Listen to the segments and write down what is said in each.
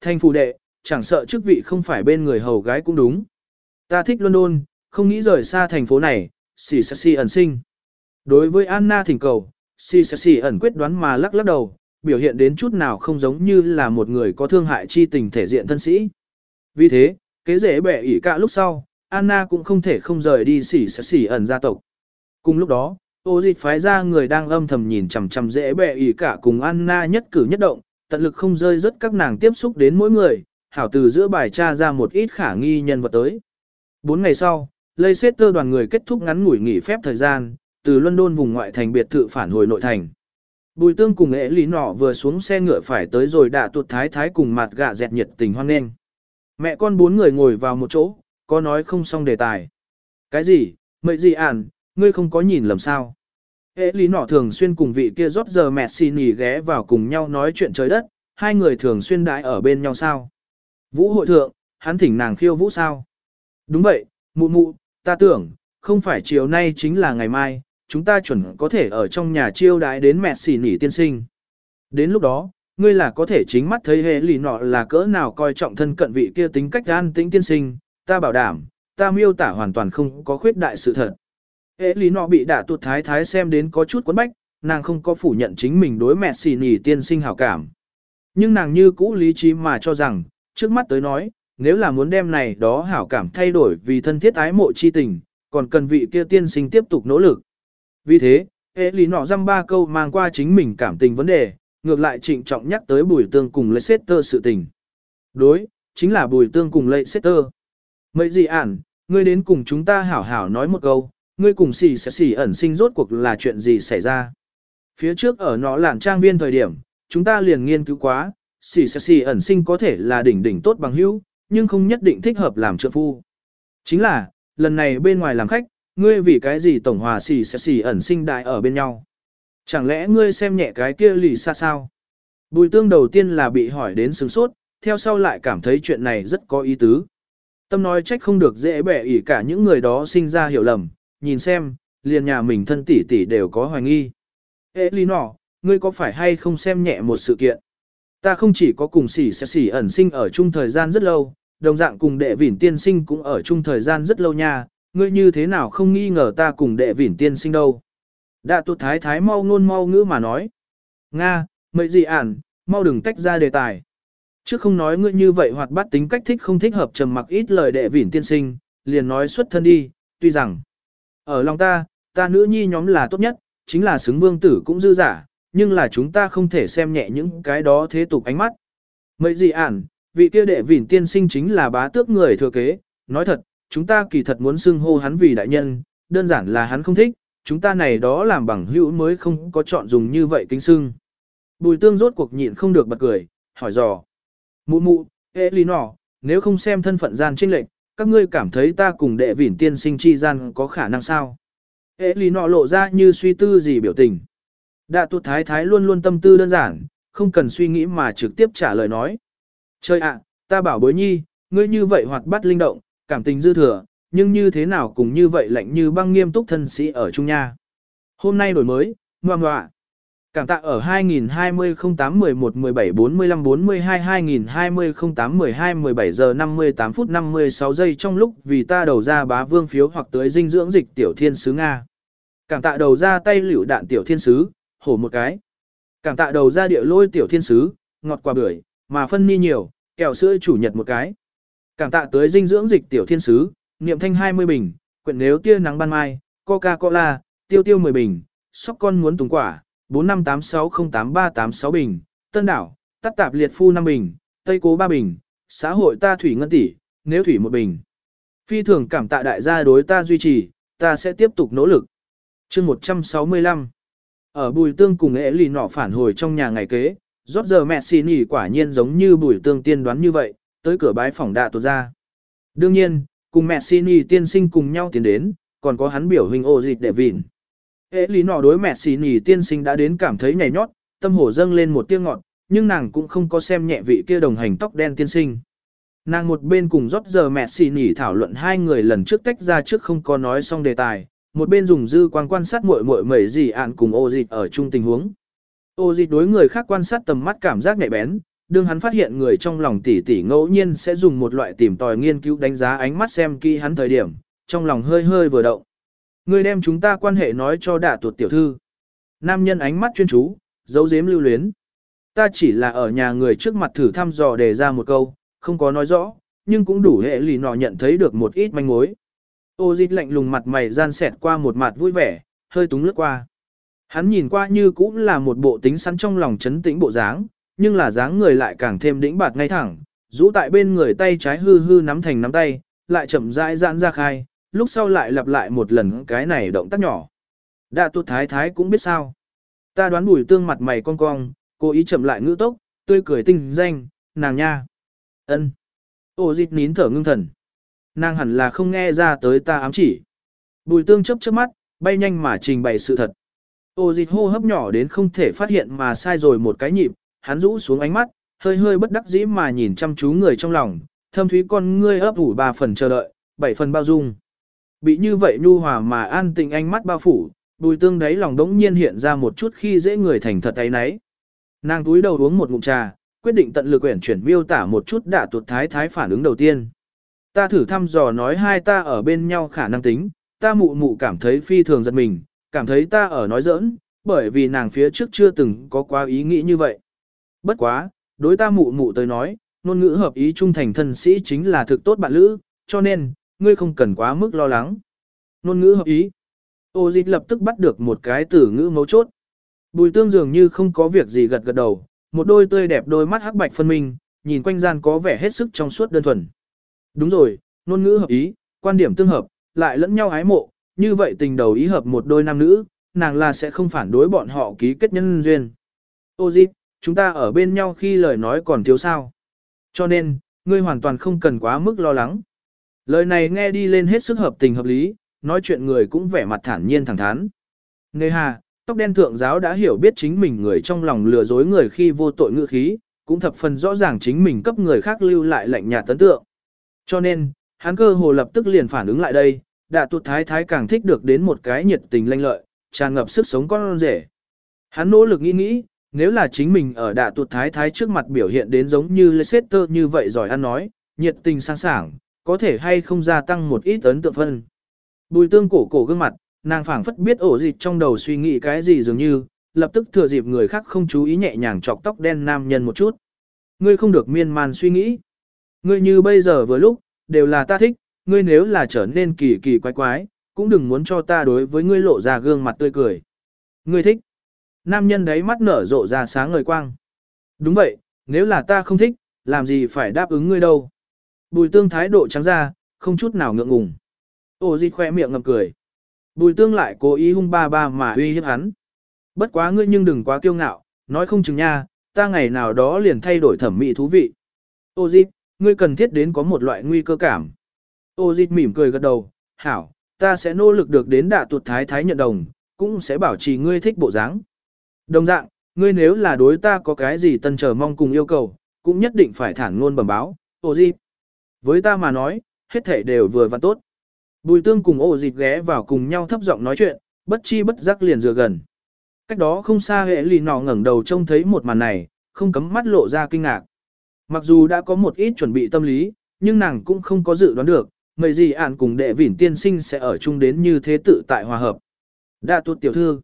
Thanh phù đệ, chẳng sợ chức vị không phải bên người hầu gái cũng đúng. Ta thích London, không nghĩ rời xa thành phố này, xì xì xì ẩn sinh. Đối với Anna thỉnh cầu, xì xì xì ẩn quyết đoán mà lắc lắc đầu, biểu hiện đến chút nào không giống như là một người có thương hại chi tình thể diện thân sĩ. Vì thế, kế rễ bẻ ỉ cả lúc sau, Anna cũng không thể không rời đi xỉ xỉ xỉ ẩn gia tộc. Cùng lúc đó, ô dịch phái ra người đang âm thầm nhìn chằm chằm dễ bẻ ỉ cả cùng Anna nhất cử nhất động, tận lực không rơi rất các nàng tiếp xúc đến mỗi người, hảo từ giữa bài tra ra một ít khả nghi nhân vật tới. Bốn ngày sau, Leicester đoàn người kết thúc ngắn ngủi nghỉ phép thời gian, từ London vùng ngoại thành biệt thự phản hồi nội thành. Bùi tương cùng ế lý nọ vừa xuống xe ngựa phải tới rồi đã tuột thái thái cùng mặt gạ dẹt nhiệt tình hoan nghênh. Mẹ con bốn người ngồi vào một chỗ, có nói không xong đề tài. Cái gì, mệnh gì ản, ngươi không có nhìn lầm sao. Hệ lý nọ thường xuyên cùng vị kia rót giờ mẹ xì nỉ ghé vào cùng nhau nói chuyện trời đất, hai người thường xuyên đãi ở bên nhau sao. Vũ hội thượng, hắn thỉnh nàng khiêu vũ sao. Đúng vậy, mụ mụ, ta tưởng, không phải chiều nay chính là ngày mai, chúng ta chuẩn có thể ở trong nhà chiêu đái đến mẹ xì nỉ tiên sinh. Đến lúc đó, ngươi là có thể chính mắt thấy hệ lì nọ là cỡ nào coi trọng thân cận vị kia tính cách an tĩnh tiên sinh, ta bảo đảm, ta miêu tả hoàn toàn không có khuyết đại sự thật. Hệ Lý nọ bị đả tuột thái thái xem đến có chút quấn bách, nàng không có phủ nhận chính mình đối mẹ xì nỉ tiên sinh hảo cảm. Nhưng nàng như cũ lý trí mà cho rằng, trước mắt tới nói, nếu là muốn đem này đó hảo cảm thay đổi vì thân thiết ái mộ chi tình, còn cần vị kia tiên sinh tiếp tục nỗ lực. Vì thế, hệ lý nọ dăm ba câu mang qua chính mình cảm tình vấn đề, ngược lại trịnh trọng nhắc tới bùi tương cùng Leicester sự tình. Đối, chính là bùi tương cùng Leicester. Mấy gì ản, ngươi đến cùng chúng ta hảo hảo nói một câu, ngươi cùng xì sẽ xì ẩn sinh rốt cuộc là chuyện gì xảy ra. Phía trước ở nó làng trang viên thời điểm, chúng ta liền nghiên cứu quá, xì sẽ xì ẩn sinh có thể là đỉnh đỉnh tốt bằng hữu, nhưng không nhất định thích hợp làm trợ phu. Chính là, lần này bên ngoài làm khách, ngươi vì cái gì tổng hòa xì sẽ xì ẩn sinh đại ở bên nhau. Chẳng lẽ ngươi xem nhẹ cái kia lì xa sao? Bùi tương đầu tiên là bị hỏi đến sướng sốt, theo sau lại cảm thấy chuyện này rất có ý tứ. Tâm nói trách không được dễ bẻ ỉ cả những người đó sinh ra hiểu lầm, nhìn xem, liền nhà mình thân tỷ tỷ đều có hoài nghi. Ê lý nọ, ngươi có phải hay không xem nhẹ một sự kiện? Ta không chỉ có cùng xỉ sẽ xỉ ẩn sinh ở chung thời gian rất lâu, đồng dạng cùng đệ vỉn tiên sinh cũng ở chung thời gian rất lâu nha, ngươi như thế nào không nghi ngờ ta cùng đệ vỉn tiên sinh đâu. Đạ tuột thái thái mau ngôn mau ngữ mà nói. Nga, mấy gì ản, mau đừng tách ra đề tài. Chứ không nói ngươi như vậy hoặc bắt tính cách thích không thích hợp trầm mặc ít lời đệ vỉn tiên sinh, liền nói xuất thân đi, tuy rằng, ở lòng ta, ta nữ nhi nhóm là tốt nhất, chính là xứng vương tử cũng dư giả, nhưng là chúng ta không thể xem nhẹ những cái đó thế tục ánh mắt. Mấy gì ản, vị kia đệ vỉn tiên sinh chính là bá tước người thừa kế, nói thật, chúng ta kỳ thật muốn xưng hô hắn vì đại nhân, đơn giản là hắn không thích, chúng ta này đó làm bằng hữu mới không có chọn dùng như vậy kính xưng. Bùi tương rốt cuộc nhịn không được bật cười, hỏi dò. Mụ mụ, ê lý nọ, nếu không xem thân phận gian trinh lệnh, các ngươi cảm thấy ta cùng đệ vỉn tiên sinh chi gian có khả năng sao? hệ lý nọ lộ ra như suy tư gì biểu tình. Đạ tuột thái thái luôn luôn tâm tư đơn giản, không cần suy nghĩ mà trực tiếp trả lời nói. Chơi ạ, ta bảo bối nhi, ngươi như vậy hoạt bát linh động, cảm tình dư thừa, nhưng như thế nào cũng như vậy lạnh như băng nghiêm túc thân sĩ ở Trung Nha. Hôm nay đổi mới, ngoan ngoạ. Cảm tạ ở 2020 08 11 17 45 42 2020 08 12 17 giờ 58 phút 56 giây trong lúc vì ta đầu ra bá vương phiếu hoặc tới dinh dưỡng dịch tiểu thiên sứ Nga. Cảm tạ đầu ra tay liễu đạn tiểu thiên sứ, hổ một cái. Cảm tạ đầu ra địa lôi tiểu thiên sứ, ngọt quả bưởi, mà phân ni nhiều, kẹo sữa chủ nhật một cái. Cảm tạ tới dinh dưỡng dịch tiểu thiên sứ, niệm thanh 20 bình, quyển nếu tia nắng ban mai, Coca-Cola, tiêu tiêu 10 bình, sóc con muốn tùng quả, 4586088386 bình, tân đảo, tắt tạp liệt phu 5 bình, tây cố 3 bình, xã hội ta thủy ngân tỷ, nếu thủy một bình. Phi thường cảm tạ đại gia đối ta duy trì, ta sẽ tiếp tục nỗ lực. chương 165 Ở bùi tương cùng ế lì nọ phản hồi trong nhà ngày kế, rót giờ mẹ xì nỉ quả nhiên giống như bùi tương tiên đoán như vậy, tới cửa bái phòng đạ tuột ra. Đương nhiên, cùng mẹ Sini tiên sinh cùng nhau tiến đến, còn có hắn biểu hình ô dịch đệ vịn. Ế lý nọ đối mẹ xì Sini tiên sinh đã đến cảm thấy nhảy nhót, tâm hổ dâng lên một tiếng ngọn, nhưng nàng cũng không có xem nhẹ vị kia đồng hành tóc đen tiên sinh. Nàng một bên cùng rót giờ mẹ xì nỉ thảo luận hai người lần trước tách ra trước không có nói xong đề tài, một bên dùng dư quan quan sát muội muội mẩy gì ạn cùng ô dịch ở chung tình huống. Ô dịch đối người khác quan sát tầm mắt cảm giác nhạy bén, đương hắn phát hiện người trong lòng tỉ tỉ ngẫu nhiên sẽ dùng một loại tìm tòi nghiên cứu đánh giá ánh mắt xem kỹ hắn thời điểm, trong lòng hơi hơi vừa động. Ngươi đem chúng ta quan hệ nói cho đả tuột tiểu thư. Nam nhân ánh mắt chuyên chú, giấu giếm lưu luyến. Ta chỉ là ở nhà người trước mặt thử thăm dò đề ra một câu, không có nói rõ, nhưng cũng đủ hệ lì nọ nhận thấy được một ít manh mối. Ô dịch lạnh lùng mặt mày gian xẹt qua một mặt vui vẻ, hơi túng lướt qua. Hắn nhìn qua như cũng là một bộ tính sẵn trong lòng chấn tĩnh bộ dáng, nhưng là dáng người lại càng thêm đĩnh bạt ngay thẳng, rũ tại bên người tay trái hư hư nắm thành nắm tay, lại chậm rãi giãn ra khai, lúc sau lại lặp lại một lần cái này động tác nhỏ. Đạ tuột thái thái cũng biết sao. Ta đoán bùi tương mặt mày cong cong, cố ý chậm lại ngữ tốc, tươi cười tinh danh, nàng nha. ân. Ô dịch nín thở ngưng thần. Nàng hẳn là không nghe ra tới ta ám chỉ. Bùi tương chấp chớp mắt, bay nhanh mà trình bày sự thật. Ô dịch hô hấp nhỏ đến không thể phát hiện mà sai rồi một cái nhịp, hắn rũ xuống ánh mắt, hơi hơi bất đắc dĩ mà nhìn chăm chú người trong lòng, thâm thúy con ngươi ấp ủ ba phần chờ đợi, bảy phần bao dung. Bị như vậy nhu hòa mà an tình ánh mắt bao phủ, bùi tương đáy lòng đống nhiên hiện ra một chút khi dễ người thành thật ấy nấy. Nàng túi đầu uống một ngụm trà, quyết định tận lực quyển chuyển miêu tả một chút đả tuột thái thái phản ứng đầu tiên. Ta thử thăm dò nói hai ta ở bên nhau khả năng tính, ta mụ mụ cảm thấy phi thường giật mình, cảm thấy ta ở nói giỡn, bởi vì nàng phía trước chưa từng có quá ý nghĩ như vậy. Bất quá, đối ta mụ mụ tới nói, ngôn ngữ hợp ý trung thành thân sĩ chính là thực tốt bạn lữ, cho nên, ngươi không cần quá mức lo lắng. Nôn ngữ hợp ý. Ô dịch lập tức bắt được một cái từ ngữ mấu chốt. Bùi tương dường như không có việc gì gật gật đầu, một đôi tươi đẹp đôi mắt hắc bạch phân minh, nhìn quanh gian có vẻ hết sức trong suốt đơn thuần. Đúng rồi, nôn ngữ hợp ý, quan điểm tương hợp, lại lẫn nhau ái mộ, như vậy tình đầu ý hợp một đôi nam nữ, nàng là sẽ không phản đối bọn họ ký kết nhân duyên. Ô dịch, chúng ta ở bên nhau khi lời nói còn thiếu sao. Cho nên, ngươi hoàn toàn không cần quá mức lo lắng. Lời này nghe đi lên hết sức hợp tình hợp lý, nói chuyện người cũng vẻ mặt thản nhiên thẳng thắn. Nề hà, tóc đen thượng giáo đã hiểu biết chính mình người trong lòng lừa dối người khi vô tội ngữ khí, cũng thập phần rõ ràng chính mình cấp người khác lưu lại lệnh nhà tấn tượng. Cho nên, hắn cơ hồ lập tức liền phản ứng lại đây, đã tụt thái thái càng thích được đến một cái nhiệt tình lanh lợi, tràn ngập sức sống con rể. Hắn nỗ lực nghĩ nghĩ, nếu là chính mình ở đạ tuột thái thái trước mặt biểu hiện đến giống như Leicester như vậy giỏi ăn nói, nhiệt tình sang sảng, có thể hay không gia tăng một ít ấn tượng phân. Bùi tương cổ cổ gương mặt, nàng phảng phất biết ổ dịch trong đầu suy nghĩ cái gì dường như, lập tức thừa dịp người khác không chú ý nhẹ nhàng chọc tóc đen nam nhân một chút. Ngươi không được miên man suy nghĩ. Ngươi như bây giờ vừa lúc, đều là ta thích, ngươi nếu là trở nên kỳ kỳ quái quái, cũng đừng muốn cho ta đối với ngươi lộ ra gương mặt tươi cười. Ngươi thích. Nam nhân đấy mắt nở rộ ra sáng ngời quang. Đúng vậy, nếu là ta không thích, làm gì phải đáp ứng ngươi đâu. Bùi tương thái độ trắng ra, không chút nào ngượng ngùng. Ô di khoe miệng ngầm cười. Bùi tương lại cố ý hung ba ba mà uy hiếp hắn. Bất quá ngươi nhưng đừng quá kiêu ngạo, nói không chừng nha, ta ngày nào đó liền thay đổi thẩm mỹ thú vị. Ô di, ngươi cần thiết đến có một loại nguy cơ cảm. Ô di mỉm cười gật đầu, hảo, ta sẽ nỗ lực được đến đạ tuột thái thái nhận đồng, cũng sẽ bảo trì ngươi thích bộ dáng. Đồng dạng, ngươi nếu là đối ta có cái gì tân chờ mong cùng yêu cầu, cũng nhất định phải thản luôn bẩm báo, ô di. Với ta mà nói, hết thể đều vừa và tốt. Bùi tương cùng ô dịch ghé vào cùng nhau thấp giọng nói chuyện, bất chi bất giác liền dựa gần. Cách đó không xa hệ lì nọ ngẩng đầu trông thấy một màn này, không cấm mắt lộ ra kinh ngạc. Mặc dù đã có một ít chuẩn bị tâm lý, nhưng nàng cũng không có dự đoán được, mấy gì ản cùng đệ vỉn tiên sinh sẽ ở chung đến như thế tự tại hòa hợp. Đa tuột tiểu thư.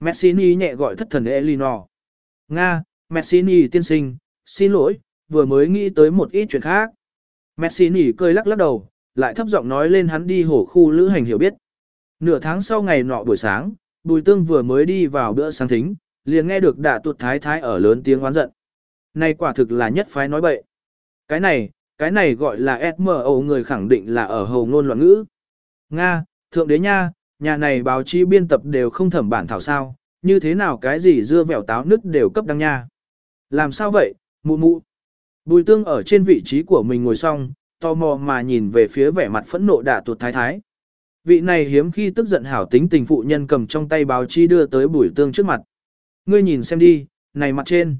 Messini nhẹ gọi thất thần Elinor. Nga, Messini tiên sinh, xin lỗi, vừa mới nghĩ tới một ít chuyện khác. Messi nỉ cười lắc lắc đầu, lại thấp giọng nói lên hắn đi hổ khu lữ hành hiểu biết. Nửa tháng sau ngày nọ buổi sáng, Bùi Tương vừa mới đi vào bữa sáng thính, liền nghe được đạ tuột thái thái ở lớn tiếng oán giận. Này quả thực là nhất phái nói bậy. Cái này, cái này gọi là SMO người khẳng định là ở hầu ngôn loạn ngữ. Nga, thượng đế nha, nhà này báo chí biên tập đều không thẩm bản thảo sao, như thế nào cái gì dưa vẻo táo nứt đều cấp đăng nha. Làm sao vậy, mụ mụ. Bùi tương ở trên vị trí của mình ngồi xong, tò mò mà nhìn về phía vẻ mặt phẫn nộ đả tuột thái thái. Vị này hiếm khi tức giận hảo tính tình phụ nhân cầm trong tay báo chí đưa tới bùi tương trước mặt. Ngươi nhìn xem đi, này mặt trên.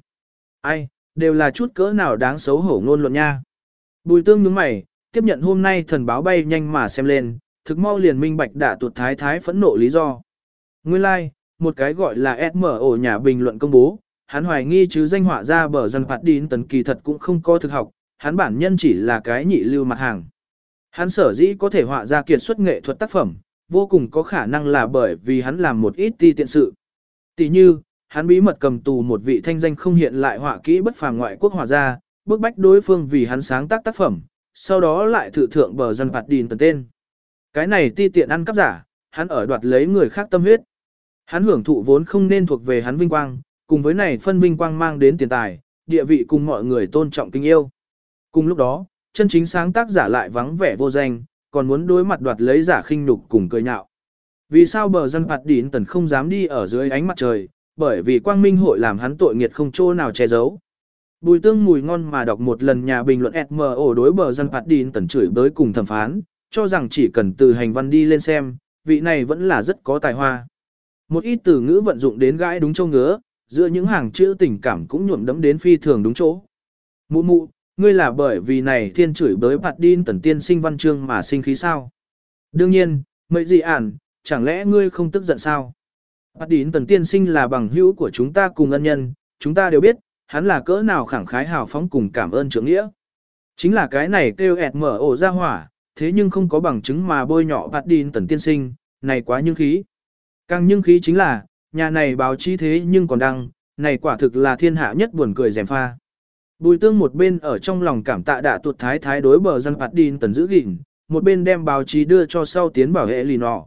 Ai, đều là chút cỡ nào đáng xấu hổ ngôn luận nha. Bùi tương nhướng mày, tiếp nhận hôm nay thần báo bay nhanh mà xem lên, thực mau liền minh bạch đả tuột thái thái phẫn nộ lý do. Nguyên lai, like, một cái gọi là SMO nhà bình luận công bố, hắn hoài nghi chứ danh họa ra bờ dân phạt đín tần kỳ thật cũng không có thực học, hắn bản nhân chỉ là cái nhị lưu mặt hàng. Hắn sở dĩ có thể họa ra kiệt xuất nghệ thuật tác phẩm, vô cùng có khả năng là bởi vì hắn làm một ít ti tiện sự. Tỷ như, hắn bí mật cầm tù một vị thanh danh không hiện lại họa kỹ bất phàm ngoại quốc họa ra, bức bách đối phương vì hắn sáng tác tác phẩm, sau đó lại thử thượng bờ dân phạt đín tần tên. Cái này ti tiện ăn cắp giả, hắn ở đoạt lấy người khác tâm huyết. Hắn hưởng thụ vốn không nên thuộc về hắn vinh quang, cùng với này phân vinh quang mang đến tiền tài, địa vị cùng mọi người tôn trọng kính yêu. Cùng lúc đó, chân chính sáng tác giả lại vắng vẻ vô danh, còn muốn đối mặt đoạt lấy giả khinh nhục cùng cười nhạo. Vì sao bờ dân phạt đỉn tần không dám đi ở dưới ánh mặt trời, bởi vì quang minh hội làm hắn tội nghiệt không chỗ nào che giấu. Bùi tương mùi ngon mà đọc một lần nhà bình luận SMO đối bờ dân phạt đỉn tần chửi bới cùng thẩm phán, cho rằng chỉ cần từ hành văn đi lên xem, vị này vẫn là rất có tài hoa. Một ít từ ngữ vận dụng đến gãi đúng châu ngứa, giữa những hàng chữ tình cảm cũng nhuộm đẫm đến phi thường đúng chỗ. Mụ mụ, ngươi là bởi vì này thiên chửi bới bạt điên tần tiên sinh văn chương mà sinh khí sao? Đương nhiên, mấy gì ản, chẳng lẽ ngươi không tức giận sao? Bạt điên tần tiên sinh là bằng hữu của chúng ta cùng ân nhân, chúng ta đều biết, hắn là cỡ nào khẳng khái hào phóng cùng cảm ơn trưởng nghĩa. Chính là cái này kêu ẹt mở ổ ra hỏa, thế nhưng không có bằng chứng mà bôi nhọ bạt điên tần tiên sinh, này quá nhưng khí. Càng nhưng khí chính là, nhà này báo chí thế nhưng còn đăng, này quả thực là thiên hạ nhất buồn cười dèm pha. Bùi tương một bên ở trong lòng cảm tạ đã tuột thái thái đối bờ dân phạt đin tần giữ gìn, một bên đem báo chí đưa cho sau tiến bảo hệ lì nọ.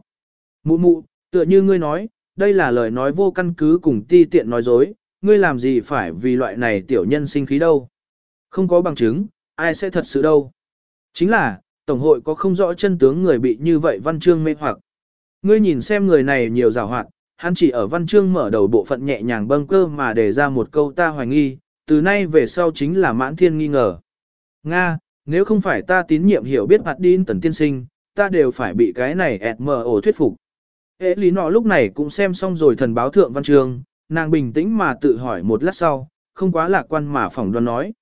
Mụ mụ, tựa như ngươi nói, đây là lời nói vô căn cứ cùng ti tiện nói dối, ngươi làm gì phải vì loại này tiểu nhân sinh khí đâu. Không có bằng chứng, ai sẽ thật sự đâu. Chính là, Tổng hội có không rõ chân tướng người bị như vậy văn chương mê hoặc. Ngươi nhìn xem người này nhiều rào hoạt, hắn chỉ ở văn chương mở đầu bộ phận nhẹ nhàng bâng cơ mà để ra một câu ta hoài nghi, từ nay về sau chính là mãn thiên nghi ngờ. Nga, nếu không phải ta tín nhiệm hiểu biết mặt điên tần tiên sinh, ta đều phải bị cái này ẹt mờ ổ thuyết phục. Ế lý nọ lúc này cũng xem xong rồi thần báo thượng văn chương, nàng bình tĩnh mà tự hỏi một lát sau, không quá lạc quan mà phỏng đoán nói.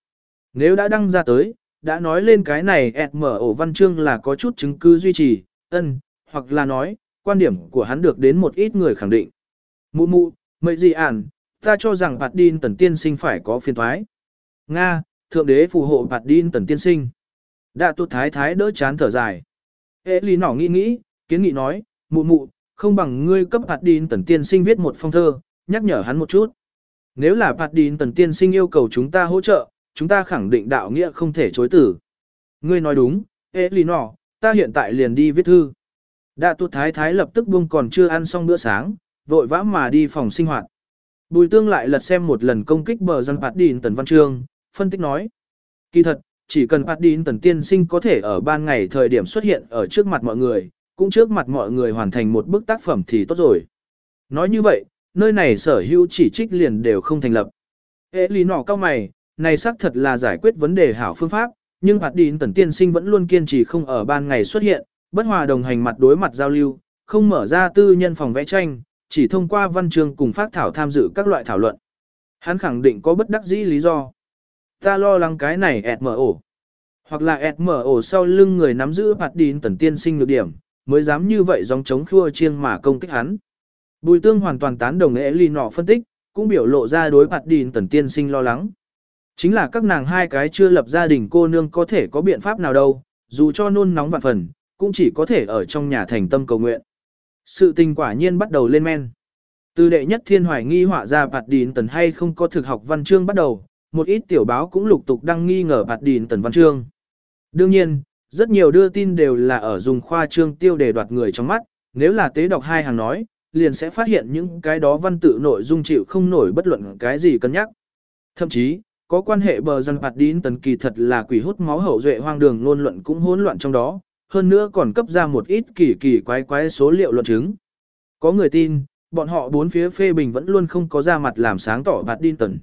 Nếu đã đăng ra tới, đã nói lên cái này ẹt mở ổ văn chương là có chút chứng cứ duy trì, ân, hoặc là nói, quan điểm của hắn được đến một ít người khẳng định. Mụ mụ, mấy gì ản, ta cho rằng Bạt Đin Tần Tiên Sinh phải có phiên thoái. Nga, Thượng Đế phù hộ Bạt Đin Tần Tiên Sinh. Đã tuột thái thái đỡ chán thở dài. Ê lý nỏ nghĩ nghĩ, kiến nghị nói, mụ mụ, không bằng ngươi cấp Bạt Đin Tần Tiên Sinh viết một phong thơ, nhắc nhở hắn một chút. Nếu là Bạt Đin Tần Tiên Sinh yêu cầu chúng ta hỗ trợ, chúng ta khẳng định đạo nghĩa không thể chối tử. Ngươi nói đúng, ê lý nỏ, ta hiện tại liền đi viết thư. Đạ tuột thái thái lập tức buông còn chưa ăn xong bữa sáng, vội vã mà đi phòng sinh hoạt. Bùi tương lại lật xem một lần công kích bờ dân Bạt Đín Tần Văn Trương, phân tích nói. Kỳ thật, chỉ cần Bạt Đín Tần Tiên Sinh có thể ở ban ngày thời điểm xuất hiện ở trước mặt mọi người, cũng trước mặt mọi người hoàn thành một bức tác phẩm thì tốt rồi. Nói như vậy, nơi này sở hữu chỉ trích liền đều không thành lập. Ê lý nọ cao mày, này xác thật là giải quyết vấn đề hảo phương pháp, nhưng Bạt Đín Tần Tiên Sinh vẫn luôn kiên trì không ở ban ngày xuất hiện, bất hòa đồng hành mặt đối mặt giao lưu, không mở ra tư nhân phòng vẽ tranh, chỉ thông qua văn chương cùng phát thảo tham dự các loại thảo luận. Hắn khẳng định có bất đắc dĩ lý do. Ta lo lắng cái này ẹt mở ổ. Hoặc là ẹt mở ổ sau lưng người nắm giữ phạt đín tần tiên sinh lược điểm, mới dám như vậy dòng chống khua chiêng mà công kích hắn. Bùi tương hoàn toàn tán đồng ế ly nọ phân tích, cũng biểu lộ ra đối phạt đín tần tiên sinh lo lắng. Chính là các nàng hai cái chưa lập gia đình cô nương có thể có biện pháp nào đâu, dù cho nôn nóng vạn phần, cũng chỉ có thể ở trong nhà thành tâm cầu nguyện. Sự tình quả nhiên bắt đầu lên men. Từ đệ nhất thiên hoài nghi họa ra bạt đín tần hay không có thực học văn chương bắt đầu, một ít tiểu báo cũng lục tục đăng nghi ngờ bạt đín tần văn chương. Đương nhiên, rất nhiều đưa tin đều là ở dùng khoa trương tiêu để đoạt người trong mắt, nếu là tế đọc hai hàng nói, liền sẽ phát hiện những cái đó văn tự nội dung chịu không nổi bất luận cái gì cân nhắc. Thậm chí, có quan hệ bờ dân bạt đín tần kỳ thật là quỷ hút máu hậu duệ hoang đường ngôn luận cũng hỗn loạn trong đó, hơn nữa còn cấp ra một ít kỳ kỳ quái quái số liệu luận chứng. Có người tin, bọn họ bốn phía phê bình vẫn luôn không có ra mặt làm sáng tỏ bạt điên tần.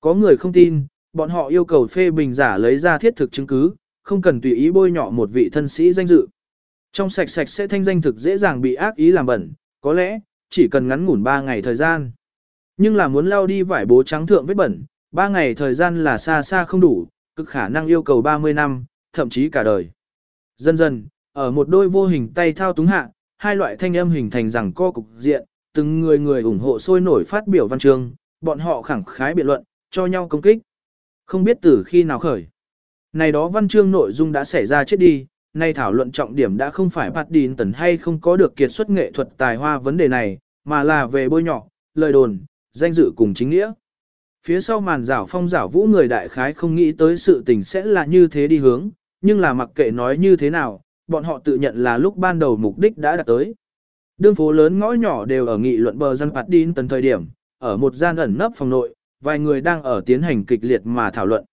Có người không tin, bọn họ yêu cầu phê bình giả lấy ra thiết thực chứng cứ, không cần tùy ý bôi nhọ một vị thân sĩ danh dự. Trong sạch sạch sẽ thanh danh thực dễ dàng bị ác ý làm bẩn, có lẽ, chỉ cần ngắn ngủn 3 ngày thời gian. Nhưng là muốn lao đi vải bố trắng thượng vết bẩn, 3 ngày thời gian là xa xa không đủ, cực khả năng yêu cầu 30 năm, thậm chí cả đời. Dần dần, ở một đôi vô hình tay thao túng hạ, hai loại thanh âm hình thành rằng co cục diện, từng người người ủng hộ sôi nổi phát biểu văn chương, bọn họ khẳng khái biện luận, cho nhau công kích. Không biết từ khi nào khởi. Này đó văn chương nội dung đã xảy ra chết đi, nay thảo luận trọng điểm đã không phải bạt đín tần hay không có được kiệt xuất nghệ thuật tài hoa vấn đề này, mà là về bôi nhọ, lời đồn, danh dự cùng chính nghĩa. Phía sau màn rảo phong rảo vũ người đại khái không nghĩ tới sự tình sẽ là như thế đi hướng, nhưng là mặc kệ nói như thế nào, bọn họ tự nhận là lúc ban đầu mục đích đã đạt tới. Đường phố lớn ngõ nhỏ đều ở nghị luận bờ dân phạt đín tần thời điểm, ở một gian ẩn nấp phòng nội, vài người đang ở tiến hành kịch liệt mà thảo luận.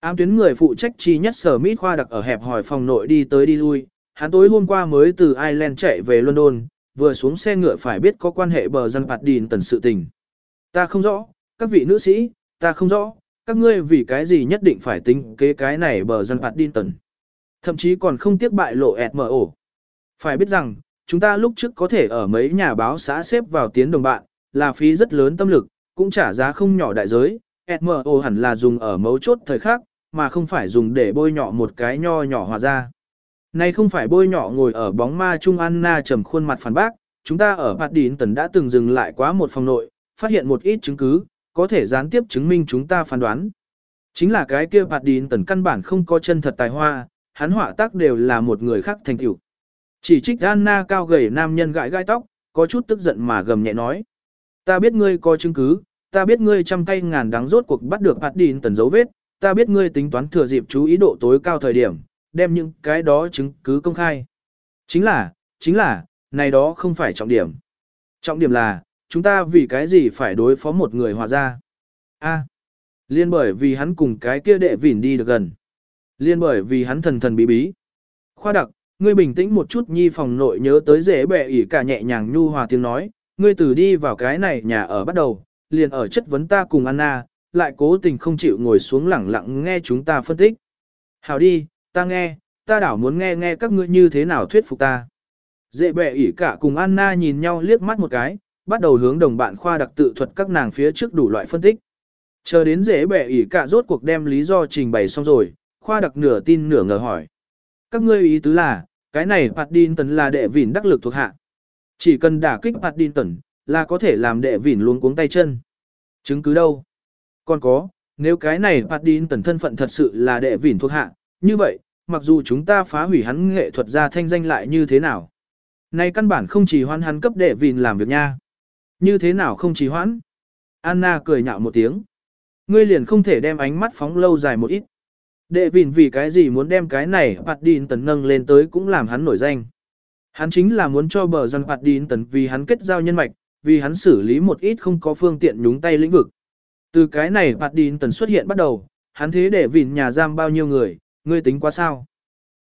Ám tuyến người phụ trách chi nhất sở Mít Khoa đặc ở hẹp hỏi phòng nội đi tới đi lui, hắn tối hôm qua mới từ Ireland chạy về London, vừa xuống xe ngựa phải biết có quan hệ bờ dân phạt đín tần sự tình. Ta không rõ, các vị nữ sĩ, ta không rõ, các ngươi vì cái gì nhất định phải tính kế cái này bờ dân phạt đín tần. Thậm chí còn không tiếc bại lộ SMO. Phải biết rằng, chúng ta lúc trước có thể ở mấy nhà báo xã xếp vào tiến đồng bạn, là phí rất lớn tâm lực, cũng trả giá không nhỏ đại giới. SMO hẳn là dùng ở mấu chốt thời khắc, mà không phải dùng để bôi nhọ một cái nho nhỏ hòa ra. Này không phải bôi nhọ ngồi ở bóng ma Trung Anna trầm khuôn mặt phản bác, chúng ta ở Bạt Đín Tần đã từng dừng lại quá một phòng nội, phát hiện một ít chứng cứ, có thể gián tiếp chứng minh chúng ta phán đoán. Chính là cái kia Bạt Đín Tần căn bản không có chân thật tài hoa, hắn họa tác đều là một người khác thành tựu. Chỉ trích Anna cao gầy nam nhân gãi gai tóc, có chút tức giận mà gầm nhẹ nói. Ta biết ngươi có chứng cứ, ta biết ngươi trăm tay ngàn đắng rốt cuộc bắt được hạt đìn Tần dấu vết, ta biết ngươi tính toán thừa dịp chú ý độ tối cao thời điểm, đem những cái đó chứng cứ công khai. Chính là, chính là, này đó không phải trọng điểm. Trọng điểm là, chúng ta vì cái gì phải đối phó một người hòa ra. A. liên bởi vì hắn cùng cái kia đệ vỉn đi được gần. Liên bởi vì hắn thần thần bí bí. Khoa đặc, ngươi bình tĩnh một chút nhi phòng nội nhớ tới dễ bệ ỉ cả nhẹ nhàng nhu hòa tiếng nói, ngươi từ đi vào cái này nhà ở bắt đầu, liền ở chất vấn ta cùng Anna, lại cố tình không chịu ngồi xuống lẳng lặng nghe chúng ta phân tích. Hảo đi, ta nghe, ta đảo muốn nghe nghe các ngươi như thế nào thuyết phục ta. Dễ bệ ỉ cả cùng Anna nhìn nhau liếc mắt một cái, bắt đầu hướng đồng bạn khoa đặc tự thuật các nàng phía trước đủ loại phân tích. Chờ đến dễ bệ ỉ cả rốt cuộc đem lý do trình bày xong rồi, khoa đặc nửa tin nửa ngờ hỏi. Các ngươi ý tứ là, cái này Paddington là đệ vỉn đắc lực thuộc hạ. Chỉ cần đả kích Paddington, là có thể làm đệ vỉn luống cuống tay chân. Chứng cứ đâu? Còn có, nếu cái này Paddington thân phận thật sự là đệ vỉn thuộc hạ, như vậy, mặc dù chúng ta phá hủy hắn nghệ thuật ra thanh danh lại như thế nào. Này căn bản không chỉ hoãn hắn cấp đệ vỉn làm việc nha. Như thế nào không chỉ hoãn? Anna cười nhạo một tiếng. Ngươi liền không thể đem ánh mắt phóng lâu dài một ít. Đệ vịn vì cái gì muốn đem cái này Bạt Đin Tần nâng lên tới cũng làm hắn nổi danh. Hắn chính là muốn cho bờ dân Bạt Đin Tần vì hắn kết giao nhân mạch, vì hắn xử lý một ít không có phương tiện nhúng tay lĩnh vực. Từ cái này Bạt Đin Tần xuất hiện bắt đầu, hắn thế đệ vịn nhà giam bao nhiêu người, ngươi tính quá sao.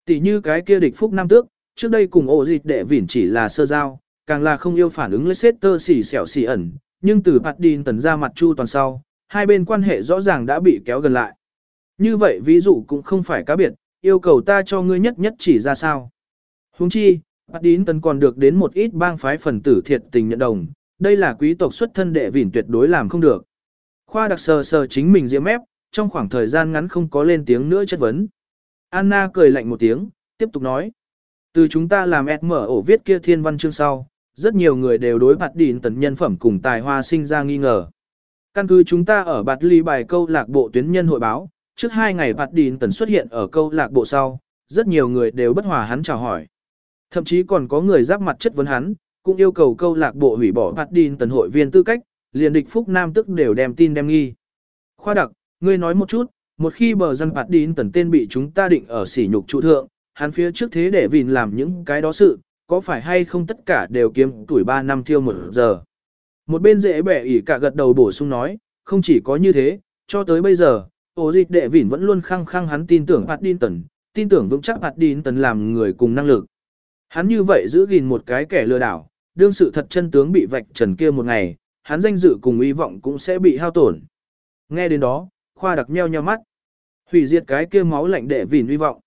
Tỷ như cái kia địch phúc nam tước, trước đây cùng ổ dịch đệ vịn chỉ là sơ giao, càng là không yêu phản ứng Leicester xỉ xẻo xỉ ẩn, nhưng từ Bạt Đin Tần ra mặt chu toàn sau, hai bên quan hệ rõ ràng đã bị kéo gần lại. Như vậy ví dụ cũng không phải cá biệt, yêu cầu ta cho ngươi nhất nhất chỉ ra sao. Huống chi, Bát Đín Tần còn được đến một ít bang phái phần tử thiệt tình nhận đồng, đây là quý tộc xuất thân đệ vỉn tuyệt đối làm không được. Khoa đặc sờ sờ chính mình diễm mép, trong khoảng thời gian ngắn không có lên tiếng nữa chất vấn. Anna cười lạnh một tiếng, tiếp tục nói. Từ chúng ta làm mở ổ viết kia thiên văn chương sau, rất nhiều người đều đối Bát Đín Tần nhân phẩm cùng tài hoa sinh ra nghi ngờ. Căn cứ chúng ta ở Bạt Ly bài câu lạc bộ tuyến nhân hội báo, trước hai ngày Bạt Đín Tần xuất hiện ở câu lạc bộ sau, rất nhiều người đều bất hòa hắn chào hỏi. Thậm chí còn có người giáp mặt chất vấn hắn, cũng yêu cầu câu lạc bộ hủy bỏ Bạt Đín Tần hội viên tư cách, liền địch Phúc Nam tức đều đem tin đem nghi. Khoa đặc, ngươi nói một chút, một khi bờ dân Bạt Đín Tần tên bị chúng ta định ở sỉ nhục trụ thượng, hắn phía trước thế để vìn làm những cái đó sự, có phải hay không tất cả đều kiếm tuổi 3 năm thiêu một giờ. Một bên dễ bẻ ỉ cả gật đầu bổ sung nói, không chỉ có như thế, cho tới bây giờ, ổ dịch đệ vỉn vẫn luôn khăng khăng hắn tin tưởng Paddington, tin tưởng vững chắc Paddington làm người cùng năng lực. Hắn như vậy giữ gìn một cái kẻ lừa đảo, đương sự thật chân tướng bị vạch trần kia một ngày, hắn danh dự cùng hy vọng cũng sẽ bị hao tổn. Nghe đến đó, khoa đặc meo nheo mắt. Hủy diệt cái kia máu lạnh đệ vỉn hy vọng.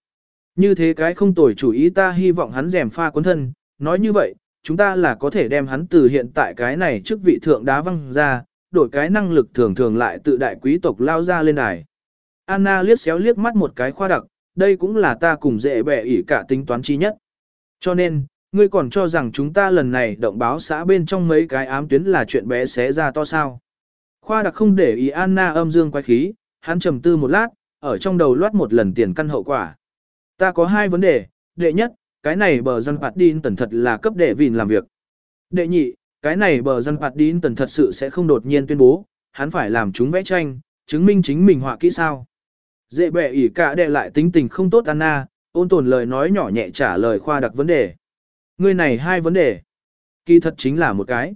Như thế cái không tồi chủ ý ta hy vọng hắn rèm pha cuốn thân, nói như vậy, chúng ta là có thể đem hắn từ hiện tại cái này trước vị thượng đá văng ra, đổi cái năng lực thường thường lại tự đại quý tộc lao ra lên đài. Anna liếc xéo liếc mắt một cái khoa đặc, đây cũng là ta cùng dễ bẻ ỉ cả tính toán chi nhất. Cho nên, ngươi còn cho rằng chúng ta lần này động báo xã bên trong mấy cái ám tuyến là chuyện bé xé ra to sao. Khoa đặc không để ý Anna âm dương quái khí, hắn trầm tư một lát, ở trong đầu loát một lần tiền căn hậu quả. Ta có hai vấn đề, đệ nhất, cái này bờ dân phạt điên tần thật là cấp đệ vìn làm việc. Đệ nhị, cái này bờ dân phạt điên tần thật sự sẽ không đột nhiên tuyên bố, hắn phải làm chúng vẽ tranh, chứng minh chính mình họa kỹ sao. Dễ bẻ ỉ cả đệ lại tính tình không tốt Anna, ôn tồn lời nói nhỏ nhẹ trả lời khoa đặc vấn đề. Người này hai vấn đề. Kỳ thật chính là một cái.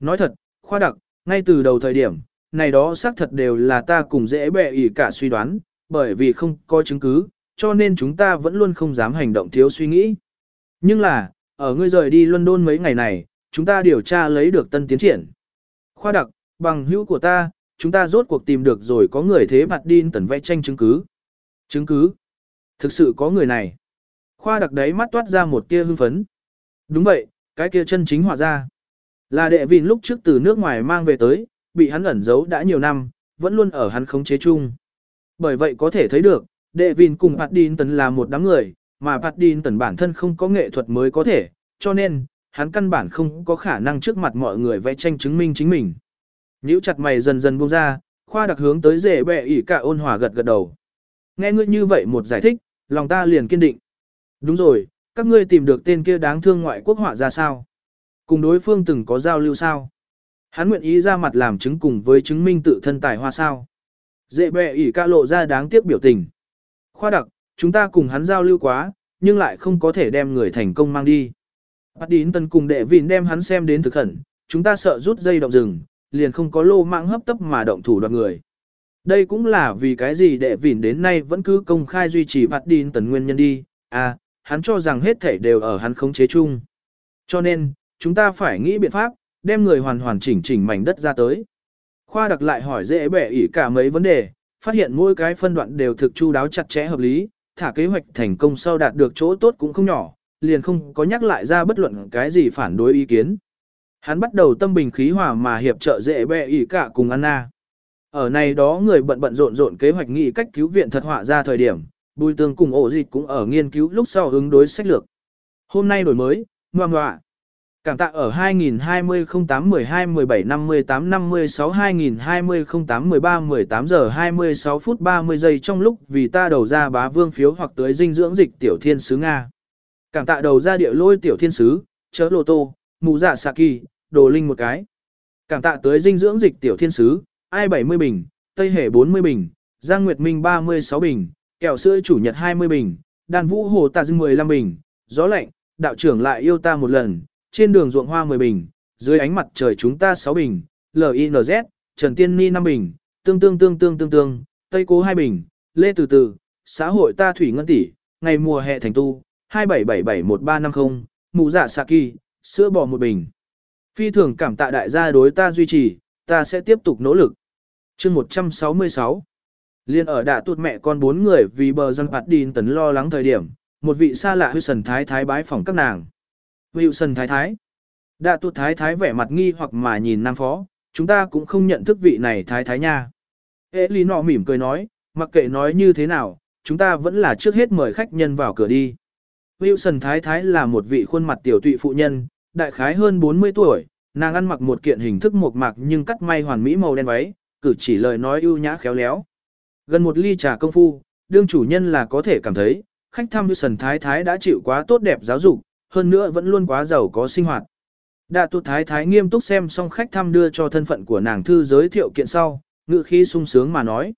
Nói thật, khoa đặc, ngay từ đầu thời điểm, này đó xác thật đều là ta cùng dễ bẻ ỉ cả suy đoán, bởi vì không có chứng cứ, cho nên chúng ta vẫn luôn không dám hành động thiếu suy nghĩ. Nhưng là, ở ngươi rời đi London mấy ngày này, chúng ta điều tra lấy được tân tiến triển. Khoa đặc, bằng hữu của ta, chúng ta rốt cuộc tìm được rồi có người thế mặt điên tần vẽ tranh chứng cứ. Chứng cứ? Thực sự có người này. Khoa đặc đấy mắt toát ra một tia hưng phấn. Đúng vậy, cái kia chân chính họa ra. Là đệ vịn lúc trước từ nước ngoài mang về tới, bị hắn ẩn giấu đã nhiều năm, vẫn luôn ở hắn khống chế chung. Bởi vậy có thể thấy được, đệ vịn cùng Paddington là một đám người, mà Paddington bản thân không có nghệ thuật mới có thể, cho nên, hắn căn bản không có khả năng trước mặt mọi người vẽ tranh chứng minh chính mình. Nhíu chặt mày dần dần buông ra, khoa đặc hướng tới dễ bẹ ỉ cả ôn hòa gật gật đầu. Nghe ngươi như vậy một giải thích, lòng ta liền kiên định. Đúng rồi, các ngươi tìm được tên kia đáng thương ngoại quốc họa ra sao? Cùng đối phương từng có giao lưu sao? Hắn nguyện ý ra mặt làm chứng cùng với chứng minh tự thân tài hoa sao? Dễ bẹ ỉ ca lộ ra đáng tiếc biểu tình. Khoa đặc, chúng ta cùng hắn giao lưu quá, nhưng lại không có thể đem người thành công mang đi. Bắt đến tân cùng đệ vịn đem hắn xem đến thực khẩn, chúng ta sợ rút dây động rừng, liền không có lô mạng hấp tấp mà động thủ đoạt người. Đây cũng là vì cái gì đệ vỉn đến nay vẫn cứ công khai duy trì bắt đín tần nguyên nhân đi, à, hắn cho rằng hết thể đều ở hắn khống chế chung. Cho nên, chúng ta phải nghĩ biện pháp, đem người hoàn hoàn chỉnh chỉnh mảnh đất ra tới. Khoa đặc lại hỏi dễ bẻ ỉ cả mấy vấn đề, phát hiện mỗi cái phân đoạn đều thực chu đáo chặt chẽ hợp lý, thả kế hoạch thành công sau đạt được chỗ tốt cũng không nhỏ, liền không có nhắc lại ra bất luận cái gì phản đối ý kiến. Hắn bắt đầu tâm bình khí hòa mà hiệp trợ dễ bẹ ỉ cả cùng Anna. Ở này đó người bận bận rộn rộn kế hoạch nghị cách cứu viện thật họa ra thời điểm, Bùi Tương cùng ổ dịch cũng ở nghiên cứu lúc sau hướng đối sách lược. Hôm nay đổi mới, ngoan ngoạ. Cảm tạ ở 2020 08 12 17 58 56 2020 08 13 18 giờ 26 phút 30 giây trong lúc vì ta đầu ra bá vương phiếu hoặc tới dinh dưỡng dịch tiểu thiên sứ Nga. Cảm tạ đầu ra địa lôi tiểu thiên sứ, chớ lô tô, mụ dạ xạ kỳ, đồ linh một cái. Cảm tạ tới dinh dưỡng dịch tiểu thiên sứ, ai 70 bình, Tây Hề 40 bình, Giang Nguyệt Minh 36 bình, kẹo sữa chủ nhật 20 bình, đàn vũ hồ tà dinh 15 bình, gió lạnh, đạo trưởng lại yêu ta một lần, trên đường ruộng hoa 10 bình, dưới ánh mặt trời chúng ta 6 bình, LINZ, Trần Tiên Ni 5 bình, tương tương tương tương tương tương, Tây Cố 2 bình, Lê Từ Từ, xã hội ta thủy ngân tỷ, ngày mùa hè thành tu, 27771350, mụ dạ Saki, sữa bò một bình. Phi thường cảm tạ đại gia đối ta duy trì, ta sẽ tiếp tục nỗ lực. chương 166 Liên ở đạ tụt mẹ con bốn người vì bờ dân phạt đi tấn lo lắng thời điểm, một vị xa lạ hư sần thái thái bái phỏng các nàng. Hữu sần thái thái. Đạ tụt thái thái vẻ mặt nghi hoặc mà nhìn nam phó, chúng ta cũng không nhận thức vị này thái thái nha. Ê lý nọ mỉm cười nói, mặc kệ nói như thế nào, chúng ta vẫn là trước hết mời khách nhân vào cửa đi. Wilson Thái Thái là một vị khuôn mặt tiểu tụy phụ nhân, đại khái hơn 40 tuổi, nàng ăn mặc một kiện hình thức mộc mạc nhưng cắt may hoàn mỹ màu đen váy, cử chỉ lời nói ưu nhã khéo léo. Gần một ly trà công phu, đương chủ nhân là có thể cảm thấy, khách thăm sần Thái Thái đã chịu quá tốt đẹp giáo dục, hơn nữa vẫn luôn quá giàu có sinh hoạt. Đạ tụt Thái Thái nghiêm túc xem xong khách thăm đưa cho thân phận của nàng thư giới thiệu kiện sau, ngự khí sung sướng mà nói.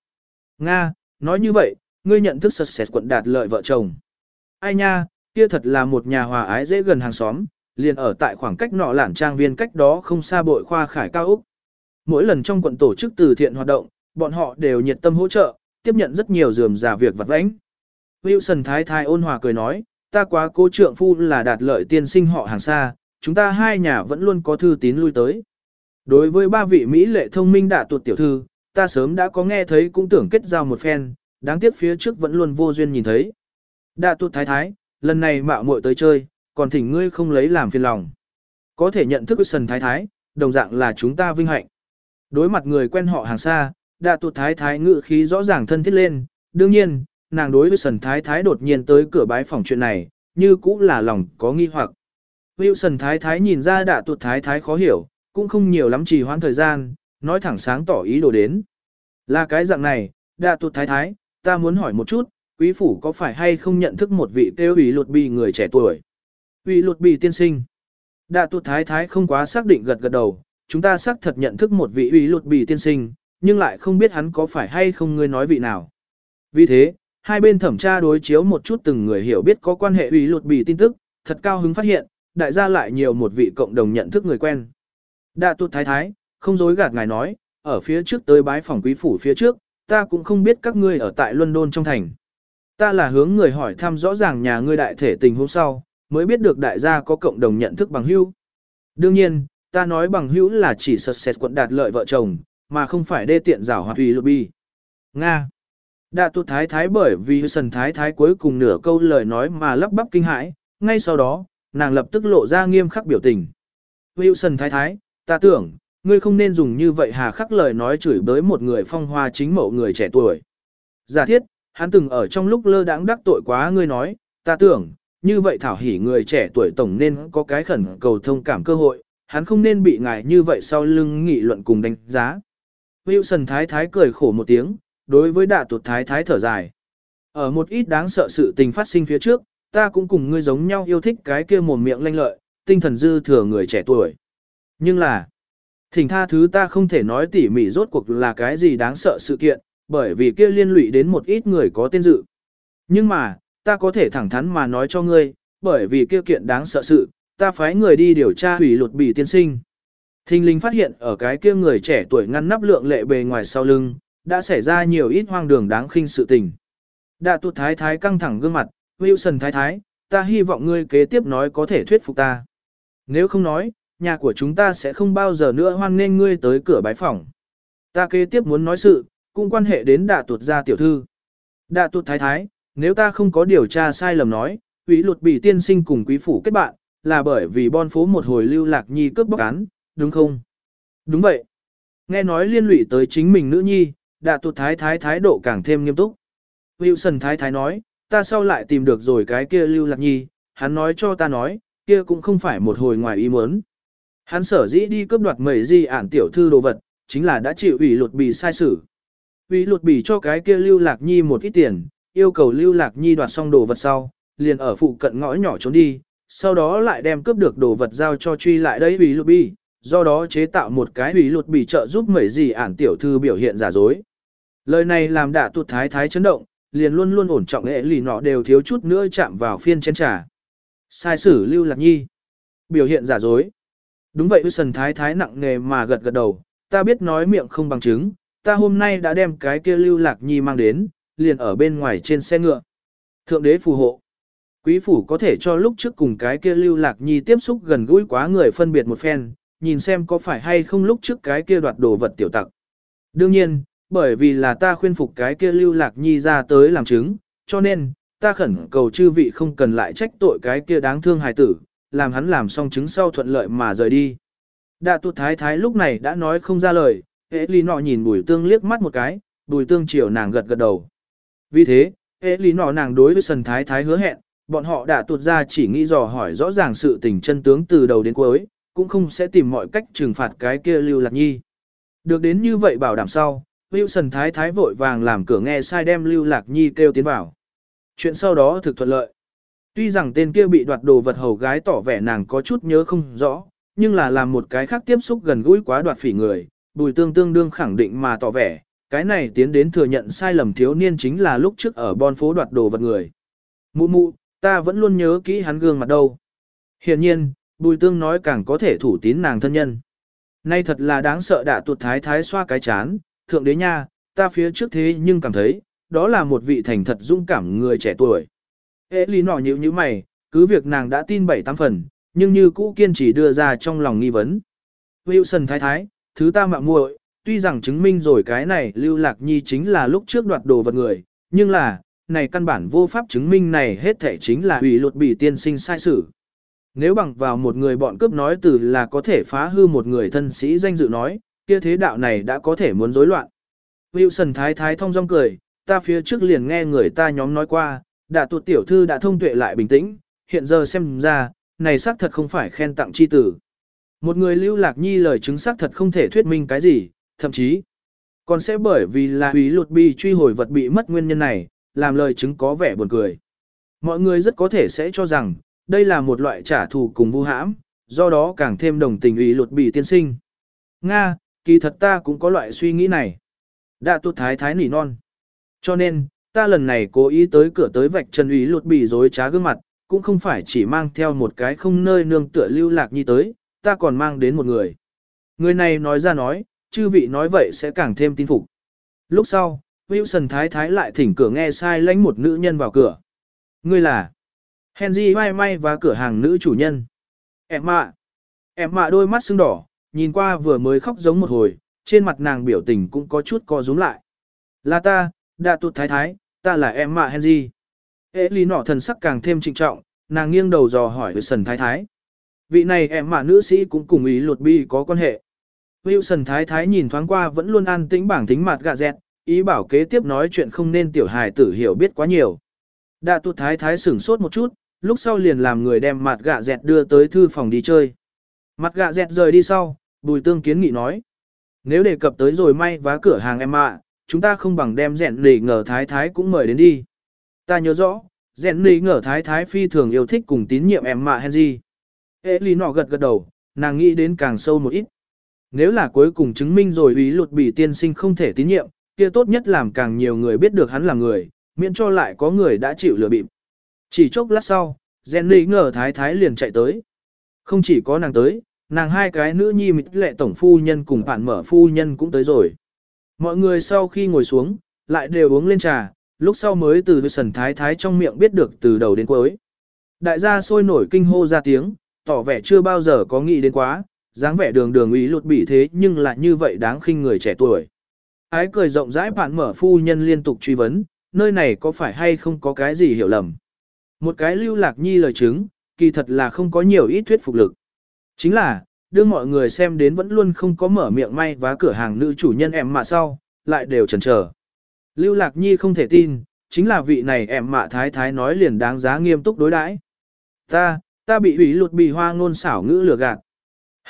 Nga, nói như vậy, ngươi nhận thức success quận đạt lợi vợ chồng. Ai nha, kia thật là một nhà hòa ái dễ gần hàng xóm, liền ở tại khoảng cách nọ lản trang viên cách đó không xa bội khoa khải cao Úc. Mỗi lần trong quận tổ chức từ thiện hoạt động, bọn họ đều nhiệt tâm hỗ trợ, tiếp nhận rất nhiều dườm giả việc vặt vãnh. Wilson Thái Thái ôn hòa cười nói, ta quá cố trượng phu là đạt lợi tiên sinh họ hàng xa, chúng ta hai nhà vẫn luôn có thư tín lui tới. Đối với ba vị Mỹ lệ thông minh đã tuột tiểu thư, ta sớm đã có nghe thấy cũng tưởng kết giao một phen, đáng tiếc phía trước vẫn luôn vô duyên nhìn thấy. Đã tuột thái thái, lần này mạo muội tới chơi, còn thỉnh ngươi không lấy làm phiền lòng. Có thể nhận thức sần thái thái, đồng dạng là chúng ta vinh hạnh. Đối mặt người quen họ hàng xa, đã tụt thái thái ngự khí rõ ràng thân thiết lên, đương nhiên, nàng đối với sần thái thái đột nhiên tới cửa bái phòng chuyện này, như cũng là lòng có nghi hoặc. Wilson thái thái nhìn ra đã tuột thái thái khó hiểu, cũng không nhiều lắm trì hoãn thời gian, nói thẳng sáng tỏ ý đồ đến. Là cái dạng này, đã tuột thái thái, ta muốn hỏi một chút, quý phủ có phải hay không nhận thức một vị tiêu ủy luật bì người trẻ tuổi? Ủy luật bì tiên sinh. Đạ tuột thái thái không quá xác định gật gật đầu, chúng ta xác thật nhận thức một vị ủy luật bì tiên sinh, nhưng lại không biết hắn có phải hay không ngươi nói vị nào. Vì thế, hai bên thẩm tra đối chiếu một chút từng người hiểu biết có quan hệ ủy luật bì tin tức, thật cao hứng phát hiện, đại gia lại nhiều một vị cộng đồng nhận thức người quen. Đạ tuột thái thái, không dối gạt ngài nói, ở phía trước tới bái phòng quý phủ phía trước, ta cũng không biết các ngươi ở tại London trong thành. Ta là hướng người hỏi thăm rõ ràng nhà ngươi đại thể tình hôm sau, mới biết được đại gia có cộng đồng nhận thức bằng hữu. Đương nhiên, ta nói bằng hữu là chỉ success quận đạt lợi vợ chồng, mà không phải đê tiện giảo hoạt vì bi. Nga. Đạ tụt thái thái bởi vì sần thái thái cuối cùng nửa câu lời nói mà lắp bắp kinh hãi, ngay sau đó, nàng lập tức lộ ra nghiêm khắc biểu tình. Wilson thái thái, ta tưởng, ngươi không nên dùng như vậy hà khắc lời nói chửi bới một người phong hoa chính mẫu người trẻ tuổi. Giả thiết, hắn từng ở trong lúc lơ đãng đắc tội quá ngươi nói, ta tưởng, như vậy thảo hỉ người trẻ tuổi tổng nên có cái khẩn cầu thông cảm cơ hội, hắn không nên bị ngài như vậy sau lưng nghị luận cùng đánh giá. Wilson thái thái cười khổ một tiếng, đối với đạ tuột thái thái thở dài. Ở một ít đáng sợ sự tình phát sinh phía trước, ta cũng cùng ngươi giống nhau yêu thích cái kia mồm miệng lanh lợi, tinh thần dư thừa người trẻ tuổi. Nhưng là, thỉnh tha thứ ta không thể nói tỉ mỉ rốt cuộc là cái gì đáng sợ sự kiện, bởi vì kia liên lụy đến một ít người có tên dự. Nhưng mà, ta có thể thẳng thắn mà nói cho ngươi, bởi vì kia kiện đáng sợ sự, ta phái người đi điều tra hủy lột bỉ tiên sinh. Thinh linh phát hiện ở cái kia người trẻ tuổi ngăn nắp lượng lệ bề ngoài sau lưng, đã xảy ra nhiều ít hoang đường đáng khinh sự tình. Đạ tụt thái thái căng thẳng gương mặt, Wilson thái thái, ta hy vọng ngươi kế tiếp nói có thể thuyết phục ta. Nếu không nói, nhà của chúng ta sẽ không bao giờ nữa hoan nên ngươi tới cửa bái phòng. Ta kế tiếp muốn nói sự, cũng quan hệ đến đạ tuột gia tiểu thư. Đạ tuột thái thái, nếu ta không có điều tra sai lầm nói, Quý luật bị tiên sinh cùng quý phủ kết bạn, là bởi vì bon phố một hồi lưu lạc nhi cướp bóc án, đúng không? Đúng vậy. Nghe nói liên lụy tới chính mình nữ nhi, đã tụt thái thái thái độ càng thêm nghiêm túc. Wilson thái thái nói, ta sau lại tìm được rồi cái kia lưu lạc nhi, hắn nói cho ta nói, kia cũng không phải một hồi ngoài ý muốn. Hắn sở dĩ đi cướp đoạt mấy di ản tiểu thư đồ vật, chính là đã chịu ủy luật bì sai xử. Ủy luật bì cho cái kia lưu lạc nhi một ít tiền, yêu cầu lưu lạc nhi đoạt xong đồ vật sau, liền ở phụ cận ngõ nhỏ trốn đi, sau đó lại đem cướp được đồ vật giao cho truy lại đây ủy lụt bì, do đó chế tạo một cái ủy lụt bì trợ giúp mẩy gì ản tiểu thư biểu hiện giả dối. Lời này làm đạ Tụt thái thái chấn động, liền luôn luôn ổn trọng nghệ lì nọ đều thiếu chút nữa chạm vào phiên chén trà. Sai sử lưu lạc nhi. Biểu hiện giả dối. Đúng vậy sần thái thái nặng nghề mà gật gật đầu, ta biết nói miệng không bằng chứng, ta hôm nay đã đem cái kia lưu lạc nhi mang đến, liền ở bên ngoài trên xe ngựa. Thượng đế phù hộ. Quý phủ có thể cho lúc trước cùng cái kia lưu lạc nhi tiếp xúc gần gũi quá người phân biệt một phen, nhìn xem có phải hay không lúc trước cái kia đoạt đồ vật tiểu tặc. Đương nhiên, bởi vì là ta khuyên phục cái kia lưu lạc nhi ra tới làm chứng, cho nên, ta khẩn cầu chư vị không cần lại trách tội cái kia đáng thương hài tử, làm hắn làm xong chứng sau thuận lợi mà rời đi. Đạ tụt thái thái lúc này đã nói không ra lời, hệ lý nọ nhìn bùi tương liếc mắt một cái, bùi tương chiều nàng gật gật đầu. Vì thế, hệ lý nọ nàng đối với sần thái thái hứa hẹn, bọn họ đã tuột ra chỉ nghĩ dò hỏi rõ ràng sự tình chân tướng từ đầu đến cuối, cũng không sẽ tìm mọi cách trừng phạt cái kia lưu lạc nhi. Được đến như vậy bảo đảm sau, Wilson thái thái vội vàng làm cửa nghe sai đem lưu lạc nhi kêu tiến vào. Chuyện sau đó thực thuận lợi. Tuy rằng tên kia bị đoạt đồ vật hầu gái tỏ vẻ nàng có chút nhớ không rõ, nhưng là làm một cái khác tiếp xúc gần gũi quá đoạt phỉ người, bùi tương tương đương khẳng định mà tỏ vẻ, cái này tiến đến thừa nhận sai lầm thiếu niên chính là lúc trước ở bon phố đoạt đồ vật người. Mụ mụ, ta vẫn luôn nhớ kỹ hắn gương mặt đâu. Hiện nhiên, bùi tương nói càng có thể thủ tín nàng thân nhân. Nay thật là đáng sợ đã tuột thái thái xoa cái chán, thượng đế nha, ta phía trước thế nhưng cảm thấy, đó là một vị thành thật dung cảm người trẻ tuổi. Ê lý nọ nhíu như mày, cứ việc nàng đã tin bảy tám phần, nhưng như cũ kiên trì đưa ra trong lòng nghi vấn. Wilson thái thái, thứ ta mạo muội, tuy rằng chứng minh rồi cái này lưu lạc nhi chính là lúc trước đoạt đồ vật người, nhưng là, này căn bản vô pháp chứng minh này hết thể chính là ủy luật bị tiên sinh sai sự. Nếu bằng vào một người bọn cướp nói từ là có thể phá hư một người thân sĩ danh dự nói, kia thế đạo này đã có thể muốn rối loạn. Wilson thái thái thông dong cười, ta phía trước liền nghe người ta nhóm nói qua, đã tuột tiểu thư đã thông tuệ lại bình tĩnh, hiện giờ xem ra, này xác thật không phải khen tặng chi tử. Một người lưu lạc nhi lời chứng xác thật không thể thuyết minh cái gì, Thậm chí, còn sẽ bởi vì là hủy lụt bi truy hồi vật bị mất nguyên nhân này, làm lời chứng có vẻ buồn cười. Mọi người rất có thể sẽ cho rằng, đây là một loại trả thù cùng vu hãm, do đó càng thêm đồng tình ủy lụt bị tiên sinh. Nga, kỳ thật ta cũng có loại suy nghĩ này. Đã tụt thái thái nỉ non. Cho nên, ta lần này cố ý tới cửa tới vạch trần ủy lụt bị dối trá gương mặt, cũng không phải chỉ mang theo một cái không nơi nương tựa lưu lạc như tới, ta còn mang đến một người. Người này nói ra nói, chư vị nói vậy sẽ càng thêm tin phục. Lúc sau, Wilson thái thái lại thỉnh cửa nghe sai lánh một nữ nhân vào cửa. Ngươi là Henry may may và cửa hàng nữ chủ nhân. Em ạ. Em ạ đôi mắt sưng đỏ, nhìn qua vừa mới khóc giống một hồi, trên mặt nàng biểu tình cũng có chút co rúm lại. Là ta, đã tụt thái thái, ta là em mạ Henry. Ê lý nọ thần sắc càng thêm trịnh trọng, nàng nghiêng đầu dò hỏi với sần thái thái. Vị này em mạ nữ sĩ cũng cùng ý luật bi có quan hệ. Wilson thái thái nhìn thoáng qua vẫn luôn an tĩnh bảng tính mặt gạ dẹt, ý bảo kế tiếp nói chuyện không nên tiểu hài tử hiểu biết quá nhiều. Đạ tụt thái thái sửng sốt một chút, lúc sau liền làm người đem mặt gạ dẹt đưa tới thư phòng đi chơi. Mặt gạ dẹt rời đi sau, bùi tương kiến nghị nói. Nếu đề cập tới rồi may vá cửa hàng em ạ, chúng ta không bằng đem dẹn nỉ ngờ thái thái cũng mời đến đi. Ta nhớ rõ, dẹn nỉ ngờ thái thái phi thường yêu thích cùng tín nhiệm em mạ Henry. Ê lý nọ gật gật đầu, nàng nghĩ đến càng sâu một ít. Nếu là cuối cùng chứng minh rồi ý luật bị tiên sinh không thể tín nhiệm, kia tốt nhất làm càng nhiều người biết được hắn là người, miễn cho lại có người đã chịu lừa bịp. Chỉ chốc lát sau, Jenny ngờ thái thái liền chạy tới. Không chỉ có nàng tới, nàng hai cái nữ nhi mịch lệ tổng phu nhân cùng bạn mở phu nhân cũng tới rồi. Mọi người sau khi ngồi xuống, lại đều uống lên trà, lúc sau mới từ sần thái thái trong miệng biết được từ đầu đến cuối. Đại gia sôi nổi kinh hô ra tiếng, tỏ vẻ chưa bao giờ có nghĩ đến quá, dáng vẻ đường đường ý lụt bị thế nhưng lại như vậy đáng khinh người trẻ tuổi. Ái cười rộng rãi bạn mở phu nhân liên tục truy vấn, nơi này có phải hay không có cái gì hiểu lầm. Một cái lưu lạc nhi lời chứng, kỳ thật là không có nhiều ít thuyết phục lực. Chính là, đưa mọi người xem đến vẫn luôn không có mở miệng may vá cửa hàng nữ chủ nhân em mạ sau, lại đều chần chờ. Lưu Lạc Nhi không thể tin, chính là vị này em mạ thái thái nói liền đáng giá nghiêm túc đối đãi. Ta, ta bị ủy lụt bị hoa ngôn xảo ngữ lừa gạt.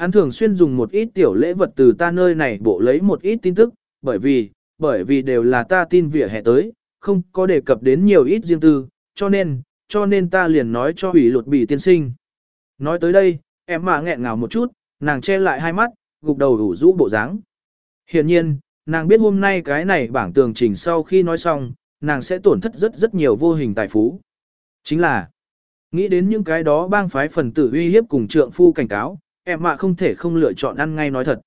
Hắn thường xuyên dùng một ít tiểu lễ vật từ ta nơi này bộ lấy một ít tin tức, bởi vì, bởi vì đều là ta tin vỉa hè tới, không có đề cập đến nhiều ít riêng tư, cho nên, cho nên ta liền nói cho hủy lụt bị tiên sinh. Nói tới đây, em mà nghẹn ngào một chút, nàng che lại hai mắt, gục đầu đủ rũ bộ dáng. Hiển nhiên, nàng biết hôm nay cái này bảng tường trình sau khi nói xong, nàng sẽ tổn thất rất rất nhiều vô hình tài phú. Chính là, nghĩ đến những cái đó bang phái phần tử uy hiếp cùng trượng phu cảnh cáo, em mạ không thể không lựa chọn ăn ngay nói thật.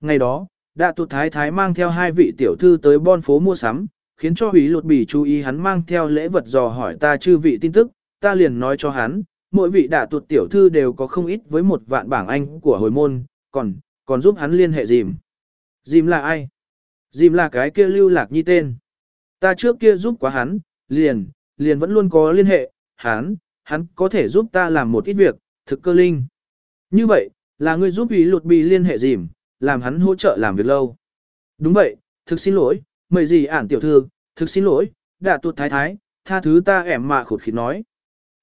Ngày đó, đạ tụt thái thái mang theo hai vị tiểu thư tới bon phố mua sắm, khiến cho hủy lột bỉ chú ý hắn mang theo lễ vật dò hỏi ta chư vị tin tức, ta liền nói cho hắn, mỗi vị Đạ Tụt tiểu thư đều có không ít với một vạn bảng Anh của hồi môn, còn, còn giúp hắn liên hệ dìm. Dìm là ai? Dìm là cái kia lưu lạc nhi tên. Ta trước kia giúp quá hắn, liền, liền vẫn luôn có liên hệ, hắn, hắn có thể giúp ta làm một ít việc, thực cơ linh. Như vậy, là ngươi giúp ý lụt bị liên hệ dìm, làm hắn hỗ trợ làm việc lâu. Đúng vậy, thực xin lỗi, mời gì ản tiểu thư, thực xin lỗi, đã tuột thái thái, tha thứ ta ẻm mạ khụt khịt nói.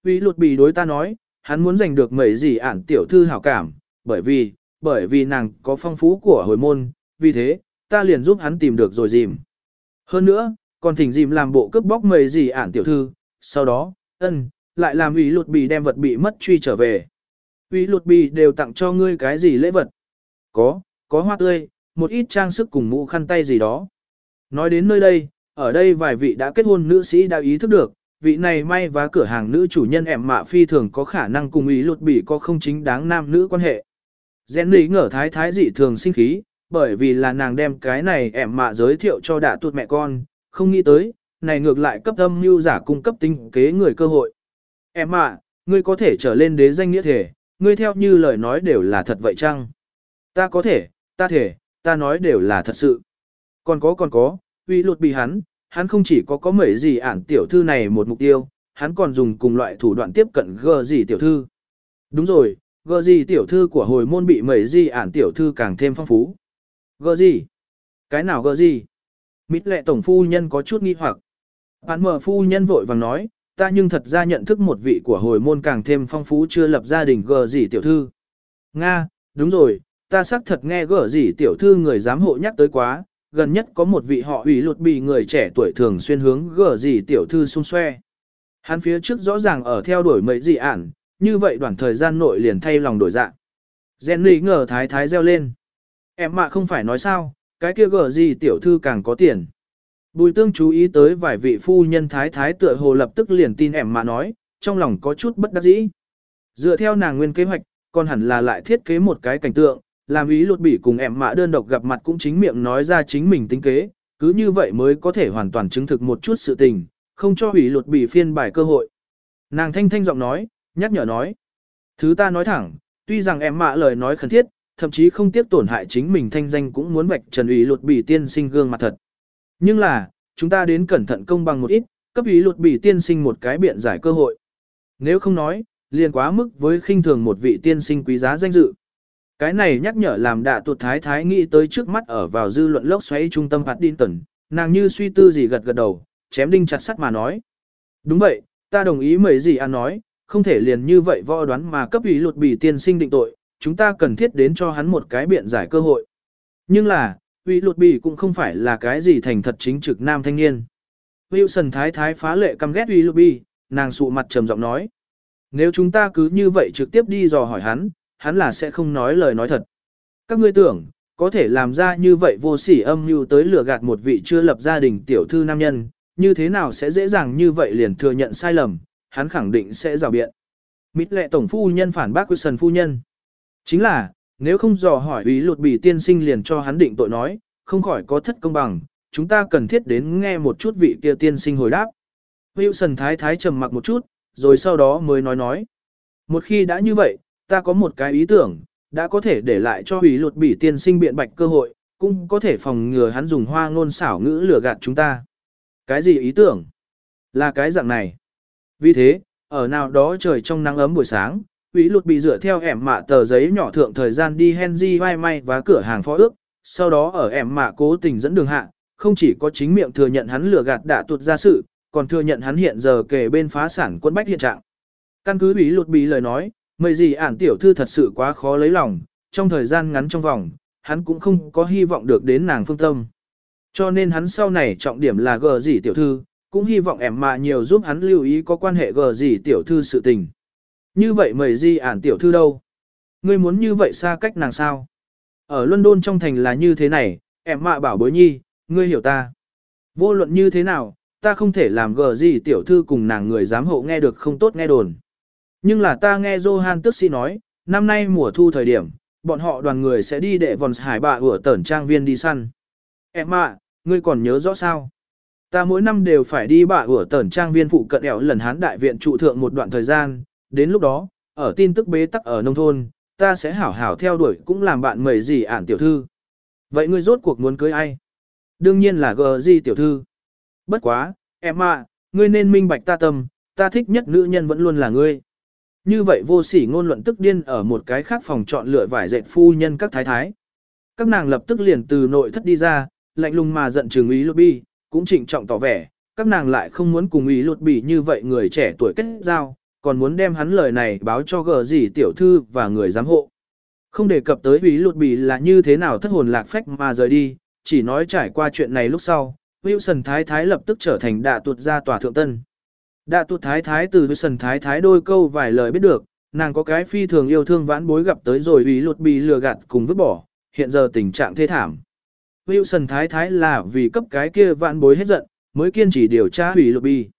Ý lụt bì đối ta nói, hắn muốn giành được mời gì ản tiểu thư hảo cảm, bởi vì, bởi vì nàng có phong phú của hồi môn, vì thế, ta liền giúp hắn tìm được rồi dìm. Hơn nữa, còn thỉnh dìm làm bộ cướp bóc mời gì ản tiểu thư, sau đó, ân, lại làm ý lụt bì đem vật bị mất truy trở về. Ủy lụt bì đều tặng cho ngươi cái gì lễ vật? Có, có hoa tươi, một ít trang sức cùng mũ khăn tay gì đó. Nói đến nơi đây, ở đây vài vị đã kết hôn nữ sĩ đã ý thức được, vị này may vá cửa hàng nữ chủ nhân ẻm mạ phi thường có khả năng cùng ý lụt bì có không chính đáng nam nữ quan hệ. Dẹn lý ngở thái thái dị thường sinh khí, bởi vì là nàng đem cái này ẻm mạ giới thiệu cho đã tuột mẹ con, không nghĩ tới, này ngược lại cấp âm mưu giả cung cấp tinh kế người cơ hội. Em mạ, ngươi có thể trở lên đế danh nghĩa thể, ngươi theo như lời nói đều là thật vậy chăng? Ta có thể, ta thể, ta nói đều là thật sự. Còn có còn có, uy luật bị hắn, hắn không chỉ có có mấy gì ản tiểu thư này một mục tiêu, hắn còn dùng cùng loại thủ đoạn tiếp cận gờ gì tiểu thư. Đúng rồi, gờ gì tiểu thư của hồi môn bị mấy gì ản tiểu thư càng thêm phong phú. Gờ gì? Cái nào gờ gì? Mít lệ tổng phu nhân có chút nghi hoặc. Bạn mở phu nhân vội vàng nói, ta nhưng thật ra nhận thức một vị của hồi môn càng thêm phong phú chưa lập gia đình gờ gì tiểu thư. Nga, đúng rồi, ta xác thật nghe gở gì tiểu thư người giám hộ nhắc tới quá, gần nhất có một vị họ ủy lụt bị người trẻ tuổi thường xuyên hướng gở gì tiểu thư xung xoe. Hắn phía trước rõ ràng ở theo đuổi mấy gì ản, như vậy đoạn thời gian nội liền thay lòng đổi dạng. Jenny ngờ thái thái reo lên. Em mạ không phải nói sao, cái kia gở gì tiểu thư càng có tiền. Bùi tương chú ý tới vài vị phu nhân thái thái tựa hồ lập tức liền tin em mà nói, trong lòng có chút bất đắc dĩ. Dựa theo nàng nguyên kế hoạch, còn hẳn là lại thiết kế một cái cảnh tượng, làm ý lột bỉ cùng em mạ đơn độc gặp mặt cũng chính miệng nói ra chính mình tính kế, cứ như vậy mới có thể hoàn toàn chứng thực một chút sự tình, không cho ủy lột bỉ phiên bài cơ hội. Nàng thanh thanh giọng nói, nhắc nhở nói. Thứ ta nói thẳng, tuy rằng em mạ lời nói khẩn thiết, thậm chí không tiếc tổn hại chính mình thanh danh cũng muốn vạch trần ủy lột bỉ tiên sinh gương mặt thật. Nhưng là, chúng ta đến cẩn thận công bằng một ít, cấp ý luật bỉ tiên sinh một cái biện giải cơ hội. Nếu không nói, liền quá mức với khinh thường một vị tiên sinh quý giá danh dự. Cái này nhắc nhở làm đạ tuột thái thái nghĩ tới trước mắt ở vào dư luận lốc xoáy trung tâm hạt đin tần, nàng như suy tư gì gật gật đầu, chém đinh chặt sắt mà nói. Đúng vậy, ta đồng ý mấy gì ăn nói, không thể liền như vậy võ đoán mà cấp ủy luật bỉ tiên sinh định tội, chúng ta cần thiết đến cho hắn một cái biện giải cơ hội. Nhưng là, Vị lột bỉ cũng không phải là cái gì thành thật chính trực nam thanh niên. Wilson thái thái phá lệ căm ghét vị lột bỉ, nàng sụ mặt trầm giọng nói. Nếu chúng ta cứ như vậy trực tiếp đi dò hỏi hắn, hắn là sẽ không nói lời nói thật. Các ngươi tưởng, có thể làm ra như vậy vô sỉ âm mưu tới lừa gạt một vị chưa lập gia đình tiểu thư nam nhân, như thế nào sẽ dễ dàng như vậy liền thừa nhận sai lầm, hắn khẳng định sẽ rào biện. Mít lệ tổng phu nhân phản bác Wilson phu nhân. Chính là, nếu không dò hỏi ý lụt bỉ tiên sinh liền cho hắn định tội nói, không khỏi có thất công bằng, chúng ta cần thiết đến nghe một chút vị kia tiên sinh hồi đáp. Wilson thái thái trầm mặc một chút, rồi sau đó mới nói nói. Một khi đã như vậy, ta có một cái ý tưởng, đã có thể để lại cho ý lụt bỉ tiên sinh biện bạch cơ hội, cũng có thể phòng ngừa hắn dùng hoa ngôn xảo ngữ lừa gạt chúng ta. Cái gì ý tưởng? Là cái dạng này. Vì thế, ở nào đó trời trong nắng ấm buổi sáng, Quý lụt bị dựa theo ẻm mạ tờ giấy nhỏ thượng thời gian đi Henry vai may và cửa hàng phó ước, sau đó ở ẻm mạ cố tình dẫn đường hạ, không chỉ có chính miệng thừa nhận hắn lừa gạt đã tuột ra sự, còn thừa nhận hắn hiện giờ kể bên phá sản quân bách hiện trạng. Căn cứ Quý lụt bị lời nói, mấy gì ản tiểu thư thật sự quá khó lấy lòng, trong thời gian ngắn trong vòng, hắn cũng không có hy vọng được đến nàng phương tâm. Cho nên hắn sau này trọng điểm là gờ gì tiểu thư, cũng hy vọng em mạ nhiều giúp hắn lưu ý có quan hệ gờ gì tiểu thư sự tình. Như vậy mời di ản tiểu thư đâu? Ngươi muốn như vậy xa cách nàng sao? Ở London trong thành là như thế này, em mạ bảo bối nhi, ngươi hiểu ta. Vô luận như thế nào, ta không thể làm gờ gì tiểu thư cùng nàng người giám hộ nghe được không tốt nghe đồn. Nhưng là ta nghe Johan tức sĩ nói, năm nay mùa thu thời điểm, bọn họ đoàn người sẽ đi đệ vòn hải bạ ở tẩn trang viên đi săn. Em ạ, ngươi còn nhớ rõ sao? Ta mỗi năm đều phải đi bạ ở tẩn trang viên phụ cận ẻo lần hán đại viện trụ thượng một đoạn thời gian, đến lúc đó, ở tin tức bế tắc ở nông thôn, ta sẽ hảo hảo theo đuổi cũng làm bạn mời gì ản tiểu thư. Vậy ngươi rốt cuộc muốn cưới ai? Đương nhiên là gờ gì tiểu thư. Bất quá, em ạ, ngươi nên minh bạch ta tâm, ta thích nhất nữ nhân vẫn luôn là ngươi. Như vậy vô sỉ ngôn luận tức điên ở một cái khác phòng chọn lựa vải dệt phu nhân các thái thái. Các nàng lập tức liền từ nội thất đi ra, lạnh lùng mà giận trường ý lột bi, cũng trịnh trọng tỏ vẻ, các nàng lại không muốn cùng ý lột bỉ như vậy người trẻ tuổi kết giao, còn muốn đem hắn lời này báo cho gờ gì tiểu thư và người giám hộ. Không đề cập tới ý lụt bì là như thế nào thất hồn lạc phách mà rời đi, chỉ nói trải qua chuyện này lúc sau, Wilson Thái Thái lập tức trở thành đạ tuột gia tòa thượng tân. Đạ tuột Thái Thái từ Wilson Thái Thái đôi câu vài lời biết được, nàng có cái phi thường yêu thương vãn bối gặp tới rồi ý lụt bì lừa gạt cùng vứt bỏ, hiện giờ tình trạng thê thảm. Wilson Thái Thái là vì cấp cái kia vãn bối hết giận, mới kiên trì điều tra hủy lụt bì.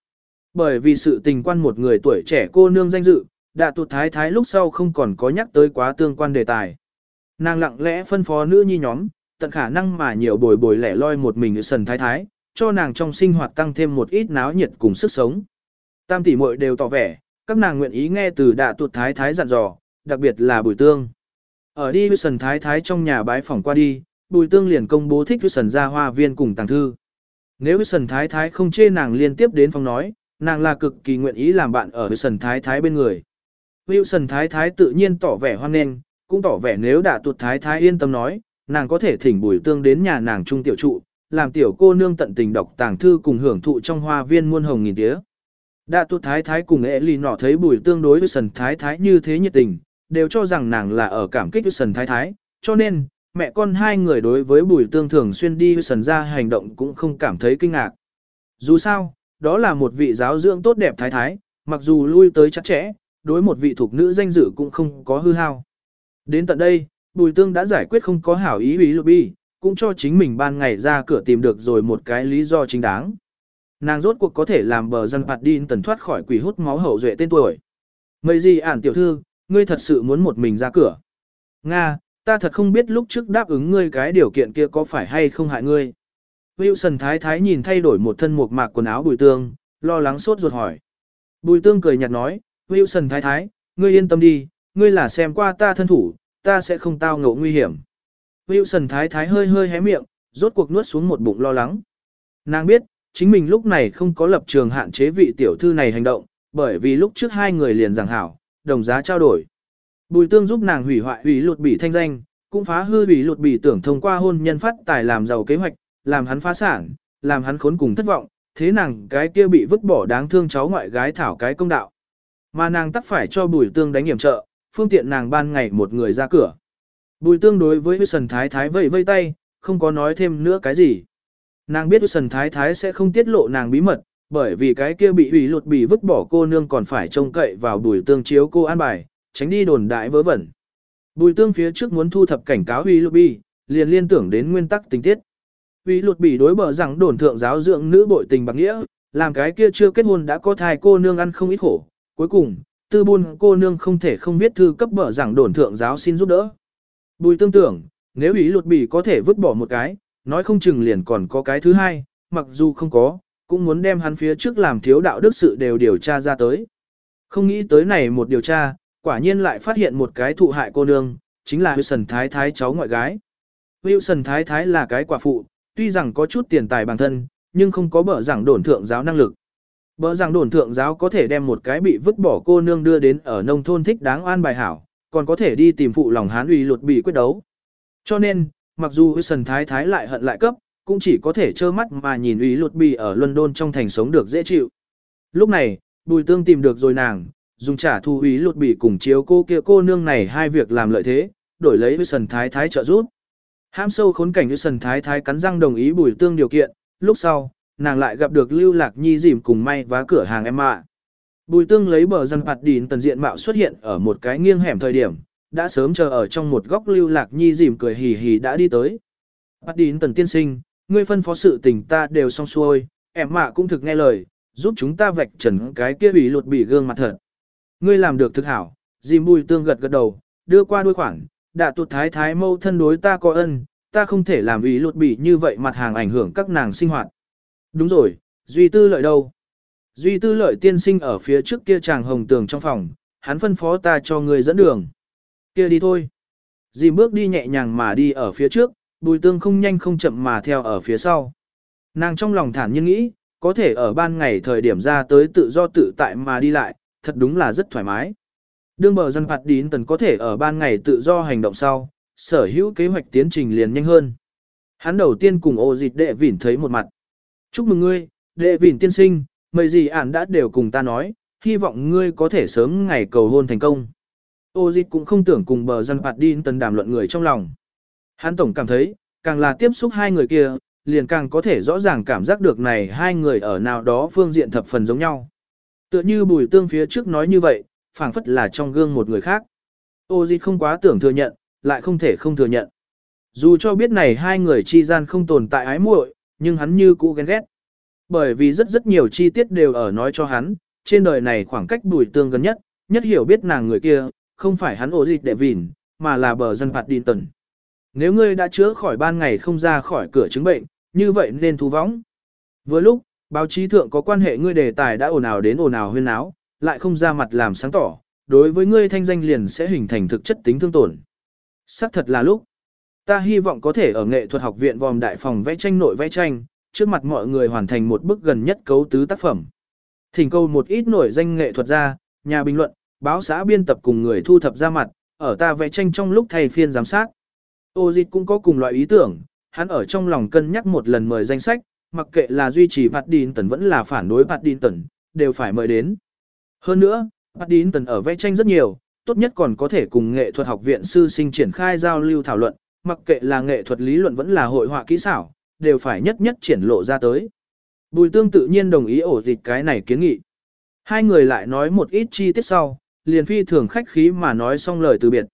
Bởi vì sự tình quan một người tuổi trẻ cô nương danh dự, đã tụt Thái Thái lúc sau không còn có nhắc tới quá tương quan đề tài. Nàng lặng lẽ phân phó nữ nhi nhóm, tận khả năng mà nhiều bồi bồi lẻ loi một mình sần Thái Thái, cho nàng trong sinh hoạt tăng thêm một ít náo nhiệt cùng sức sống. Tam tỷ muội đều tỏ vẻ, các nàng nguyện ý nghe từ đạ tuột Thái Thái dặn dò, đặc biệt là bùi tương. Ở đi với sần Thái Thái trong nhà bái phòng qua đi, Bùi Tương liền công bố thích với sần ra hoa viên cùng tàng thư. Nếu sần Thái Thái không chê nàng liên tiếp đến phòng nói, nàng là cực kỳ nguyện ý làm bạn ở Wilson Thái Thái bên người. Wilson Thái Thái tự nhiên tỏ vẻ hoan nghênh, cũng tỏ vẻ nếu đã tuột Thái Thái yên tâm nói, nàng có thể thỉnh Bùi Tương đến nhà nàng trung tiểu trụ, làm tiểu cô nương tận tình đọc tàng thư cùng hưởng thụ trong hoa viên muôn hồng nghìn tía. đã tuột thái thái cùng ế lì nọ thấy bùi tương đối với thái thái như thế nhiệt tình, đều cho rằng nàng là ở cảm kích với thái thái, cho nên, mẹ con hai người đối với bùi tương thường xuyên đi Wilson ra hành động cũng không cảm thấy kinh ngạc. Dù sao, đó là một vị giáo dưỡng tốt đẹp thái thái, mặc dù lui tới chắc chẽ, đối một vị thuộc nữ danh dự cũng không có hư hao. Đến tận đây, bùi tương đã giải quyết không có hảo ý ý lục bi, cũng cho chính mình ban ngày ra cửa tìm được rồi một cái lý do chính đáng. Nàng rốt cuộc có thể làm bờ dân phạt đi tần thoát khỏi quỷ hút máu hậu duệ tên tuổi. Mấy gì ản tiểu thư, ngươi thật sự muốn một mình ra cửa. Nga, ta thật không biết lúc trước đáp ứng ngươi cái điều kiện kia có phải hay không hại ngươi. Wilson thái thái nhìn thay đổi một thân mộc mạc quần áo bùi tương, lo lắng sốt ruột hỏi. Bùi tương cười nhạt nói, Wilson thái thái, ngươi yên tâm đi, ngươi là xem qua ta thân thủ, ta sẽ không tao ngộ nguy hiểm. Wilson thái thái hơi hơi hé miệng, rốt cuộc nuốt xuống một bụng lo lắng. Nàng biết, chính mình lúc này không có lập trường hạn chế vị tiểu thư này hành động, bởi vì lúc trước hai người liền giảng hảo, đồng giá trao đổi. Bùi tương giúp nàng hủy hoại hủy luật bỉ thanh danh, cũng phá hư hủy luật bỉ tưởng thông qua hôn nhân phát tài làm giàu kế hoạch, làm hắn phá sản, làm hắn khốn cùng thất vọng, thế nàng cái kia bị vứt bỏ đáng thương cháu ngoại gái thảo cái công đạo. Mà nàng tắc phải cho bùi tương đánh hiểm trợ, phương tiện nàng ban ngày một người ra cửa. Bùi tương đối với sần thái thái vẫy vây tay, không có nói thêm nữa cái gì. Nàng biết sần thái thái sẽ không tiết lộ nàng bí mật, bởi vì cái kia bị hủy luật bị vứt bỏ cô nương còn phải trông cậy vào bùi tương chiếu cô an bài, tránh đi đồn đại vớ vẩn. Bùi tương phía trước muốn thu thập cảnh cáo Huy lụt bị, liền liên tưởng đến nguyên tắc tình tiết. Vì lụt bị đối bờ rằng đồn thượng giáo dưỡng nữ bội tình bạc nghĩa, làm cái kia chưa kết hôn đã có thai cô nương ăn không ít khổ. Cuối cùng, tư buôn cô nương không thể không viết thư cấp bờ rằng đồn thượng giáo xin giúp đỡ. Bùi tương tưởng, nếu ý lụt bỉ có thể vứt bỏ một cái, nói không chừng liền còn có cái thứ hai, mặc dù không có, cũng muốn đem hắn phía trước làm thiếu đạo đức sự đều điều tra ra tới. Không nghĩ tới này một điều tra, quả nhiên lại phát hiện một cái thụ hại cô nương, chính là Wilson Thái Thái cháu ngoại gái. Wilson Thái Thái là cái quả phụ, tuy rằng có chút tiền tài bản thân, nhưng không có bở giảng đồn thượng giáo năng lực. Bở giảng đồn thượng giáo có thể đem một cái bị vứt bỏ cô nương đưa đến ở nông thôn thích đáng an bài hảo, còn có thể đi tìm phụ lòng hán uy luật bị quyết đấu. Cho nên, mặc dù Wilson Thái Thái lại hận lại cấp, cũng chỉ có thể trơ mắt mà nhìn uy luật bị ở London trong thành sống được dễ chịu. Lúc này, Bùi Tương tìm được rồi nàng, dùng trả thu uy luật bị cùng chiếu cô kia cô nương này hai việc làm lợi thế, đổi lấy Wilson Thái Thái trợ giúp. Ham sâu khốn cảnh như sần Thái Thái cắn răng đồng ý Bùi Tương điều kiện, lúc sau, nàng lại gặp được Lưu Lạc Nhi dìm cùng may vá cửa hàng em ạ. Bùi tương lấy bờ dân phạt đỉn tần diện mạo xuất hiện ở một cái nghiêng hẻm thời điểm, đã sớm chờ ở trong một góc lưu lạc nhi dìm cười hì hì đã đi tới. Phạt đỉn tần tiên sinh, ngươi phân phó sự tình ta đều xong xuôi, em mạ cũng thực nghe lời, giúp chúng ta vạch trần cái kia bị lột bị gương mặt thật. Ngươi làm được thực hảo, dìm bùi tương gật gật đầu, đưa qua đuôi khoảng đã tụt thái thái mâu thân đối ta có ân, ta không thể làm ý lột bị như vậy mặt hàng ảnh hưởng các nàng sinh hoạt. Đúng rồi, duy tư lợi đâu? Duy tư lợi tiên sinh ở phía trước kia chàng hồng tường trong phòng, hắn phân phó ta cho người dẫn đường. Kia đi thôi. dì bước đi nhẹ nhàng mà đi ở phía trước, bùi tương không nhanh không chậm mà theo ở phía sau. Nàng trong lòng thản nhiên nghĩ, có thể ở ban ngày thời điểm ra tới tự do tự tại mà đi lại, thật đúng là rất thoải mái. Đương bờ dân phạt đín tần có thể ở ban ngày tự do hành động sau, sở hữu kế hoạch tiến trình liền nhanh hơn. Hắn đầu tiên cùng ô dịch đệ vỉn thấy một mặt. Chúc mừng ngươi, đệ vỉn tiên sinh, Mấy gì ản đã đều cùng ta nói, hy vọng ngươi có thể sớm ngày cầu hôn thành công. Ô dịch cũng không tưởng cùng bờ dân phạt đín tần đàm luận người trong lòng. Hắn tổng cảm thấy, càng là tiếp xúc hai người kia, liền càng có thể rõ ràng cảm giác được này hai người ở nào đó phương diện thập phần giống nhau. Tựa như bùi tương phía trước nói như vậy, phảng phất là trong gương một người khác. Ô dịch không quá tưởng thừa nhận, lại không thể không thừa nhận. Dù cho biết này hai người chi gian không tồn tại ái muội, nhưng hắn như cũ ghen ghét. Bởi vì rất rất nhiều chi tiết đều ở nói cho hắn, trên đời này khoảng cách bùi tương gần nhất, nhất hiểu biết nàng người kia, không phải hắn ổ dịch đệ vỉn, mà là bờ dân phạt đi tần. Nếu ngươi đã chữa khỏi ban ngày không ra khỏi cửa chứng bệnh, như vậy nên thu vóng. Vừa lúc, báo chí thượng có quan hệ ngươi đề tài đã ồn ào đến ồn ào huyên áo, lại không ra mặt làm sáng tỏ, đối với ngươi thanh danh liền sẽ hình thành thực chất tính thương tổn. Sắc thật là lúc. Ta hy vọng có thể ở nghệ thuật học viện vòm đại phòng vẽ tranh nội vẽ tranh, trước mặt mọi người hoàn thành một bức gần nhất cấu tứ tác phẩm. Thỉnh cầu một ít nổi danh nghệ thuật gia, nhà bình luận, báo xã biên tập cùng người thu thập ra mặt, ở ta vẽ tranh trong lúc thay phiên giám sát. Ô dịch cũng có cùng loại ý tưởng, hắn ở trong lòng cân nhắc một lần mời danh sách, mặc kệ là duy trì Bạt Đín Tần vẫn là phản đối Bạt Đín Tần, đều phải mời đến. Hơn nữa, Bạt Đín Tần ở vẽ tranh rất nhiều, tốt nhất còn có thể cùng nghệ thuật học viện sư sinh triển khai giao lưu thảo luận, mặc kệ là nghệ thuật lý luận vẫn là hội họa kỹ xảo, đều phải nhất nhất triển lộ ra tới. Bùi tương tự nhiên đồng ý ổ dịch cái này kiến nghị. Hai người lại nói một ít chi tiết sau, liền phi thường khách khí mà nói xong lời từ biệt.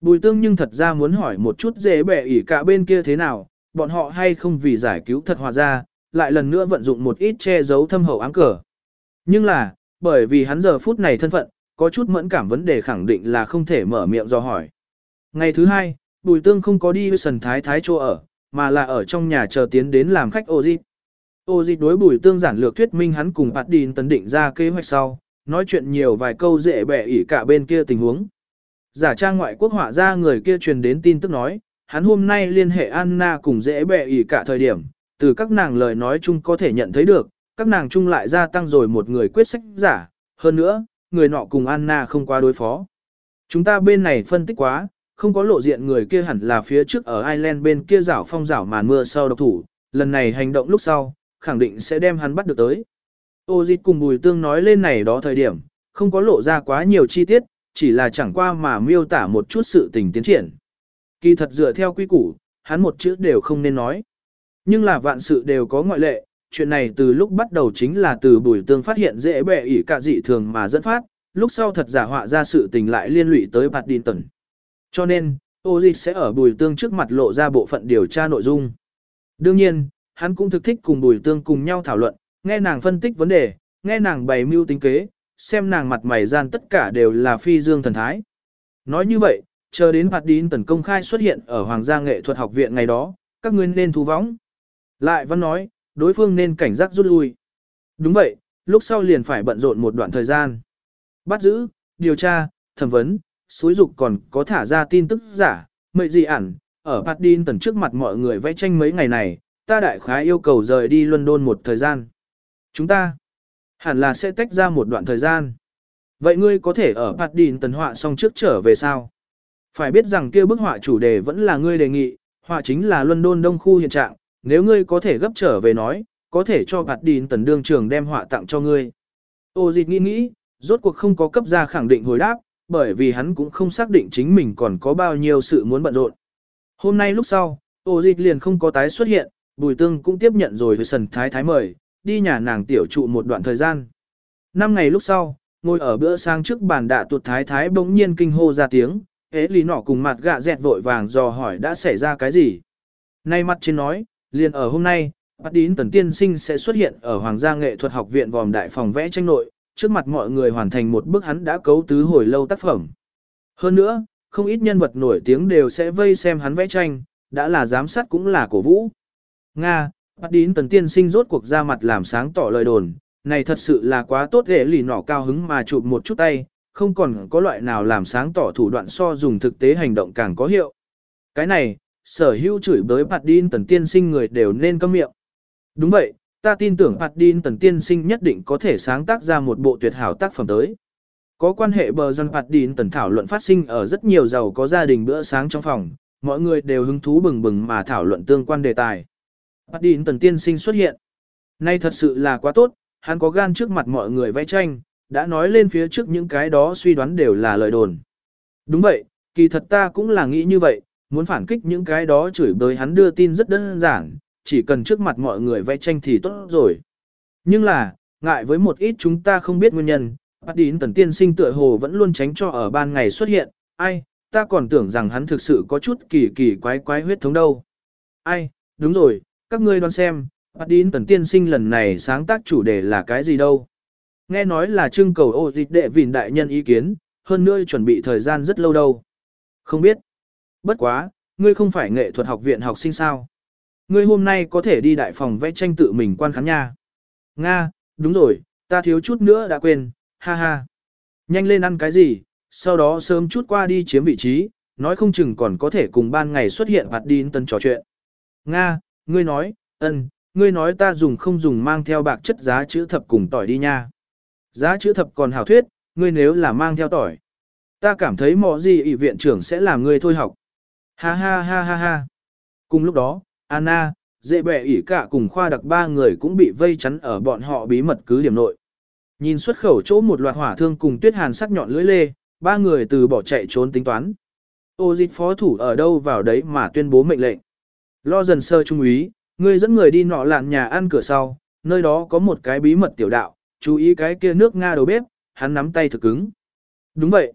Bùi tương nhưng thật ra muốn hỏi một chút dễ bẻ ỉ cả bên kia thế nào, bọn họ hay không vì giải cứu thật hòa ra, lại lần nữa vận dụng một ít che giấu thâm hậu áng cờ. Nhưng là, bởi vì hắn giờ phút này thân phận, có chút mẫn cảm vấn đề khẳng định là không thể mở miệng do hỏi. Ngày thứ hai, Bùi Tương không có đi với sần thái thái chỗ ở, mà là ở trong nhà chờ tiến đến làm khách ô dịp. Ô dịp đối Bùi Tương giản lược thuyết minh hắn cùng Bạt Đình tấn định ra kế hoạch sau, nói chuyện nhiều vài câu dễ bẻ ỉ cả bên kia tình huống. Giả trang ngoại quốc họa ra người kia truyền đến tin tức nói, hắn hôm nay liên hệ Anna cùng dễ bẻ ỉ cả thời điểm, từ các nàng lời nói chung có thể nhận thấy được, các nàng chung lại gia tăng rồi một người quyết sách giả, hơn nữa, người nọ cùng Anna không qua đối phó. Chúng ta bên này phân tích quá, không có lộ diện người kia hẳn là phía trước ở Ireland bên kia rảo phong rảo màn mưa sau độc thủ, lần này hành động lúc sau, khẳng định sẽ đem hắn bắt được tới. Ô dịch cùng Bùi Tương nói lên này đó thời điểm, không có lộ ra quá nhiều chi tiết, chỉ là chẳng qua mà miêu tả một chút sự tình tiến triển. Kỳ thật dựa theo quy củ, hắn một chữ đều không nên nói. Nhưng là vạn sự đều có ngoại lệ, chuyện này từ lúc bắt đầu chính là từ Bùi Tương phát hiện dễ bẻ ỉ cả dị thường mà dẫn phát, lúc sau thật giả họa ra sự tình lại liên lụy tới Bạt Đinh Tần. Cho nên, ô dịch sẽ ở Bùi Tương trước mặt lộ ra bộ phận điều tra nội dung. Đương nhiên, hắn cũng thực thích cùng Bùi Tương cùng nhau thảo luận, nghe nàng phân tích vấn đề, nghe nàng bày mưu tính kế, xem nàng mặt mày gian tất cả đều là phi dương thần thái. Nói như vậy, chờ đến Bạt đín tần công khai xuất hiện ở Hoàng gia nghệ thuật học viện ngày đó, các ngươi nên thu vóng. Lại văn nói, đối phương nên cảnh giác rút lui. Đúng vậy, lúc sau liền phải bận rộn một đoạn thời gian. Bắt giữ, điều tra, thẩm vấn, xúi dục còn có thả ra tin tức giả, mệnh gì ẩn, ở phạt tần trước mặt mọi người vẽ tranh mấy ngày này, ta đại khái yêu cầu rời đi London một thời gian. Chúng ta hẳn là sẽ tách ra một đoạn thời gian. Vậy ngươi có thể ở Bạt tần họa xong trước trở về sao? Phải biết rằng kia bức họa chủ đề vẫn là ngươi đề nghị, họa chính là London đông khu hiện trạng, nếu ngươi có thể gấp trở về nói, có thể cho Bạt Đìn tần đương trường đem họa tặng cho ngươi. Ô dịch nghĩ nghĩ, rốt cuộc không có cấp ra khẳng định hồi đáp, bởi vì hắn cũng không xác định chính mình còn có bao nhiêu sự muốn bận rộn. Hôm nay lúc sau, ô dịch liền không có tái xuất hiện, Bùi Tương cũng tiếp nhận rồi với sần thái thái mời, đi nhà nàng tiểu trụ một đoạn thời gian. Năm ngày lúc sau, ngồi ở bữa sang trước bàn đạ tuột thái thái bỗng nhiên kinh hô ra tiếng, hế lý nọ cùng mặt gạ dẹt vội vàng dò hỏi đã xảy ra cái gì. Nay mặt trên nói, liền ở hôm nay, Bát Đín Tần Tiên Sinh sẽ xuất hiện ở Hoàng gia nghệ thuật học viện vòm đại phòng vẽ tranh nội, trước mặt mọi người hoàn thành một bức hắn đã cấu tứ hồi lâu tác phẩm. Hơn nữa, không ít nhân vật nổi tiếng đều sẽ vây xem hắn vẽ tranh, đã là giám sát cũng là cổ vũ. Nga, Bắt đín tần tiên sinh rốt cuộc ra mặt làm sáng tỏ lời đồn, này thật sự là quá tốt để lì nỏ cao hứng mà chụp một chút tay, không còn có loại nào làm sáng tỏ thủ đoạn so dùng thực tế hành động càng có hiệu. Cái này, sở hữu chửi bới bạt đín tần tiên sinh người đều nên câm miệng. Đúng vậy, ta tin tưởng bạt đín tần tiên sinh nhất định có thể sáng tác ra một bộ tuyệt hảo tác phẩm tới. Có quan hệ bờ dân bạt đín tần thảo luận phát sinh ở rất nhiều giàu có gia đình bữa sáng trong phòng, mọi người đều hứng thú bừng bừng mà thảo luận tương quan đề tài. Bạt đín tần tiên sinh xuất hiện. Nay thật sự là quá tốt, hắn có gan trước mặt mọi người vẽ tranh, đã nói lên phía trước những cái đó suy đoán đều là lời đồn. Đúng vậy, kỳ thật ta cũng là nghĩ như vậy, muốn phản kích những cái đó chửi bới hắn đưa tin rất đơn giản, chỉ cần trước mặt mọi người vẽ tranh thì tốt rồi. Nhưng là, ngại với một ít chúng ta không biết nguyên nhân, bắt đến tần tiên sinh tựa hồ vẫn luôn tránh cho ở ban ngày xuất hiện, ai, ta còn tưởng rằng hắn thực sự có chút kỳ kỳ quái quái huyết thống đâu. Ai, đúng rồi, các ngươi đoán xem, bắt đến Tần Tiên Sinh lần này sáng tác chủ đề là cái gì đâu. Nghe nói là trưng cầu ô dịch đệ vịn đại nhân ý kiến, hơn nữa chuẩn bị thời gian rất lâu đâu. Không biết. Bất quá, ngươi không phải nghệ thuật học viện học sinh sao. Ngươi hôm nay có thể đi đại phòng vẽ tranh tự mình quan khán nha. Nga, đúng rồi, ta thiếu chút nữa đã quên, ha ha. Nhanh lên ăn cái gì, sau đó sớm chút qua đi chiếm vị trí, nói không chừng còn có thể cùng ban ngày xuất hiện Bạt đi tân trò chuyện. Nga, ngươi nói, ân, ngươi nói ta dùng không dùng mang theo bạc chất giá chữ thập cùng tỏi đi nha. Giá chữ thập còn hảo thuyết, ngươi nếu là mang theo tỏi. Ta cảm thấy mọ gì ủy viện trưởng sẽ làm ngươi thôi học. Ha ha ha ha ha. Cùng lúc đó, Anna, dễ bẻ ỉ cả cùng khoa đặc ba người cũng bị vây chắn ở bọn họ bí mật cứ điểm nội. Nhìn xuất khẩu chỗ một loạt hỏa thương cùng tuyết hàn sắc nhọn lưỡi lê, ba người từ bỏ chạy trốn tính toán. Ô dịch phó thủ ở đâu vào đấy mà tuyên bố mệnh lệnh. Lo dần sơ trung úy, người dẫn người đi nọ lạn nhà ăn cửa sau, nơi đó có một cái bí mật tiểu đạo, chú ý cái kia nước Nga đầu bếp, hắn nắm tay thực cứng. Đúng vậy.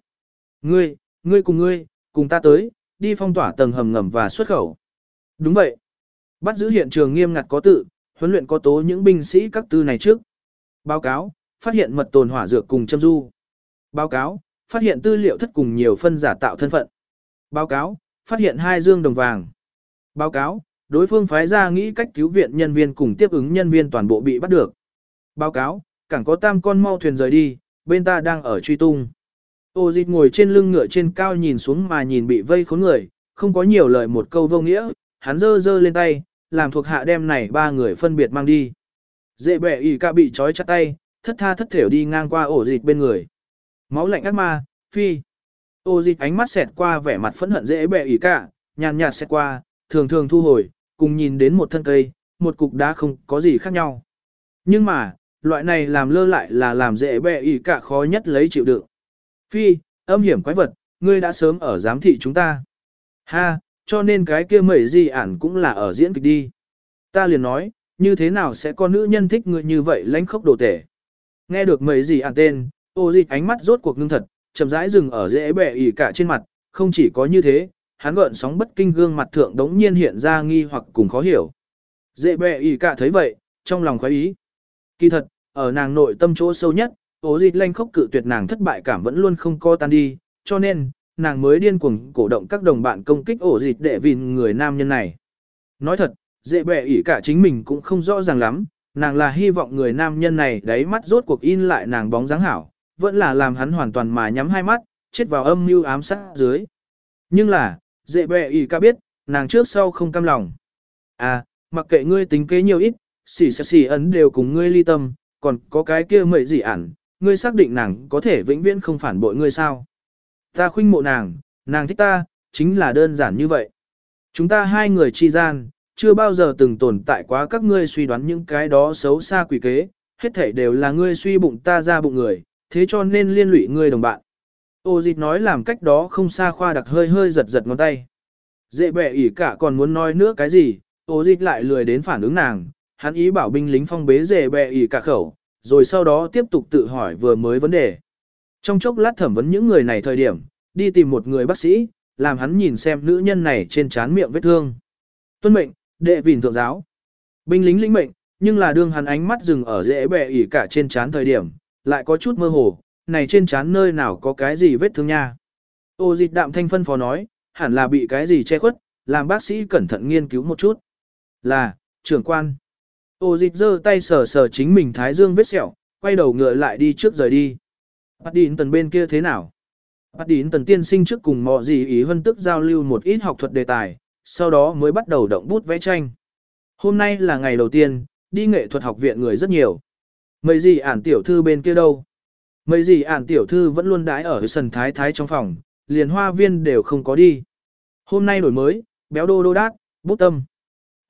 Ngươi, ngươi cùng ngươi, cùng ta tới, đi phong tỏa tầng hầm ngầm và xuất khẩu. Đúng vậy. Bắt giữ hiện trường nghiêm ngặt có tự, huấn luyện có tố những binh sĩ các tư này trước. Báo cáo, phát hiện mật tồn hỏa dược cùng châm du. Báo cáo, phát hiện tư liệu thất cùng nhiều phân giả tạo thân phận. Báo cáo, phát hiện hai dương đồng vàng. Báo cáo, đối phương phái ra nghĩ cách cứu viện nhân viên cùng tiếp ứng nhân viên toàn bộ bị bắt được. Báo cáo, cảng có tam con mau thuyền rời đi, bên ta đang ở truy tung. Ô dịch ngồi trên lưng ngựa trên cao nhìn xuống mà nhìn bị vây khốn người, không có nhiều lời một câu vô nghĩa, hắn giơ giơ lên tay, làm thuộc hạ đem này ba người phân biệt mang đi. Dễ bẻ ỉ ca bị trói chặt tay, thất tha thất thểu đi ngang qua ổ dịch bên người. Máu lạnh ác ma, phi. Ô dịch ánh mắt xẹt qua vẻ mặt phẫn hận dễ bẻ ỉ cả, nhàn nhạt xẹt qua, thường thường thu hồi, cùng nhìn đến một thân cây, một cục đá không có gì khác nhau. Nhưng mà, loại này làm lơ lại là làm dễ bẻ ỉ cả khó nhất lấy chịu đựng. Phi, âm hiểm quái vật, ngươi đã sớm ở giám thị chúng ta. Ha, cho nên cái kia mẩy gì ản cũng là ở diễn kịch đi. Ta liền nói, như thế nào sẽ có nữ nhân thích ngươi như vậy lãnh khốc đồ tể. Nghe được mẩy gì ản tên, ô dịch ánh mắt rốt cuộc ngưng thật, chậm rãi dừng ở dễ bẻ ỉ cả trên mặt, không chỉ có như thế, hắn gợn sóng bất kinh gương mặt thượng đống nhiên hiện ra nghi hoặc cùng khó hiểu. Dễ bẻ ỉ cả thấy vậy, trong lòng khoái ý. Kỳ thật, ở nàng nội tâm chỗ sâu nhất, ố dịch lanh khốc cự tuyệt nàng thất bại cảm vẫn luôn không co tan đi, cho nên, nàng mới điên cuồng cổ động các đồng bạn công kích ổ dịch để vìn người nam nhân này. Nói thật, dễ bẻ ỉ cả chính mình cũng không rõ ràng lắm, nàng là hy vọng người nam nhân này đáy mắt rốt cuộc in lại nàng bóng dáng hảo, vẫn là làm hắn hoàn toàn mà nhắm hai mắt, chết vào âm mưu ám sát dưới. Nhưng là, dễ bẻ ỉ cả biết, nàng trước sau không cam lòng. À, mặc kệ ngươi tính kế nhiều ít, xỉ xỉ xỉ ấn đều cùng ngươi ly tâm, còn có cái kia mệ gì ản, ngươi xác định nàng có thể vĩnh viễn không phản bội ngươi sao? Ta khuynh mộ nàng, nàng thích ta, chính là đơn giản như vậy. Chúng ta hai người chi gian, chưa bao giờ từng tồn tại quá các ngươi suy đoán những cái đó xấu xa quỷ kế, hết thảy đều là ngươi suy bụng ta ra bụng người, thế cho nên liên lụy ngươi đồng bạn. Ô dịch nói làm cách đó không xa khoa đặc hơi hơi giật giật ngón tay. Dễ bẻ ỉ cả còn muốn nói nữa cái gì, ô dịch lại lười đến phản ứng nàng, hắn ý bảo binh lính phong bế dễ bẻ ỉ cả khẩu, rồi sau đó tiếp tục tự hỏi vừa mới vấn đề. Trong chốc lát thẩm vấn những người này thời điểm, đi tìm một người bác sĩ, làm hắn nhìn xem nữ nhân này trên trán miệng vết thương. Tuân mệnh, đệ vìn thượng giáo. Binh lính lĩnh mệnh, nhưng là đương hắn ánh mắt dừng ở dễ bẻ ỉ cả trên trán thời điểm, lại có chút mơ hồ, này trên trán nơi nào có cái gì vết thương nha. Ô dịch đạm thanh phân phó nói, hẳn là bị cái gì che khuất, làm bác sĩ cẩn thận nghiên cứu một chút. Là, trưởng quan. Ô dịch giơ tay sờ sờ chính mình thái dương vết sẹo, quay đầu ngựa lại đi trước rời đi. Bắt đín tần bên kia thế nào? Bắt đín tần tiên sinh trước cùng mọ gì ý hân tức giao lưu một ít học thuật đề tài, sau đó mới bắt đầu động bút vẽ tranh. Hôm nay là ngày đầu tiên, đi nghệ thuật học viện người rất nhiều. Mấy gì ản tiểu thư bên kia đâu? Mấy gì ản tiểu thư vẫn luôn đái ở sân thái thái trong phòng, liền hoa viên đều không có đi. Hôm nay đổi mới, béo đô đô đát, bút tâm.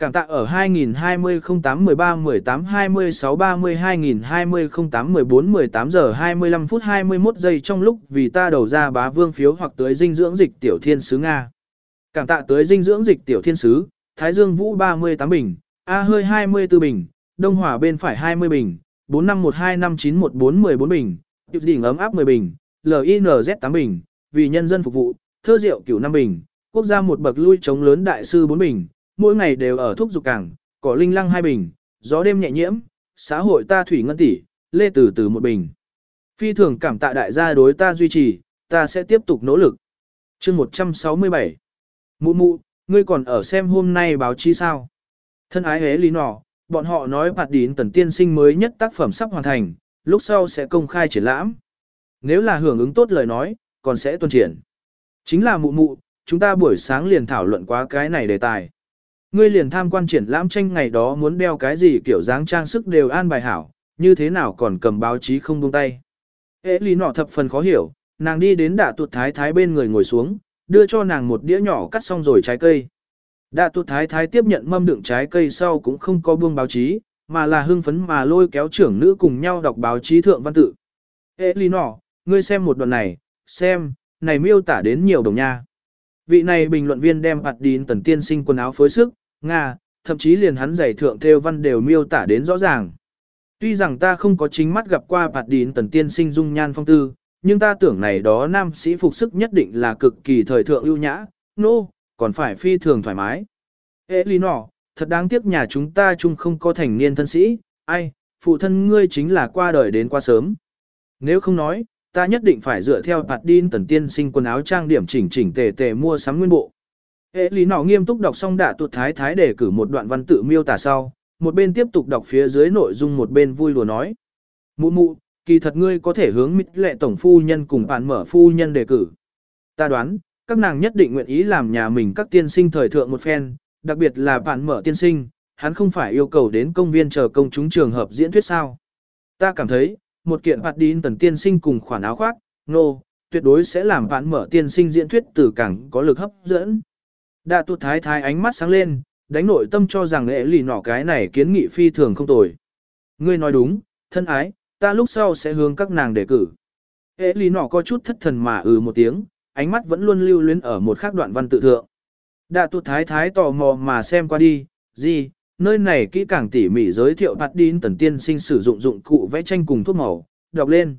Cảm tạ ở 2020 08 13 18 26 30 2020 08 14 18 giờ 25 phút 21 giây trong lúc vì ta đầu ra bá vương phiếu hoặc tới dinh dưỡng dịch tiểu thiên sứ Nga. Cảm tạ tới dinh dưỡng dịch tiểu thiên sứ, Thái Dương Vũ 38 bình, A hơi 24 bình, Đông hòa bên phải 20 bình, 4512591414 bình, Tiểu đỉnh ấm áp 10 bình, LINZ 8 bình, vì nhân dân phục vụ, thơ rượu cửu 5 bình, quốc gia một bậc lui chống lớn đại sư 4 bình, mỗi ngày đều ở thuốc dục cảng, cỏ linh lăng hai bình, gió đêm nhẹ nhiễm, xã hội ta thủy ngân tỷ, lê từ từ một bình. Phi thường cảm tạ đại gia đối ta duy trì, ta sẽ tiếp tục nỗ lực. chương 167 Mụ mụ, ngươi còn ở xem hôm nay báo chí sao? Thân ái hế lý nọ, bọn họ nói bạt đín tần tiên sinh mới nhất tác phẩm sắp hoàn thành, lúc sau sẽ công khai triển lãm. Nếu là hưởng ứng tốt lời nói, còn sẽ tuân triển. Chính là mụ mụ, chúng ta buổi sáng liền thảo luận quá cái này đề tài. Ngươi liền tham quan triển lãm tranh ngày đó muốn đeo cái gì kiểu dáng trang sức đều an bài hảo, như thế nào còn cầm báo chí không buông tay. Ế lý nọ thập phần khó hiểu, nàng đi đến đạ tuột thái thái bên người ngồi xuống, đưa cho nàng một đĩa nhỏ cắt xong rồi trái cây. Đạ tuột thái thái tiếp nhận mâm đựng trái cây sau cũng không có buông báo chí, mà là hưng phấn mà lôi kéo trưởng nữ cùng nhau đọc báo chí thượng văn tự. Ế lý nọ, ngươi xem một đoạn này, xem, này miêu tả đến nhiều đồng nha. Vị này bình luận viên đem hạt đín tần tiên sinh quần áo phối sức, Nga, thậm chí liền hắn giày thượng theo văn đều miêu tả đến rõ ràng. Tuy rằng ta không có chính mắt gặp qua bạt đín tần tiên sinh dung nhan phong tư, nhưng ta tưởng này đó nam sĩ phục sức nhất định là cực kỳ thời thượng ưu nhã, nô, no, còn phải phi thường thoải mái. Ê lý nọ, thật đáng tiếc nhà chúng ta chung không có thành niên thân sĩ, ai, phụ thân ngươi chính là qua đời đến quá sớm. Nếu không nói, ta nhất định phải dựa theo bạt đín tần tiên sinh quần áo trang điểm chỉnh chỉnh tề tề mua sắm nguyên bộ. Ê lý nọ nghiêm túc đọc xong đã tuột thái thái để cử một đoạn văn tự miêu tả sau, một bên tiếp tục đọc phía dưới nội dung một bên vui lùa nói. Mụ mụ, kỳ thật ngươi có thể hướng mít lệ tổng phu nhân cùng bạn mở phu nhân đề cử. Ta đoán, các nàng nhất định nguyện ý làm nhà mình các tiên sinh thời thượng một phen, đặc biệt là bạn mở tiên sinh, hắn không phải yêu cầu đến công viên chờ công chúng trường hợp diễn thuyết sao. Ta cảm thấy, một kiện hoạt đín tần tiên sinh cùng khoản áo khoác, nô, no, tuyệt đối sẽ làm bạn mở tiên sinh diễn thuyết từ càng có lực hấp dẫn. Đạ tuột thái thái ánh mắt sáng lên, đánh nội tâm cho rằng lễ lì nỏ cái này kiến nghị phi thường không tồi. Ngươi nói đúng, thân ái, ta lúc sau sẽ hướng các nàng đề cử. Ế lì nỏ có chút thất thần mà ừ một tiếng, ánh mắt vẫn luôn lưu luyến ở một khác đoạn văn tự thượng. Đạ tuột thái thái tò mò mà xem qua đi, gì, nơi này kỹ càng tỉ mỉ giới thiệu bạt đín tần tiên sinh sử dụng dụng cụ vẽ tranh cùng thuốc màu, đọc lên.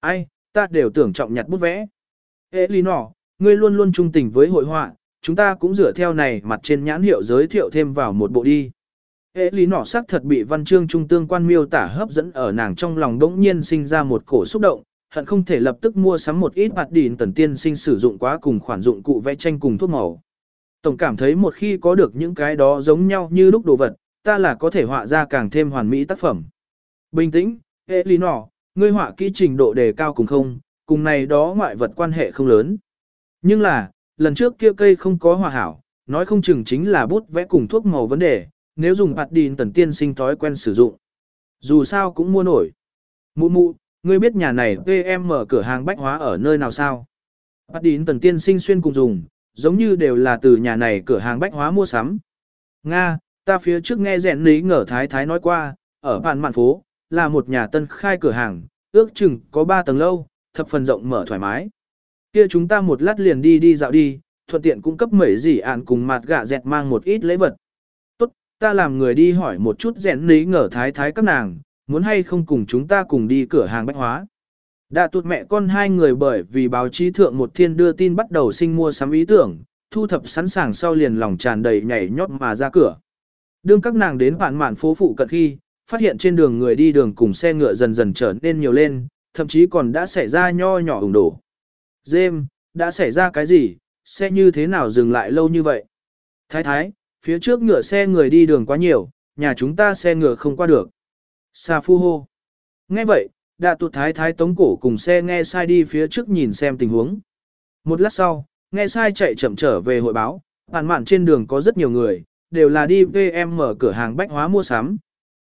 Ai, ta đều tưởng trọng nhặt bút vẽ. Ê lý Nỏ, ngươi luôn luôn trung tình với hội họa, chúng ta cũng dựa theo này mặt trên nhãn hiệu giới thiệu thêm vào một bộ đi. hệ lý nỏ sắc thật bị văn chương trung tương quan miêu tả hấp dẫn ở nàng trong lòng đống nhiên sinh ra một cổ xúc động, hận không thể lập tức mua sắm một ít mặt đỉn tần tiên sinh sử dụng quá cùng khoản dụng cụ vẽ tranh cùng thuốc màu. Tổng cảm thấy một khi có được những cái đó giống nhau như lúc đồ vật, ta là có thể họa ra càng thêm hoàn mỹ tác phẩm. Bình tĩnh, hệ lý nỏ, ngươi họa kỹ trình độ đề cao cùng không, cùng này đó ngoại vật quan hệ không lớn. Nhưng là, lần trước kia cây không có hòa hảo, nói không chừng chính là bút vẽ cùng thuốc màu vấn đề, nếu dùng bạt đìn tần tiên sinh thói quen sử dụng. Dù sao cũng mua nổi. Mụ mụ, ngươi biết nhà này PM mở cửa hàng bách hóa ở nơi nào sao? Bạt đìn tần tiên sinh xuyên cùng dùng, giống như đều là từ nhà này cửa hàng bách hóa mua sắm. Nga, ta phía trước nghe rèn lý ngở thái thái nói qua, ở bàn mạn phố, là một nhà tân khai cửa hàng, ước chừng có 3 tầng lâu, thập phần rộng mở thoải mái. Kia chúng ta một lát liền đi đi dạo đi, thuận tiện cung cấp mấy gì ạn cùng mặt gạ dẹt mang một ít lễ vật. Tốt, ta làm người đi hỏi một chút rèn lý ngở thái thái các nàng, muốn hay không cùng chúng ta cùng đi cửa hàng bách hóa. Đã tụt mẹ con hai người bởi vì báo chí thượng một thiên đưa tin bắt đầu sinh mua sắm ý tưởng, thu thập sẵn sàng sau liền lòng tràn đầy nhảy nhót mà ra cửa. Đương các nàng đến bản mạn phố phụ cận khi, phát hiện trên đường người đi đường cùng xe ngựa dần dần trở nên nhiều lên, thậm chí còn đã xảy ra nho nhỏ ủng đổ. Dêm, đã xảy ra cái gì, xe như thế nào dừng lại lâu như vậy? Thái thái, phía trước ngựa xe người đi đường quá nhiều, nhà chúng ta xe ngựa không qua được. Sa phu hô. Nghe vậy, đạ tụt thái thái tống cổ cùng xe nghe sai đi phía trước nhìn xem tình huống. Một lát sau, nghe sai chạy chậm trở về hội báo, bản mạn trên đường có rất nhiều người, đều là đi VM mở cửa hàng bách hóa mua sắm.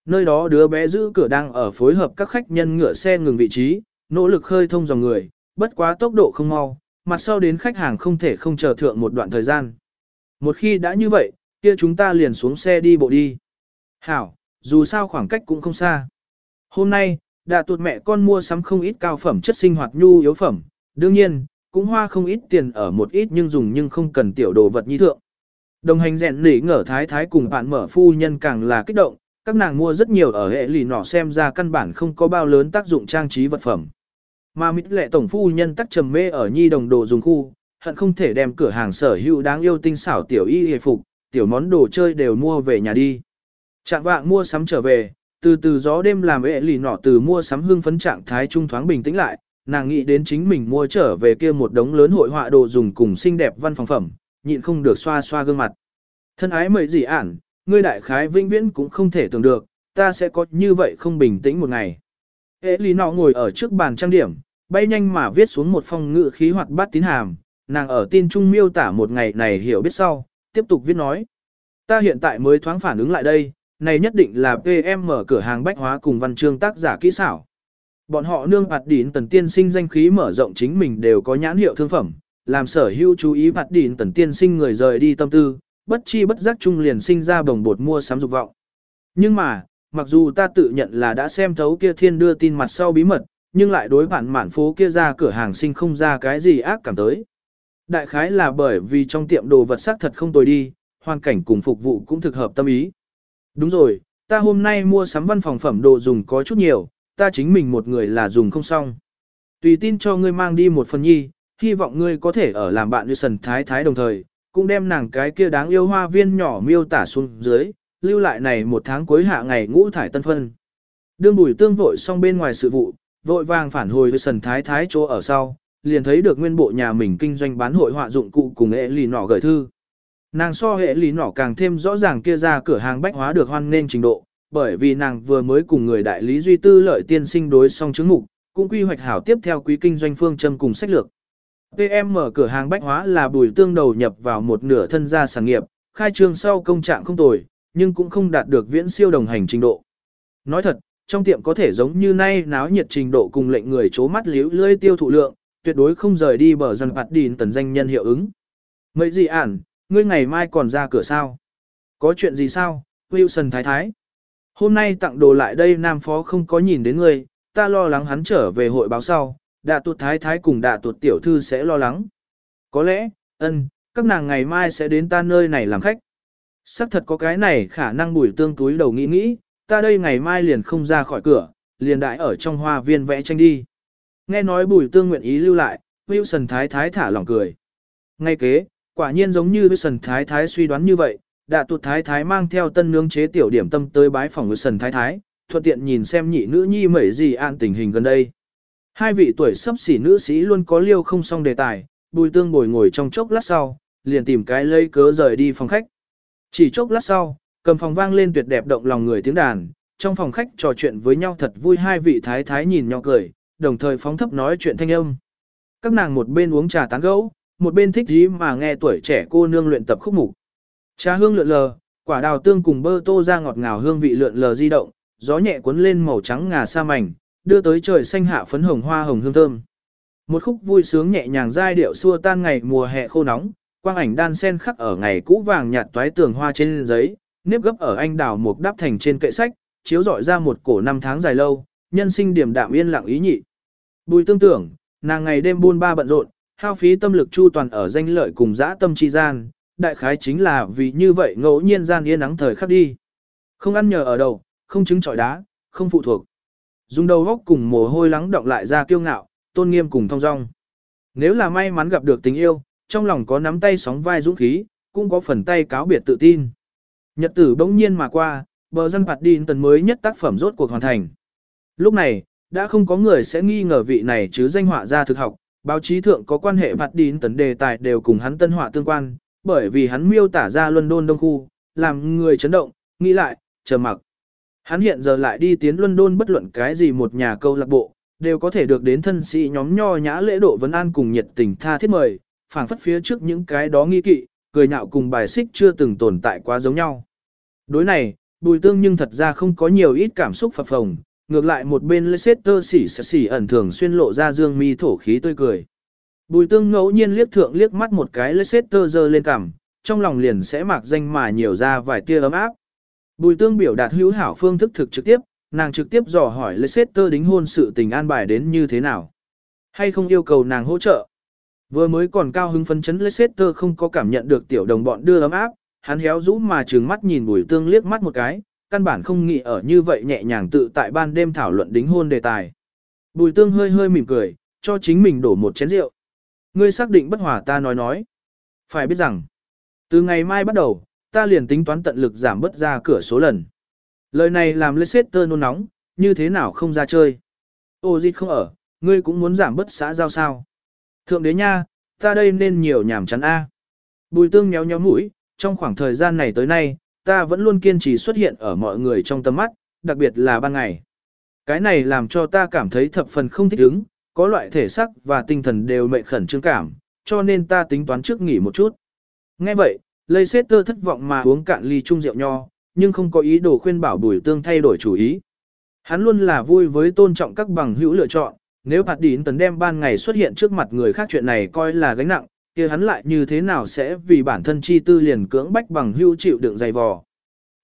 Nơi đó đứa bé giữ cửa đang ở phối hợp các khách nhân ngựa xe ngừng vị trí, nỗ lực khơi thông dòng người, bất quá tốc độ không mau, mặt sau đến khách hàng không thể không chờ thượng một đoạn thời gian. Một khi đã như vậy, kia chúng ta liền xuống xe đi bộ đi. Hảo, dù sao khoảng cách cũng không xa. Hôm nay, đã tuột mẹ con mua sắm không ít cao phẩm chất sinh hoạt nhu yếu phẩm, đương nhiên, cũng hoa không ít tiền ở một ít nhưng dùng nhưng không cần tiểu đồ vật nhi thượng. Đồng hành rèn nỉ ngở thái thái cùng bạn mở phu nhân càng là kích động, các nàng mua rất nhiều ở hệ lì nọ xem ra căn bản không có bao lớn tác dụng trang trí vật phẩm. Mà mít lệ tổng phu nhân tắc trầm mê ở nhi đồng đồ dùng khu, hận không thể đem cửa hàng sở hữu đáng yêu tinh xảo tiểu y hề phục, tiểu món đồ chơi đều mua về nhà đi. Trạng vạng mua sắm trở về, từ từ gió đêm làm ệ lì nọ từ mua sắm hương phấn trạng thái trung thoáng bình tĩnh lại, nàng nghĩ đến chính mình mua trở về kia một đống lớn hội họa đồ dùng cùng xinh đẹp văn phòng phẩm, nhịn không được xoa xoa gương mặt. Thân ái mời dị ản, ngươi đại khái vĩnh viễn cũng không thể tưởng được, ta sẽ có như vậy không bình tĩnh một ngày. Ế lý nọ ngồi ở trước bàn trang điểm, bay nhanh mà viết xuống một phong ngự khí hoạt bát tín hàm, nàng ở tin trung miêu tả một ngày này hiểu biết sau, tiếp tục viết nói. Ta hiện tại mới thoáng phản ứng lại đây, này nhất định là PM mở cửa hàng bách hóa cùng văn chương tác giả kỹ xảo. Bọn họ nương bạt đín tần tiên sinh danh khí mở rộng chính mình đều có nhãn hiệu thương phẩm, làm sở hữu chú ý bạt đín tần tiên sinh người rời đi tâm tư, bất chi bất giác chung liền sinh ra bồng bột mua sắm dục vọng. Nhưng mà, mặc dù ta tự nhận là đã xem thấu kia thiên đưa tin mặt sau bí mật, nhưng lại đối bản mạn phố kia ra cửa hàng sinh không ra cái gì ác cảm tới. Đại khái là bởi vì trong tiệm đồ vật sắc thật không tồi đi, hoàn cảnh cùng phục vụ cũng thực hợp tâm ý. Đúng rồi, ta hôm nay mua sắm văn phòng phẩm đồ dùng có chút nhiều, ta chính mình một người là dùng không xong. Tùy tin cho ngươi mang đi một phần nhi, hy vọng ngươi có thể ở làm bạn như sần thái thái đồng thời, cũng đem nàng cái kia đáng yêu hoa viên nhỏ miêu tả xuống dưới, lưu lại này một tháng cuối hạ ngày ngũ thải tân phân. Đương bùi tương vội xong bên ngoài sự vụ, vội vàng phản hồi với sần thái thái chỗ ở sau, liền thấy được nguyên bộ nhà mình kinh doanh bán hội họa dụng cụ cùng hệ lì nỏ gửi thư. Nàng so hệ lì nỏ càng thêm rõ ràng kia ra cửa hàng bách hóa được hoan nên trình độ, bởi vì nàng vừa mới cùng người đại lý duy tư lợi tiên sinh đối song chứng mục, cũng quy hoạch hảo tiếp theo quý kinh doanh phương châm cùng sách lược. PM mở cửa hàng bách hóa là bùi tương đầu nhập vào một nửa thân gia sản nghiệp, khai trương sau công trạng không tồi, nhưng cũng không đạt được viễn siêu đồng hành trình độ. Nói thật, trong tiệm có thể giống như nay náo nhiệt trình độ cùng lệnh người chố mắt liếu lưỡi tiêu thụ lượng, tuyệt đối không rời đi bờ dân phạt đìn tần danh nhân hiệu ứng. Mấy gì ản, ngươi ngày mai còn ra cửa sao? Có chuyện gì sao, Wilson thái thái? Hôm nay tặng đồ lại đây Nam Phó không có nhìn đến ngươi, ta lo lắng hắn trở về hội báo sau, đạ tuột thái thái cùng đạ tuột tiểu thư sẽ lo lắng. Có lẽ, ân, các nàng ngày mai sẽ đến ta nơi này làm khách. Sắc thật có cái này khả năng bùi tương túi đầu nghĩ nghĩ, ta đây ngày mai liền không ra khỏi cửa, liền đại ở trong hoa viên vẽ tranh đi. Nghe nói bùi tương nguyện ý lưu lại, Wilson thái thái thả lỏng cười. Ngay kế, quả nhiên giống như Wilson thái thái suy đoán như vậy, đã tụt thái thái mang theo tân nướng chế tiểu điểm tâm tới bái phòng Wilson thái thái, thuận tiện nhìn xem nhị nữ nhi mẩy gì an tình hình gần đây. Hai vị tuổi sắp xỉ nữ sĩ luôn có liêu không xong đề tài, bùi tương bồi ngồi trong chốc lát sau, liền tìm cái lấy cớ rời đi phòng khách. Chỉ chốc lát sau, cầm phòng vang lên tuyệt đẹp động lòng người tiếng đàn, trong phòng khách trò chuyện với nhau thật vui hai vị thái thái nhìn nhau cười, đồng thời phóng thấp nói chuyện thanh âm. Các nàng một bên uống trà tán gẫu, một bên thích gì mà nghe tuổi trẻ cô nương luyện tập khúc mục. Trà hương lượn lờ, quả đào tương cùng bơ tô ra ngọt ngào hương vị lượn lờ di động, gió nhẹ cuốn lên màu trắng ngà sa mảnh, đưa tới trời xanh hạ phấn hồng hoa hồng hương thơm. Một khúc vui sướng nhẹ nhàng giai điệu xua tan ngày mùa hè khô nóng, quang ảnh đan sen khắc ở ngày cũ vàng nhạt toái tường hoa trên giấy, nếp gấp ở anh đào một đắp thành trên kệ sách, chiếu rọi ra một cổ năm tháng dài lâu, nhân sinh điểm đạm yên lặng ý nhị. Bùi tương tưởng, nàng ngày đêm buôn ba bận rộn, hao phí tâm lực chu toàn ở danh lợi cùng dã tâm chi gian, đại khái chính là vì như vậy ngẫu nhiên gian yên nắng thời khắc đi. Không ăn nhờ ở đầu, không chứng trọi đá, không phụ thuộc. Dùng đầu góc cùng mồ hôi lắng động lại ra kiêu ngạo, tôn nghiêm cùng thong dong. Nếu là may mắn gặp được tình yêu, trong lòng có nắm tay sóng vai dũng khí, cũng có phần tay cáo biệt tự tin. Nhật tử bỗng nhiên mà qua, bờ dân phạt đi tần mới nhất tác phẩm rốt cuộc hoàn thành. Lúc này, đã không có người sẽ nghi ngờ vị này chứ danh họa gia thực học, báo chí thượng có quan hệ phạt đi tần đề tài đều cùng hắn tân họa tương quan, bởi vì hắn miêu tả ra London đông khu, làm người chấn động, nghĩ lại, chờ mặc. Hắn hiện giờ lại đi tiến London bất luận cái gì một nhà câu lạc bộ, đều có thể được đến thân sĩ nhóm nho nhã lễ độ vấn an cùng nhiệt tình tha thiết mời, phảng phất phía trước những cái đó nghi kỵ, cười nhạo cùng bài xích chưa từng tồn tại quá giống nhau. Đối này, bùi tương nhưng thật ra không có nhiều ít cảm xúc phập phồng, ngược lại một bên Leicester xỉ xỉ ẩn thường xuyên lộ ra dương mi thổ khí tươi cười. Bùi tương ngẫu nhiên liếc thượng liếc mắt một cái Leicester giơ lên cằm, trong lòng liền sẽ mạc danh mà nhiều ra vài tia ấm áp. Bùi tương biểu đạt hữu hảo phương thức thực trực tiếp, nàng trực tiếp dò hỏi Leicester đính hôn sự tình an bài đến như thế nào. Hay không yêu cầu nàng hỗ trợ. Vừa mới còn cao hứng phấn chấn Leicester không có cảm nhận được tiểu đồng bọn đưa ấm áp, hắn héo rũ mà trừng mắt nhìn bùi tương liếc mắt một cái, căn bản không nghĩ ở như vậy nhẹ nhàng tự tại ban đêm thảo luận đính hôn đề tài. Bùi tương hơi hơi mỉm cười, cho chính mình đổ một chén rượu. Ngươi xác định bất hòa ta nói nói. Phải biết rằng, từ ngày mai bắt đầu, ta liền tính toán tận lực giảm bớt ra cửa số lần. Lời này làm Leicester nôn nóng, như thế nào không ra chơi. Ô dịch không ở, ngươi cũng muốn giảm bớt xã giao sao. Thượng đế nha, ta đây nên nhiều nhảm chắn A. Bùi tương nhéo nhéo mũi, trong khoảng thời gian này tới nay, ta vẫn luôn kiên trì xuất hiện ở mọi người trong tầm mắt, đặc biệt là ban ngày. Cái này làm cho ta cảm thấy thập phần không thích ứng, có loại thể sắc và tinh thần đều mệt khẩn trương cảm, cho nên ta tính toán trước nghỉ một chút. Nghe vậy, Lây xét tơ thất vọng mà uống cạn ly chung rượu nho, nhưng không có ý đồ khuyên bảo bùi tương thay đổi chủ ý. Hắn luôn là vui với tôn trọng các bằng hữu lựa chọn, nếu Bạt Đín tấn đem ban ngày xuất hiện trước mặt người khác chuyện này coi là gánh nặng, kia hắn lại như thế nào sẽ vì bản thân chi tư liền cưỡng bách bằng hữu chịu đựng dày vò.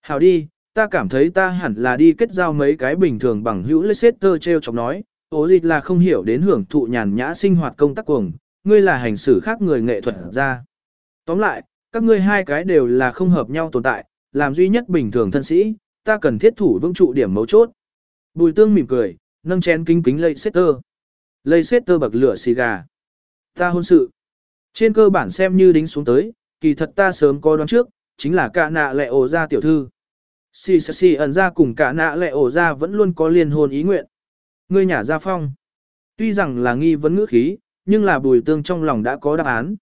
Hào đi, ta cảm thấy ta hẳn là đi kết giao mấy cái bình thường bằng hữu Leicester treo chọc nói, ố dịch là không hiểu đến hưởng thụ nhàn nhã sinh hoạt công tác cuồng, ngươi là hành xử khác người nghệ thuật ra. Tóm lại, các ngươi hai cái đều là không hợp nhau tồn tại, làm duy nhất bình thường thân sĩ, ta cần thiết thủ vững trụ điểm mấu chốt. Bùi tương mỉm cười, nâng chén kính kính lây tơ. Lây xét tơ bậc lửa xì gà. Ta hôn sự. Trên cơ bản xem như đính xuống tới, kỳ thật ta sớm có đoán trước, chính là cả nạ lệ ổ ra tiểu thư. Xì xì xì ẩn ra cùng cả nạ lệ ổ ra vẫn luôn có liên hôn ý nguyện. Ngươi nhà gia phong. Tuy rằng là nghi vấn ngữ khí, nhưng là bùi tương trong lòng đã có đáp án.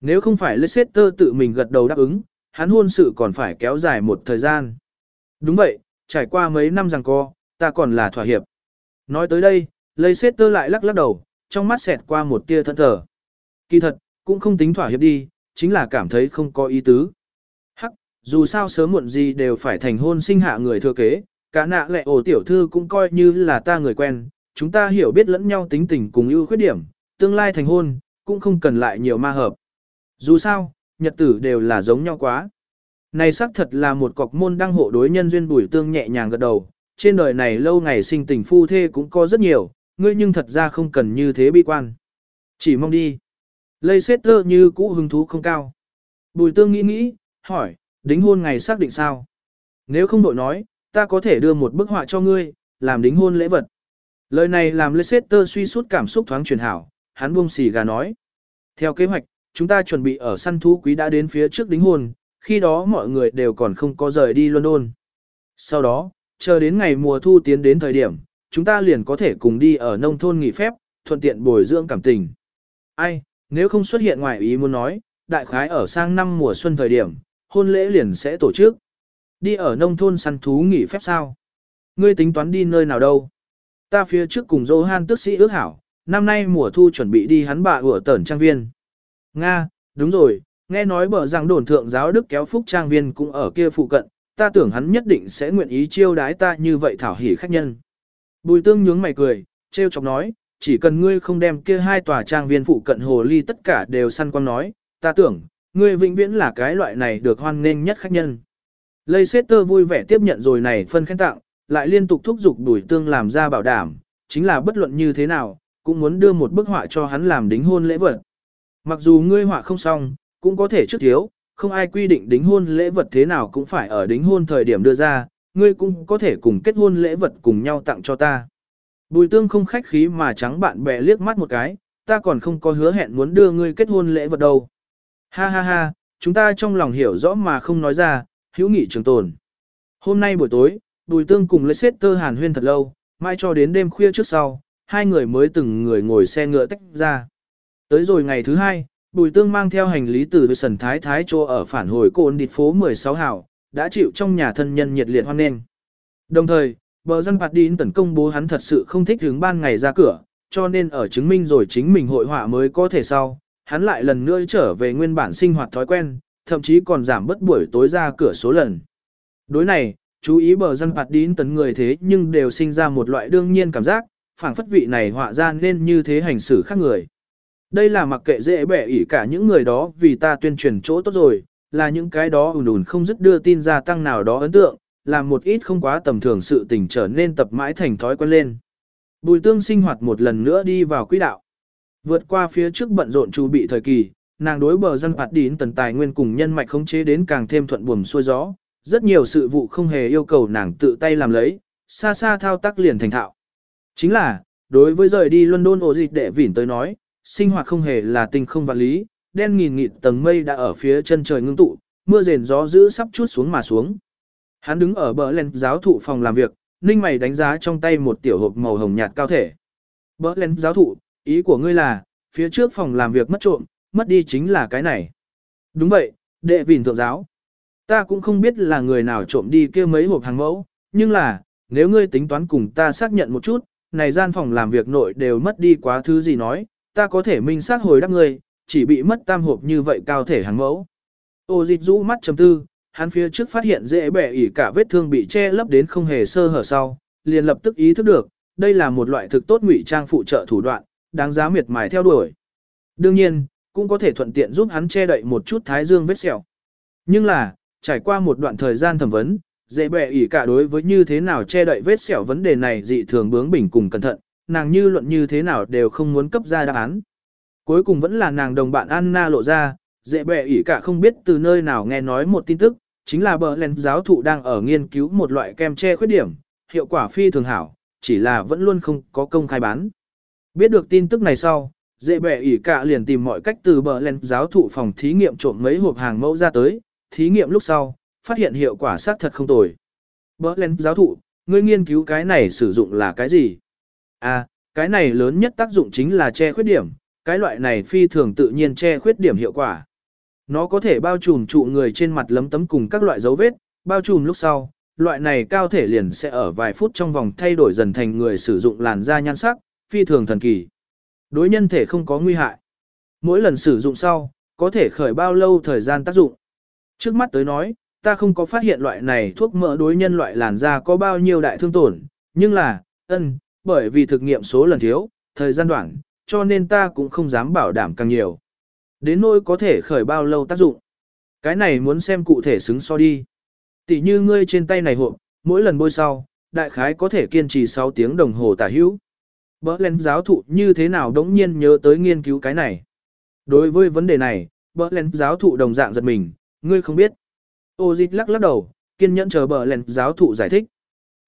Nếu không phải Leicester tự mình gật đầu đáp ứng, hắn hôn sự còn phải kéo dài một thời gian. Đúng vậy, trải qua mấy năm rằng co, ta còn là thỏa hiệp. Nói tới đây, Leicester lại lắc lắc đầu, trong mắt xẹt qua một tia thân thờ. Kỳ thật, cũng không tính thỏa hiệp đi, chính là cảm thấy không có ý tứ. Hắc, dù sao sớm muộn gì đều phải thành hôn sinh hạ người thừa kế, cả nạ lệ ổ tiểu thư cũng coi như là ta người quen, chúng ta hiểu biết lẫn nhau tính tình cùng ưu khuyết điểm, tương lai thành hôn, cũng không cần lại nhiều ma hợp. Dù sao, nhật tử đều là giống nhau quá. Này xác thật là một cọc môn đăng hộ đối nhân duyên bùi tương nhẹ nhàng gật đầu, trên đời này lâu ngày sinh tình phu thê cũng có rất nhiều, ngươi nhưng thật ra không cần như thế bi quan. Chỉ mong đi. Lây xét tơ như cũ hứng thú không cao. Bùi tương nghĩ nghĩ, hỏi, đính hôn ngày xác định sao? Nếu không đội nói, ta có thể đưa một bức họa cho ngươi, làm đính hôn lễ vật. Lời này làm Leicester suy sút cảm xúc thoáng truyền hảo, hắn buông xì gà nói. Theo kế hoạch, chúng ta chuẩn bị ở săn thú quý đã đến phía trước đính hôn, khi đó mọi người đều còn không có rời đi London. Sau đó, chờ đến ngày mùa thu tiến đến thời điểm, chúng ta liền có thể cùng đi ở nông thôn nghỉ phép, thuận tiện bồi dưỡng cảm tình. Ai, nếu không xuất hiện ngoài ý muốn nói, đại khái ở sang năm mùa xuân thời điểm, hôn lễ liền sẽ tổ chức. Đi ở nông thôn săn thú nghỉ phép sao? Ngươi tính toán đi nơi nào đâu? Ta phía trước cùng Johan tức sĩ ước hảo, năm nay mùa thu chuẩn bị đi hắn bà ở tẩn trang viên. Nga, đúng rồi, nghe nói bờ rằng đồn thượng giáo đức kéo phúc trang viên cũng ở kia phụ cận, ta tưởng hắn nhất định sẽ nguyện ý chiêu đái ta như vậy thảo hỉ khách nhân. Bùi tương nhướng mày cười, treo chọc nói, chỉ cần ngươi không đem kia hai tòa trang viên phụ cận hồ ly tất cả đều săn quan nói, ta tưởng, ngươi vĩnh viễn là cái loại này được hoan nghênh nhất khách nhân. Leicester vui vẻ tiếp nhận rồi này phân khen tặng, lại liên tục thúc giục bùi tương làm ra bảo đảm, chính là bất luận như thế nào, cũng muốn đưa một bức họa cho hắn làm đính hôn lễ vật. Mặc dù ngươi họa không xong, cũng có thể trước thiếu, không ai quy định đính hôn lễ vật thế nào cũng phải ở đính hôn thời điểm đưa ra, ngươi cũng có thể cùng kết hôn lễ vật cùng nhau tặng cho ta. Bùi tương không khách khí mà trắng bạn bè liếc mắt một cái, ta còn không có hứa hẹn muốn đưa ngươi kết hôn lễ vật đâu. Ha ha ha, chúng ta trong lòng hiểu rõ mà không nói ra, hữu nghị trường tồn. Hôm nay buổi tối, Bùi Tương cùng lấy sét tơ hàn huyên thật lâu, mai cho đến đêm khuya trước sau, hai người mới từng người ngồi xe ngựa tách ra. Tới rồi ngày thứ hai, Bùi Tương mang theo hành lý từ sần thái thái cho ở phản hồi cô địt phố 16 hảo, đã chịu trong nhà thân nhân nhiệt liệt hoan nghênh. Đồng thời, bờ dân phạt đi tấn công bố hắn thật sự không thích hướng ban ngày ra cửa, cho nên ở chứng minh rồi chính mình hội họa mới có thể sau, hắn lại lần nữa trở về nguyên bản sinh hoạt thói quen, thậm chí còn giảm bớt buổi tối ra cửa số lần. Đối này, chú ý bờ dân phạt đín tấn người thế nhưng đều sinh ra một loại đương nhiên cảm giác, phảng phất vị này họa ra nên như thế hành xử khác người. Đây là mặc kệ dễ bẻ ỉ cả những người đó vì ta tuyên truyền chỗ tốt rồi, là những cái đó ùn ùn không dứt đưa tin gia tăng nào đó ấn tượng, làm một ít không quá tầm thường sự tình trở nên tập mãi thành thói quen lên. Bùi tương sinh hoạt một lần nữa đi vào quỹ đạo. Vượt qua phía trước bận rộn chu bị thời kỳ, nàng đối bờ dân phạt đín tần tài nguyên cùng nhân mạch khống chế đến càng thêm thuận buồm xuôi gió, rất nhiều sự vụ không hề yêu cầu nàng tự tay làm lấy, xa xa thao tác liền thành thạo. Chính là, đối với rời đi London ổ dịch đệ vỉn tới nói, sinh hoạt không hề là tình không vạn lý, đen nghìn nghịt tầng mây đã ở phía chân trời ngưng tụ, mưa rền gió dữ sắp chút xuống mà xuống. Hắn đứng ở bờ lên giáo thụ phòng làm việc, ninh mày đánh giá trong tay một tiểu hộp màu hồng nhạt cao thể. Bờ lên giáo thụ, ý của ngươi là, phía trước phòng làm việc mất trộm, mất đi chính là cái này. Đúng vậy, đệ vỉn thượng giáo. Ta cũng không biết là người nào trộm đi kia mấy hộp hàng mẫu, nhưng là, nếu ngươi tính toán cùng ta xác nhận một chút, này gian phòng làm việc nội đều mất đi quá thứ gì nói, ta có thể minh xác hồi đáp ngươi, chỉ bị mất tam hộp như vậy cao thể hàng mẫu. Ô dịch rũ mắt chấm tư, hắn phía trước phát hiện dễ bẻ ỉ cả vết thương bị che lấp đến không hề sơ hở sau, liền lập tức ý thức được, đây là một loại thực tốt ngụy trang phụ trợ thủ đoạn, đáng giá miệt mài theo đuổi. Đương nhiên, cũng có thể thuận tiện giúp hắn che đậy một chút thái dương vết sẹo. Nhưng là, trải qua một đoạn thời gian thẩm vấn, dễ bẻ ỉ cả đối với như thế nào che đậy vết sẹo vấn đề này dị thường bướng bỉnh cùng cẩn thận, nàng như luận như thế nào đều không muốn cấp ra đáp án. Cuối cùng vẫn là nàng đồng bạn Anna lộ ra, dễ bẹ ỉ cả không biết từ nơi nào nghe nói một tin tức, chính là bờ lén giáo thụ đang ở nghiên cứu một loại kem che khuyết điểm, hiệu quả phi thường hảo, chỉ là vẫn luôn không có công khai bán. Biết được tin tức này sau, dễ bẹ ỉ cả liền tìm mọi cách từ bờ lén giáo thụ phòng thí nghiệm trộm mấy hộp hàng mẫu ra tới, thí nghiệm lúc sau, phát hiện hiệu quả xác thật không tồi. Bờ lén giáo thụ, ngươi nghiên cứu cái này sử dụng là cái gì? À, cái này lớn nhất tác dụng chính là che khuyết điểm, cái loại này phi thường tự nhiên che khuyết điểm hiệu quả. Nó có thể bao trùm trụ người trên mặt lấm tấm cùng các loại dấu vết, bao trùm lúc sau, loại này cao thể liền sẽ ở vài phút trong vòng thay đổi dần thành người sử dụng làn da nhan sắc, phi thường thần kỳ. Đối nhân thể không có nguy hại. Mỗi lần sử dụng sau, có thể khởi bao lâu thời gian tác dụng. Trước mắt tới nói, ta không có phát hiện loại này thuốc mỡ đối nhân loại làn da có bao nhiêu đại thương tổn, nhưng là, ân, bởi vì thực nghiệm số lần thiếu, thời gian đoạn, cho nên ta cũng không dám bảo đảm càng nhiều. Đến nỗi có thể khởi bao lâu tác dụng. Cái này muốn xem cụ thể xứng so đi. Tỷ như ngươi trên tay này hộp, mỗi lần bôi sau, đại khái có thể kiên trì 6 tiếng đồng hồ tả hữu. Bỡ lên giáo thụ như thế nào đống nhiên nhớ tới nghiên cứu cái này. Đối với vấn đề này, bỡ lên giáo thụ đồng dạng giật mình, ngươi không biết. Ô dịch lắc lắc đầu, kiên nhẫn chờ bỡ lên giáo thụ giải thích.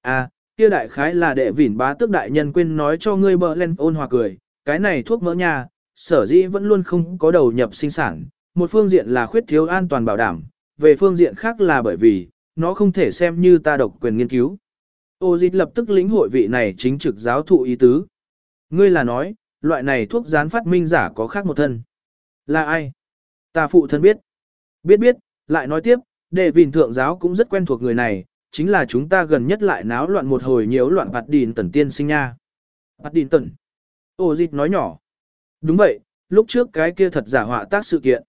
À, kia đại khái là đệ vỉn bá tước đại nhân quên nói cho ngươi bỡ lên ôn hòa cười, cái này thuốc mỡ nha, sở dĩ vẫn luôn không có đầu nhập sinh sản, một phương diện là khuyết thiếu an toàn bảo đảm, về phương diện khác là bởi vì, nó không thể xem như ta độc quyền nghiên cứu. Ô dịch lập tức lĩnh hội vị này chính trực giáo thụ ý tứ. Ngươi là nói, loại này thuốc gián phát minh giả có khác một thân. Là ai? Ta phụ thân biết. Biết biết, lại nói tiếp, đệ vịn thượng giáo cũng rất quen thuộc người này, chính là chúng ta gần nhất lại náo loạn một hồi nhiễu loạn bạt đìn tần tiên sinh nha. Bạt đìn tần. Ô dịch nói nhỏ. Đúng vậy, lúc trước cái kia thật giả họa tác sự kiện.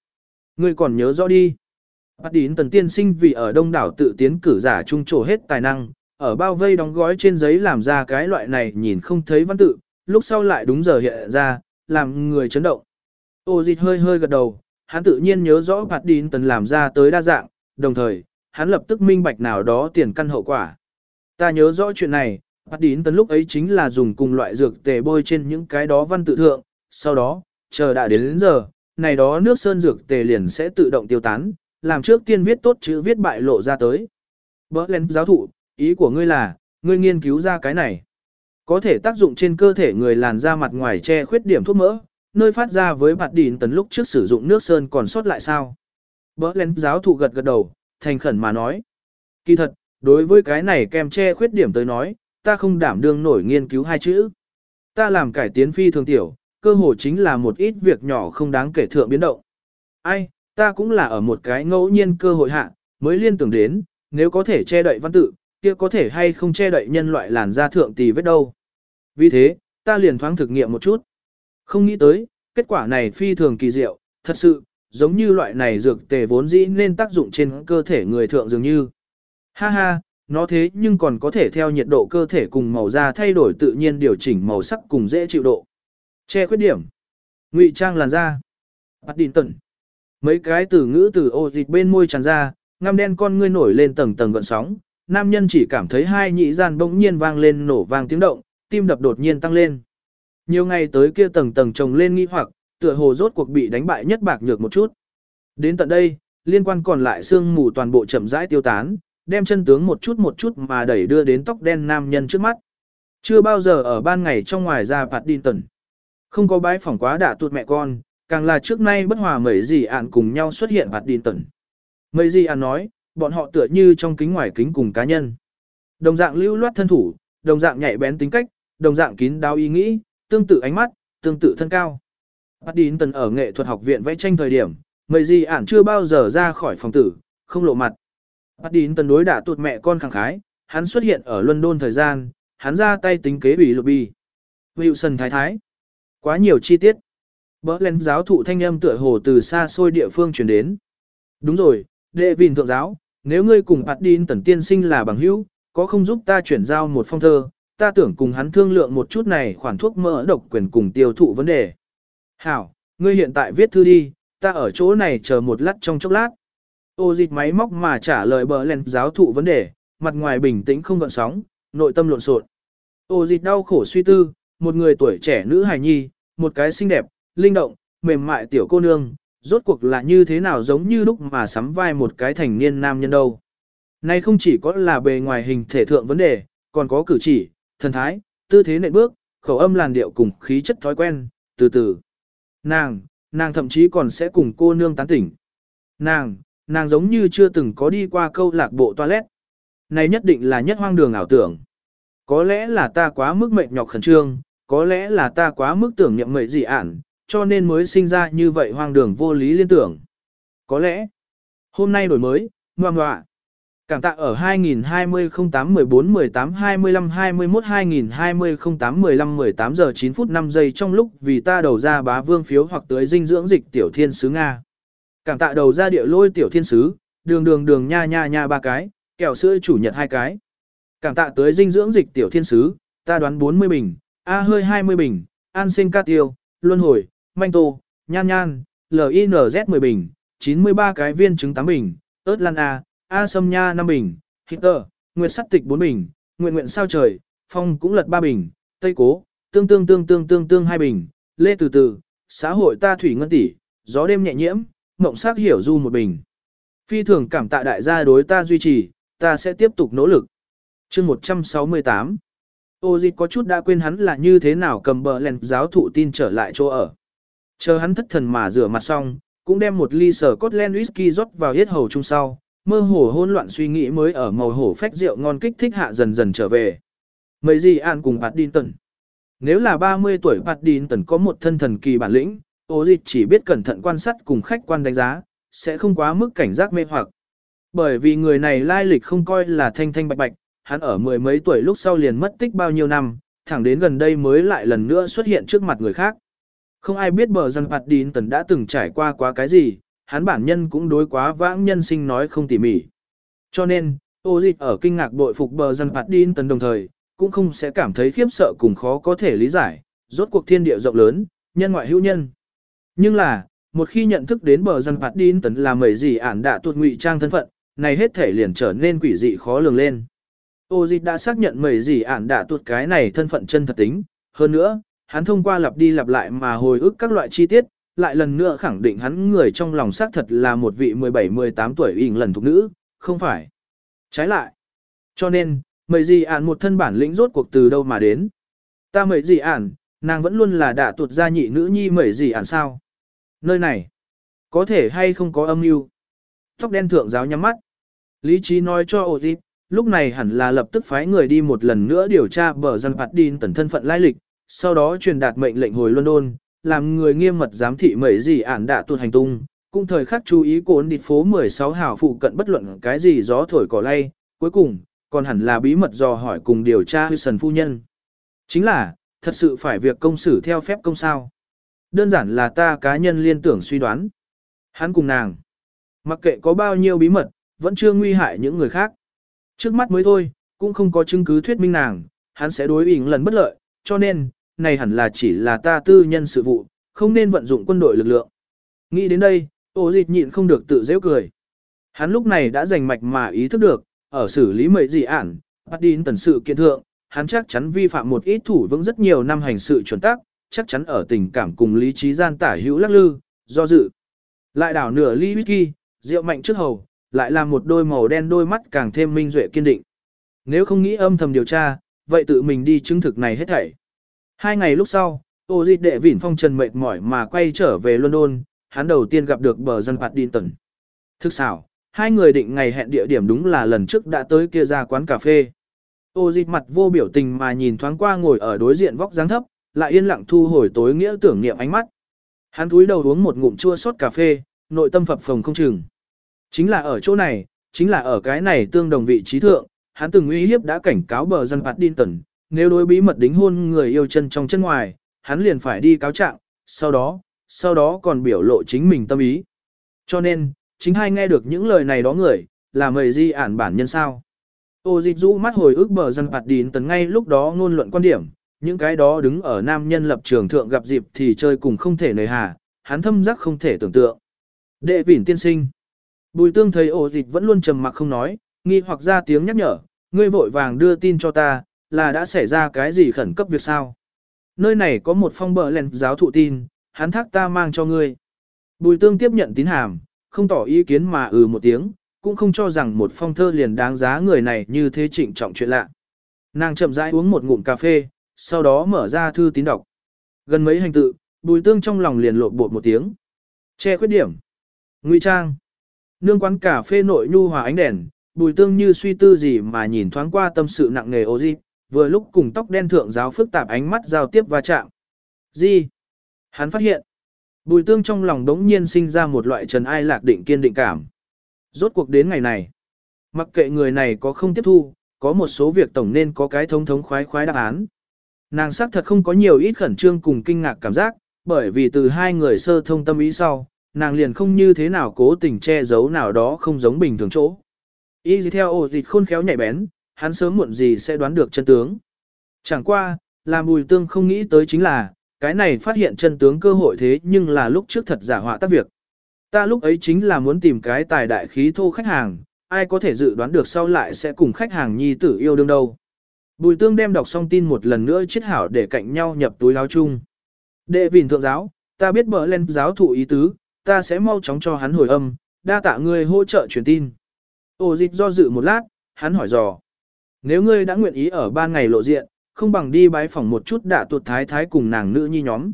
Ngươi còn nhớ rõ đi. Bắt đến tần tiên sinh vì ở đông đảo tự tiến cử giả trung trổ hết tài năng, ở bao vây đóng gói trên giấy làm ra cái loại này nhìn không thấy văn tự, lúc sau lại đúng giờ hiện ra, làm người chấn động. Ô dịch hơi hơi gật đầu, hắn tự nhiên nhớ rõ bạt đín tần làm ra tới đa dạng, đồng thời, hắn lập tức minh bạch nào đó tiền căn hậu quả. Ta nhớ rõ chuyện này, Bắt đín tấn lúc ấy chính là dùng cùng loại dược tề bôi trên những cái đó văn tự thượng, sau đó, chờ đã đến, đến giờ, này đó nước sơn dược tề liền sẽ tự động tiêu tán, làm trước tiên viết tốt chữ viết bại lộ ra tới. Bỡ lên giáo thụ, ý của ngươi là, ngươi nghiên cứu ra cái này. Có thể tác dụng trên cơ thể người làn da mặt ngoài che khuyết điểm thuốc mỡ, nơi phát ra với bạt đỉn tấn lúc trước sử dụng nước sơn còn sót lại sao. Bỡ lên giáo thụ gật gật đầu, thành khẩn mà nói. Kỳ thật, đối với cái này kem che khuyết điểm tới nói, ta không đảm đương nổi nghiên cứu hai chữ. Ta làm cải tiến phi thường tiểu, cơ hồ chính là một ít việc nhỏ không đáng kể thượng biến động. Ai, ta cũng là ở một cái ngẫu nhiên cơ hội hạ, mới liên tưởng đến, nếu có thể che đậy văn tự, kia có thể hay không che đậy nhân loại làn da thượng tì vết đâu. Vì thế, ta liền thoáng thực nghiệm một chút. Không nghĩ tới, kết quả này phi thường kỳ diệu, thật sự, giống như loại này dược tề vốn dĩ nên tác dụng trên cơ thể người thượng dường như. Ha ha, nó thế nhưng còn có thể theo nhiệt độ cơ thể cùng màu da thay đổi tự nhiên điều chỉnh màu sắc cùng dễ chịu độ. Che khuyết điểm. Ngụy trang làn da. Bắt đỉnh tận. Mấy cái từ ngữ từ ô dịch bên môi tràn ra, ngăm đen con ngươi nổi lên tầng tầng gợn sóng. Nam nhân chỉ cảm thấy hai nhị gian bỗng nhiên vang lên nổ vang tiếng động, tim đập đột nhiên tăng lên. Nhiều ngày tới kia tầng tầng trồng lên nghi hoặc, tựa hồ rốt cuộc bị đánh bại nhất bạc nhược một chút. Đến tận đây, liên quan còn lại xương mù toàn bộ chậm rãi tiêu tán, đem chân tướng một chút một chút mà đẩy đưa đến tóc đen nam nhân trước mắt. Chưa bao giờ ở ban ngày trong ngoài ra bạt đi. Không có bái phỏng quá đả tuột mẹ con, càng là trước nay bất hòa mấy gì ạn cùng nhau xuất hiện bạt đi. Mấy gì ạn nói, bọn họ tựa như trong kính ngoài kính cùng cá nhân. Đồng dạng lưu loát thân thủ, đồng dạng nhạy bén tính cách, đồng dạng kín đáo ý nghĩ, tương tự ánh mắt, tương tự thân cao. Bạt đi ở nghệ thuật học viện vẽ tranh thời điểm, mấy gì ạn chưa bao giờ ra khỏi phòng tử, không lộ mặt. Bắt đín tần đối đã tuột mẹ con khẳng khái, hắn xuất hiện ở London thời gian, hắn ra tay tính kế bị lục bi. Wilson thái thái. Quá nhiều chi tiết. Bỡ lên giáo thụ thanh âm tựa hồ từ xa xôi địa phương truyền đến. Đúng rồi, đệ vìn thượng giáo, nếu ngươi cùng bạt đín tần tiên sinh là bằng hữu, có không giúp ta chuyển giao một phong thơ, ta tưởng cùng hắn thương lượng một chút này khoản thuốc mỡ độc quyền cùng tiêu thụ vấn đề. Hảo, ngươi hiện tại viết thư đi, ta ở chỗ này chờ một lát trong chốc lát. Ô dịch máy móc mà trả lời bờ lèn giáo thụ vấn đề, mặt ngoài bình tĩnh không gợn sóng, nội tâm lộn xộn. Ô dịch đau khổ suy tư, một người tuổi trẻ nữ hài nhi, một cái xinh đẹp, linh động, mềm mại tiểu cô nương, rốt cuộc là như thế nào giống như lúc mà sắm vai một cái thành niên nam nhân đâu. Này không chỉ có là bề ngoài hình thể thượng vấn đề, còn có cử chỉ, thần thái, tư thế nện bước, khẩu âm làn điệu cùng khí chất thói quen, từ từ. Nàng, nàng thậm chí còn sẽ cùng cô nương tán tỉnh. Nàng, nàng giống như chưa từng có đi qua câu lạc bộ toilet. Này nhất định là nhất hoang đường ảo tưởng. Có lẽ là ta quá mức mệt nhọc khẩn trương, có lẽ là ta quá mức tưởng niệm mệnh dị ản, cho nên mới sinh ra như vậy hoang đường vô lý liên tưởng. Có lẽ, hôm nay đổi mới, ngoà ngoạ. Cảm tạ ở 2020 08 14 18 25 21 2020 08 15 18 giờ 9 phút 5 giây trong lúc vì ta đầu ra bá vương phiếu hoặc tới dinh dưỡng dịch tiểu thiên sứ Nga. Cảm tạ đầu ra địa lôi tiểu thiên sứ, đường đường đường nha nha nha ba cái, kẹo sữa chủ nhật hai cái. Cảm tạ tới dinh dưỡng dịch tiểu thiên sứ, ta đoán 40 bình, A hơi 20 bình, an sinh ca tiêu, luân hồi, manh tô, nhan nhan, LINZ 10 bình, 93 cái viên trứng 8 bình, ớt lan A, A sâm nha 5 bình, Hitler, Nguyệt sắt tịch 4 bình, Nguyện nguyện sao trời, Phong cũng lật 3 bình, Tây cố, tương tương tương tương tương tương 2 bình, Lê từ từ, xã hội ta thủy ngân tỷ, gió đêm nhẹ nhiễm, mộng sắc hiểu du một bình. Phi thường cảm tạ đại gia đối ta duy trì, ta sẽ tiếp tục nỗ lực. chương 168 Ô dịch có chút đã quên hắn là như thế nào cầm bờ lèn giáo thụ tin trở lại chỗ ở. Chờ hắn thất thần mà rửa mặt xong, cũng đem một ly sở cốt len whisky rót vào hết hầu chung sau, mơ hồ hỗn loạn suy nghĩ mới ở màu hổ phách rượu ngon kích thích hạ dần dần trở về. Mấy gì an cùng Paddington. Nếu là 30 tuổi Paddington có một thân thần kỳ bản lĩnh, ô dịch chỉ biết cẩn thận quan sát cùng khách quan đánh giá, sẽ không quá mức cảnh giác mê hoặc. Bởi vì người này lai lịch không coi là thanh thanh bạch bạch, hắn ở mười mấy tuổi lúc sau liền mất tích bao nhiêu năm, thẳng đến gần đây mới lại lần nữa xuất hiện trước mặt người khác. Không ai biết bờ dân Phạt Đín Tần đã từng trải qua quá cái gì, hắn bản nhân cũng đối quá vãng nhân sinh nói không tỉ mỉ. Cho nên, ô dịch ở kinh ngạc bội phục bờ dân Phạt Đín Tần đồng thời, cũng không sẽ cảm thấy khiếp sợ cùng khó có thể lý giải, rốt cuộc thiên địa rộng lớn, nhân ngoại hữu nhân. Nhưng là, một khi nhận thức đến bờ dân Phạt Đín tấn là mấy gì ản đã tuột ngụy trang thân phận, này hết thể liền trở nên quỷ dị khó lường lên. Ô dịch đã xác nhận mấy gì ản đã tuột cái này thân phận chân thật tính, hơn nữa, hắn thông qua lặp đi lặp lại mà hồi ức các loại chi tiết, lại lần nữa khẳng định hắn người trong lòng xác thật là một vị 17-18 tuổi ỉn lần thuộc nữ, không phải. Trái lại. Cho nên, mấy gì ản một thân bản lĩnh rốt cuộc từ đâu mà đến. Ta mấy gì ản, nàng vẫn luôn là đã tuột ra nhị nữ nhi mấy gì ản sao. Nơi này, có thể hay không có âm mưu Tóc đen thượng giáo nhắm mắt. Lý trí nói cho ổ dịp, lúc này hẳn là lập tức phái người đi một lần nữa điều tra bờ dân phạt đi tần thân phận lai lịch, sau đó truyền đạt mệnh lệnh hồi London, làm người nghiêm mật giám thị mấy gì ản đã tuột hành tung, cũng thời khắc chú ý cốn đi phố 16 hào phụ cận bất luận cái gì gió thổi cỏ lay, cuối cùng, còn hẳn là bí mật dò hỏi cùng điều tra sần phu nhân. Chính là, thật sự phải việc công xử theo phép công sao. Đơn giản là ta cá nhân liên tưởng suy đoán. Hắn cùng nàng. Mặc kệ có bao nhiêu bí mật, vẫn chưa nguy hại những người khác. Trước mắt mới thôi, cũng không có chứng cứ thuyết minh nàng, hắn sẽ đối ứng lần bất lợi, cho nên, này hẳn là chỉ là ta tư nhân sự vụ, không nên vận dụng quân đội lực lượng. Nghĩ đến đây, ổ dịch nhịn không được tự dễ cười. Hắn lúc này đã giành mạch mà ý thức được, ở xử lý mệ gì ản, bắt đi tần sự kiện thượng, hắn chắc chắn vi phạm một ít thủ vững rất nhiều năm hành sự chuẩn tắc, chắc chắn ở tình cảm cùng lý trí gian tả hữu lắc lư, do dự. Lại đảo nửa ly whisky, rượu mạnh trước hầu, lại làm một đôi màu đen đôi mắt càng thêm minh duệ kiên định. Nếu không nghĩ âm thầm điều tra, vậy tự mình đi chứng thực này hết thảy. Hai ngày lúc sau, ô dịch đệ vỉn phong trần mệt mỏi mà quay trở về London, hắn đầu tiên gặp được bờ dân Paddington. Thức xảo, hai người định ngày hẹn địa điểm đúng là lần trước đã tới kia ra quán cà phê. Ô dịch mặt vô biểu tình mà nhìn thoáng qua ngồi ở đối diện vóc dáng thấp, lại yên lặng thu hồi tối nghĩa tưởng niệm ánh mắt. Hắn túi đầu uống một ngụm chua sót cà phê, nội tâm phập phồng không chừng. Chính là ở chỗ này, chính là ở cái này tương đồng vị trí thượng, hắn từng uy hiếp đã cảnh cáo bờ dân Paddington, nếu đối bí mật đính hôn người yêu chân trong chân ngoài, hắn liền phải đi cáo trạng, sau đó, sau đó còn biểu lộ chính mình tâm ý. Cho nên, chính hai nghe được những lời này đó người, là mời di ản bản nhân sao. Ô dịch rũ mắt hồi ức bờ dân phạt điên tấn ngay lúc đó ngôn luận quan điểm, những cái đó đứng ở nam nhân lập trường thượng gặp dịp thì chơi cùng không thể nời hà, hắn thâm giác không thể tưởng tượng. Đệ vỉn tiên sinh. Bùi tương thấy ổ dịch vẫn luôn trầm mặc không nói, nghi hoặc ra tiếng nhắc nhở, ngươi vội vàng đưa tin cho ta, là đã xảy ra cái gì khẩn cấp việc sao? Nơi này có một phong bờ lèn giáo thụ tin, hắn thác ta mang cho ngươi. Bùi tương tiếp nhận tín hàm, không tỏ ý kiến mà ừ một tiếng, cũng không cho rằng một phong thơ liền đáng giá người này như thế trịnh trọng chuyện lạ. Nàng chậm rãi uống một ngụm cà phê, sau đó mở ra thư tín đọc. Gần mấy hành tự, bùi tương trong lòng liền lộn bột một tiếng. Che khuyết điểm. Ngụy trang. Nương quán cà phê nội nhu hòa ánh đèn, bùi tương như suy tư gì mà nhìn thoáng qua tâm sự nặng nề ô di, vừa lúc cùng tóc đen thượng giáo phức tạp ánh mắt giao tiếp va chạm. Gì? Hắn phát hiện. Bùi tương trong lòng đống nhiên sinh ra một loại trần ai lạc định kiên định cảm. Rốt cuộc đến ngày này. Mặc kệ người này có không tiếp thu, có một số việc tổng nên có cái thống thống khoái khoái đáp án. Nàng xác thật không có nhiều ít khẩn trương cùng kinh ngạc cảm giác, bởi vì từ hai người sơ thông tâm ý sau, nàng liền không như thế nào cố tình che giấu nào đó không giống bình thường chỗ. Y gì theo ổ dịch khôn khéo nhạy bén, hắn sớm muộn gì sẽ đoán được chân tướng. Chẳng qua, làm bùi tương không nghĩ tới chính là, cái này phát hiện chân tướng cơ hội thế nhưng là lúc trước thật giả họa tác việc. Ta lúc ấy chính là muốn tìm cái tài đại khí thô khách hàng, ai có thể dự đoán được sau lại sẽ cùng khách hàng nhi tử yêu đương đâu. Bùi tương đem đọc xong tin một lần nữa chiết hảo để cạnh nhau nhập túi áo chung. Đệ vỉn thượng giáo, ta biết bờ lên giáo thụ ý tứ, ta sẽ mau chóng cho hắn hồi âm, đa tạ ngươi hỗ trợ truyền tin. Ô dịch do dự một lát, hắn hỏi dò. Nếu ngươi đã nguyện ý ở ban ngày lộ diện, không bằng đi bái phỏng một chút đã tuột thái thái cùng nàng nữ nhi nhóm.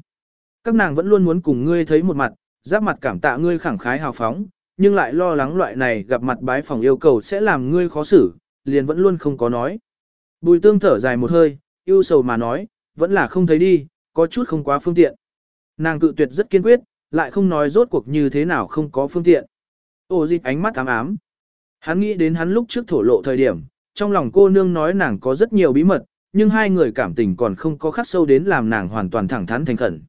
Các nàng vẫn luôn muốn cùng ngươi thấy một mặt, giáp mặt cảm tạ ngươi khẳng khái hào phóng, nhưng lại lo lắng loại này gặp mặt bái phỏng yêu cầu sẽ làm ngươi khó xử, liền vẫn luôn không có nói. Bùi tương thở dài một hơi, yêu sầu mà nói, vẫn là không thấy đi, có chút không quá phương tiện. Nàng cự tuyệt rất kiên quyết, lại không nói rốt cuộc như thế nào không có phương tiện. Ô dịch ánh mắt ám ám. Hắn nghĩ đến hắn lúc trước thổ lộ thời điểm, trong lòng cô nương nói nàng có rất nhiều bí mật, nhưng hai người cảm tình còn không có khắc sâu đến làm nàng hoàn toàn thẳng thắn thành khẩn.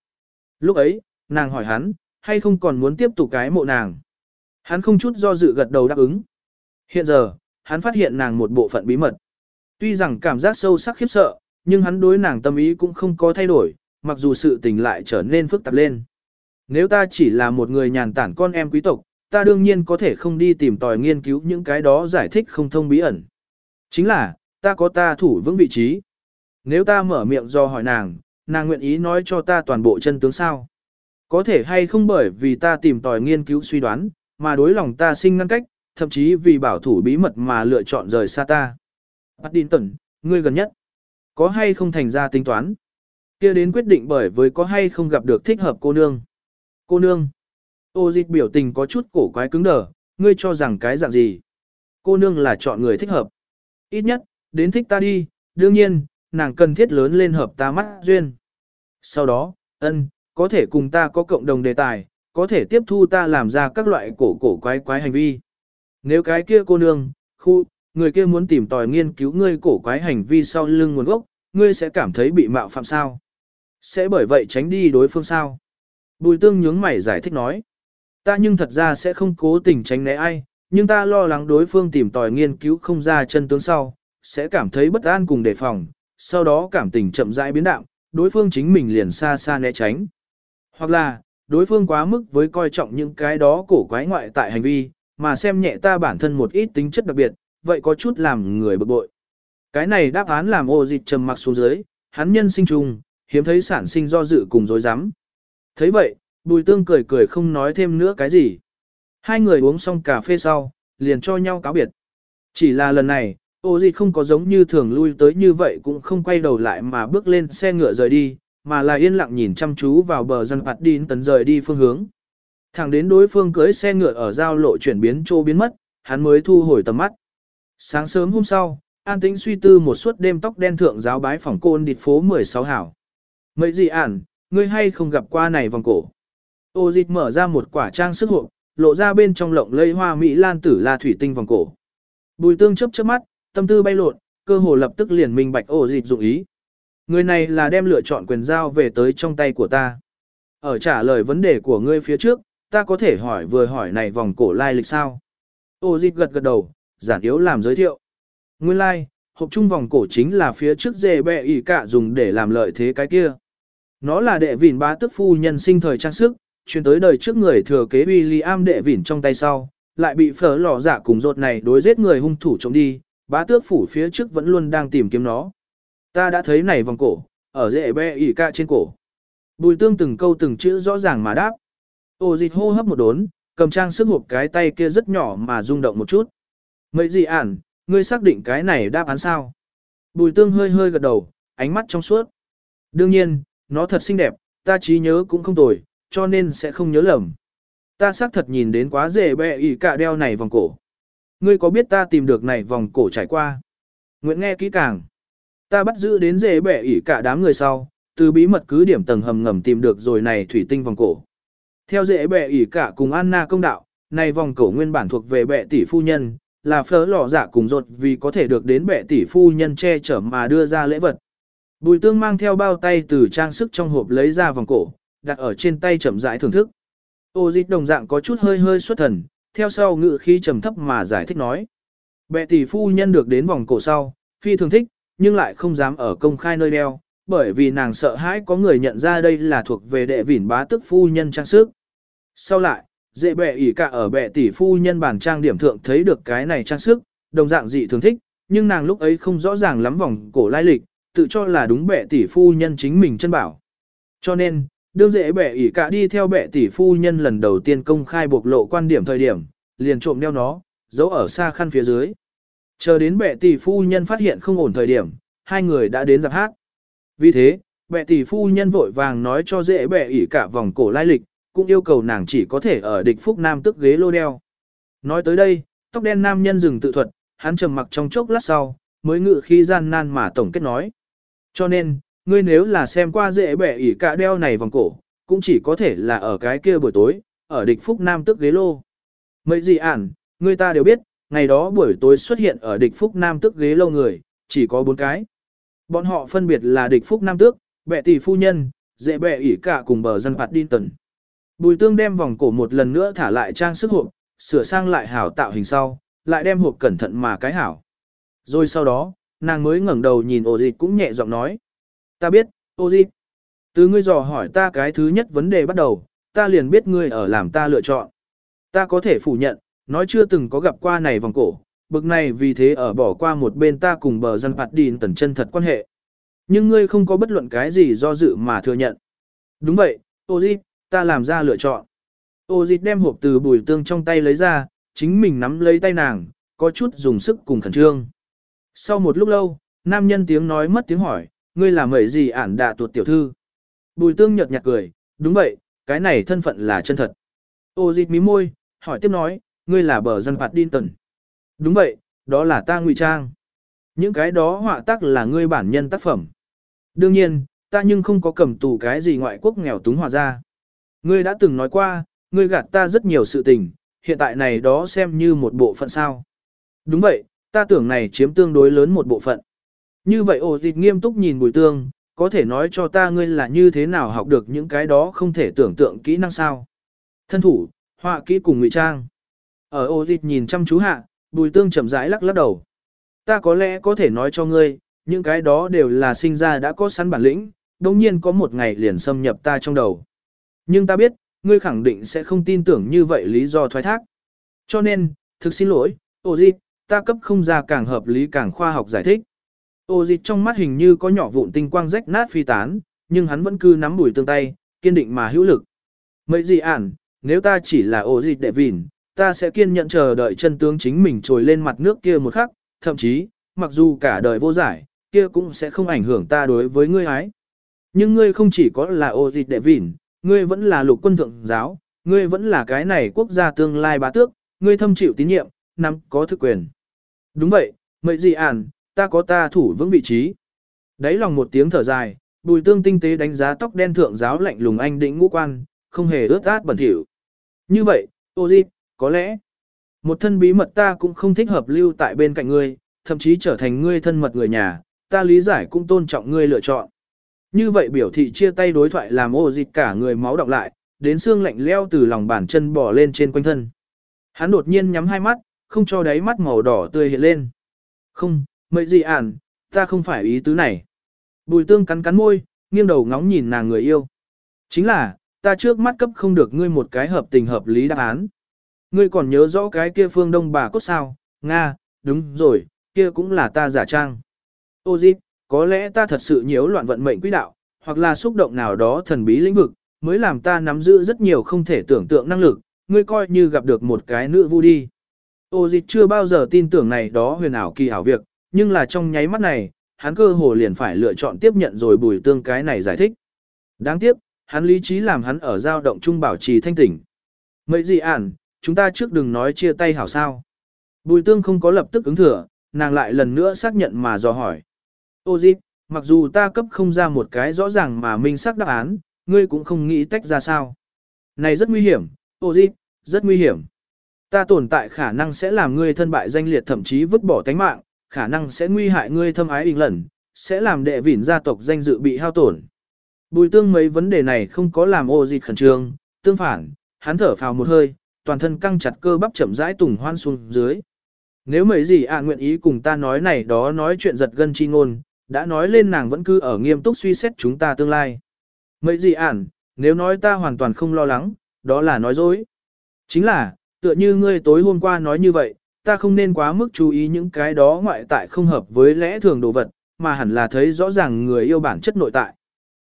Lúc ấy, nàng hỏi hắn, hay không còn muốn tiếp tục cái mộ nàng. Hắn không chút do dự gật đầu đáp ứng. Hiện giờ, hắn phát hiện nàng một bộ phận bí mật. Tuy rằng cảm giác sâu sắc khiếp sợ, nhưng hắn đối nàng tâm ý cũng không có thay đổi, mặc dù sự tình lại trở nên phức tạp lên. Nếu ta chỉ là một người nhàn tản con em quý tộc, ta đương nhiên có thể không đi tìm tòi nghiên cứu những cái đó giải thích không thông bí ẩn. Chính là, ta có ta thủ vững vị trí. Nếu ta mở miệng do hỏi nàng, nàng nguyện ý nói cho ta toàn bộ chân tướng sao. Có thể hay không bởi vì ta tìm tòi nghiên cứu suy đoán, mà đối lòng ta sinh ngăn cách, thậm chí vì bảo thủ bí mật mà lựa chọn rời xa ta. Bắt tẩn, ngươi gần nhất. Có hay không thành ra tính toán? kia đến quyết định bởi với có hay không gặp được thích hợp cô nương. Cô nương. Ô dịch biểu tình có chút cổ quái cứng đờ, ngươi cho rằng cái dạng gì? Cô nương là chọn người thích hợp. Ít nhất, đến thích ta đi, đương nhiên, nàng cần thiết lớn lên hợp ta mắt duyên. Sau đó, ân, có thể cùng ta có cộng đồng đề tài, có thể tiếp thu ta làm ra các loại cổ cổ quái quái hành vi. Nếu cái kia cô nương, khu, người kia muốn tìm tòi nghiên cứu ngươi cổ quái hành vi sau lưng nguồn gốc, ngươi sẽ cảm thấy bị mạo phạm sao? Sẽ bởi vậy tránh đi đối phương sao? Bùi tương nhướng mày giải thích nói. Ta nhưng thật ra sẽ không cố tình tránh né ai, nhưng ta lo lắng đối phương tìm tòi nghiên cứu không ra chân tướng sau, sẽ cảm thấy bất an cùng đề phòng, sau đó cảm tình chậm rãi biến đạo, đối phương chính mình liền xa xa né tránh. Hoặc là, đối phương quá mức với coi trọng những cái đó cổ quái ngoại tại hành vi, mà xem nhẹ ta bản thân một ít tính chất đặc biệt, vậy có chút làm người bực bội. Cái này đáp án làm ô dịch trầm mặc xuống dưới, hắn nhân sinh trùng, hiếm thấy sản sinh do dự cùng dối rắm thấy vậy, bùi tương cười cười không nói thêm nữa cái gì. Hai người uống xong cà phê sau, liền cho nhau cáo biệt. Chỉ là lần này, ô dịch không có giống như thường lui tới như vậy cũng không quay đầu lại mà bước lên xe ngựa rời đi, mà là yên lặng nhìn chăm chú vào bờ dân phạt đi tấn rời đi phương hướng. Thẳng đến đối phương cưới xe ngựa ở giao lộ chuyển biến trô biến mất, hắn mới thu hồi tầm mắt. Sáng sớm hôm sau, an tĩnh suy tư một suốt đêm tóc đen thượng giáo bái phòng côn địt phố 16 hảo. Mấy gì ản, ngươi hay không gặp qua này vòng cổ. Ô dịch mở ra một quả trang sức hộp, lộ ra bên trong lộng lây hoa mỹ lan tử là thủy tinh vòng cổ. Bùi tương chớp chớp mắt, tâm tư bay lộn, cơ hồ lập tức liền minh bạch ô dịch dụng ý. Người này là đem lựa chọn quyền giao về tới trong tay của ta. Ở trả lời vấn đề của ngươi phía trước, ta có thể hỏi vừa hỏi này vòng cổ lai lịch sao? Ô dịch gật gật đầu, giản yếu làm giới thiệu. Nguyên lai, like, hộp chung vòng cổ chính là phía trước dề bẹ ỉ cả dùng để làm lợi thế cái kia. Nó là đệ vỉn bá tức phu nhân sinh thời trang sức, chuyển tới đời trước người thừa kế William đệ vỉn trong tay sau, lại bị phở lò giả cùng rột này đối giết người hung thủ trộm đi, bá tước phủ phía trước vẫn luôn đang tìm kiếm nó. Ta đã thấy này vòng cổ, ở dễ bẹ ỉ cả trên cổ. Bùi tương từng câu từng chữ rõ ràng mà đáp. Ô dịch hô hấp một đốn, cầm trang sức hộp cái tay kia rất nhỏ mà rung động một chút. Mấy gì ản, ngươi xác định cái này đáp án sao? Bùi tương hơi hơi gật đầu, ánh mắt trong suốt. Đương nhiên, nó thật xinh đẹp, ta trí nhớ cũng không tồi, cho nên sẽ không nhớ lầm. Ta xác thật nhìn đến quá dễ bẹ ỉ cả đeo này vòng cổ. Ngươi có biết ta tìm được này vòng cổ trải qua? Nguyện nghe kỹ càng. Ta bắt giữ đến dễ bẹ ỉ cả đám người sau, từ bí mật cứ điểm tầng hầm ngầm tìm được rồi này thủy tinh vòng cổ. Theo dễ bẹ ỉ cả cùng Anna công đạo, này vòng cổ nguyên bản thuộc về bệ tỷ phu nhân, là phở lọ dạ cùng rột vì có thể được đến bệ tỷ phu nhân che chở mà đưa ra lễ vật. Bùi tương mang theo bao tay từ trang sức trong hộp lấy ra vòng cổ, đặt ở trên tay chậm rãi thưởng thức. Ô dịch đồng dạng có chút hơi hơi xuất thần, theo sau ngự khí trầm thấp mà giải thích nói. Bệ tỷ phu nhân được đến vòng cổ sau, phi thường thích, nhưng lại không dám ở công khai nơi đeo, bởi vì nàng sợ hãi có người nhận ra đây là thuộc về đệ vỉn bá tức phu nhân trang sức. Sau lại, dễ bệ ỉ cả ở bệ tỷ phu nhân bản trang điểm thượng thấy được cái này trang sức, đồng dạng dị thường thích, nhưng nàng lúc ấy không rõ ràng lắm vòng cổ lai lịch, tự cho là đúng bệ tỷ phu nhân chính mình chân bảo. Cho nên, đương dễ bệ ỉ cả đi theo bệ tỷ phu nhân lần đầu tiên công khai bộc lộ quan điểm thời điểm, liền trộm đeo nó, giấu ở xa khăn phía dưới. Chờ đến bệ tỷ phu nhân phát hiện không ổn thời điểm, hai người đã đến giặc hát. Vì thế, bệ tỷ phu nhân vội vàng nói cho dễ bệ ỉ cả vòng cổ lai lịch, cũng yêu cầu nàng chỉ có thể ở địch phúc nam tức ghế lô đeo. Nói tới đây, tóc đen nam nhân dừng tự thuật, hắn trầm mặc trong chốc lát sau, mới ngự khi gian nan mà tổng kết nói. Cho nên, ngươi nếu là xem qua dễ bẻ ỉ cả đeo này vòng cổ, cũng chỉ có thể là ở cái kia buổi tối, ở địch phúc nam tức ghế lô. Mấy gì ản, người ta đều biết, ngày đó buổi tối xuất hiện ở địch phúc nam tức ghế lô người, chỉ có bốn cái. Bọn họ phân biệt là địch phúc nam tước, bệ tỷ phu nhân, dễ bệ ỉ cả cùng bờ dân phạt đi tần. Bùi tương đem vòng cổ một lần nữa thả lại trang sức hộp, sửa sang lại hảo tạo hình sau, lại đem hộp cẩn thận mà cái hảo. Rồi sau đó, nàng mới ngẩng đầu nhìn ô dịch cũng nhẹ giọng nói. Ta biết, ô dịch. Từ ngươi dò hỏi ta cái thứ nhất vấn đề bắt đầu, ta liền biết ngươi ở làm ta lựa chọn. Ta có thể phủ nhận, nói chưa từng có gặp qua này vòng cổ, bực này vì thế ở bỏ qua một bên ta cùng bờ dân phạt đìn tần chân thật quan hệ. Nhưng ngươi không có bất luận cái gì do dự mà thừa nhận. Đúng vậy, ô dịch, ta làm ra lựa chọn. Ô dịch đem hộp từ bùi tương trong tay lấy ra, chính mình nắm lấy tay nàng, có chút dùng sức cùng khẩn trương. Sau một lúc lâu, nam nhân tiếng nói mất tiếng hỏi, ngươi làm mẩy gì ản đạ tuột tiểu thư. Bùi tương nhợt nhạt cười, đúng vậy, cái này thân phận là chân thật. Ô dịch mí môi, hỏi tiếp nói, ngươi là bờ dân phạt điên tần. Đúng vậy, đó là ta ngụy trang. Những cái đó họa tác là ngươi bản nhân tác phẩm. Đương nhiên, ta nhưng không có cầm tù cái gì ngoại quốc nghèo túng hòa ra. Ngươi đã từng nói qua, ngươi gạt ta rất nhiều sự tình, hiện tại này đó xem như một bộ phận sao. Đúng vậy, ta tưởng này chiếm tương đối lớn một bộ phận. Như vậy ổ dịch nghiêm túc nhìn bùi tương, có thể nói cho ta ngươi là như thế nào học được những cái đó không thể tưởng tượng kỹ năng sao. Thân thủ, họa kỹ cùng ngụy trang. Ở ổ dịch nhìn chăm chú hạ, bùi tương chậm rãi lắc lắc đầu. Ta có lẽ có thể nói cho ngươi, những cái đó đều là sinh ra đã có sẵn bản lĩnh, đồng nhiên có một ngày liền xâm nhập ta trong đầu. Nhưng ta biết, ngươi khẳng định sẽ không tin tưởng như vậy lý do thoái thác. Cho nên, thực xin lỗi, ô dịch, ta cấp không ra càng hợp lý càng khoa học giải thích. Ô dịch trong mắt hình như có nhỏ vụn tinh quang rách nát phi tán, nhưng hắn vẫn cứ nắm bùi tương tay, kiên định mà hữu lực. Mấy gì ản, nếu ta chỉ là ô dịch đệ vỉn, ta sẽ kiên nhận chờ đợi chân tướng chính mình trồi lên mặt nước kia một khắc, thậm chí, mặc dù cả đời vô giải, kia cũng sẽ không ảnh hưởng ta đối với ngươi ái. Nhưng ngươi không chỉ có là ô dịch đệ vỉn, Ngươi vẫn là lục quân thượng giáo, ngươi vẫn là cái này quốc gia tương lai bá tước, ngươi thâm chịu tín nhiệm, nắm có thực quyền. Đúng vậy, mệnh gì ản, ta có ta thủ vững vị trí. Đấy lòng một tiếng thở dài, bùi tương tinh tế đánh giá tóc đen thượng giáo lạnh lùng anh đĩnh ngũ quan, không hề ướt át bẩn thỉu. Như vậy, ô di, có lẽ, một thân bí mật ta cũng không thích hợp lưu tại bên cạnh ngươi, thậm chí trở thành ngươi thân mật người nhà, ta lý giải cũng tôn trọng ngươi lựa chọn. Như vậy biểu thị chia tay đối thoại làm ô dịch cả người máu đọc lại, đến xương lạnh leo từ lòng bàn chân bò lên trên quanh thân. Hắn đột nhiên nhắm hai mắt, không cho đáy mắt màu đỏ tươi hiện lên. Không, mấy gì ản, ta không phải ý tứ này. Bùi tương cắn cắn môi, nghiêng đầu ngóng nhìn nàng người yêu. Chính là, ta trước mắt cấp không được ngươi một cái hợp tình hợp lý đáp án. Ngươi còn nhớ rõ cái kia phương đông bà cốt sao, Nga, đúng rồi, kia cũng là ta giả trang. Ô dịch, có lẽ ta thật sự nhiễu loạn vận mệnh quỹ đạo, hoặc là xúc động nào đó thần bí lĩnh vực, mới làm ta nắm giữ rất nhiều không thể tưởng tượng năng lực, ngươi coi như gặp được một cái nữ vu đi. Ô dịch chưa bao giờ tin tưởng này đó huyền ảo kỳ ảo việc, nhưng là trong nháy mắt này, hắn cơ hồ liền phải lựa chọn tiếp nhận rồi bùi tương cái này giải thích. Đáng tiếc, hắn lý trí làm hắn ở giao động trung bảo trì thanh tỉnh. Mấy gì ản, chúng ta trước đừng nói chia tay hảo sao. Bùi tương không có lập tức ứng thừa, nàng lại lần nữa xác nhận mà dò hỏi. Ô dịp, mặc dù ta cấp không ra một cái rõ ràng mà minh xác đáp án, ngươi cũng không nghĩ tách ra sao. Này rất nguy hiểm, ô dịp, rất nguy hiểm. Ta tồn tại khả năng sẽ làm ngươi thân bại danh liệt thậm chí vứt bỏ tánh mạng, khả năng sẽ nguy hại ngươi thâm ái bình lần, sẽ làm đệ vỉn gia tộc danh dự bị hao tổn. Bùi tương mấy vấn đề này không có làm ô dịch khẩn trương, tương phản, hắn thở phào một hơi, toàn thân căng chặt cơ bắp chậm rãi tùng hoan xuống dưới. Nếu mấy gì ạ nguyện ý cùng ta nói này đó nói chuyện giật gân chi ngôn, đã nói lên nàng vẫn cứ ở nghiêm túc suy xét chúng ta tương lai. Mấy gì ản, nếu nói ta hoàn toàn không lo lắng, đó là nói dối. Chính là, tựa như ngươi tối hôm qua nói như vậy, ta không nên quá mức chú ý những cái đó ngoại tại không hợp với lẽ thường đồ vật, mà hẳn là thấy rõ ràng người yêu bản chất nội tại.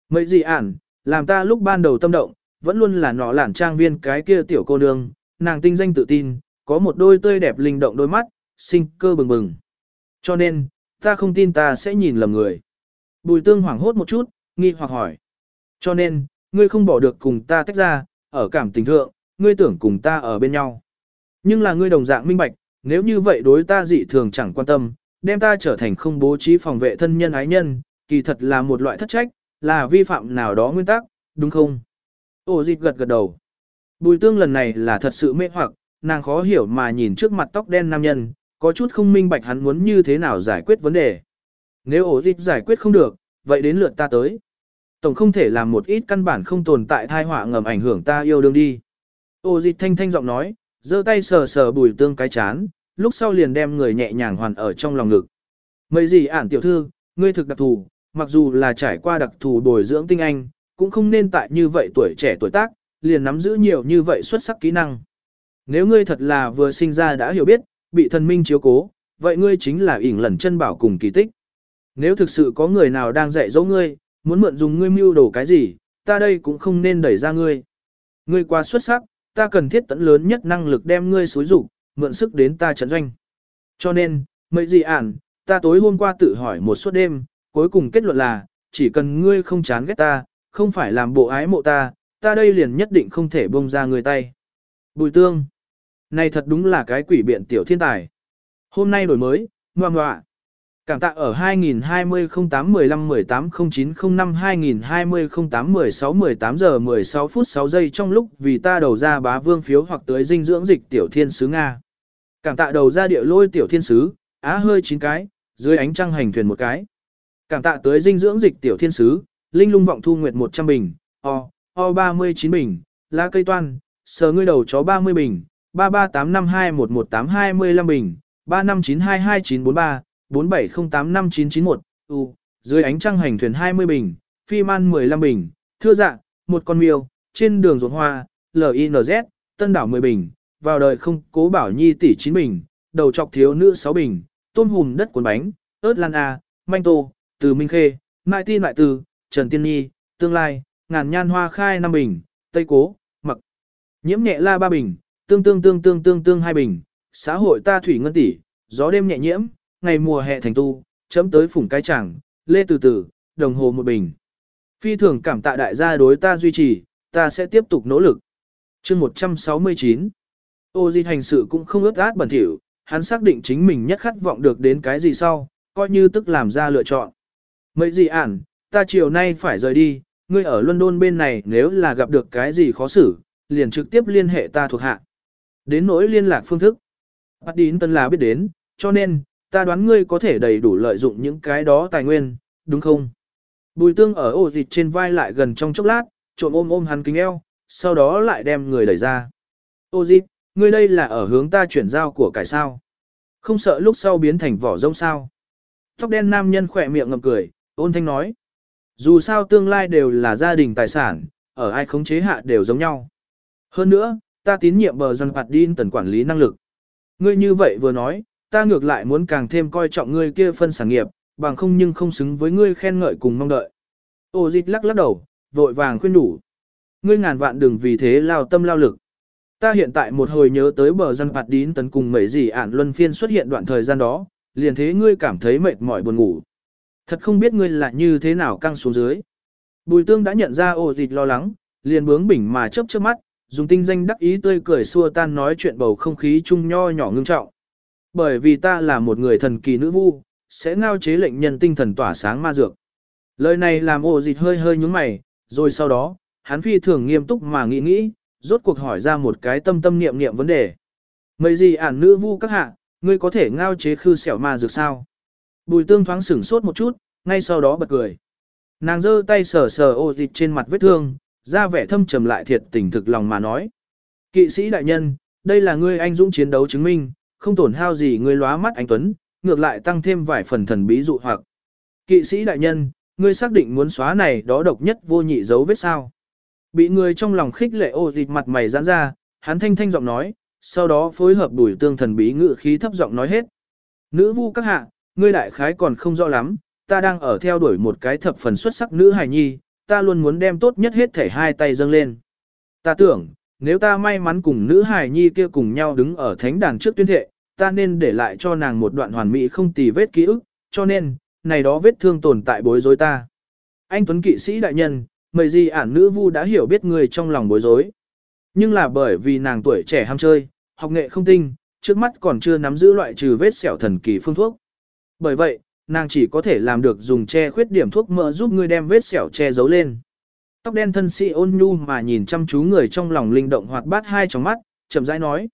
Mấy gì ản, làm ta lúc ban đầu tâm động, vẫn luôn là nọ lản trang viên cái kia tiểu cô nương, nàng tinh danh tự tin, có một đôi tươi đẹp linh động đôi mắt, sinh cơ bừng bừng. Cho nên, ta không tin ta sẽ nhìn lầm người. Bùi tương hoảng hốt một chút, nghi hoặc hỏi. Cho nên, ngươi không bỏ được cùng ta tách ra, ở cảm tình thượng, ngươi tưởng cùng ta ở bên nhau. Nhưng là ngươi đồng dạng minh bạch, nếu như vậy đối ta dị thường chẳng quan tâm, đem ta trở thành không bố trí phòng vệ thân nhân ái nhân, kỳ thật là một loại thất trách, là vi phạm nào đó nguyên tắc, đúng không? Ô dịch gật gật đầu. Bùi tương lần này là thật sự mê hoặc, nàng khó hiểu mà nhìn trước mặt tóc đen nam nhân, có chút không minh bạch hắn muốn như thế nào giải quyết vấn đề. Nếu ổ dịch giải quyết không được, vậy đến lượt ta tới. Tổng không thể làm một ít căn bản không tồn tại thai họa ngầm ảnh hưởng ta yêu đương đi. Ổ dịch thanh thanh giọng nói, giơ tay sờ sờ bùi tương cái chán, lúc sau liền đem người nhẹ nhàng hoàn ở trong lòng ngực. Mấy gì ản tiểu thư, ngươi thực đặc thù, mặc dù là trải qua đặc thù bồi dưỡng tinh anh, cũng không nên tại như vậy tuổi trẻ tuổi tác, liền nắm giữ nhiều như vậy xuất sắc kỹ năng. Nếu ngươi thật là vừa sinh ra đã hiểu biết, bị thần minh chiếu cố, vậy ngươi chính là ỉn lần chân bảo cùng kỳ tích. Nếu thực sự có người nào đang dạy dỗ ngươi, muốn mượn dùng ngươi mưu đồ cái gì, ta đây cũng không nên đẩy ra ngươi. Ngươi quá xuất sắc, ta cần thiết tận lớn nhất năng lực đem ngươi xối rủ, mượn sức đến ta trận doanh. Cho nên, mấy gì ản, ta tối hôm qua tự hỏi một suốt đêm, cuối cùng kết luận là, chỉ cần ngươi không chán ghét ta, không phải làm bộ ái mộ ta, ta đây liền nhất định không thể buông ra người tay. Bùi tương. Này thật đúng là cái quỷ biện tiểu thiên tài. Hôm nay đổi mới, ngoà ngoạ. Cảm tạ ở 2020 08 15 18 09 05 2020 08 16 18 giờ 16 phút 6 giây trong lúc vì ta đầu ra bá vương phiếu hoặc tới dinh dưỡng dịch tiểu thiên sứ Nga. Cảm tạ đầu ra địa lôi tiểu thiên sứ, á hơi 9 cái, dưới ánh trăng hành thuyền một cái. Cảm tạ tới dinh dưỡng dịch tiểu thiên sứ, linh lung vọng thu nguyệt 100 bình, o, o 39 bình, lá cây toan, sờ ngươi đầu chó 30 bình, 3385211825 bình, 35922943, 47085991, u, dưới ánh trăng hành thuyền 20 bình, phi man 15 bình, thưa dạ, một con miêu, trên đường ruộng hoa, LINZ, tân đảo 10 bình, vào đời không cố bảo nhi tỷ 9 bình, đầu chọc thiếu nữ 6 bình, tôm hùm đất cuốn bánh, ớt lan A, manh tô, từ minh khê, mại tin lại từ, trần tiên nhi, tương lai, ngàn nhan hoa khai 5 bình, tây cố, mặc, nhiễm nhẹ la 3 bình, tương tương tương tương tương tương hai bình, xã hội ta thủy ngân tỷ, gió đêm nhẹ nhiễm, ngày mùa hè thành tu, chấm tới phủng cái chẳng, lê từ từ, đồng hồ một bình. Phi thường cảm tạ đại gia đối ta duy trì, ta sẽ tiếp tục nỗ lực. chương 169 Ô di hành sự cũng không ướt át bẩn thỉu, hắn xác định chính mình nhất khát vọng được đến cái gì sau, coi như tức làm ra lựa chọn. Mấy gì ản, ta chiều nay phải rời đi, ngươi ở London bên này nếu là gặp được cái gì khó xử, liền trực tiếp liên hệ ta thuộc hạ. Đến nỗi liên lạc phương thức. Bắt đín tân là biết đến, cho nên, ta đoán ngươi có thể đầy đủ lợi dụng những cái đó tài nguyên, đúng không? Bùi tương ở ổ dịch trên vai lại gần trong chốc lát, trộm ôm ôm hắn kính eo, sau đó lại đem người đẩy ra. Ô dịch, ngươi đây là ở hướng ta chuyển giao của cải sao? Không sợ lúc sau biến thành vỏ rông sao? Tóc đen nam nhân khỏe miệng ngậm cười, ôn thanh nói. Dù sao tương lai đều là gia đình tài sản, ở ai khống chế hạ đều giống nhau. Hơn nữa, ta tín nhiệm bờ dân phạt điên tần quản lý năng lực. Ngươi như vậy vừa nói, ta ngược lại muốn càng thêm coi trọng ngươi kia phân sản nghiệp, bằng không nhưng không xứng với ngươi khen ngợi cùng mong đợi. Ô dịch lắc lắc đầu, vội vàng khuyên đủ. Ngươi ngàn vạn đừng vì thế lao tâm lao lực. Ta hiện tại một hồi nhớ tới bờ dân phạt điên tấn cùng mấy gì ản luân phiên xuất hiện đoạn thời gian đó, liền thế ngươi cảm thấy mệt mỏi buồn ngủ. Thật không biết ngươi là như thế nào căng xuống dưới. Bùi tương đã nhận ra ô dịch lo lắng, liền bướng bỉnh mà chớp chớp mắt, dùng tinh danh đắc ý tươi cười xua tan nói chuyện bầu không khí chung nho nhỏ ngưng trọng. Bởi vì ta là một người thần kỳ nữ vu, sẽ ngao chế lệnh nhân tinh thần tỏa sáng ma dược. Lời này làm ổ dịch hơi hơi nhúng mày, rồi sau đó, hắn phi thường nghiêm túc mà nghĩ nghĩ, rốt cuộc hỏi ra một cái tâm tâm niệm niệm vấn đề. Mấy gì ản nữ vu các hạ, ngươi có thể ngao chế khư xẻo ma dược sao? Bùi tương thoáng sửng sốt một chút, ngay sau đó bật cười. Nàng giơ tay sờ sờ ô dịch trên mặt vết thương, ra vẻ thâm trầm lại thiệt tình thực lòng mà nói. Kỵ sĩ đại nhân, đây là ngươi anh dũng chiến đấu chứng minh, không tổn hao gì ngươi lóa mắt anh Tuấn, ngược lại tăng thêm vài phần thần bí dụ hoặc. Kỵ sĩ đại nhân, ngươi xác định muốn xóa này đó độc nhất vô nhị dấu vết sao. Bị người trong lòng khích lệ ô dịch mặt mày giãn ra, hắn thanh thanh giọng nói, sau đó phối hợp đuổi tương thần bí ngự khí thấp giọng nói hết. Nữ vu các hạ, ngươi đại khái còn không rõ lắm, ta đang ở theo đuổi một cái thập phần xuất sắc nữ hài nhi, ta luôn muốn đem tốt nhất hết thể hai tay dâng lên. Ta tưởng, nếu ta may mắn cùng nữ hài nhi kia cùng nhau đứng ở thánh đàn trước tuyên thệ, ta nên để lại cho nàng một đoạn hoàn mỹ không tì vết ký ức, cho nên, này đó vết thương tồn tại bối rối ta. Anh Tuấn kỵ sĩ đại nhân, mời gì ản nữ vu đã hiểu biết người trong lòng bối rối. Nhưng là bởi vì nàng tuổi trẻ ham chơi, học nghệ không tinh, trước mắt còn chưa nắm giữ loại trừ vết sẹo thần kỳ phương thuốc. Bởi vậy, nàng chỉ có thể làm được dùng che khuyết điểm thuốc mỡ giúp ngươi đem vết sẹo che giấu lên. Tóc đen thân sĩ ôn nhu mà nhìn chăm chú người trong lòng linh động hoạt bát hai trong mắt, chậm rãi nói.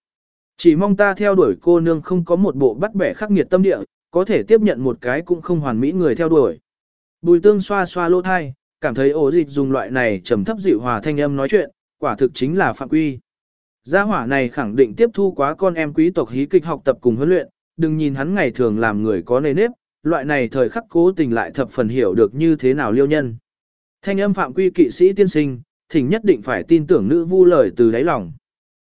Chỉ mong ta theo đuổi cô nương không có một bộ bắt bẻ khắc nghiệt tâm địa, có thể tiếp nhận một cái cũng không hoàn mỹ người theo đuổi. Bùi tương xoa xoa lỗ thai, cảm thấy ổ dịch dùng loại này trầm thấp dịu hòa thanh âm nói chuyện, quả thực chính là phạm quy. Gia hỏa này khẳng định tiếp thu quá con em quý tộc hí kịch học tập cùng huấn luyện, đừng nhìn hắn ngày thường làm người có nề nếp, loại này thời khắc cố tình lại thập phần hiểu được như thế nào liêu nhân. Thanh âm phạm quy kỵ sĩ tiên sinh, thỉnh nhất định phải tin tưởng nữ vu lời từ đáy lòng.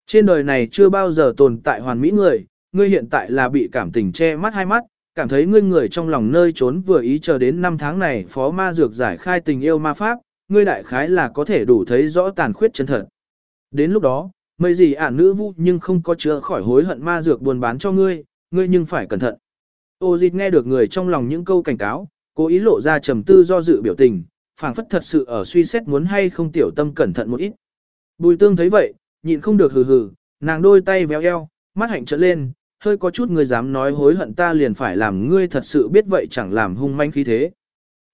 Trên đời này chưa bao giờ tồn tại hoàn mỹ người, ngươi hiện tại là bị cảm tình che mắt hai mắt, cảm thấy ngươi người trong lòng nơi trốn vừa ý chờ đến năm tháng này phó ma dược giải khai tình yêu ma pháp, ngươi đại khái là có thể đủ thấy rõ tàn khuyết chân thật. Đến lúc đó, mấy gì ả nữ vu nhưng không có chữa khỏi hối hận ma dược buồn bán cho ngươi, ngươi nhưng phải cẩn thận. Ô dịch nghe được người trong lòng những câu cảnh cáo, cố ý lộ ra trầm tư do dự biểu tình, phảng phất thật sự ở suy xét muốn hay không tiểu tâm cẩn thận một ít. Bùi tương thấy vậy, nhịn không được hừ hừ, nàng đôi tay véo eo, mắt hạnh trợn lên, hơi có chút người dám nói hối hận ta liền phải làm ngươi thật sự biết vậy chẳng làm hung manh khí thế.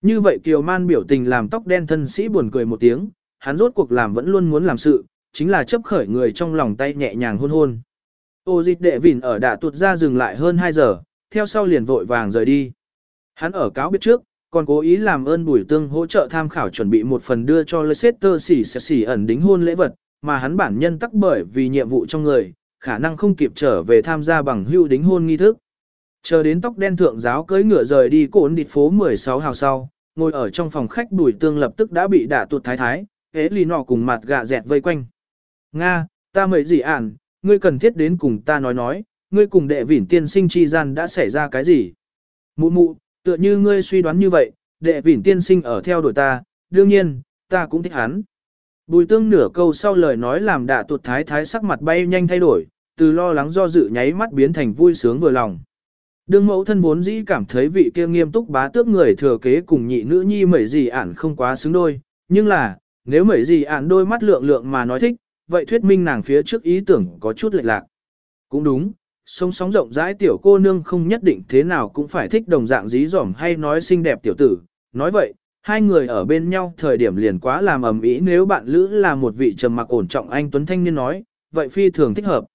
Như vậy Kiều Man biểu tình làm tóc đen thân sĩ buồn cười một tiếng, hắn rốt cuộc làm vẫn luôn muốn làm sự, chính là chấp khởi người trong lòng tay nhẹ nhàng hôn hôn. Ô dịch đệ vỉn ở đạ tuột ra dừng lại hơn 2 giờ, theo sau liền vội vàng rời đi. Hắn ở cáo biết trước, còn cố ý làm ơn bùi tương hỗ trợ tham khảo chuẩn bị một phần đưa cho Leicester xỉ xỉ ẩn đính hôn lễ vật, mà hắn bản nhân tắc bởi vì nhiệm vụ trong người, khả năng không kịp trở về tham gia bằng hưu đính hôn nghi thức. Chờ đến tóc đen thượng giáo cưỡi ngựa rời đi cổn địt phố 16 hào sau, ngồi ở trong phòng khách bùi tương lập tức đã bị đả tuột thái thái, hế lì nọ cùng mặt gạ dẹt vây quanh. Nga, ta mấy gì ản, ngươi cần thiết đến cùng ta nói nói, ngươi cùng đệ vỉn tiên sinh chi gian đã xảy ra cái gì? Mụ mụ, tựa như ngươi suy đoán như vậy, đệ vỉn tiên sinh ở theo đuổi ta, đương nhiên, ta cũng thích hắn. Bùi tương nửa câu sau lời nói làm đạ tuột thái thái sắc mặt bay nhanh thay đổi, từ lo lắng do dự nháy mắt biến thành vui sướng vừa lòng. Đương mẫu thân vốn dĩ cảm thấy vị kia nghiêm túc bá tước người thừa kế cùng nhị nữ nhi mẩy gì ản không quá xứng đôi, nhưng là, nếu mẩy gì ản đôi mắt lượng lượng mà nói thích, vậy thuyết minh nàng phía trước ý tưởng có chút lệch lạc. Cũng đúng, sống sóng rộng rãi tiểu cô nương không nhất định thế nào cũng phải thích đồng dạng dí dỏm hay nói xinh đẹp tiểu tử. Nói vậy, hai người ở bên nhau thời điểm liền quá làm ầm ĩ nếu bạn lữ là một vị trầm mặc ổn trọng anh Tuấn Thanh niên nói, vậy phi thường thích hợp.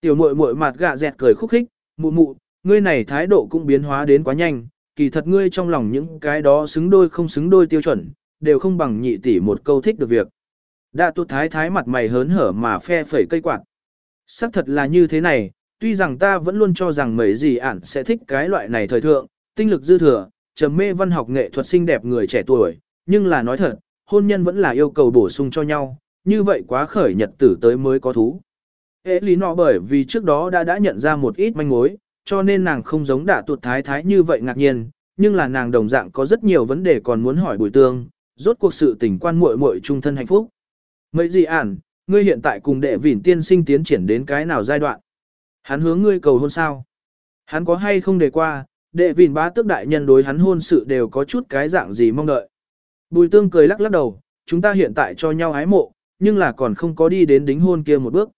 Tiểu muội muội mặt gạ dẹt cười khúc khích, mụ mụ, ngươi này thái độ cũng biến hóa đến quá nhanh, kỳ thật ngươi trong lòng những cái đó xứng đôi không xứng đôi tiêu chuẩn, đều không bằng nhị tỷ một câu thích được việc. Đạ tu thái thái mặt mày hớn hở mà phe phẩy cây quạt. Sắc thật là như thế này, tuy rằng ta vẫn luôn cho rằng mấy gì ản sẽ thích cái loại này thời thượng, tinh lực dư thừa, trầm mê văn học nghệ thuật xinh đẹp người trẻ tuổi, nhưng là nói thật, hôn nhân vẫn là yêu cầu bổ sung cho nhau, như vậy quá khởi nhật tử tới mới có thú. Ế lý nọ bởi vì trước đó đã đã nhận ra một ít manh mối, cho nên nàng không giống đả tuột thái thái như vậy ngạc nhiên, nhưng là nàng đồng dạng có rất nhiều vấn đề còn muốn hỏi bùi tương, rốt cuộc sự tình quan muội muội trung thân hạnh phúc. Mấy gì ản, ngươi hiện tại cùng đệ vỉn tiên sinh tiến triển đến cái nào giai đoạn? Hắn hướng ngươi cầu hôn sao? Hắn có hay không đề qua, đệ vỉn bá tước đại nhân đối hắn hôn sự đều có chút cái dạng gì mong đợi. Bùi tương cười lắc lắc đầu, chúng ta hiện tại cho nhau ái mộ, nhưng là còn không có đi đến đính hôn kia một bước.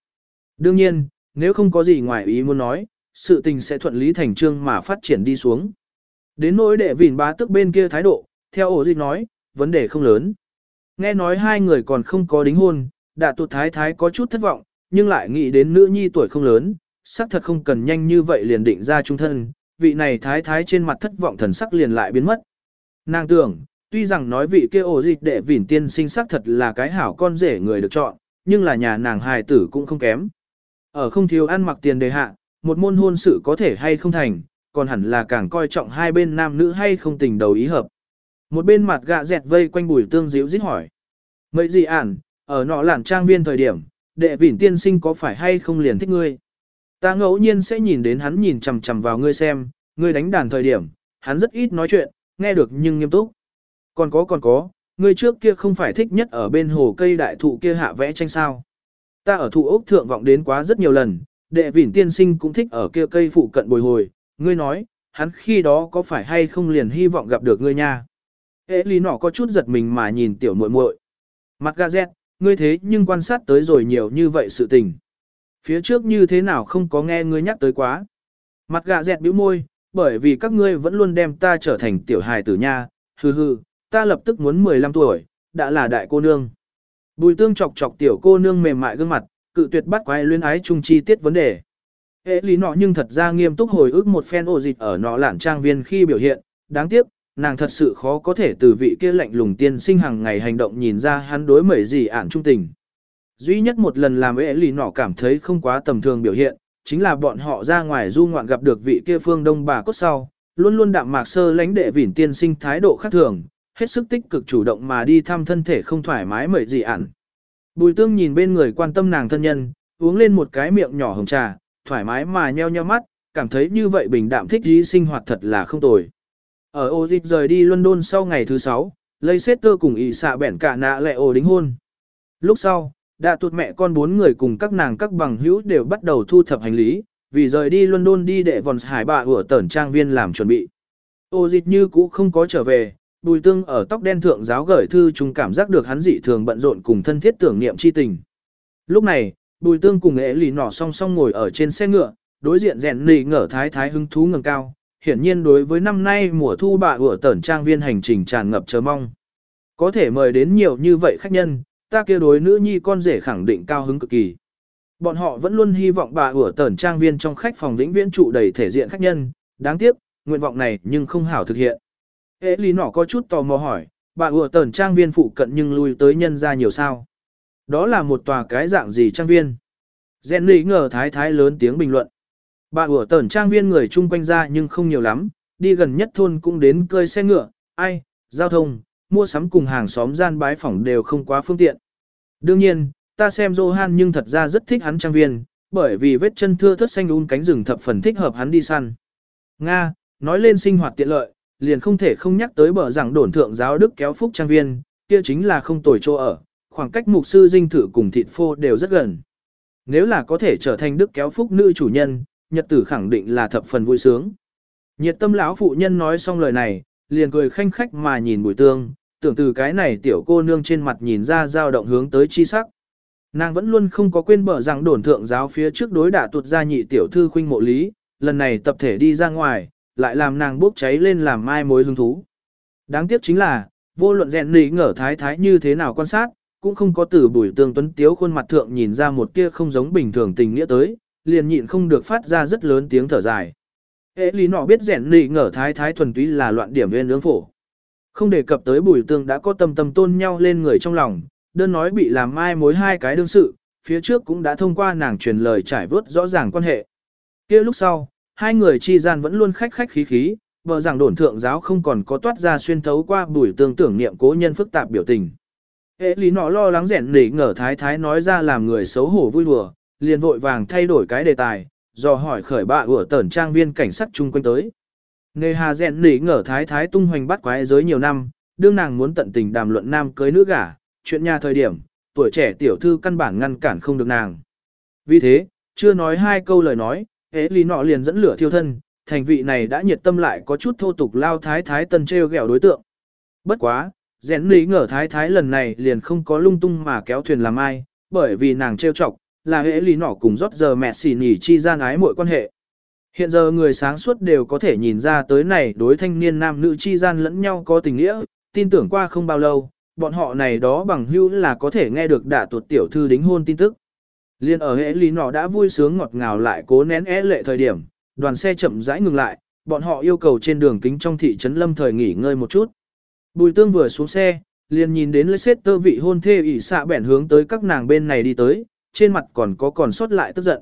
Đương nhiên, nếu không có gì ngoài ý muốn nói, sự tình sẽ thuận lý thành trương mà phát triển đi xuống. Đến nỗi đệ vỉn bá tước bên kia thái độ, theo ổ dịch nói, vấn đề không lớn. Nghe nói hai người còn không có đính hôn, đạ tụt thái thái có chút thất vọng, nhưng lại nghĩ đến nữ nhi tuổi không lớn, xác thật không cần nhanh như vậy liền định ra trung thân, vị này thái thái trên mặt thất vọng thần sắc liền lại biến mất. Nàng tưởng, tuy rằng nói vị kia ổ dịch đệ vỉn tiên sinh xác thật là cái hảo con rể người được chọn, nhưng là nhà nàng hài tử cũng không kém. Ở không thiếu ăn mặc tiền đề hạ, một môn hôn sự có thể hay không thành, còn hẳn là càng coi trọng hai bên nam nữ hay không tình đầu ý hợp. Một bên mặt gạ dẹt vây quanh bùi tương diễu dít hỏi. Mấy gì ản, ở nọ làn trang viên thời điểm, đệ vỉn tiên sinh có phải hay không liền thích ngươi? Ta ngẫu nhiên sẽ nhìn đến hắn nhìn chằm chằm vào ngươi xem, ngươi đánh đàn thời điểm, hắn rất ít nói chuyện, nghe được nhưng nghiêm túc. Còn có còn có, ngươi trước kia không phải thích nhất ở bên hồ cây đại thụ kia hạ vẽ tranh sao. Ta ở thụ ốc thượng vọng đến quá rất nhiều lần, đệ vỉn tiên sinh cũng thích ở kia cây phụ cận bồi hồi, ngươi nói, hắn khi đó có phải hay không liền hy vọng gặp được ngươi nha. Ê lý nọ có chút giật mình mà nhìn tiểu muội muội. Mặt gazet, ngươi thế nhưng quan sát tới rồi nhiều như vậy sự tình. Phía trước như thế nào không có nghe ngươi nhắc tới quá. Mặt gạ dẹt bĩu môi, bởi vì các ngươi vẫn luôn đem ta trở thành tiểu hài tử nha, hừ hừ, ta lập tức muốn 15 tuổi, đã là đại cô nương. Bùi tương chọc chọc tiểu cô nương mềm mại gương mặt, cự tuyệt bắt quái luyến ái chung chi tiết vấn đề. Hệ lý nọ nhưng thật ra nghiêm túc hồi ức một phen ổ dịch ở nọ lản trang viên khi biểu hiện, đáng tiếc, nàng thật sự khó có thể từ vị kia lạnh lùng tiên sinh hàng ngày hành động nhìn ra hắn đối mẩy gì ản trung tình. Duy nhất một lần làm ế lì nọ cảm thấy không quá tầm thường biểu hiện, chính là bọn họ ra ngoài du ngoạn gặp được vị kia phương đông bà cốt sau, luôn luôn đạm mạc sơ lãnh đệ vỉn tiên sinh thái độ khác thường, hết sức tích cực chủ động mà đi thăm thân thể không thoải mái mời gì ản. Bùi tương nhìn bên người quan tâm nàng thân nhân, uống lên một cái miệng nhỏ hồng trà, thoải mái mà nheo nheo mắt, cảm thấy như vậy bình đạm thích dí sinh hoạt thật là không tồi. Ở ô dịch rời đi London sau ngày thứ 6, Leicester cùng ý xạ bẻn cả nạ lệ ổ đính hôn. Lúc sau, đã tụt mẹ con bốn người cùng các nàng các bằng hữu đều bắt đầu thu thập hành lý, vì rời đi London đi đệ vòn hải bạ ở tẩn trang viên làm chuẩn bị. Ô dịch như cũ không có trở về, bùi tương ở tóc đen thượng giáo gửi thư chúng cảm giác được hắn dị thường bận rộn cùng thân thiết tưởng niệm chi tình. Lúc này, bùi tương cùng ế lì nỏ song song ngồi ở trên xe ngựa, đối diện rèn lì ngở thái thái hứng thú ngầm cao, hiển nhiên đối với năm nay mùa thu bạ ủa tẩn trang viên hành trình tràn ngập chờ mong. Có thể mời đến nhiều như vậy khách nhân, ta kia đối nữ nhi con rể khẳng định cao hứng cực kỳ. Bọn họ vẫn luôn hy vọng bà ủa tẩn trang viên trong khách phòng vĩnh viễn trụ đầy thể diện khách nhân, đáng tiếc, nguyện vọng này nhưng không hảo thực hiện. Ế lý nọ có chút tò mò hỏi, bà ủa tẩn trang viên phụ cận nhưng lui tới nhân ra nhiều sao. Đó là một tòa cái dạng gì trang viên? Gen lý ngờ thái thái lớn tiếng bình luận. Bà ủa tẩn trang viên người chung quanh ra nhưng không nhiều lắm, đi gần nhất thôn cũng đến cơi xe ngựa, ai, giao thông, mua sắm cùng hàng xóm gian bái phỏng đều không quá phương tiện. Đương nhiên, ta xem Johan nhưng thật ra rất thích hắn trang viên, bởi vì vết chân thưa thất xanh un cánh rừng thập phần thích hợp hắn đi săn. Nga, nói lên sinh hoạt tiện lợi, liền không thể không nhắc tới bờ rằng đồn thượng giáo đức kéo phúc trang viên, kia chính là không tồi chỗ ở, khoảng cách mục sư dinh thử cùng thịt phô đều rất gần. Nếu là có thể trở thành đức kéo phúc nữ chủ nhân, nhật tử khẳng định là thập phần vui sướng. Nhiệt tâm lão phụ nhân nói xong lời này, liền cười khanh khách mà nhìn bùi tương, tưởng từ cái này tiểu cô nương trên mặt nhìn ra dao động hướng tới chi sắc. Nàng vẫn luôn không có quên bở rằng đồn thượng giáo phía trước đối đả tuột ra nhị tiểu thư khuynh mộ lý, lần này tập thể đi ra ngoài, lại làm nàng bốc cháy lên làm mai mối hứng thú. Đáng tiếc chính là, vô luận rèn nỉ ngở thái thái như thế nào quan sát, cũng không có từ bùi tương tuấn tiếu khuôn mặt thượng nhìn ra một tia không giống bình thường tình nghĩa tới, liền nhịn không được phát ra rất lớn tiếng thở dài. Ế lý nọ biết rẻn nỉ ngở thái thái thuần túy là loạn điểm viên nướng phổ. Không đề cập tới bùi tương đã có tâm tâm tôn nhau lên người trong lòng, đơn nói bị làm mai mối hai cái đương sự, phía trước cũng đã thông qua nàng truyền lời trải vớt rõ ràng quan hệ. kia lúc sau, hai người chi gian vẫn luôn khách khách khí khí, vợ rằng đồn thượng giáo không còn có toát ra xuyên thấu qua bùi tương tưởng niệm cố nhân phức tạp biểu tình. Hệ lý nọ lo lắng rẻn nỉ ngờ thái thái nói ra làm người xấu hổ vui đùa, liền vội vàng thay đổi cái đề tài, do hỏi khởi bạ ủa tẩn trang viên cảnh sát chung quanh tới. Nề hà rèn nỉ ngở thái thái tung hoành bắt quái giới nhiều năm, đương nàng muốn tận tình đàm luận nam cưới nữ gả, chuyện nhà thời điểm, tuổi trẻ tiểu thư căn bản ngăn cản không được nàng. Vì thế, chưa nói hai câu lời nói, hế lý nọ liền dẫn lửa thiêu thân, thành vị này đã nhiệt tâm lại có chút thô tục lao thái thái tân treo gẹo đối tượng. Bất quá, rèn lý ngở thái thái lần này liền không có lung tung mà kéo thuyền làm ai, bởi vì nàng trêu chọc, là hệ lý nỏ cùng rót giờ mẹ xì nhỉ chi gian ái mọi quan hệ. Hiện giờ người sáng suốt đều có thể nhìn ra tới này đối thanh niên nam nữ chi gian lẫn nhau có tình nghĩa, tin tưởng qua không bao lâu, bọn họ này đó bằng hữu là có thể nghe được đả tuột tiểu thư đính hôn tin tức. Liên ở hệ lý nọ đã vui sướng ngọt ngào lại cố nén é lệ thời điểm, đoàn xe chậm rãi ngừng lại, bọn họ yêu cầu trên đường kính trong thị trấn lâm thời nghỉ ngơi một chút. Bùi tương vừa xuống xe, liền nhìn đến Leicester vị hôn thê ỉ xạ bẻn hướng tới các nàng bên này đi tới, trên mặt còn có còn sót lại tức giận.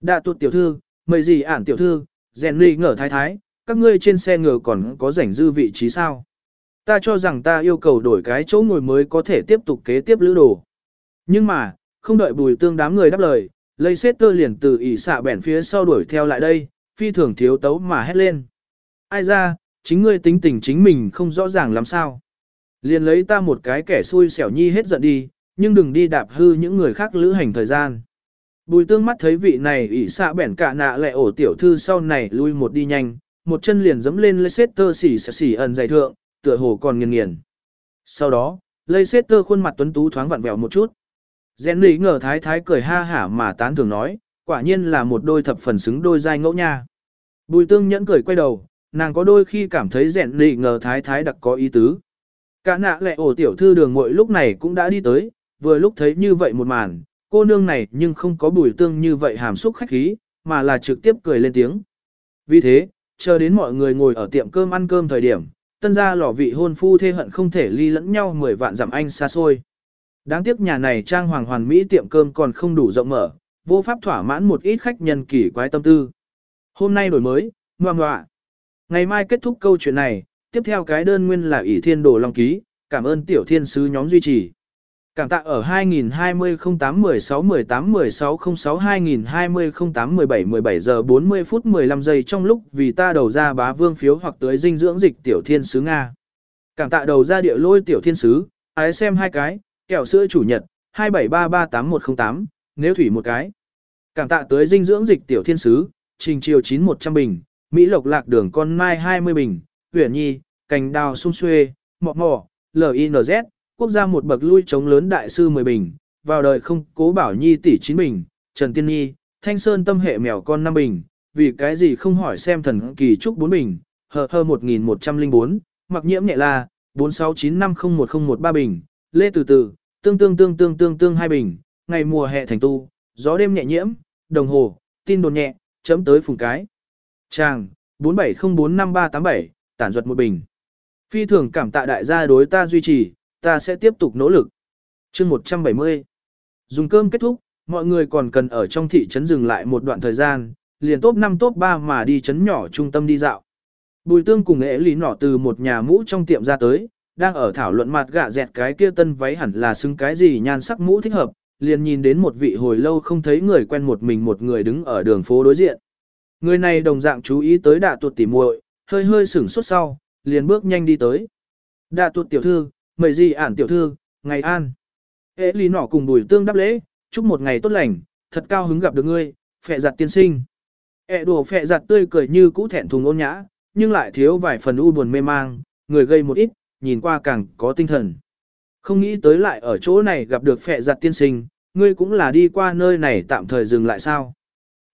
Đạ tuột tiểu thư, mời gì ản tiểu thư, rèn ly ngở thái thái, các ngươi trên xe ngựa còn có rảnh dư vị trí sao? Ta cho rằng ta yêu cầu đổi cái chỗ ngồi mới có thể tiếp tục kế tiếp lữ đồ. Nhưng mà, không đợi bùi tương đám người đáp lời, lây xét tơ liền từ ỉ xạ bẻn phía sau đuổi theo lại đây, phi thường thiếu tấu mà hét lên. Ai ra, chính ngươi tính tình chính mình không rõ ràng làm sao. Liền lấy ta một cái kẻ xui xẻo nhi hết giận đi, nhưng đừng đi đạp hư những người khác lữ hành thời gian. Bùi tương mắt thấy vị này ỉ xạ bẻn cả nạ lẹ ổ tiểu thư sau này lui một đi nhanh, một chân liền dẫm lên Leicester xỉ xỉ ẩn dày thượng, tựa hồ còn nghiền nghiền. Sau đó, Leicester khuôn mặt tuấn tú thoáng vặn vẹo một chút. Rèn lý ngờ thái thái cười ha hả mà tán thường nói, quả nhiên là một đôi thập phần xứng đôi dai ngẫu nha. Bùi tương nhẫn cười quay đầu, nàng có đôi khi cảm thấy rèn lý ngờ thái thái đặc có ý tứ. Cả nạ lẹ ổ tiểu thư đường muội lúc này cũng đã đi tới, vừa lúc thấy như vậy một màn, cô nương này nhưng không có bùi tương như vậy hàm xúc khách khí, mà là trực tiếp cười lên tiếng. Vì thế, chờ đến mọi người ngồi ở tiệm cơm ăn cơm thời điểm, tân gia lò vị hôn phu thê hận không thể ly lẫn nhau 10 vạn dặm anh xa xôi. Đáng tiếc nhà này trang hoàng hoàn mỹ tiệm cơm còn không đủ rộng mở, vô pháp thỏa mãn một ít khách nhân kỳ quái tâm tư. Hôm nay đổi mới, ngoan ngoạ. Ngày mai kết thúc câu chuyện này, tiếp theo cái đơn nguyên là ỷ thiên đồ long ký, cảm ơn tiểu thiên sứ nhóm duy trì. Cảm tạ ở 2020 08 16 18 16 06 2020 08 17 17 giờ 40 phút 15 giây trong lúc vì ta đầu ra bá vương phiếu hoặc tới dinh dưỡng dịch tiểu thiên sứ Nga. Cảm tạ đầu ra địa lôi tiểu thiên sứ, ái xem hai cái, kẹo sữa chủ nhật, 27338108, nếu thủy một cái. Cảm tạ tới dinh dưỡng dịch tiểu thiên sứ, trình chiều 9100 bình, Mỹ lộc lạc đường con mai 20 bình, huyển nhi, cành đào sung xuê, mọ mọ, LINZ, quốc gia một bậc lui chống lớn đại sư 10 bình, vào đời không cố bảo nhi tỷ 9 bình, Trần Tiên Nhi, Thanh Sơn tâm hệ mèo con 5 bình, vì cái gì không hỏi xem thần kỳ trúc 4 bình, hờ hờ 1104, mặc nhiễm nhẹ là 4695010113 bình, lê từ từ, tương tương tương tương tương tương hai bình, ngày mùa hè thành tu, gió đêm nhẹ nhiễm, đồng hồ, tin đồn nhẹ, chấm tới phùng cái. Chàng, 47045387, tản ruột một bình. Phi thường cảm tạ đại gia đối ta duy trì, ta sẽ tiếp tục nỗ lực. chương 170. Dùng cơm kết thúc, mọi người còn cần ở trong thị trấn dừng lại một đoạn thời gian, liền top 5 top 3 mà đi trấn nhỏ trung tâm đi dạo. Bùi tương cùng ế lý nọ từ một nhà mũ trong tiệm ra tới, đang ở thảo luận mặt gạ dẹt cái kia tân váy hẳn là xứng cái gì nhan sắc mũ thích hợp, liền nhìn đến một vị hồi lâu không thấy người quen một mình một người đứng ở đường phố đối diện. Người này đồng dạng chú ý tới đạ tuột tỉ muội, hơi hơi sửng sốt sau, liền bước nhanh đi tới. Đạ tuột tiểu thư, mời gì ản tiểu thư, ngày an. Ế lý nọ cùng bùi tương đáp lễ, chúc một ngày tốt lành, thật cao hứng gặp được ngươi, phệ giặt tiên sinh. Ế đồ phệ giặt tươi cười như cũ thẹn thùng ôn nhã, nhưng lại thiếu vài phần u buồn mê mang, người gây một ít, nhìn qua càng có tinh thần. Không nghĩ tới lại ở chỗ này gặp được phệ giặt tiên sinh, ngươi cũng là đi qua nơi này tạm thời dừng lại sao.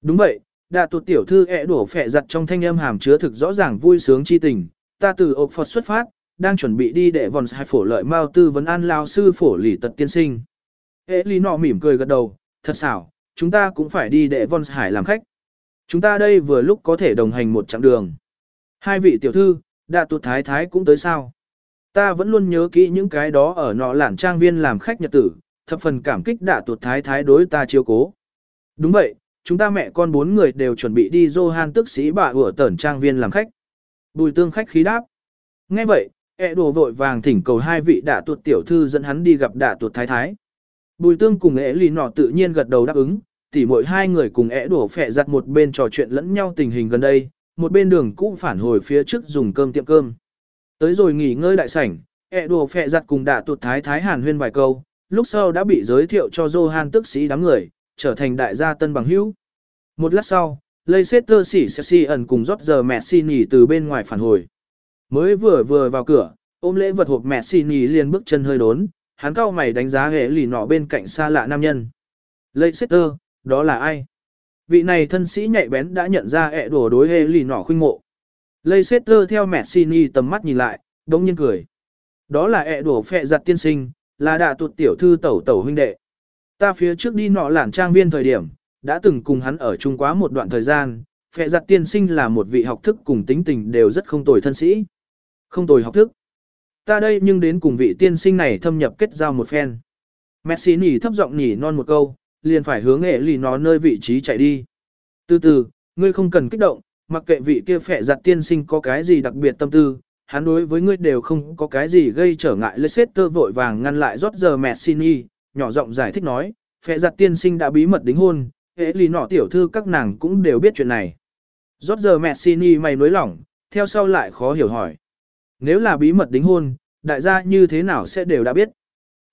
Đúng vậy, đà tuột tiểu thư ẹ đổ phệ giặt trong thanh âm hàm chứa thực rõ ràng vui sướng chi tình, ta từ ốc Phật xuất phát, đang chuẩn bị đi để vòn hai phổ lợi mao tư vấn an lao sư phổ lì tật tiên sinh. Ế lý nọ mỉm cười gật đầu, thật xảo, chúng ta cũng phải đi để von hải làm khách. Chúng ta đây vừa lúc có thể đồng hành một chặng đường. Hai vị tiểu thư, đạ tuột thái thái cũng tới sao. Ta vẫn luôn nhớ kỹ những cái đó ở nọ lản trang viên làm khách nhật tử, thập phần cảm kích đạ tuột thái thái đối ta chiếu cố. Đúng vậy, chúng ta mẹ con bốn người đều chuẩn bị đi Johan tức sĩ bà ủa tẩn trang viên làm khách. Bùi tương khách khí đáp. Nghe vậy, ẹ đồ vội vàng thỉnh cầu hai vị đạ tuột tiểu thư dẫn hắn đi gặp đạ tuột thái thái. Bùi tương cùng ẹ lì nọ tự nhiên gật đầu đáp ứng, tỉ mỗi hai người cùng e ẹ đổ phẹ giặt một bên trò chuyện lẫn nhau tình hình gần đây, một bên đường cũ phản hồi phía trước dùng cơm tiệm cơm. Tới rồi nghỉ ngơi đại sảnh, ẹ đùa phẹ giặt cùng đạ tuột thái thái hàn huyên vài câu, lúc sau đã bị giới thiệu cho Johan tức sĩ đám người, trở thành đại gia tân bằng hữu. Một lát sau, Leicester City Chelsea ẩn cùng rót giờ mẹ xin nghỉ từ bên ngoài phản hồi. Mới vừa vừa vào cửa, ôm lễ vật hộp Messi nhì liền bước chân hơi đốn, hắn cao mày đánh giá hệ lì nọ bên cạnh xa lạ nam nhân. Leicester, đó là ai? Vị này thân sĩ nhạy bén đã nhận ra ẹ đổ đối hệ lì nọ khuynh mộ. Leicester theo Messi nhì tầm mắt nhìn lại, đống nhiên cười. Đó là ẹ đổ phẹ giặt tiên sinh, là đạ tuột tiểu thư tẩu tẩu huynh đệ. Ta phía trước đi nọ lản trang viên thời điểm, đã từng cùng hắn ở chung quá một đoạn thời gian, phệ giặt tiên sinh là một vị học thức cùng tính tình đều rất không tồi thân sĩ. Không tồi học thức. Ta đây nhưng đến cùng vị tiên sinh này thâm nhập kết giao một phen. Messi nỉ thấp giọng nhỉ non một câu, liền phải hướng nghệ lì nó nơi vị trí chạy đi. Từ từ, ngươi không cần kích động, mặc kệ vị kia phệ giặt tiên sinh có cái gì đặc biệt tâm tư, hắn đối với ngươi đều không có cái gì gây trở ngại Leicester vội vàng ngăn lại rót giờ Messini, nhỏ giọng giải thích nói, phệ giặt tiên sinh đã bí mật đính hôn, hệ lì nọ tiểu thư các nàng cũng đều biết chuyện này. Rót giờ Messini mày nối lỏng, theo sau lại khó hiểu hỏi. Nếu là bí mật đính hôn, đại gia như thế nào sẽ đều đã biết.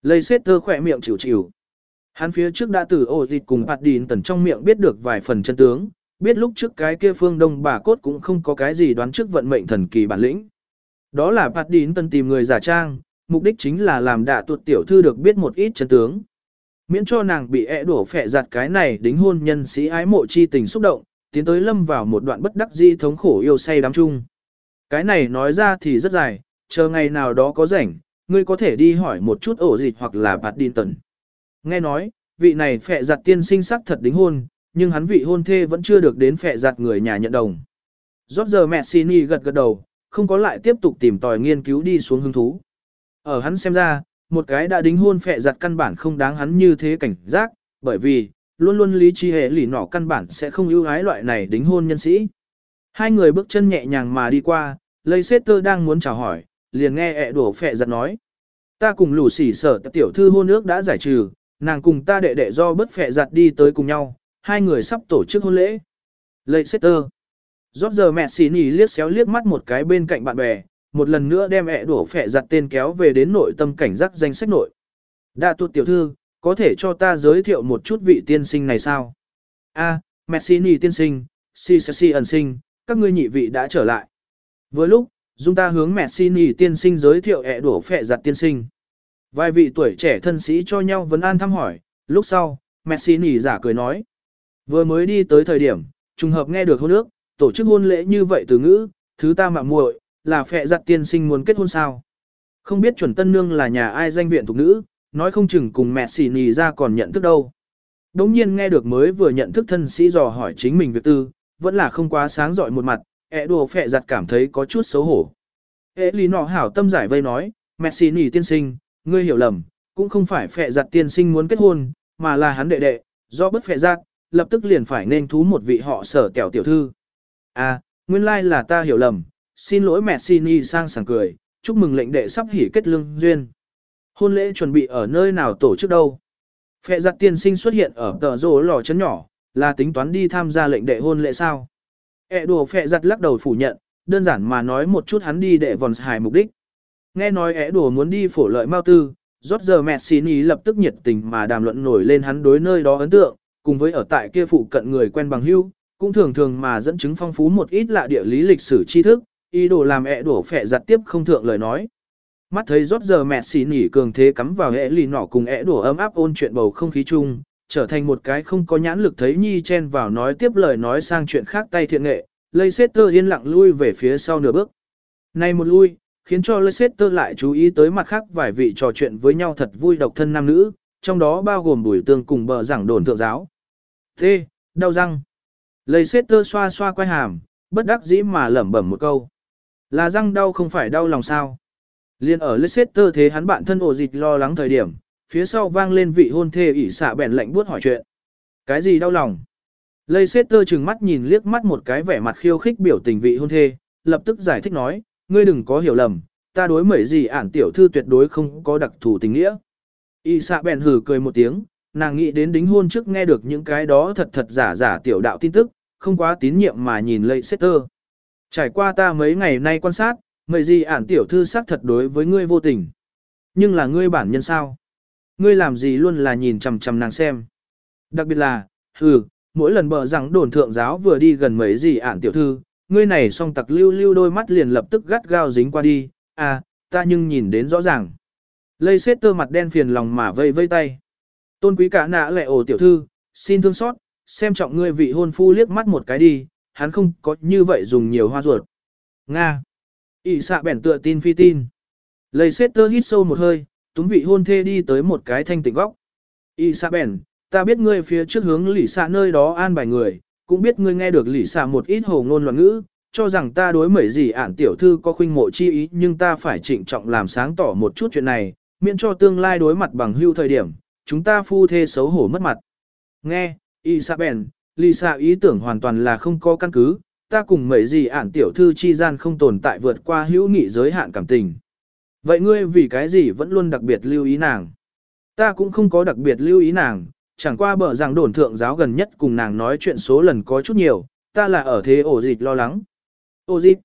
Leicester khỏe miệng chịu chịu. Hắn phía trước đã từ ổ dịch cùng bạt đìn tần trong miệng biết được vài phần chân tướng, biết lúc trước cái kia phương đông bà cốt cũng không có cái gì đoán trước vận mệnh thần kỳ bản lĩnh. Đó là bạt đìn tần tìm người giả trang, mục đích chính là làm đạ tuột tiểu thư được biết một ít chân tướng. Miễn cho nàng bị ẹ đổ phẹ giặt cái này đính hôn nhân sĩ ái mộ chi tình xúc động, tiến tới lâm vào một đoạn bất đắc di thống khổ yêu say đám chung. Cái này nói ra thì rất dài, chờ ngày nào đó có rảnh, ngươi có thể đi hỏi một chút ổ dịch hoặc là bạt đi tần. Nghe nói, vị này phệ giặt tiên sinh sắc thật đính hôn, nhưng hắn vị hôn thê vẫn chưa được đến phệ giặt người nhà nhận đồng. Rốt giờ mẹ Sini gật gật đầu, không có lại tiếp tục tìm tòi nghiên cứu đi xuống hứng thú. Ở hắn xem ra, một cái đã đính hôn phệ giặt căn bản không đáng hắn như thế cảnh giác, bởi vì, luôn luôn lý trí hệ lì nọ căn bản sẽ không ưu ái loại này đính hôn nhân sĩ. Hai người bước chân nhẹ nhàng mà đi qua, Leicester đang muốn chào hỏi, liền nghe ẹ đổ phệ giặt nói. Ta cùng lũ xỉ sở tiểu thư hôn ước đã giải trừ, nàng cùng ta đệ đệ do bất phệ giặt đi tới cùng nhau, hai người sắp tổ chức hôn lễ. Leicester. Rót giờ mẹ xỉ nỉ liếc xéo liếc mắt một cái bên cạnh bạn bè, một lần nữa đem ẹ đổ phẹ giặt tên kéo về đến nội tâm cảnh giác danh sách nội. Đa tuột tiểu thư, có thể cho ta giới thiệu một chút vị tiên sinh này sao? A, à, Messini tiên sinh, Si Si ẩn sinh, các ngươi nhị vị đã trở lại. Vừa lúc, chúng ta hướng mẹ Messini tiên sinh giới thiệu ẹ đổ phệ giặt tiên sinh. Vài vị tuổi trẻ thân sĩ cho nhau vấn an thăm hỏi, lúc sau, mẹ Messini giả cười nói. Vừa mới đi tới thời điểm, trùng hợp nghe được hôn ước, tổ chức hôn lễ như vậy từ ngữ, thứ ta mạng muội, là phệ giặt tiên sinh muốn kết hôn sao. Không biết chuẩn tân nương là nhà ai danh viện thuộc nữ, nói không chừng cùng mẹ xỉ nì ra còn nhận thức đâu. Đống nhiên nghe được mới vừa nhận thức thân sĩ dò hỏi chính mình việc tư, vẫn là không quá sáng giỏi một mặt, ẹ đồ phệ giặt cảm thấy có chút xấu hổ. Ế lý nọ hảo tâm giải vây nói, mẹ xỉ tiên sinh, ngươi hiểu lầm, cũng không phải phệ giặt tiên sinh muốn kết hôn, mà là hắn đệ đệ, do bất phệ giặt, lập tức liền phải nên thú một vị họ sở kẹo tiểu thư. À, nguyên lai like là ta hiểu lầm, xin lỗi mẹ nỉ sang sảng cười, chúc mừng lệnh đệ sắp hỉ kết lương duyên. Hôn lễ chuẩn bị ở nơi nào tổ chức đâu? Phệ giặt tiên sinh xuất hiện ở tờ rổ lò chấn nhỏ, là tính toán đi tham gia lệnh đệ hôn lễ sao? E đùa phệ giặt lắc đầu phủ nhận, đơn giản mà nói một chút hắn đi đệ vòn hài mục đích. Nghe nói é đùa muốn đi phổ lợi mao tư, rót giờ mẹ Sini lập tức nhiệt tình mà đàm luận nổi lên hắn đối nơi đó ấn tượng, cùng với ở tại kia phụ cận người quen bằng hữu, cũng thường thường mà dẫn chứng phong phú một ít lạ địa lý lịch sử tri thức, Ý đồ làm É đùa phệ giặt tiếp không thượng lời nói. Mắt thấy rót giờ mẹ xin nỉ cường thế cắm vào hệ lì nỏ cùng É đùa ấm áp ôn chuyện bầu không khí chung, trở thành một cái không có nhãn lực thấy nhi chen vào nói tiếp lời nói sang chuyện khác tay thiện nghệ, Leicester yên lặng lui về phía sau nửa bước. Này một lui, khiến cho Leicester lại chú ý tới mặt khác vài vị trò chuyện với nhau thật vui độc thân nam nữ, trong đó bao gồm bùi tương cùng bờ giảng đồn thượng giáo. Thế, đau răng. Leicester xoa xoa quay hàm, bất đắc dĩ mà lẩm bẩm một câu. Là răng đau không phải đau lòng sao. Liên ở Leicester thế hắn bạn thân ổ dịch lo lắng thời điểm, phía sau vang lên vị hôn thê ỉ xạ bèn lạnh buốt hỏi chuyện. Cái gì đau lòng? lây setter chừng mắt nhìn liếc mắt một cái vẻ mặt khiêu khích biểu tình vị hôn thê, lập tức giải thích nói, ngươi đừng có hiểu lầm, ta đối mẩy gì ản tiểu thư tuyệt đối không có đặc thù tình nghĩa. Y xạ bèn hừ cười một tiếng, nàng nghĩ đến đính hôn trước nghe được những cái đó thật thật giả giả tiểu đạo tin tức, không quá tín nhiệm mà nhìn lây setter Trải qua ta mấy ngày nay quan sát, mấy gì ản tiểu thư xác thật đối với ngươi vô tình. Nhưng là ngươi bản nhân sao? Ngươi làm gì luôn là nhìn chằm chằm nàng xem. Đặc biệt là, hừ, mỗi lần bờ rằng đồn thượng giáo vừa đi gần mấy gì ản tiểu thư, ngươi này song tặc lưu lưu đôi mắt liền lập tức gắt gao dính qua đi, à, ta nhưng nhìn đến rõ ràng. Lây xết tơ mặt đen phiền lòng mà vây vây tay. Tôn quý cả nạ lệ ổ tiểu thư, xin thương xót, xem trọng ngươi vị hôn phu liếc mắt một cái đi, hắn không có như vậy dùng nhiều hoa ruột. Nga. ỉ xạ bẻn tựa tin phi tin. Lây xết tơ hít sâu một hơi, túm vị hôn thê đi tới một cái thanh tịnh góc. ỉ xạ ta biết ngươi phía trước hướng lỉ xạ nơi đó an bài người, cũng biết ngươi nghe được lỉ xạ một ít hồ ngôn loạn ngữ, cho rằng ta đối mẩy gì ản tiểu thư có khuynh mộ chi ý nhưng ta phải trịnh trọng làm sáng tỏ một chút chuyện này, miễn cho tương lai đối mặt bằng hưu thời điểm, chúng ta phu thê xấu hổ mất mặt. Nghe, Isabel, Lisa ý tưởng hoàn toàn là không có căn cứ, ta cùng mẩy gì ản tiểu thư chi gian không tồn tại vượt qua hữu nghị giới hạn cảm tình. Vậy ngươi vì cái gì vẫn luôn đặc biệt lưu ý nàng? Ta cũng không có đặc biệt lưu ý nàng, chẳng qua bờ rằng đồn thượng giáo gần nhất cùng nàng nói chuyện số lần có chút nhiều, ta là ở thế ổ dịch lo lắng. Ổ dịch?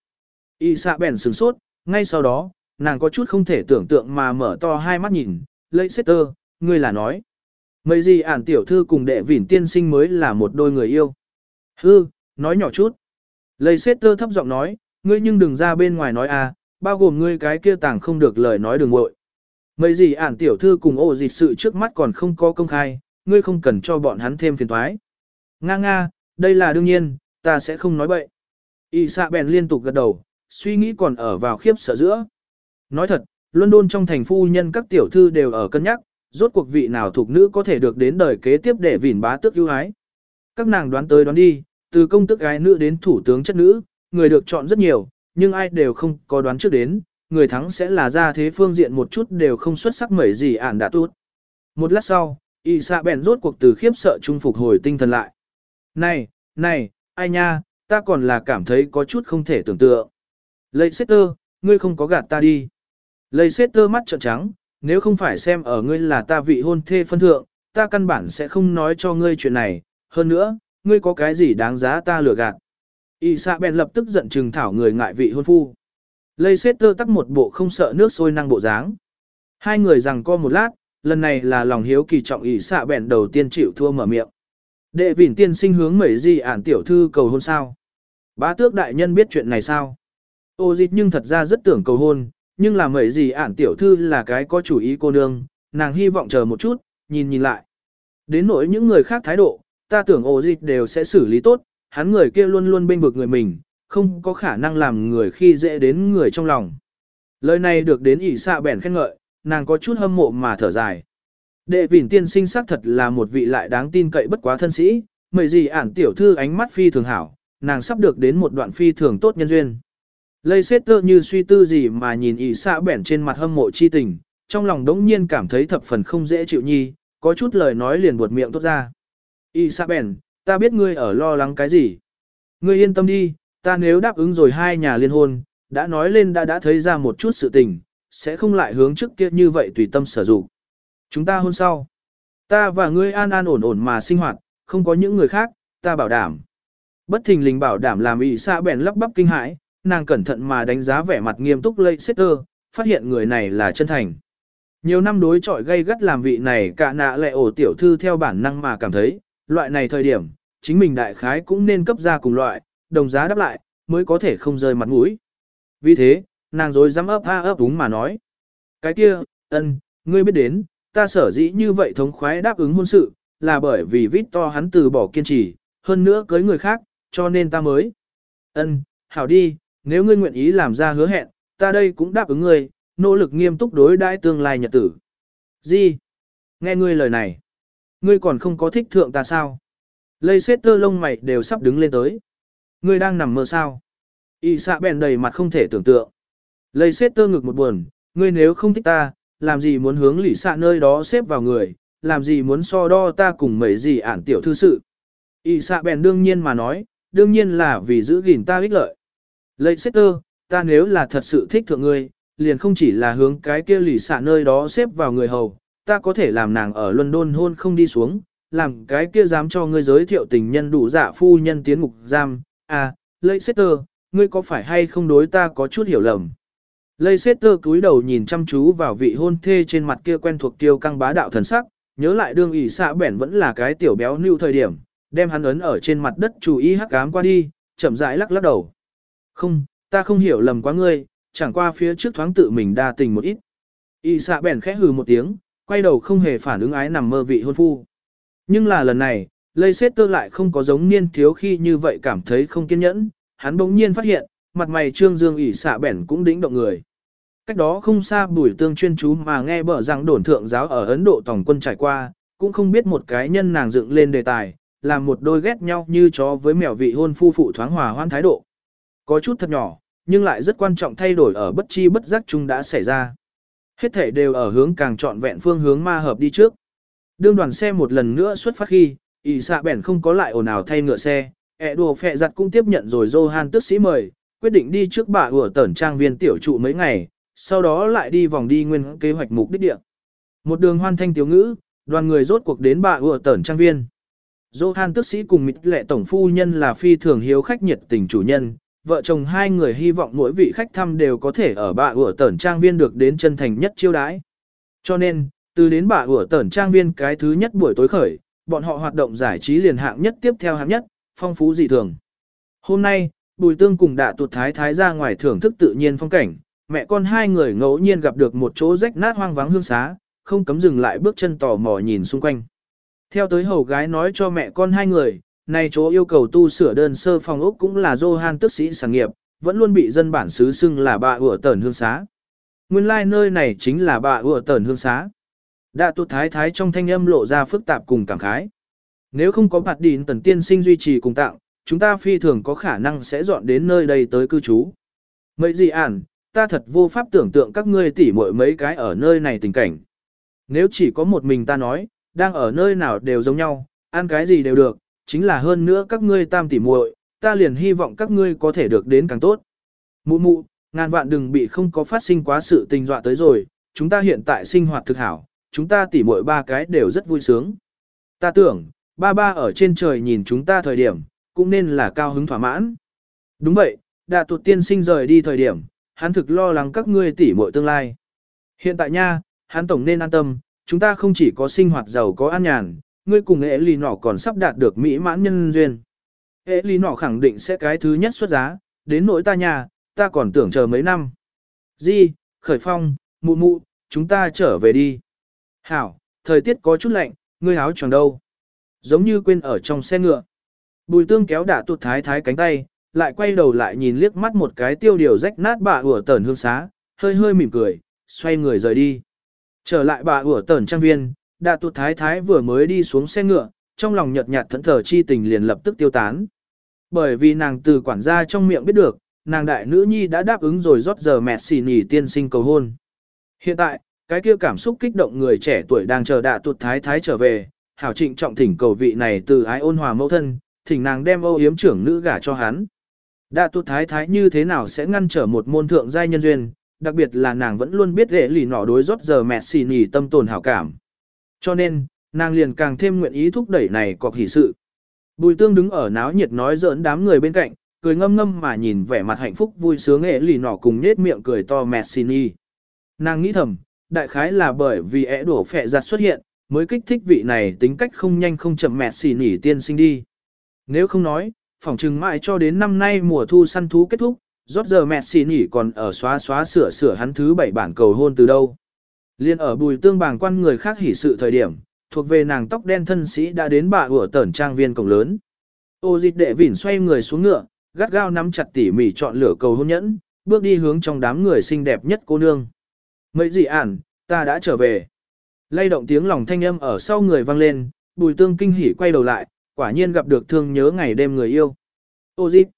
Isabel sửng sốt, ngay sau đó, nàng có chút không thể tưởng tượng mà mở to hai mắt nhìn, lấy tơ, ngươi là nói. Mấy gì ản tiểu thư cùng đệ vỉn tiên sinh mới là một đôi người yêu. Hư, nói nhỏ chút. Lấy tơ thấp giọng nói, ngươi nhưng đừng ra bên ngoài nói à, bao gồm ngươi cái kia tàng không được lời nói đường ngội. Mấy gì ản tiểu thư cùng ổ dịch sự trước mắt còn không có công khai, ngươi không cần cho bọn hắn thêm phiền toái. Nga nga, đây là đương nhiên, ta sẽ không nói bậy. Y xạ bèn liên tục gật đầu, suy nghĩ còn ở vào khiếp sợ giữa. Nói thật, London trong thành phu nhân các tiểu thư đều ở cân nhắc, rốt cuộc vị nào thuộc nữ có thể được đến đời kế tiếp để vỉn bá tước ưu ái. Các nàng đoán tới đoán đi, từ công tước gái nữ đến thủ tướng chất nữ, người được chọn rất nhiều, nhưng ai đều không có đoán trước đến, người thắng sẽ là ra thế phương diện một chút đều không xuất sắc mấy gì ản đã tốt. Một lát sau, y xạ bèn rốt cuộc từ khiếp sợ trung phục hồi tinh thần lại. Này, này, ai nha, ta còn là cảm thấy có chút không thể tưởng tượng. Leicester, ngươi không có gạt ta đi. Leicester mắt trợn trắng, nếu không phải xem ở ngươi là ta vị hôn thê phân thượng, ta căn bản sẽ không nói cho ngươi chuyện này, hơn nữa, ngươi có cái gì đáng giá ta lừa gạt. Y xạ bèn lập tức giận trừng thảo người ngại vị hôn phu. lây xết tơ tắc một bộ không sợ nước sôi năng bộ dáng. Hai người rằng co một lát, lần này là lòng hiếu kỳ trọng y xạ bèn đầu tiên chịu thua mở miệng. Đệ vỉn tiên sinh hướng mẩy gì ản tiểu thư cầu hôn sao? Bá tước đại nhân biết chuyện này sao? Ô dịch nhưng thật ra rất tưởng cầu hôn, nhưng là mẩy gì ản tiểu thư là cái có chủ ý cô nương, nàng hy vọng chờ một chút, nhìn nhìn lại. Đến nỗi những người khác thái độ, ta tưởng ô dịch đều sẽ xử lý tốt, hắn người kia luôn luôn bên vực người mình, không có khả năng làm người khi dễ đến người trong lòng. Lời này được đến ỉ xạ bèn khen ngợi, nàng có chút hâm mộ mà thở dài. Đệ vỉn tiên sinh xác thật là một vị lại đáng tin cậy bất quá thân sĩ, mời gì ản tiểu thư ánh mắt phi thường hảo, nàng sắp được đến một đoạn phi thường tốt nhân duyên. Lây xét tơ như suy tư gì mà nhìn ỉ xạ bèn trên mặt hâm mộ chi tình, trong lòng đống nhiên cảm thấy thập phần không dễ chịu nhi, có chút lời nói liền buột miệng tốt ra. ỉ xạ bèn, ta biết ngươi ở lo lắng cái gì. Ngươi yên tâm đi, ta nếu đáp ứng rồi hai nhà liên hôn, đã nói lên đã đã thấy ra một chút sự tình, sẽ không lại hướng trước kia như vậy tùy tâm sở dụng. Chúng ta hôn sau. Ta và ngươi an an ổn ổn mà sinh hoạt, không có những người khác, ta bảo đảm. Bất thình lình bảo đảm làm ỉ xa bèn lắp bắp kinh hãi, nàng cẩn thận mà đánh giá vẻ mặt nghiêm túc lây Leicester, phát hiện người này là chân thành. Nhiều năm đối chọi gây gắt làm vị này cả nạ lệ ổ tiểu thư theo bản năng mà cảm thấy, loại này thời điểm, chính mình đại khái cũng nên cấp ra cùng loại, đồng giá đáp lại, mới có thể không rơi mặt mũi. Vì thế, nàng rồi dám ấp a ấp đúng mà nói. Cái kia, ân, ngươi biết đến, ta sở dĩ như vậy thống khoái đáp ứng hôn sự, là bởi vì Victor hắn từ bỏ kiên trì, hơn nữa cưới người khác, cho nên ta mới. Ân, hảo đi, nếu ngươi nguyện ý làm ra hứa hẹn, ta đây cũng đáp ứng ngươi, nỗ lực nghiêm túc đối đãi tương lai nhật tử. Gì? Nghe ngươi lời này. Ngươi còn không có thích thượng ta sao? Lây xét tơ lông mày đều sắp đứng lên tới. Ngươi đang nằm mơ sao? Y xạ bèn đầy mặt không thể tưởng tượng. Lây xét tơ ngực một buồn, ngươi nếu không thích ta, làm gì muốn hướng lỉ xạ nơi đó xếp vào người, làm gì muốn so đo ta cùng mấy gì ản tiểu thư sự. Y xạ bèn đương nhiên mà nói, đương nhiên là vì giữ gìn ta ích lợi. Lây xét tơ, ta nếu là thật sự thích thượng ngươi, liền không chỉ là hướng cái kia lì xạ nơi đó xếp vào người hầu, ta có thể làm nàng ở London hôn không đi xuống, làm cái kia dám cho ngươi giới thiệu tình nhân đủ dạ phu nhân tiến ngục giam. À, Leicester, ngươi có phải hay không đối ta có chút hiểu lầm. Lây tơ cúi đầu nhìn chăm chú vào vị hôn thê trên mặt kia quen thuộc tiêu căng bá đạo thần sắc, nhớ lại đương ỷ xạ bẻn vẫn là cái tiểu béo nưu thời điểm, đem hắn ấn ở trên mặt đất chú ý hắc ám qua đi, chậm rãi lắc lắc đầu. Không, ta không hiểu lầm quá ngươi, chẳng qua phía trước thoáng tự mình đa tình một ít. ỷ xạ bẻn khẽ hừ một tiếng, quay đầu không hề phản ứng ái nằm mơ vị hôn phu. Nhưng là lần này, lây xét tơ lại không có giống niên thiếu khi như vậy cảm thấy không kiên nhẫn, hắn bỗng nhiên phát hiện, mặt mày trương dương ỉ xạ bẻn cũng đĩnh động người. Cách đó không xa bùi tương chuyên chú mà nghe bở rằng đồn thượng giáo ở Ấn Độ tổng quân trải qua, cũng không biết một cái nhân nàng dựng lên đề tài, làm một đôi ghét nhau như chó với mèo vị hôn phu phụ thoáng hòa hoan thái độ. Có chút thật nhỏ, nhưng lại rất quan trọng thay đổi ở bất chi bất giác chung đã xảy ra. Hết thể đều ở hướng càng trọn vẹn phương hướng ma hợp đi trước. Đương đoàn xe một lần nữa xuất phát khi, ỷ xạ bèn không có lại ồn ào thay ngựa xe, ẹ đồ phẹ giặt cũng tiếp nhận rồi Johan tức sĩ mời, quyết định đi trước bà ủa tẩn trang viên tiểu trụ mấy ngày, sau đó lại đi vòng đi nguyên kế hoạch mục đích địa. Một đường hoan thanh tiểu ngữ, đoàn người rốt cuộc đến bà ủa tẩn trang viên. Johan tức sĩ cùng mịt lệ tổng phu nhân là phi thường hiếu khách nhiệt tình chủ nhân, vợ chồng hai người hy vọng mỗi vị khách thăm đều có thể ở bà ủa tẩn trang viên được đến chân thành nhất chiêu đãi. Cho nên, từ đến bà ủa tẩn trang viên cái thứ nhất buổi tối khởi, bọn họ hoạt động giải trí liền hạng nhất tiếp theo hạng nhất, phong phú dị thường. Hôm nay, Bùi Tương cùng đạ tuột thái thái ra ngoài thưởng thức tự nhiên phong cảnh, mẹ con hai người ngẫu nhiên gặp được một chỗ rách nát hoang vắng hương xá, không cấm dừng lại bước chân tò mò nhìn xung quanh. Theo tới hầu gái nói cho mẹ con hai người, nay chỗ yêu cầu tu sửa đơn sơ phòng ốc cũng là Johan tức sĩ sản nghiệp, vẫn luôn bị dân bản xứ xưng là bà ủa tẩn hương xá. Nguyên lai like nơi này chính là bà ủa tẩn hương xá. Đạ tu thái thái trong thanh âm lộ ra phức tạp cùng cảm khái. Nếu không có bạt đỉn tần tiên sinh duy trì cùng tặng, chúng ta phi thường có khả năng sẽ dọn đến nơi đây tới cư trú. Mấy gì ản, ta thật vô pháp tưởng tượng các ngươi tỉ muội mấy cái ở nơi này tình cảnh. Nếu chỉ có một mình ta nói, đang ở nơi nào đều giống nhau, ăn cái gì đều được, chính là hơn nữa các ngươi tam tỉ muội, ta liền hy vọng các ngươi có thể được đến càng tốt. Mụ mụ, ngàn vạn đừng bị không có phát sinh quá sự tình dọa tới rồi, chúng ta hiện tại sinh hoạt thực hảo, chúng ta tỉ muội ba cái đều rất vui sướng. Ta tưởng, ba ba ở trên trời nhìn chúng ta thời điểm, cũng nên là cao hứng thỏa mãn. Đúng vậy, đã tụt tiên sinh rời đi thời điểm, hắn thực lo lắng các ngươi tỉ muội tương lai. Hiện tại nha, hắn tổng nên an tâm, chúng ta không chỉ có sinh hoạt giàu có an nhàn, ngươi cùng hệ lì nọ còn sắp đạt được mỹ mãn nhân duyên. Hệ lì nọ khẳng định sẽ cái thứ nhất xuất giá, đến nỗi ta nhà, ta còn tưởng chờ mấy năm. Di, khởi phong, mụ mụ, chúng ta trở về đi. Hảo, thời tiết có chút lạnh, ngươi áo choàng đâu? Giống như quên ở trong xe ngựa. Bùi tương kéo đả tụt thái thái cánh tay, lại quay đầu lại nhìn liếc mắt một cái tiêu điều rách nát bà ủa tẩn hương xá, hơi hơi mỉm cười, xoay người rời đi. Trở lại bà ủa tẩn trang viên, đạ tụt thái thái vừa mới đi xuống xe ngựa, trong lòng nhợt nhạt thẫn thờ chi tình liền lập tức tiêu tán. Bởi vì nàng từ quản gia trong miệng biết được, nàng đại nữ nhi đã đáp ứng rồi rót giờ mẹ xì nỉ tiên sinh cầu hôn. Hiện tại, cái kia cảm xúc kích động người trẻ tuổi đang chờ đạ tụt thái thái trở về, hảo trịnh trọng thỉnh cầu vị này từ ái ôn hòa mẫu thân, thỉnh nàng đem âu yếm trưởng nữ gả cho hắn. Đạ tụt thái thái như thế nào sẽ ngăn trở một môn thượng giai nhân duyên, đặc biệt là nàng vẫn luôn biết lệ lì nọ đối rót giờ mẹ xì nỉ tâm tồn hảo cảm. Cho nên, nàng liền càng thêm nguyện ý thúc đẩy này cọc hỷ sự. Bùi tương đứng ở náo nhiệt nói giỡn đám người bên cạnh, cười ngâm ngâm mà nhìn vẻ mặt hạnh phúc vui sướng nghệ lì nỏ cùng nết miệng cười to mẹ xì nỉ. Nàng nghĩ thầm, đại khái là bởi vì ẻ đổ phẹ giặt xuất hiện, mới kích thích vị này tính cách không nhanh không chậm mẹ xỉ nỉ tiên sinh đi. Nếu không nói, phỏng chừng mãi cho đến năm nay mùa thu săn thú kết thúc, rót giờ mẹ xỉ nỉ còn ở xóa xóa sửa sửa hắn thứ bảy bản cầu hôn từ đâu. Liên ở bùi tương bàng quan người khác hỉ sự thời điểm, thuộc về nàng tóc đen thân sĩ đã đến bà ủa tẩn trang viên cổng lớn. Ô dịch đệ vỉn xoay người xuống ngựa, gắt gao nắm chặt tỉ mỉ chọn lửa cầu hôn nhẫn, bước đi hướng trong đám người xinh đẹp nhất cô nương. Mấy gì ản, ta đã trở về. Lay động tiếng lòng thanh âm ở sau người vang lên, bùi tương kinh hỉ quay đầu lại, quả nhiên gặp được thương nhớ ngày đêm người yêu. Ô dịch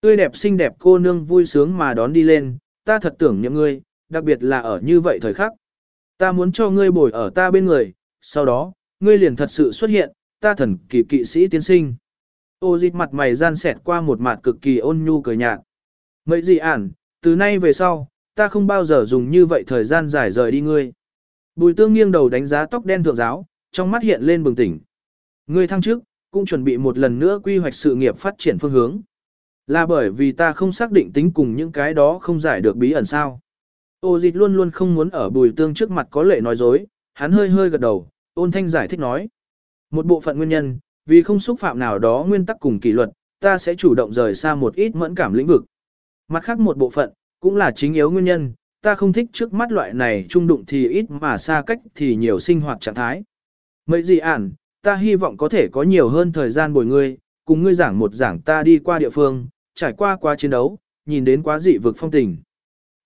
tươi đẹp xinh đẹp cô nương vui sướng mà đón đi lên, ta thật tưởng nhậm ngươi, đặc biệt là ở như vậy thời khắc. Ta muốn cho ngươi bồi ở ta bên người, sau đó, ngươi liền thật sự xuất hiện, ta thần kỳ kỵ sĩ tiến sinh. Ô dịch mặt mày gian xẹt qua một mặt cực kỳ ôn nhu cười nhạt. Mấy gì ản, từ nay về sau, ta không bao giờ dùng như vậy thời gian dài rời đi ngươi. Bùi tương nghiêng đầu đánh giá tóc đen thượng giáo, trong mắt hiện lên bừng tỉnh. Ngươi thăng trước, cũng chuẩn bị một lần nữa quy hoạch sự nghiệp phát triển phương hướng. Là bởi vì ta không xác định tính cùng những cái đó không giải được bí ẩn sao. Ô dịch luôn luôn không muốn ở bùi tương trước mặt có lệ nói dối, hắn hơi hơi gật đầu, ôn thanh giải thích nói. Một bộ phận nguyên nhân, vì không xúc phạm nào đó nguyên tắc cùng kỷ luật, ta sẽ chủ động rời xa một ít mẫn cảm lĩnh vực. Mặt khác một bộ phận, cũng là chính yếu nguyên nhân, ta không thích trước mắt loại này trung đụng thì ít mà xa cách thì nhiều sinh hoạt trạng thái. Mấy gì ản, ta hy vọng có thể có nhiều hơn thời gian bồi ngươi, cùng ngươi giảng một giảng ta đi qua địa phương, trải qua quá chiến đấu, nhìn đến quá dị vực phong tình.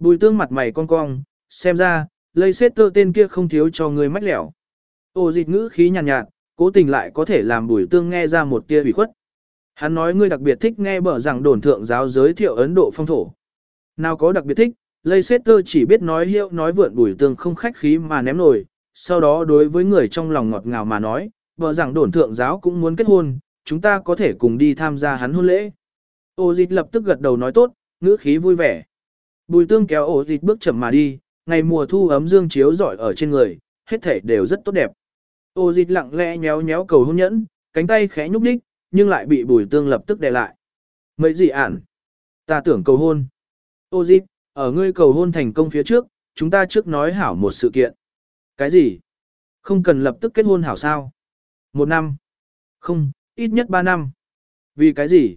Bùi tương mặt mày cong cong, xem ra, lây xét tơ tên kia không thiếu cho người mách lẻo. Ô dịch ngữ khí nhàn nhạt, nhạt, cố tình lại có thể làm bùi tương nghe ra một tia bị khuất. Hắn nói ngươi đặc biệt thích nghe bở rằng đồn thượng giáo giới thiệu Ấn Độ phong thổ. Nào có đặc biệt thích, lây xét tơ chỉ biết nói hiệu nói vượn bùi tương không khách khí mà ném nổi, sau đó đối với người trong lòng ngọt ngào mà nói, bở rằng đồn thượng giáo cũng muốn kết hôn, chúng ta có thể cùng đi tham gia hắn hôn lễ. Ô dịch lập tức gật đầu nói tốt, ngữ khí vui vẻ. Bùi tương kéo ổ dịch bước chậm mà đi, ngày mùa thu ấm dương chiếu rọi ở trên người, hết thể đều rất tốt đẹp. Ô dịch lặng lẽ nhéo nhéo cầu hôn nhẫn, cánh tay khẽ nhúc đích, nhưng lại bị bùi tương lập tức đè lại. Mấy gì ản? Ta tưởng cầu hôn. Ô dịch, ở ngươi cầu hôn thành công phía trước, chúng ta trước nói hảo một sự kiện. Cái gì? Không cần lập tức kết hôn hảo sao? Một năm? Không, ít nhất ba năm. Vì cái gì?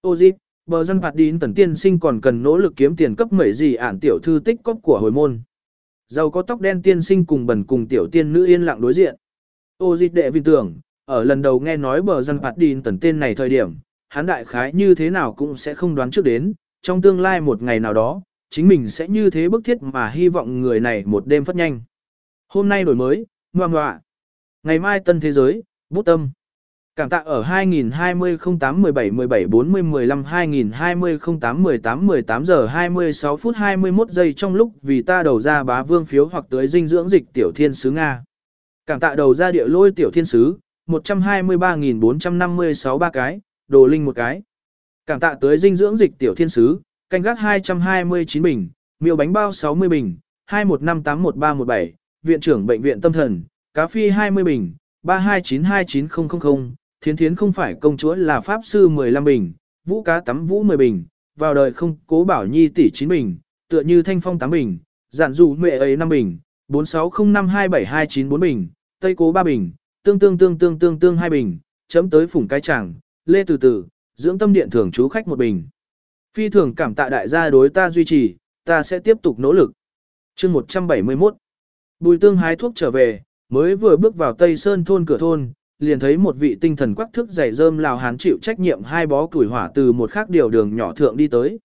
Ô dịch, bờ dân phạt đín tần tiên sinh còn cần nỗ lực kiếm tiền cấp mấy gì ản tiểu thư tích cóp của hồi môn. Giàu có tóc đen tiên sinh cùng bẩn cùng tiểu tiên nữ yên lặng đối diện. Ô dịch đệ vì tưởng, ở lần đầu nghe nói bờ dân phạt đín tần tên này thời điểm, hắn đại khái như thế nào cũng sẽ không đoán trước đến, trong tương lai một ngày nào đó, chính mình sẽ như thế bức thiết mà hy vọng người này một đêm phát nhanh. Hôm nay đổi mới, ngoan ngoạ. Ngày mai tân thế giới, bút tâm. Cảm tạ ở 2020 08 17 17 40 15 2020 08 18 18 giờ 26 phút 21 giây trong lúc vì ta đầu ra bá vương phiếu hoặc tới dinh dưỡng dịch tiểu thiên sứ Nga. Cảm tạ đầu ra địa lôi tiểu thiên sứ, 123.456 ba cái, đồ linh một cái. Cảm tạ tới dinh dưỡng dịch tiểu thiên sứ, canh gác 229 bình, miêu bánh bao 60 bình, 21581317, viện trưởng bệnh viện tâm thần, cá phi 20 bình, 3292900, thiến thiến không phải công chúa là pháp sư 15 bình, vũ cá tắm vũ 10 bình, vào đời không cố bảo nhi tỷ 9 bình, tựa như thanh phong 8 bình, giản dụ mẹ ấy 5 bình, 46052729 bình, tây cố 3 bình, tương tương tương tương tương tương 2 bình, chấm tới phủng cái chẳng, lê từ từ, dưỡng tâm điện thường chú khách 1 bình. Phi thường cảm tạ đại gia đối ta duy trì, ta sẽ tiếp tục nỗ lực. chương 171 Bùi tương hái thuốc trở về, mới vừa bước vào Tây Sơn thôn cửa thôn, liền thấy một vị tinh thần quắc thức dày rơm lào hán chịu trách nhiệm hai bó củi hỏa từ một khác điều đường nhỏ thượng đi tới.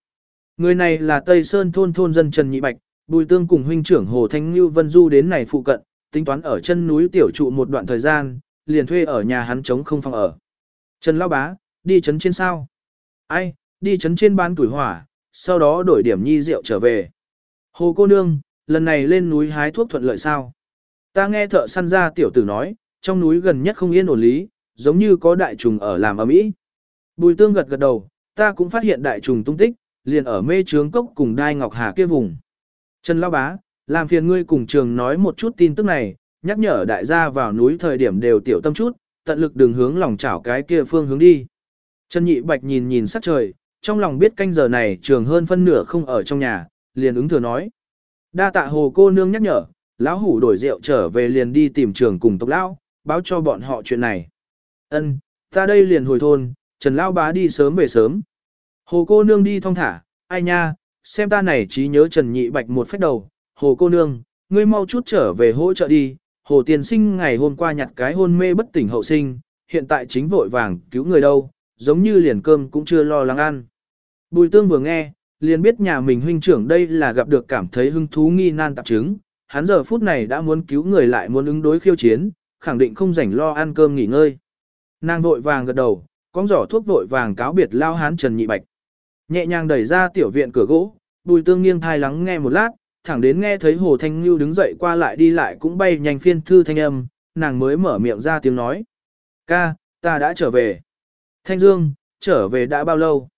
Người này là Tây Sơn thôn thôn dân Trần Nhị Bạch, Bùi Tương cùng huynh trưởng Hồ Thanh Như Vân Du đến này phụ cận, tính toán ở chân núi tiểu trụ một đoạn thời gian, liền thuê ở nhà hắn chống không phòng ở. Trần Lao Bá, đi chấn trên sao? Ai, đi chấn trên bán tuổi hỏa, sau đó đổi điểm nhi rượu trở về. Hồ cô nương, lần này lên núi hái thuốc thuận lợi sao? Ta nghe thợ săn ra tiểu tử nói, trong núi gần nhất không yên ổn lý, giống như có đại trùng ở làm ở mỹ. Bùi tương gật gật đầu, ta cũng phát hiện đại trùng tung tích, liền ở mê trướng cốc cùng đai ngọc hà kia vùng. Trần Lao Bá, làm phiền ngươi cùng trường nói một chút tin tức này, nhắc nhở đại gia vào núi thời điểm đều tiểu tâm chút, tận lực đường hướng lòng chảo cái kia phương hướng đi. Trần Nhị Bạch nhìn nhìn sắc trời, trong lòng biết canh giờ này trường hơn phân nửa không ở trong nhà, liền ứng thừa nói. Đa tạ hồ cô nương nhắc nhở, lão hủ đổi rượu trở về liền đi tìm trường cùng tộc lão, báo cho bọn họ chuyện này. Ân, ta đây liền hồi thôn, Trần lão bá đi sớm về sớm. Hồ cô nương đi thong thả, ai nha, xem ta này trí nhớ Trần Nhị Bạch một phép đầu, hồ cô nương, ngươi mau chút trở về hỗ trợ đi, hồ tiền sinh ngày hôm qua nhặt cái hôn mê bất tỉnh hậu sinh, hiện tại chính vội vàng cứu người đâu, giống như liền cơm cũng chưa lo lắng ăn. Bùi tương vừa nghe, liền biết nhà mình huynh trưởng đây là gặp được cảm thấy hứng thú nghi nan tạp chứng, hắn giờ phút này đã muốn cứu người lại muốn ứng đối khiêu chiến, khẳng định không rảnh lo ăn cơm nghỉ ngơi. Nàng vội vàng gật đầu, con giỏ thuốc vội vàng cáo biệt lao hán Trần Nhị Bạch. Nhẹ nhàng đẩy ra tiểu viện cửa gỗ, bùi tương nghiêng thai lắng nghe một lát, thẳng đến nghe thấy Hồ Thanh Ngưu đứng dậy qua lại đi lại cũng bay nhanh phiên thư thanh âm, nàng mới mở miệng ra tiếng nói. Ca, ta đã trở về. Thanh Dương, trở về đã bao lâu?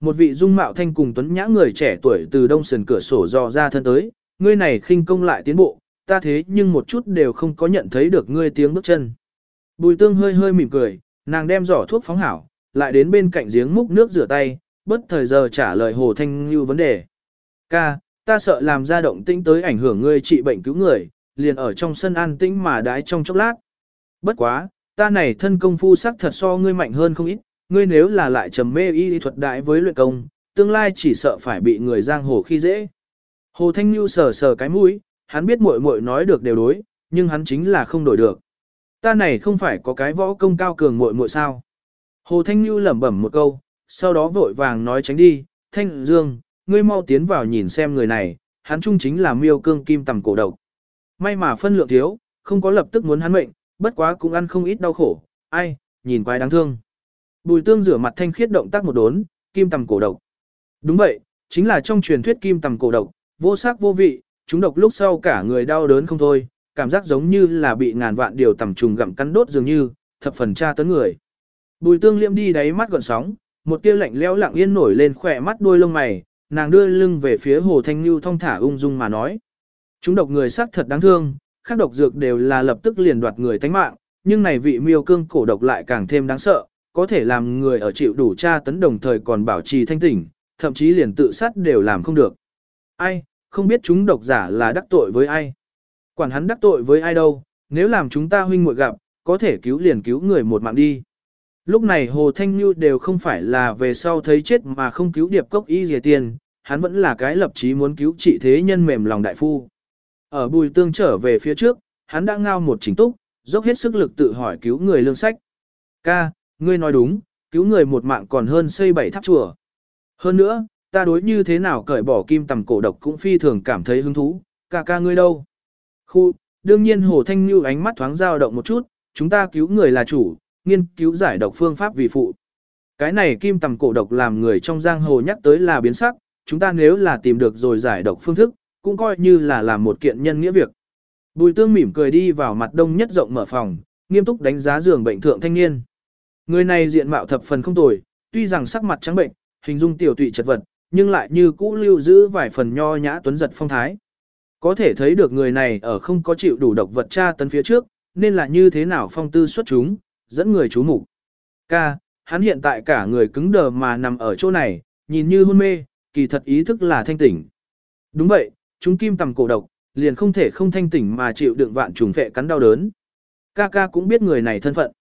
Một vị dung mạo thanh cùng tuấn nhã người trẻ tuổi từ đông sườn cửa sổ dò ra thân tới, ngươi này khinh công lại tiến bộ, ta thế nhưng một chút đều không có nhận thấy được ngươi tiếng bước chân. Bùi tương hơi hơi mỉm cười, nàng đem giỏ thuốc phóng hảo, lại đến bên cạnh giếng múc nước rửa tay, bất thời giờ trả lời Hồ Thanh Như vấn đề. Ca, ta sợ làm ra động tĩnh tới ảnh hưởng ngươi trị bệnh cứu người, liền ở trong sân an tĩnh mà đái trong chốc lát. Bất quá, ta này thân công phu sắc thật so ngươi mạnh hơn không ít, ngươi nếu là lại trầm mê y thuật đại với luyện công, tương lai chỉ sợ phải bị người giang hồ khi dễ. Hồ Thanh Nhu sờ sờ cái mũi, hắn biết muội muội nói được đều đối, nhưng hắn chính là không đổi được. Ta này không phải có cái võ công cao cường muội muội sao? Hồ Thanh Nhu lẩm bẩm một câu, sau đó vội vàng nói tránh đi, Thanh Dương, ngươi mau tiến vào nhìn xem người này, hắn trung chính là miêu cương kim tầm cổ độc. May mà phân lượng thiếu, không có lập tức muốn hắn mệnh, bất quá cũng ăn không ít đau khổ, ai, nhìn quái đáng thương. Bùi tương rửa mặt thanh khiết động tác một đốn, kim tầm cổ độc. Đúng vậy, chính là trong truyền thuyết kim tầm cổ độc, vô sắc vô vị, chúng độc lúc sau cả người đau đớn không thôi, cảm giác giống như là bị ngàn vạn điều tầm trùng gặm cắn đốt dường như, thập phần tra tấn người. Bùi tương liễm đi đáy mắt gọn sóng, một tia lạnh lẽo lặng yên nổi lên khỏe mắt đuôi lông mày, nàng đưa lưng về phía hồ thanh lưu thong thả ung dung mà nói. Chúng độc người sắc thật đáng thương, khác độc dược đều là lập tức liền đoạt người tánh mạng, nhưng này vị miêu cương cổ độc lại càng thêm đáng sợ, có thể làm người ở chịu đủ tra tấn đồng thời còn bảo trì thanh tỉnh, thậm chí liền tự sát đều làm không được. Ai, không biết chúng độc giả là đắc tội với ai. Quản hắn đắc tội với ai đâu, nếu làm chúng ta huynh muội gặp, có thể cứu liền cứu người một mạng đi. Lúc này Hồ Thanh Như đều không phải là về sau thấy chết mà không cứu điệp cốc y dìa tiền, hắn vẫn là cái lập chí muốn cứu trị thế nhân mềm lòng đại phu. Ở bùi tương trở về phía trước, hắn đã ngao một chính túc, dốc hết sức lực tự hỏi cứu người lương sách. Ca, ngươi nói đúng, cứu người một mạng còn hơn xây bảy tháp chùa. Hơn nữa, ta đối như thế nào cởi bỏ kim tầm cổ độc cũng phi thường cảm thấy hứng thú, ca ca ngươi đâu. Khu, đương nhiên Hồ Thanh Như ánh mắt thoáng dao động một chút, chúng ta cứu người là chủ, nghiên cứu giải độc phương pháp vì phụ. Cái này kim tầm cổ độc làm người trong giang hồ nhắc tới là biến sắc, chúng ta nếu là tìm được rồi giải độc phương thức, cũng coi như là làm một kiện nhân nghĩa việc. Bùi tương mỉm cười đi vào mặt đông nhất rộng mở phòng, nghiêm túc đánh giá giường bệnh thượng thanh niên. Người này diện mạo thập phần không tồi, tuy rằng sắc mặt trắng bệnh, hình dung tiểu tụy chật vật, nhưng lại như cũ lưu giữ vài phần nho nhã tuấn giật phong thái. Có thể thấy được người này ở không có chịu đủ độc vật tra tấn phía trước, nên là như thế nào phong tư xuất chúng, dẫn người chú mục. Ca, hắn hiện tại cả người cứng đờ mà nằm ở chỗ này, nhìn như hôn mê, kỳ thật ý thức là thanh tỉnh. Đúng vậy, chúng kim tầm cổ độc, liền không thể không thanh tỉnh mà chịu đựng vạn trùng phệ cắn đau đớn. Ca ca cũng biết người này thân phận.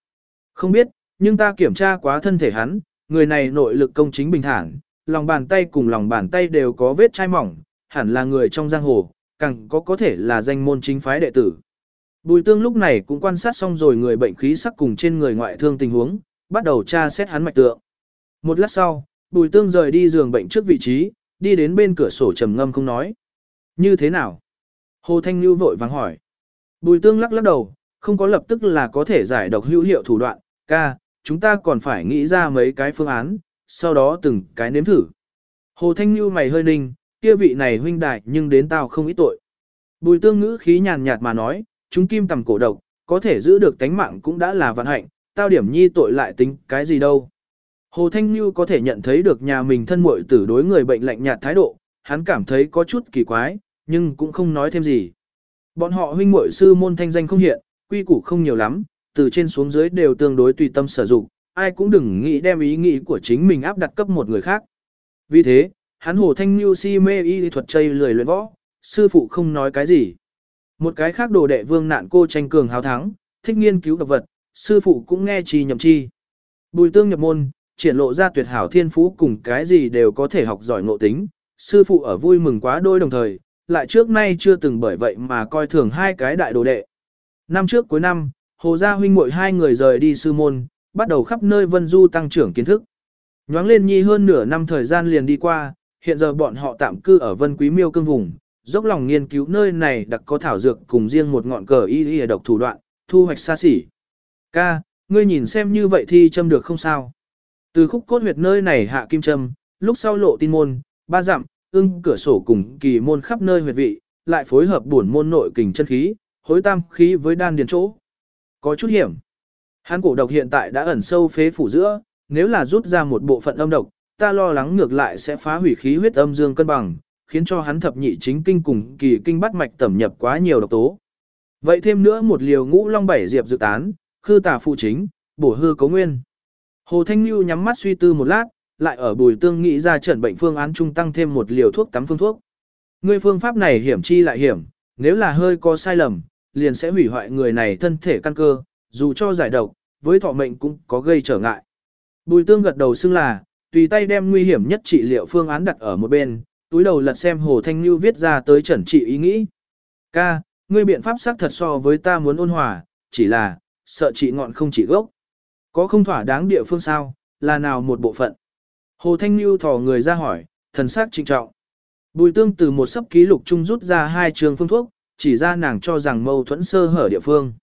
Không biết, nhưng ta kiểm tra quá thân thể hắn, người này nội lực công chính bình thản, lòng bàn tay cùng lòng bàn tay đều có vết chai mỏng, hẳn là người trong giang hồ, càng có có thể là danh môn chính phái đệ tử. Bùi tương lúc này cũng quan sát xong rồi người bệnh khí sắc cùng trên người ngoại thương tình huống, bắt đầu tra xét hắn mạch tượng. Một lát sau, bùi tương rời đi giường bệnh trước vị trí, đi đến bên cửa sổ trầm ngâm không nói. Như thế nào? Hồ Thanh Như vội vàng hỏi. Bùi tương lắc lắc đầu, không có lập tức là có thể giải độc hữu hiệu thủ đoạn, ca, chúng ta còn phải nghĩ ra mấy cái phương án, sau đó từng cái nếm thử. Hồ Thanh Như mày hơi ninh, kia vị này huynh đại nhưng đến tao không ít tội. Bùi tương ngữ khí nhàn nhạt mà nói, chúng kim tầm cổ độc, có thể giữ được tánh mạng cũng đã là vận hạnh, tao điểm nhi tội lại tính cái gì đâu. Hồ Thanh Như có thể nhận thấy được nhà mình thân muội tử đối người bệnh lạnh nhạt thái độ, hắn cảm thấy có chút kỳ quái, nhưng cũng không nói thêm gì. Bọn họ huynh muội sư môn thanh danh không hiện, quy củ không nhiều lắm, từ trên xuống dưới đều tương đối tùy tâm sử dụng, ai cũng đừng nghĩ đem ý nghĩ của chính mình áp đặt cấp một người khác. Vì thế, hắn Hồ Thanh Như si mê y thuật chơi lười luyện võ, sư phụ không nói cái gì. Một cái khác đồ đệ vương nạn cô tranh cường hào thắng, thích nghiên cứu độc vật, sư phụ cũng nghe chi nhậm chi. Bùi tương nhập môn, triển lộ ra tuyệt hảo thiên phú cùng cái gì đều có thể học giỏi ngộ tính, sư phụ ở vui mừng quá đôi đồng thời, lại trước nay chưa từng bởi vậy mà coi thường hai cái đại đồ đệ. Năm trước cuối năm, Hồ Gia huynh muội hai người rời đi sư môn, bắt đầu khắp nơi vân du tăng trưởng kiến thức. Nhoáng lên nhi hơn nửa năm thời gian liền đi qua, hiện giờ bọn họ tạm cư ở vân quý miêu cương vùng, dốc lòng nghiên cứu nơi này đặc có thảo dược cùng riêng một ngọn cờ y y độc thủ đoạn, thu hoạch xa xỉ. Ca, ngươi nhìn xem như vậy thì châm được không sao. Từ khúc cốt huyệt nơi này hạ kim châm, lúc sau lộ tin môn, ba dặm, ưng cửa sổ cùng kỳ môn khắp nơi huyệt vị, lại phối hợp bổn môn nội kình chân khí, hối tam khí với đan điền chỗ. Có chút hiểm. Hán cổ độc hiện tại đã ẩn sâu phế phủ giữa, nếu là rút ra một bộ phận âm độc, ta lo lắng ngược lại sẽ phá hủy khí huyết âm dương cân bằng, khiến cho hắn thập nhị chính kinh cùng kỳ kinh bắt mạch tẩm nhập quá nhiều độc tố. Vậy thêm nữa một liều ngũ long bảy diệp dự tán, khư tà phụ chính, bổ hư cấu nguyên. Hồ Thanh Nhu nhắm mắt suy tư một lát, lại ở bùi tương nghĩ ra trận bệnh phương án trung tăng thêm một liều thuốc tắm phương thuốc. Ngươi phương pháp này hiểm chi lại hiểm, nếu là hơi có sai lầm, liền sẽ hủy hoại người này thân thể căn cơ, dù cho giải độc, với thọ mệnh cũng có gây trở ngại. Bùi tương gật đầu xưng là, tùy tay đem nguy hiểm nhất trị liệu phương án đặt ở một bên, túi đầu lật xem Hồ Thanh Nhu viết ra tới chuẩn trị ý nghĩ. Ca, ngươi biện pháp xác thật so với ta muốn ôn hòa, chỉ là, sợ trị ngọn không trị gốc. Có không thỏa đáng địa phương sao, là nào một bộ phận? Hồ Thanh Nhu thò người ra hỏi, thần sắc trịnh trọng. Bùi tương từ một sấp ký lục chung rút ra hai trường phương thuốc, chỉ ra nàng cho rằng mâu thuẫn sơ hở địa phương.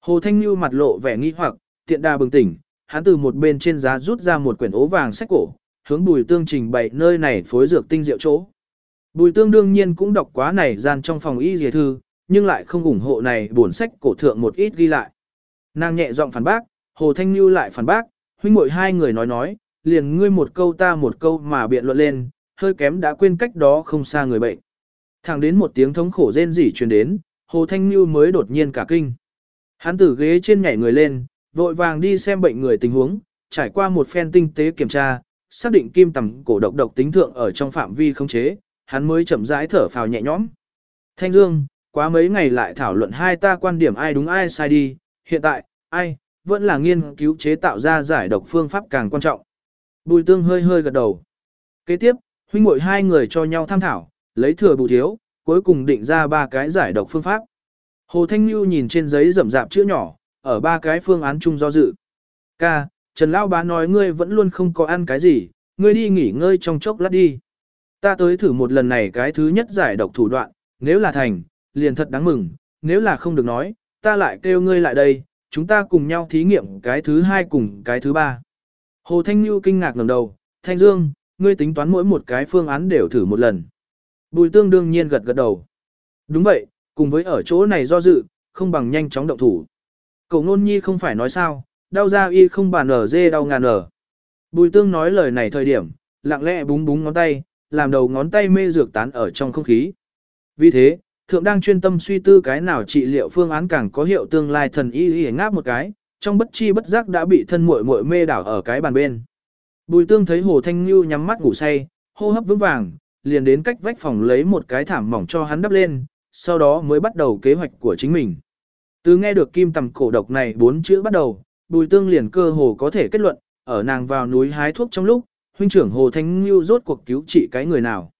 Hồ Thanh Nhu mặt lộ vẻ nghi hoặc, tiện đà bừng tỉnh, hắn từ một bên trên giá rút ra một quyển ố vàng sách cổ, hướng bùi tương trình bày nơi này phối dược tinh diệu chỗ. Bùi tương đương nhiên cũng đọc quá này gian trong phòng y dìa thư, nhưng lại không ủng hộ này bổn sách cổ thượng một ít ghi lại. Nàng nhẹ giọng phản bác, Hồ Thanh Nhu lại phản bác, huynh muội hai người nói nói, liền ngươi một câu ta một câu mà biện luận lên, hơi kém đã quên cách đó không xa người bệnh. Thẳng đến một tiếng thống khổ rên rỉ truyền đến, Hồ Thanh Nhu mới đột nhiên cả kinh. Hắn từ ghế trên nhảy người lên, vội vàng đi xem bệnh người tình huống, trải qua một phen tinh tế kiểm tra, xác định kim tầm cổ độc độc tính thượng ở trong phạm vi không chế, hắn mới chậm rãi thở phào nhẹ nhõm. Thanh Dương, quá mấy ngày lại thảo luận hai ta quan điểm ai đúng ai sai đi, hiện tại, ai, vẫn là nghiên cứu chế tạo ra giải độc phương pháp càng quan trọng. Bùi tương hơi hơi gật đầu. Kế tiếp, huynh muội hai người cho nhau tham thảo, lấy thừa bù thiếu, cuối cùng định ra ba cái giải độc phương pháp. Hồ Thanh Nhu nhìn trên giấy rậm rạp chữ nhỏ, ở ba cái phương án chung do dự. Ca, Trần Lão bá nói ngươi vẫn luôn không có ăn cái gì, ngươi đi nghỉ ngơi trong chốc lát đi. Ta tới thử một lần này cái thứ nhất giải độc thủ đoạn, nếu là thành, liền thật đáng mừng, nếu là không được nói, ta lại kêu ngươi lại đây, chúng ta cùng nhau thí nghiệm cái thứ hai cùng cái thứ ba. Hồ Thanh Nhu kinh ngạc ngẩng đầu, Thanh Dương, ngươi tính toán mỗi một cái phương án đều thử một lần. Bùi tương đương nhiên gật gật đầu. Đúng vậy, cùng với ở chỗ này do dự, không bằng nhanh chóng động thủ. Cậu nôn nhi không phải nói sao, đau ra y không bàn ở dê đau ngàn ở. Bùi tương nói lời này thời điểm, lặng lẽ búng búng ngón tay, làm đầu ngón tay mê dược tán ở trong không khí. Vì thế, thượng đang chuyên tâm suy tư cái nào trị liệu phương án càng có hiệu tương lai thần y y ngáp một cái, trong bất chi bất giác đã bị thân muội muội mê đảo ở cái bàn bên. Bùi tương thấy Hồ Thanh Nhu nhắm mắt ngủ say, hô hấp vững vàng, liền đến cách vách phòng lấy một cái thảm mỏng cho hắn đắp lên, sau đó mới bắt đầu kế hoạch của chính mình. Từ nghe được kim tầm cổ độc này bốn chữ bắt đầu, bùi tương liền cơ hồ có thể kết luận, ở nàng vào núi hái thuốc trong lúc, huynh trưởng Hồ Thanh Nhu rốt cuộc cứu trị cái người nào.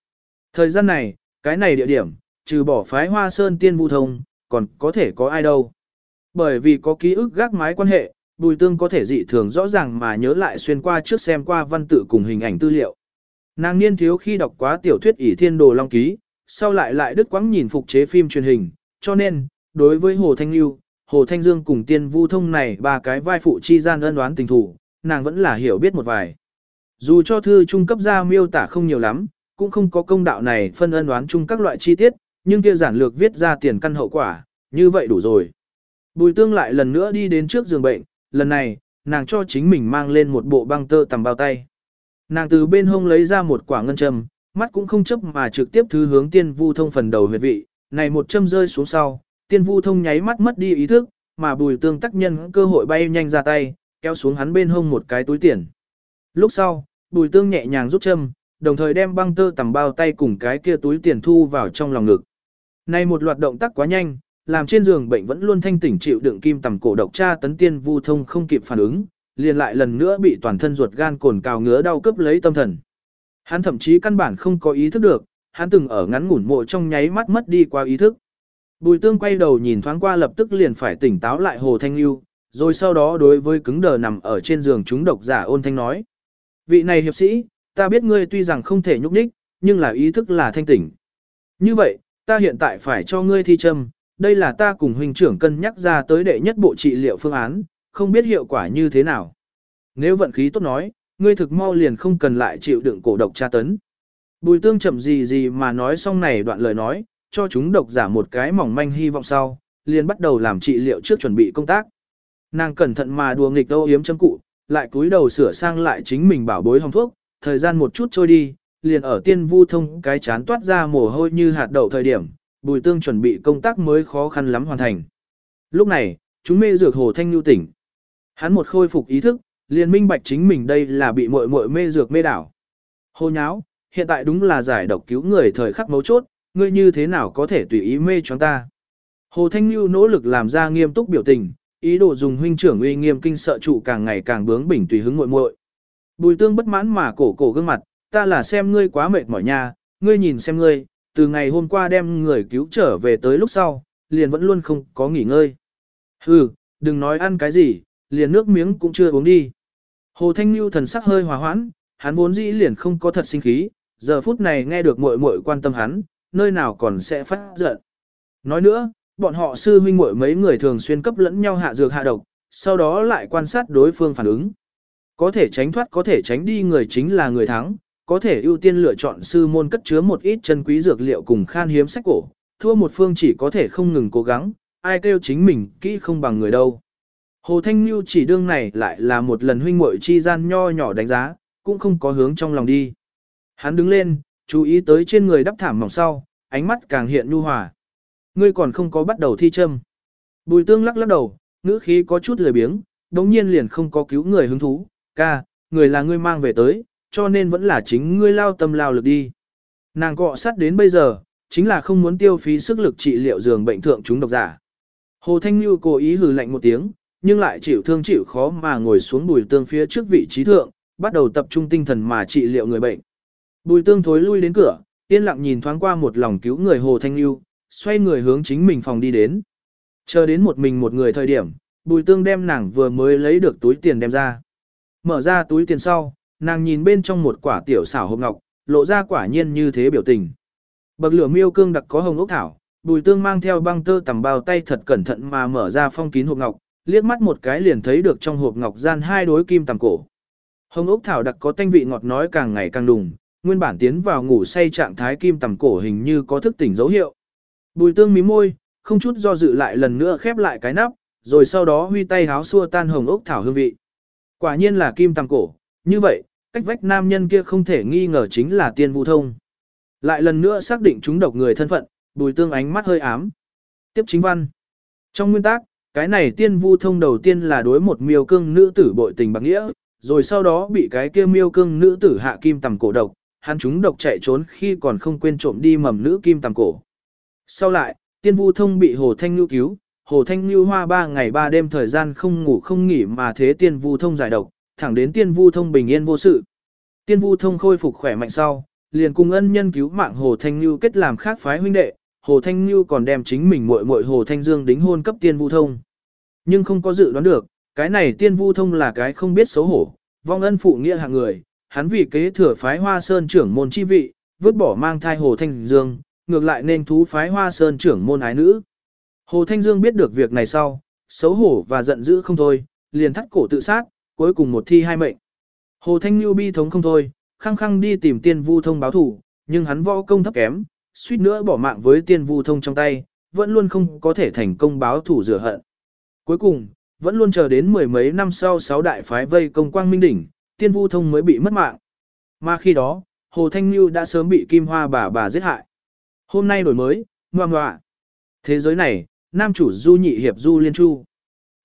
Thời gian này, cái này địa điểm, trừ bỏ phái hoa sơn tiên vu thông, còn có thể có ai đâu. Bởi vì có ký ức gác mái quan hệ, bùi tương có thể dị thường rõ ràng mà nhớ lại xuyên qua trước xem qua văn tự cùng hình ảnh tư liệu. Nàng niên thiếu khi đọc quá tiểu thuyết ỷ thiên đồ long ký, sau lại lại đứt quãng nhìn phục chế phim truyền hình, cho nên, đối với Hồ Thanh Lưu, Hồ Thanh Dương cùng tiên vu thông này ba cái vai phụ chi gian ân đoán tình thủ, nàng vẫn là hiểu biết một vài. Dù cho thư trung cấp ra miêu tả không nhiều lắm, cũng không có công đạo này phân ân đoán chung các loại chi tiết, nhưng kia giản lược viết ra tiền căn hậu quả, như vậy đủ rồi. Bùi tương lại lần nữa đi đến trước giường bệnh, lần này, nàng cho chính mình mang lên một bộ băng tơ tầm bao tay. Nàng từ bên hông lấy ra một quả ngân châm, mắt cũng không chấp mà trực tiếp thứ hướng tiên vu thông phần đầu huyệt vị, này một châm rơi xuống sau, tiên vu thông nháy mắt mất đi ý thức, mà bùi tương tác nhân cơ hội bay nhanh ra tay, kéo xuống hắn bên hông một cái túi tiền. Lúc sau, bùi tương nhẹ nhàng rút châm, đồng thời đem băng tơ tầm bao tay cùng cái kia túi tiền thu vào trong lòng ngực. Này một loạt động tác quá nhanh, làm trên giường bệnh vẫn luôn thanh tỉnh chịu đựng kim tầm cổ độc tra tấn tiên vu thông không kịp phản ứng, liền lại lần nữa bị toàn thân ruột gan cồn cào ngứa đau cướp lấy tâm thần. Hắn thậm chí căn bản không có ý thức được, hắn từng ở ngắn ngủn mộ trong nháy mắt mất đi qua ý thức. Bùi tương quay đầu nhìn thoáng qua lập tức liền phải tỉnh táo lại Hồ Thanh Lưu, rồi sau đó đối với cứng đờ nằm ở trên giường chúng độc giả ôn thanh nói. Vị này hiệp sĩ, ta biết ngươi tuy rằng không thể nhúc nhích, nhưng là ý thức là thanh tỉnh. Như vậy, ta hiện tại phải cho ngươi thi châm, đây là ta cùng huynh trưởng cân nhắc ra tới đệ nhất bộ trị liệu phương án, không biết hiệu quả như thế nào. Nếu vận khí tốt nói, ngươi thực mau liền không cần lại chịu đựng cổ độc tra tấn. Bùi tương chậm gì gì mà nói xong này đoạn lời nói, cho chúng độc giả một cái mỏng manh hy vọng sau, liền bắt đầu làm trị liệu trước chuẩn bị công tác. Nàng cẩn thận mà đùa nghịch âu yếm chân cụ, lại cúi đầu sửa sang lại chính mình bảo bối hồng thuốc, thời gian một chút trôi đi, liền ở tiên vu thông cái chán toát ra mồ hôi như hạt đậu thời điểm, bùi tương chuẩn bị công tác mới khó khăn lắm hoàn thành. Lúc này, chúng mê dược hồ thanh nhu tỉnh. Hắn một khôi phục ý thức, liền minh bạch chính mình đây là bị muội muội mê dược mê đảo. hô nháo, hiện tại đúng là giải độc cứu người thời khắc mấu chốt, ngươi như thế nào có thể tùy ý mê chúng ta. Hồ Thanh Nhu nỗ lực làm ra nghiêm túc biểu tình, ý đồ dùng huynh trưởng uy nghiêm kinh sợ trụ càng ngày càng bướng bỉnh tùy hứng muội muội. Bùi tương bất mãn mà cổ cổ gương mặt, ta là xem ngươi quá mệt mỏi nha, ngươi nhìn xem ngươi, từ ngày hôm qua đem người cứu trở về tới lúc sau, liền vẫn luôn không có nghỉ ngơi. Hừ, đừng nói ăn cái gì, liền nước miếng cũng chưa uống đi. Hồ Thanh Nhu thần sắc hơi hòa hoãn, hắn vốn dĩ liền không có thật sinh khí, giờ phút này nghe được muội muội quan tâm hắn, nơi nào còn sẽ phát giận. Nói nữa, bọn họ sư huynh muội mấy người thường xuyên cấp lẫn nhau hạ dược hạ độc, sau đó lại quan sát đối phương phản ứng. Có thể tránh thoát có thể tránh đi người chính là người thắng, có thể ưu tiên lựa chọn sư môn cất chứa một ít chân quý dược liệu cùng khan hiếm sách cổ, thua một phương chỉ có thể không ngừng cố gắng, ai kêu chính mình kỹ không bằng người đâu. Hồ Thanh Nhu chỉ đương này lại là một lần huynh muội chi gian nho nhỏ đánh giá, cũng không có hướng trong lòng đi. Hắn đứng lên, chú ý tới trên người đắp thảm mỏng sau, ánh mắt càng hiện nhu hòa. Ngươi còn không có bắt đầu thi châm. Bùi tương lắc lắc đầu, ngữ khí có chút lười biếng, đống nhiên liền không có cứu người hứng thú. Ca, người là ngươi mang về tới, cho nên vẫn là chính ngươi lao tâm lao lực đi. Nàng cọ sát đến bây giờ, chính là không muốn tiêu phí sức lực trị liệu giường bệnh thượng chúng độc giả. Hồ Thanh Nhu cố ý hừ lạnh một tiếng, nhưng lại chịu thương chịu khó mà ngồi xuống bùi tương phía trước vị trí thượng, bắt đầu tập trung tinh thần mà trị liệu người bệnh. Bùi tương thối lui đến cửa, yên lặng nhìn thoáng qua một lòng cứu người Hồ Thanh lưu xoay người hướng chính mình phòng đi đến. Chờ đến một mình một người thời điểm, bùi tương đem nàng vừa mới lấy được túi tiền đem ra. Mở ra túi tiền sau, nàng nhìn bên trong một quả tiểu xảo hộp ngọc, lộ ra quả nhiên như thế biểu tình. Bậc lửa miêu cương đặc có hồng ốc thảo, bùi tương mang theo băng tơ tầm bao tay thật cẩn thận mà mở ra phong kín hộp ngọc, liếc mắt một cái liền thấy được trong hộp ngọc gian hai đối kim tầm cổ. Hồng ốc thảo đặc có tanh vị ngọt nói càng ngày càng đùng, nguyên bản tiến vào ngủ say trạng thái kim tầm cổ hình như có thức tỉnh dấu hiệu. Bùi tương mí môi, không chút do dự lại lần nữa khép lại cái nắp, rồi sau đó huy tay háo xua tan hồng ốc thảo hương vị. Quả nhiên là kim tầm cổ, như vậy, cách vách nam nhân kia không thể nghi ngờ chính là tiên vu thông. Lại lần nữa xác định chúng độc người thân phận, bùi tương ánh mắt hơi ám. Tiếp chính văn. Trong nguyên tắc, cái này tiên vu thông đầu tiên là đối một miêu cương nữ tử bội tình bạc nghĩa, rồi sau đó bị cái kia miêu cương nữ tử hạ kim tầm cổ độc, hắn chúng độc chạy trốn khi còn không quên trộm đi mầm nữ kim tầm cổ. Sau lại, tiên vu thông bị Hồ Thanh Nhu cứu, Hồ Thanh Nhu hoa ba ngày ba đêm thời gian không ngủ không nghỉ mà thế tiên vu thông giải độc, thẳng đến tiên vu thông bình yên vô sự. Tiên vu thông khôi phục khỏe mạnh sau, liền cùng ân nhân cứu mạng Hồ Thanh Nhu kết làm khác phái huynh đệ, Hồ Thanh Nhu còn đem chính mình muội muội Hồ Thanh Dương đính hôn cấp tiên vu thông. Nhưng không có dự đoán được, cái này tiên vu thông là cái không biết xấu hổ, vong ân phụ nghĩa hạng người, hắn vì kế thừa phái Hoa Sơn trưởng môn chi vị, vứt bỏ mang thai Hồ Thanh Dương, ngược lại nên thú phái Hoa Sơn trưởng môn ái nữ. Hồ Thanh Dương biết được việc này sau, xấu hổ và giận dữ không thôi, liền thắt cổ tự sát, cuối cùng một thi hai mệnh. Hồ Thanh Nhu bi thống không thôi, khăng khăng đi tìm tiên vu thông báo thủ, nhưng hắn võ công thấp kém, suýt nữa bỏ mạng với tiên vu thông trong tay, vẫn luôn không có thể thành công báo thủ rửa hận. Cuối cùng, vẫn luôn chờ đến mười mấy năm sau sáu đại phái vây công quang minh đỉnh, tiên vu thông mới bị mất mạng. Mà khi đó, Hồ Thanh Nhu đã sớm bị Kim Hoa bà bà giết hại. Hôm nay đổi mới, ngoan ngoạ. Thế giới này, nam chủ du nhị hiệp du liên chu.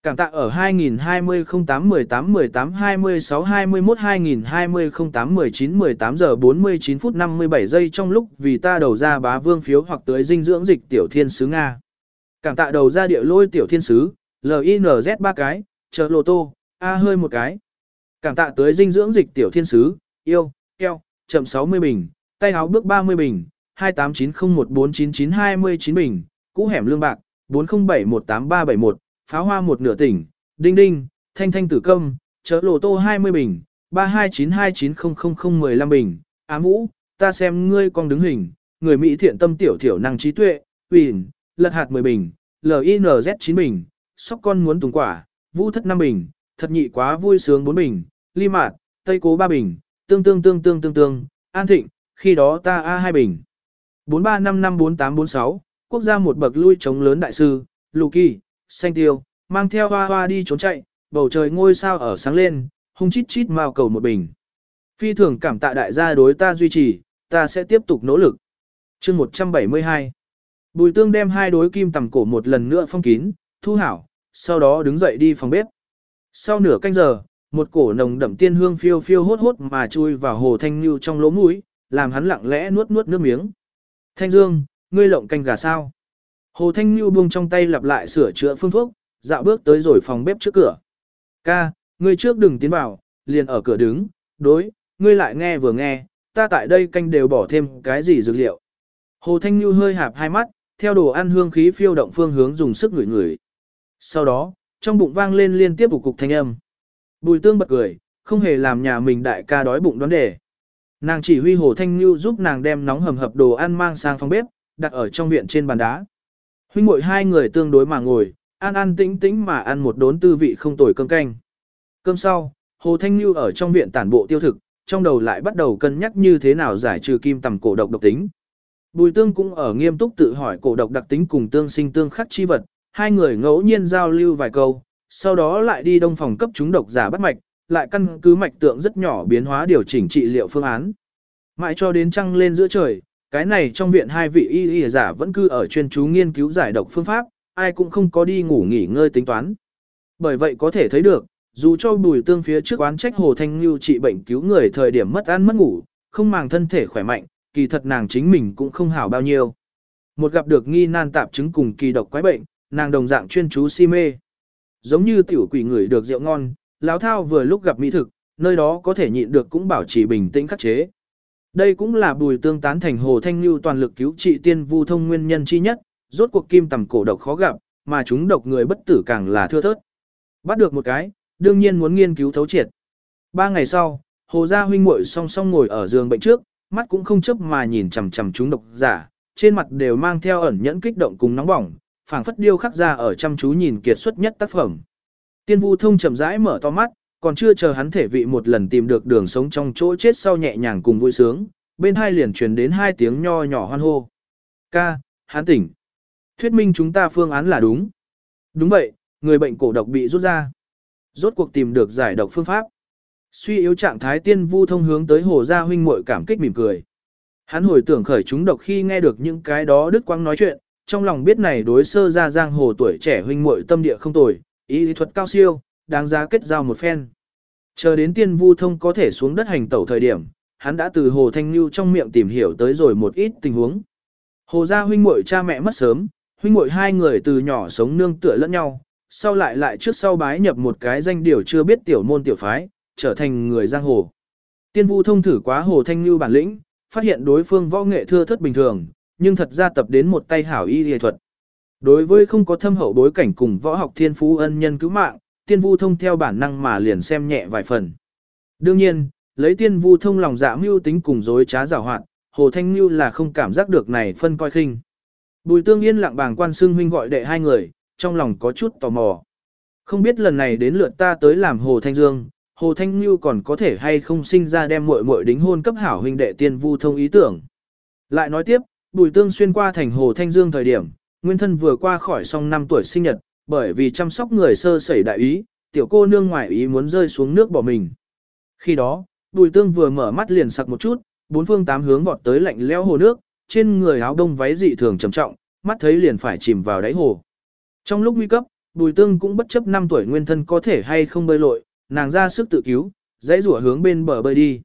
Cảm tạ ở 2020 08 18 18 26 21 2020 08 19 18 giờ 49 phút 57 giây trong lúc vì ta đầu ra bá vương phiếu hoặc tới dinh dưỡng dịch tiểu thiên sứ Nga. Cảm tạ đầu ra địa lôi tiểu thiên sứ, LINZ ba cái, chờ lô tô, A hơi một cái. Cảm tạ tới dinh dưỡng dịch tiểu thiên sứ, yêu, keo, chậm 60 bình, tay áo bước 30 bình, 2890149929 bình, cũ hẻm lương bạc, 40718371, pháo hoa một nửa tỉnh, đinh đinh, thanh thanh tử công, chớ lộ tô 20 bình, 3292900015 bình, ám vũ, ta xem ngươi con đứng hình, người Mỹ thiện tâm tiểu thiểu năng trí tuệ, ủy, lật hạt 10 bình, LINZ 9 bình, sóc con muốn tùng quả, vũ thất 5 bình, thật nhị quá vui sướng 4 bình, ly mạt, tây cố 3 bình, tương tương tương tương tương tương, an thịnh, khi đó ta A 2 bình. 43554846, quốc gia một bậc lui chống lớn đại sư, lù kỳ, xanh tiêu, mang theo hoa hoa đi trốn chạy, bầu trời ngôi sao ở sáng lên, hung chít chít mao cầu một bình. Phi thường cảm tạ đại gia đối ta duy trì, ta sẽ tiếp tục nỗ lực. chương 172 Bùi tương đem hai đối kim tầm cổ một lần nữa phong kín, thu hảo, sau đó đứng dậy đi phòng bếp. Sau nửa canh giờ, một cổ nồng đậm tiên hương phiêu phiêu hốt hốt mà chui vào hồ thanh như trong lỗ mũi, làm hắn lặng lẽ nuốt nuốt nước miếng. Thanh Dương, ngươi lộng canh gà sao? Hồ Thanh Nhu buông trong tay lặp lại sửa chữa phương thuốc, dạo bước tới rồi phòng bếp trước cửa. Ca, ngươi trước đừng tiến vào, liền ở cửa đứng, đối, ngươi lại nghe vừa nghe, ta tại đây canh đều bỏ thêm cái gì dược liệu. Hồ Thanh Nhu hơi hạp hai mắt, theo đồ ăn hương khí phiêu động phương hướng dùng sức ngửi ngửi. Sau đó, trong bụng vang lên liên tiếp một cục thanh âm. Bùi tương bật cười, không hề làm nhà mình đại ca đói bụng đoán đề. Nàng chỉ huy Hồ Thanh Nhu giúp nàng đem nóng hầm hập đồ ăn mang sang phòng bếp, đặt ở trong viện trên bàn đá. Huynh muội hai người tương đối mà ngồi, ăn ăn tĩnh tĩnh mà ăn một đốn tư vị không tồi cơm canh. Cơm sau, Hồ Thanh Nhu ở trong viện tản bộ tiêu thực, trong đầu lại bắt đầu cân nhắc như thế nào giải trừ kim tầm cổ độc độc tính. Bùi tương cũng ở nghiêm túc tự hỏi cổ độc đặc tính cùng tương sinh tương khắc chi vật, hai người ngẫu nhiên giao lưu vài câu, sau đó lại đi đông phòng cấp chúng độc giả bắt mạch, lại căn cứ mạch tượng rất nhỏ biến hóa điều chỉnh trị liệu phương án. Mãi cho đến trăng lên giữa trời, cái này trong viện hai vị y y giả vẫn cứ ở chuyên chú nghiên cứu giải độc phương pháp, ai cũng không có đi ngủ nghỉ ngơi tính toán. Bởi vậy có thể thấy được, dù cho bùi tương phía trước oán trách Hồ Thanh Lưu trị bệnh cứu người thời điểm mất ăn mất ngủ, không màng thân thể khỏe mạnh, kỳ thật nàng chính mình cũng không hảo bao nhiêu. Một gặp được nghi nan tạp chứng cùng kỳ độc quái bệnh, nàng đồng dạng chuyên chú si mê. Giống như tiểu quỷ người được rượu ngon, lão thao vừa lúc gặp mỹ thực, nơi đó có thể nhịn được cũng bảo trì bình tĩnh khắc chế. Đây cũng là bùi tương tán thành Hồ Thanh Lưu toàn lực cứu trị tiên vu thông nguyên nhân chi nhất, rốt cuộc kim tầm cổ độc khó gặp, mà chúng độc người bất tử càng là thưa thớt. Bắt được một cái, đương nhiên muốn nghiên cứu thấu triệt. Ba ngày sau, Hồ Gia huynh muội song song ngồi ở giường bệnh trước, mắt cũng không chấp mà nhìn chằm chằm chúng độc giả, trên mặt đều mang theo ẩn nhẫn kích động cùng nóng bỏng, phảng phất điêu khắc ra ở chăm chú nhìn kiệt xuất nhất tác phẩm. Tiên Vu Thông chậm rãi mở to mắt, còn chưa chờ hắn thể vị một lần tìm được đường sống trong chỗ chết sau nhẹ nhàng cùng vui sướng, bên hai liền truyền đến hai tiếng nho nhỏ hoan hô. Ca, hắn tỉnh. Thuyết minh chúng ta phương án là đúng. Đúng vậy, người bệnh cổ độc bị rút ra. Rốt cuộc tìm được giải độc phương pháp. Suy yếu trạng thái tiên vu thông hướng tới hồ gia huynh muội cảm kích mỉm cười. Hắn hồi tưởng khởi chúng độc khi nghe được những cái đó đức quang nói chuyện, trong lòng biết này đối sơ ra giang hồ tuổi trẻ huynh muội tâm địa không tồi, ý lý thuật cao siêu, đáng giá kết giao một phen. Chờ đến tiên vu thông có thể xuống đất hành tẩu thời điểm, hắn đã từ hồ thanh lưu trong miệng tìm hiểu tới rồi một ít tình huống. Hồ gia huynh muội cha mẹ mất sớm, huynh muội hai người từ nhỏ sống nương tựa lẫn nhau, sau lại lại trước sau bái nhập một cái danh điều chưa biết tiểu môn tiểu phái, trở thành người giang hồ. Tiên vu thông thử quá hồ thanh lưu bản lĩnh, phát hiện đối phương võ nghệ thưa thất bình thường, nhưng thật ra tập đến một tay hảo y y thuật. Đối với không có thâm hậu bối cảnh cùng võ học thiên phú ân nhân cứu mạng, tiên vu thông theo bản năng mà liền xem nhẹ vài phần. Đương nhiên, lấy tiên vu thông lòng dạ mưu tính cùng dối trá giảo hoạt, hồ thanh mưu là không cảm giác được này phân coi khinh. Bùi tương yên lặng bàng quan xưng huynh gọi đệ hai người, trong lòng có chút tò mò. Không biết lần này đến lượt ta tới làm hồ thanh dương, hồ thanh mưu còn có thể hay không sinh ra đem muội muội đính hôn cấp hảo huynh đệ tiên vu thông ý tưởng. Lại nói tiếp, bùi tương xuyên qua thành hồ thanh dương thời điểm, nguyên thân vừa qua khỏi xong năm tuổi sinh nhật, bởi vì chăm sóc người sơ sẩy đại ý, tiểu cô nương ngoại ý muốn rơi xuống nước bỏ mình. Khi đó, bùi tương vừa mở mắt liền sặc một chút, bốn phương tám hướng vọt tới lạnh lẽo hồ nước, trên người áo đông váy dị thường trầm trọng, mắt thấy liền phải chìm vào đáy hồ. Trong lúc nguy cấp, bùi tương cũng bất chấp năm tuổi nguyên thân có thể hay không bơi lội, nàng ra sức tự cứu, dãy rủa hướng bên bờ bơi đi.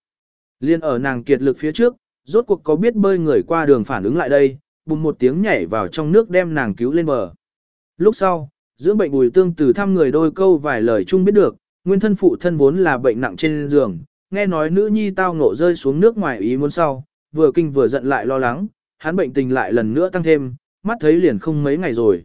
Liên ở nàng kiệt lực phía trước, rốt cuộc có biết bơi người qua đường phản ứng lại đây, bùng một tiếng nhảy vào trong nước đem nàng cứu lên bờ. Lúc sau, dưỡng bệnh bùi tương từ thăm người đôi câu vài lời chung biết được, nguyên thân phụ thân vốn là bệnh nặng trên giường, nghe nói nữ nhi tao ngộ rơi xuống nước ngoài ý muốn sau, vừa kinh vừa giận lại lo lắng, hắn bệnh tình lại lần nữa tăng thêm, mắt thấy liền không mấy ngày rồi.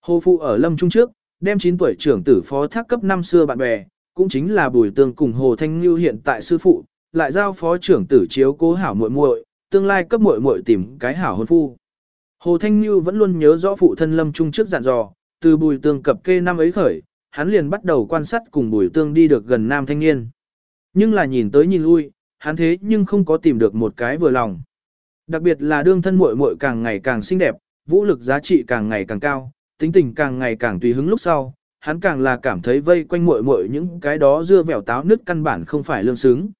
Hồ phụ ở lâm trung trước, đem 9 tuổi trưởng tử phó thác cấp năm xưa bạn bè, cũng chính là bùi tương cùng Hồ Thanh lưu hiện tại sư phụ, lại giao phó trưởng tử chiếu cố hảo muội muội, tương lai cấp muội muội tìm cái hảo hôn phu. Hồ Thanh Như vẫn luôn nhớ rõ phụ thân lâm trung trước dặn dò, từ bùi tương cập kê năm ấy khởi, hắn liền bắt đầu quan sát cùng bùi tương đi được gần nam thanh niên. Nhưng là nhìn tới nhìn lui, hắn thế nhưng không có tìm được một cái vừa lòng. Đặc biệt là đương thân muội muội càng ngày càng xinh đẹp, vũ lực giá trị càng ngày càng cao, tính tình càng ngày càng tùy hứng lúc sau, hắn càng là cảm thấy vây quanh muội muội những cái đó dưa vẻo táo nứt căn bản không phải lương xứng.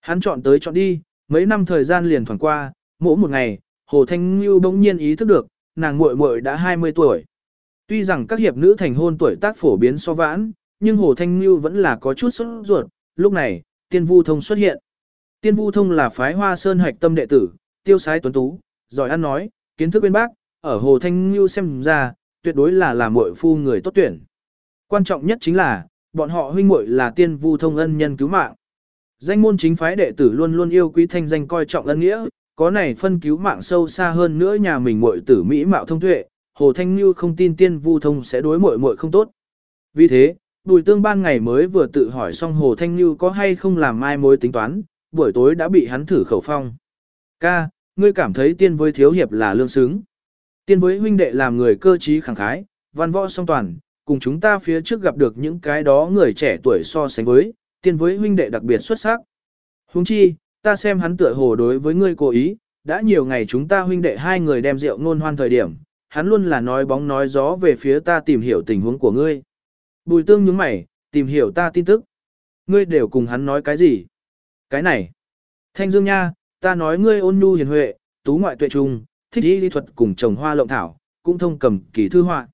Hắn chọn tới chọn đi, mấy năm thời gian liền thoảng qua, mỗi một ngày, Hồ Thanh Nhu bỗng nhiên ý thức được, nàng muội muội đã 20 tuổi. Tuy rằng các hiệp nữ thành hôn tuổi tác phổ biến so vãn, nhưng Hồ Thanh Nhu vẫn là có chút sốt ruột, lúc này, tiên vu thông xuất hiện. Tiên vu thông là phái hoa sơn hạch tâm đệ tử, tiêu sái tuấn tú, giỏi ăn nói, kiến thức uyên bác, ở Hồ Thanh Nhu xem ra, tuyệt đối là làm muội phu người tốt tuyển. Quan trọng nhất chính là, bọn họ huynh muội là tiên vu thông ân nhân cứu mạng. Danh môn chính phái đệ tử luôn luôn yêu quý thanh danh coi trọng ân nghĩa, có này phân cứu mạng sâu xa hơn nữa nhà mình muội tử mỹ mạo thông tuệ, Hồ Thanh Như không tin tiên vu thông sẽ đối muội muội không tốt. Vì thế, Bùi Tương ban ngày mới vừa tự hỏi xong Hồ Thanh Như có hay không làm mai mối tính toán, buổi tối đã bị hắn thử khẩu phong. Ca, ngươi cảm thấy tiên với thiếu hiệp là lương xứng. Tiên với huynh đệ làm người cơ trí khẳng khái, văn võ song toàn, cùng chúng ta phía trước gặp được những cái đó người trẻ tuổi so sánh với, tiên với huynh đệ đặc biệt xuất sắc. Huống chi, ta xem hắn tựa hồ đối với ngươi cố ý, đã nhiều ngày chúng ta huynh đệ hai người đem rượu ngôn hoan thời điểm, hắn luôn là nói bóng nói gió về phía ta tìm hiểu tình huống của ngươi. Bùi tương nhướng mày, tìm hiểu ta tin tức. Ngươi đều cùng hắn nói cái gì? Cái này. Thanh Dương Nha, ta nói ngươi ôn nhu hiền huệ, tú ngoại tuệ trung, thích y lý thuật cùng trồng hoa lộng thảo, cũng thông cầm kỳ thư họa.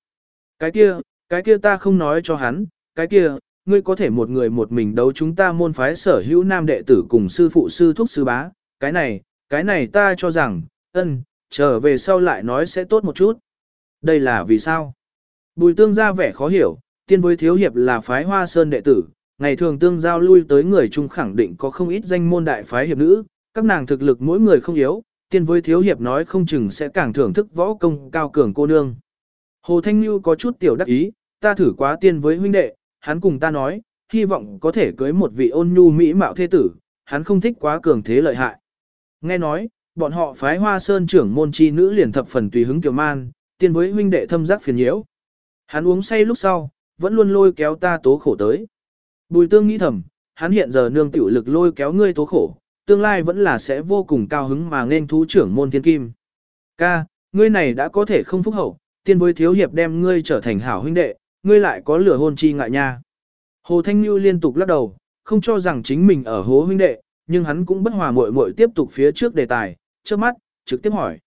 Cái kia, cái kia ta không nói cho hắn, cái kia, ngươi có thể một người một mình đấu chúng ta môn phái sở hữu nam đệ tử cùng sư phụ sư thúc sư bá, cái này, cái này ta cho rằng, ân, trở về sau lại nói sẽ tốt một chút. Đây là vì sao? Bùi tương ra vẻ khó hiểu, tiên với thiếu hiệp là phái hoa sơn đệ tử, ngày thường tương giao lui tới người chung khẳng định có không ít danh môn đại phái hiệp nữ, các nàng thực lực mỗi người không yếu, tiên với thiếu hiệp nói không chừng sẽ càng thưởng thức võ công cao cường cô nương. Hồ Thanh Như có chút tiểu đắc ý, ta thử quá tiên với huynh đệ, hắn cùng ta nói, hy vọng có thể cưới một vị ôn nhu mỹ mạo thế tử, hắn không thích quá cường thế lợi hại. Nghe nói, bọn họ phái hoa sơn trưởng môn chi nữ liền thập phần tùy hứng kiều man, tiên với huynh đệ thâm giác phiền nhiễu. Hắn uống say lúc sau, vẫn luôn lôi kéo ta tố khổ tới. Bùi tương nghĩ thầm, hắn hiện giờ nương tiểu lực lôi kéo ngươi tố khổ, tương lai vẫn là sẽ vô cùng cao hứng mà nên thú trưởng môn thiên kim. Ca, ngươi này đã có thể không phúc hậu, tiên với thiếu hiệp đem ngươi trở thành hảo huynh đệ, ngươi lại có lửa hôn chi ngại nha. Hồ Thanh Nhu liên tục lắc đầu, không cho rằng chính mình ở hố huynh đệ, nhưng hắn cũng bất hòa muội muội tiếp tục phía trước đề tài, trước mắt, trực tiếp hỏi.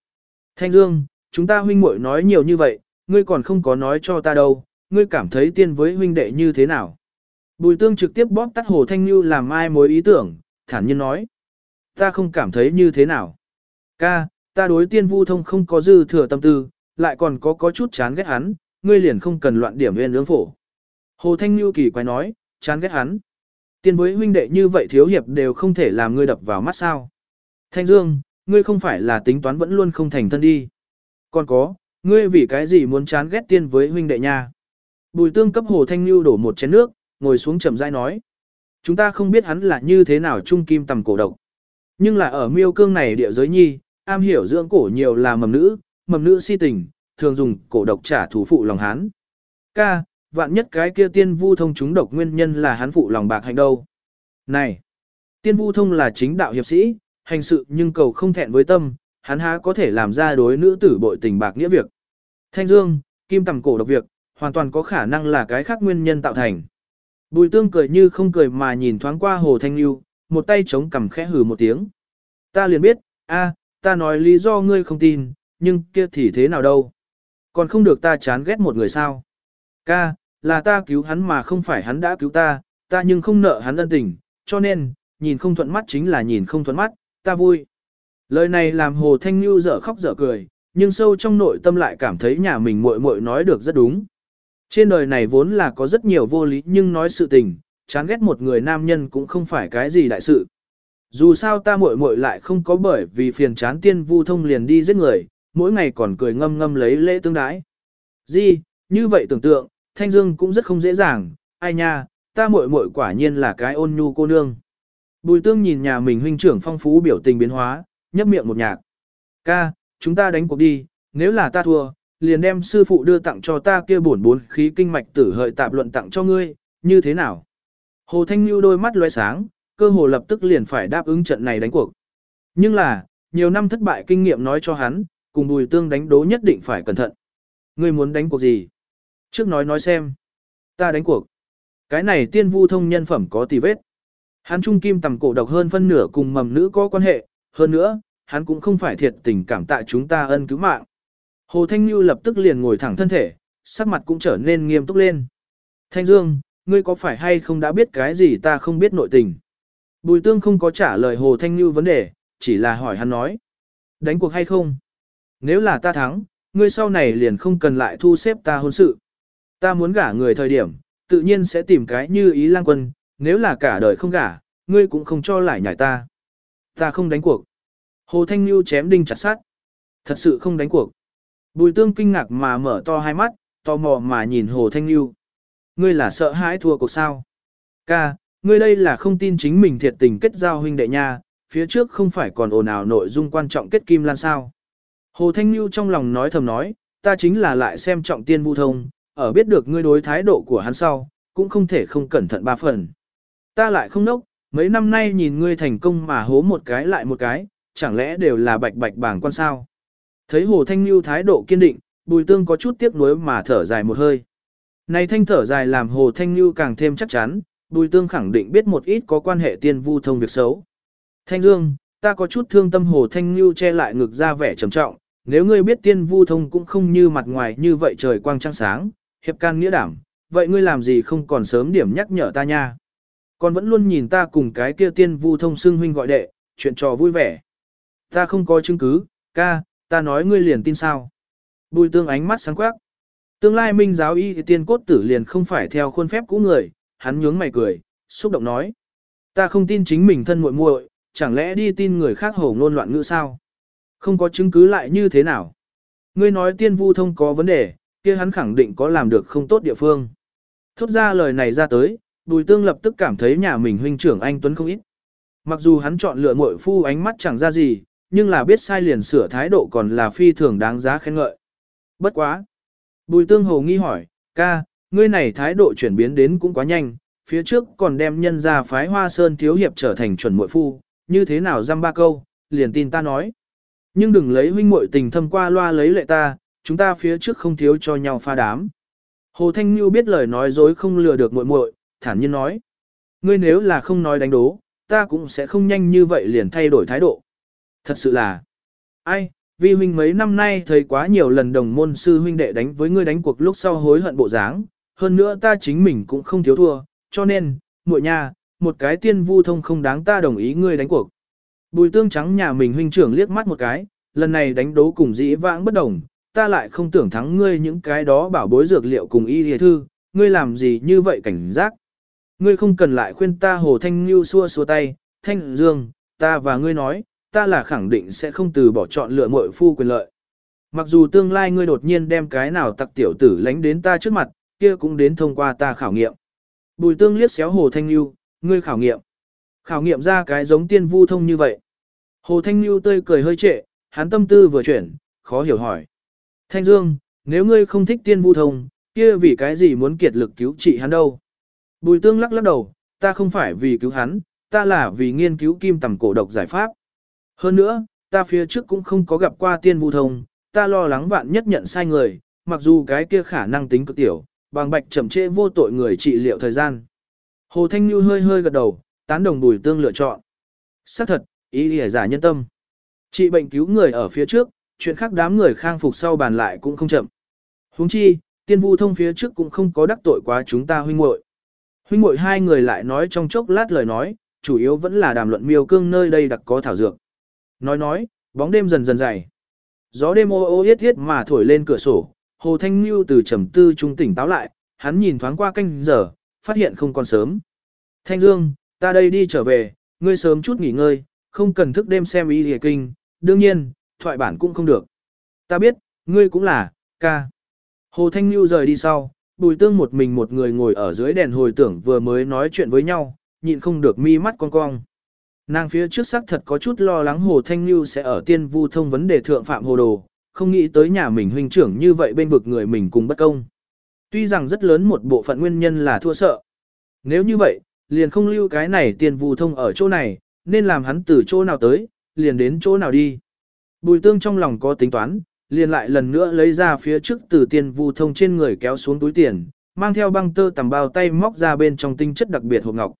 Thanh Dương, chúng ta huynh muội nói nhiều như vậy, ngươi còn không có nói cho ta đâu, ngươi cảm thấy tiên với huynh đệ như thế nào? Bùi tương trực tiếp bóp tắt Hồ Thanh Nhu làm ai mối ý tưởng, thản nhiên nói. Ta không cảm thấy như thế nào. Ca, ta đối tiên vu thông không có dư thừa tâm tư, lại còn có có chút chán ghét hắn, ngươi liền không cần loạn điểm nguyên ương phổ. Hồ Thanh Nhu kỳ quái nói, chán ghét hắn. Tiên với huynh đệ như vậy thiếu hiệp đều không thể làm ngươi đập vào mắt sao. Thanh Dương, ngươi không phải là tính toán vẫn luôn không thành thân đi. Còn có, ngươi vì cái gì muốn chán ghét tiên với huynh đệ nha. Bùi tương cấp Hồ Thanh lưu đổ một chén nước, ngồi xuống chậm rãi nói. Chúng ta không biết hắn là như thế nào trung kim tầm cổ độc. Nhưng là ở miêu cương này địa giới nhi, am hiểu dưỡng cổ nhiều là mầm nữ, mầm nữ si tình, thường dùng cổ độc trả thù phụ lòng hắn. Ca, vạn nhất cái kia tiên vu thông chúng độc nguyên nhân là hắn phụ lòng bạc hành đâu. Này, tiên vu thông là chính đạo hiệp sĩ, hành sự nhưng cầu không thẹn với tâm, hắn há có thể làm ra đối nữ tử bội tình bạc nghĩa việc. Thanh Dương, kim tầm cổ độc việc, hoàn toàn có khả năng là cái khác nguyên nhân tạo thành. Bùi tương cười như không cười mà nhìn thoáng qua hồ thanh lưu, một tay chống cằm khẽ hừ một tiếng. Ta liền biết, a, ta nói lý do ngươi không tin, nhưng kia thì thế nào đâu. Còn không được ta chán ghét một người sao. Ca, là ta cứu hắn mà không phải hắn đã cứu ta, ta nhưng không nợ hắn ân tình, cho nên, nhìn không thuận mắt chính là nhìn không thuận mắt, ta vui. Lời này làm Hồ Thanh Nhu dở khóc dở cười, nhưng sâu trong nội tâm lại cảm thấy nhà mình muội muội nói được rất đúng. Trên đời này vốn là có rất nhiều vô lý nhưng nói sự tình, chán ghét một người nam nhân cũng không phải cái gì đại sự. Dù sao ta muội muội lại không có bởi vì phiền chán tiên vu thông liền đi giết người, mỗi ngày còn cười ngâm ngâm lấy lễ tương đái. Gì, như vậy tưởng tượng, Thanh Dương cũng rất không dễ dàng, ai nha, ta muội muội quả nhiên là cái ôn nhu cô nương. Bùi tương nhìn nhà mình huynh trưởng phong phú biểu tình biến hóa, nhấp miệng một nhạc. Ca, chúng ta đánh cuộc đi, nếu là ta thua, liền đem sư phụ đưa tặng cho ta kia bổn bốn khí kinh mạch tử hợi tạp luận tặng cho ngươi, như thế nào? Hồ Thanh Nhu đôi mắt lóe sáng, cơ hồ lập tức liền phải đáp ứng trận này đánh cuộc. Nhưng là, nhiều năm thất bại kinh nghiệm nói cho hắn, cùng bùi tương đánh đố nhất định phải cẩn thận. Ngươi muốn đánh cuộc gì? Trước nói nói xem. Ta đánh cuộc. Cái này tiên vu thông nhân phẩm có tì vết. Hắn trung kim tầm cổ độc hơn phân nửa cùng mầm nữ có quan hệ, hơn nữa, hắn cũng không phải thiệt tình cảm tạ chúng ta ân cứu mạng. Hồ Thanh Nhu lập tức liền ngồi thẳng thân thể, sắc mặt cũng trở nên nghiêm túc lên. Thanh Dương, ngươi có phải hay không đã biết cái gì ta không biết nội tình. Bùi tương không có trả lời Hồ Thanh Như vấn đề, chỉ là hỏi hắn nói. Đánh cuộc hay không? Nếu là ta thắng, ngươi sau này liền không cần lại thu xếp ta hôn sự. Ta muốn gả người thời điểm, tự nhiên sẽ tìm cái như ý lang quân, nếu là cả đời không gả, ngươi cũng không cho lại nhảy ta. Ta không đánh cuộc. Hồ Thanh Nhu chém đinh chặt sát. Thật sự không đánh cuộc. Bùi tương kinh ngạc mà mở to hai mắt, tò mò mà nhìn Hồ Thanh Nhu. Ngươi là sợ hãi thua cuộc sao? Ca, ngươi đây là không tin chính mình thiệt tình kết giao huynh đệ nha, phía trước không phải còn ồn ào nội dung quan trọng kết kim lan sao. Hồ Thanh Nhu trong lòng nói thầm nói, ta chính là lại xem trọng tiên vu thông, ở biết được ngươi đối thái độ của hắn sau, cũng không thể không cẩn thận ba phần. Ta lại không nốc, mấy năm nay nhìn ngươi thành công mà hố một cái lại một cái, chẳng lẽ đều là bạch bạch bảng quan sao. Thấy Hồ Thanh Nhu thái độ kiên định, Bùi Tương có chút tiếc nuối mà thở dài một hơi. Này thanh thở dài làm Hồ Thanh Nhu càng thêm chắc chắn, Bùi Tương khẳng định biết một ít có quan hệ tiên vu thông việc xấu. Thanh Dương, ta có chút thương tâm Hồ Thanh Nhu che lại ngực ra vẻ trầm trọng, nếu ngươi biết tiên vu thông cũng không như mặt ngoài như vậy trời quang trăng sáng, hiệp can nghĩa đảm, vậy ngươi làm gì không còn sớm điểm nhắc nhở ta nha. Còn vẫn luôn nhìn ta cùng cái kia tiên vu thông xưng huynh gọi đệ, chuyện trò vui vẻ. Ta không có chứng cứ, ca, ta nói ngươi liền tin sao. Bùi tương ánh mắt sáng quắc. Tương lai minh giáo y tiên cốt tử liền không phải theo khuôn phép cũ người, hắn nhướng mày cười, xúc động nói. Ta không tin chính mình thân muội muội, chẳng lẽ đi tin người khác hổ ngôn loạn ngữ sao? Không có chứng cứ lại như thế nào? Ngươi nói tiên vu thông có vấn đề, kia hắn khẳng định có làm được không tốt địa phương. Thốt ra lời này ra tới, bùi tương lập tức cảm thấy nhà mình huynh trưởng anh Tuấn không ít. Mặc dù hắn chọn lựa muội phu ánh mắt chẳng ra gì, nhưng là biết sai liền sửa thái độ còn là phi thường đáng giá khen ngợi. Bất quá. Bùi tương hồ nghi hỏi, ca, ngươi này thái độ chuyển biến đến cũng quá nhanh, phía trước còn đem nhân ra phái hoa sơn thiếu hiệp trở thành chuẩn muội phu, như thế nào dăm ba câu, liền tin ta nói. Nhưng đừng lấy huynh muội tình thâm qua loa lấy lệ ta, chúng ta phía trước không thiếu cho nhau pha đám. Hồ Thanh Nhu biết lời nói dối không lừa được muội muội, thản nhiên nói. Ngươi nếu là không nói đánh đố, ta cũng sẽ không nhanh như vậy liền thay đổi thái độ. Thật sự là, ai, vi huynh mấy năm nay thấy quá nhiều lần đồng môn sư huynh đệ đánh với ngươi đánh cuộc lúc sau hối hận bộ dáng, hơn nữa ta chính mình cũng không thiếu thua, cho nên, muội nha, một cái tiên vu thông không đáng ta đồng ý ngươi đánh cuộc. Bùi tương trắng nhà mình huynh trưởng liếc mắt một cái, lần này đánh đấu cùng dĩ vãng bất đồng, ta lại không tưởng thắng ngươi những cái đó bảo bối dược liệu cùng y hề thư, ngươi làm gì như vậy cảnh giác. Ngươi không cần lại khuyên ta hồ thanh như xua xua tay, thanh dương, ta và ngươi nói, ta là khẳng định sẽ không từ bỏ chọn lựa muội phu quyền lợi. Mặc dù tương lai ngươi đột nhiên đem cái nào tặc tiểu tử lánh đến ta trước mặt, kia cũng đến thông qua ta khảo nghiệm. Bùi tương liếc xéo hồ thanh Nhu, ngươi khảo nghiệm. Khảo nghiệm ra cái giống tiên vu thông như vậy. Hồ thanh Nhu tươi cười hơi trệ, hắn tâm tư vừa chuyển, khó hiểu hỏi. Thanh Dương, nếu ngươi không thích tiên vu thông, kia vì cái gì muốn kiệt lực cứu trị hắn đâu? Bùi tương lắc lắc đầu, ta không phải vì cứu hắn, ta là vì nghiên cứu kim tầm cổ độc giải pháp. Hơn nữa, ta phía trước cũng không có gặp qua tiên vu thông, ta lo lắng vạn nhất nhận sai người, mặc dù cái kia khả năng tính cực tiểu, bằng bạch chậm trễ vô tội người trị liệu thời gian. Hồ Thanh Như hơi hơi gật đầu, tán đồng bùi tương lựa chọn. xác thật, ý lìa giả nhân tâm. Trị bệnh cứu người ở phía trước, chuyện khác đám người khang phục sau bàn lại cũng không chậm. Huống chi, tiên vu thông phía trước cũng không có đắc tội quá chúng ta huynh muội. Huynh muội hai người lại nói trong chốc lát lời nói, chủ yếu vẫn là đàm luận miêu cương nơi đây đặc có thảo dược. Nói nói, bóng đêm dần dần dày. Gió đêm ô ô yết yết mà thổi lên cửa sổ, Hồ Thanh Nhu từ trầm tư trung tỉnh táo lại, hắn nhìn thoáng qua canh giờ, phát hiện không còn sớm. Thanh Dương, ta đây đi trở về, ngươi sớm chút nghỉ ngơi, không cần thức đêm xem y hề kinh, đương nhiên, thoại bản cũng không được. Ta biết, ngươi cũng là, ca. Hồ Thanh Nhu rời đi sau, bùi tương một mình một người ngồi ở dưới đèn hồi tưởng vừa mới nói chuyện với nhau, nhịn không được mi mắt con cong. Nàng phía trước xác thật có chút lo lắng Hồ Thanh Nhu sẽ ở tiên vu thông vấn đề thượng phạm hồ đồ, không nghĩ tới nhà mình huynh trưởng như vậy bên vực người mình cùng bất công. Tuy rằng rất lớn một bộ phận nguyên nhân là thua sợ. Nếu như vậy, liền không lưu cái này tiên vu thông ở chỗ này, nên làm hắn từ chỗ nào tới, liền đến chỗ nào đi. Bùi tương trong lòng có tính toán, liền lại lần nữa lấy ra phía trước từ tiền vu thông trên người kéo xuống túi tiền, mang theo băng tơ tầm bao tay móc ra bên trong tinh chất đặc biệt hộp ngọc.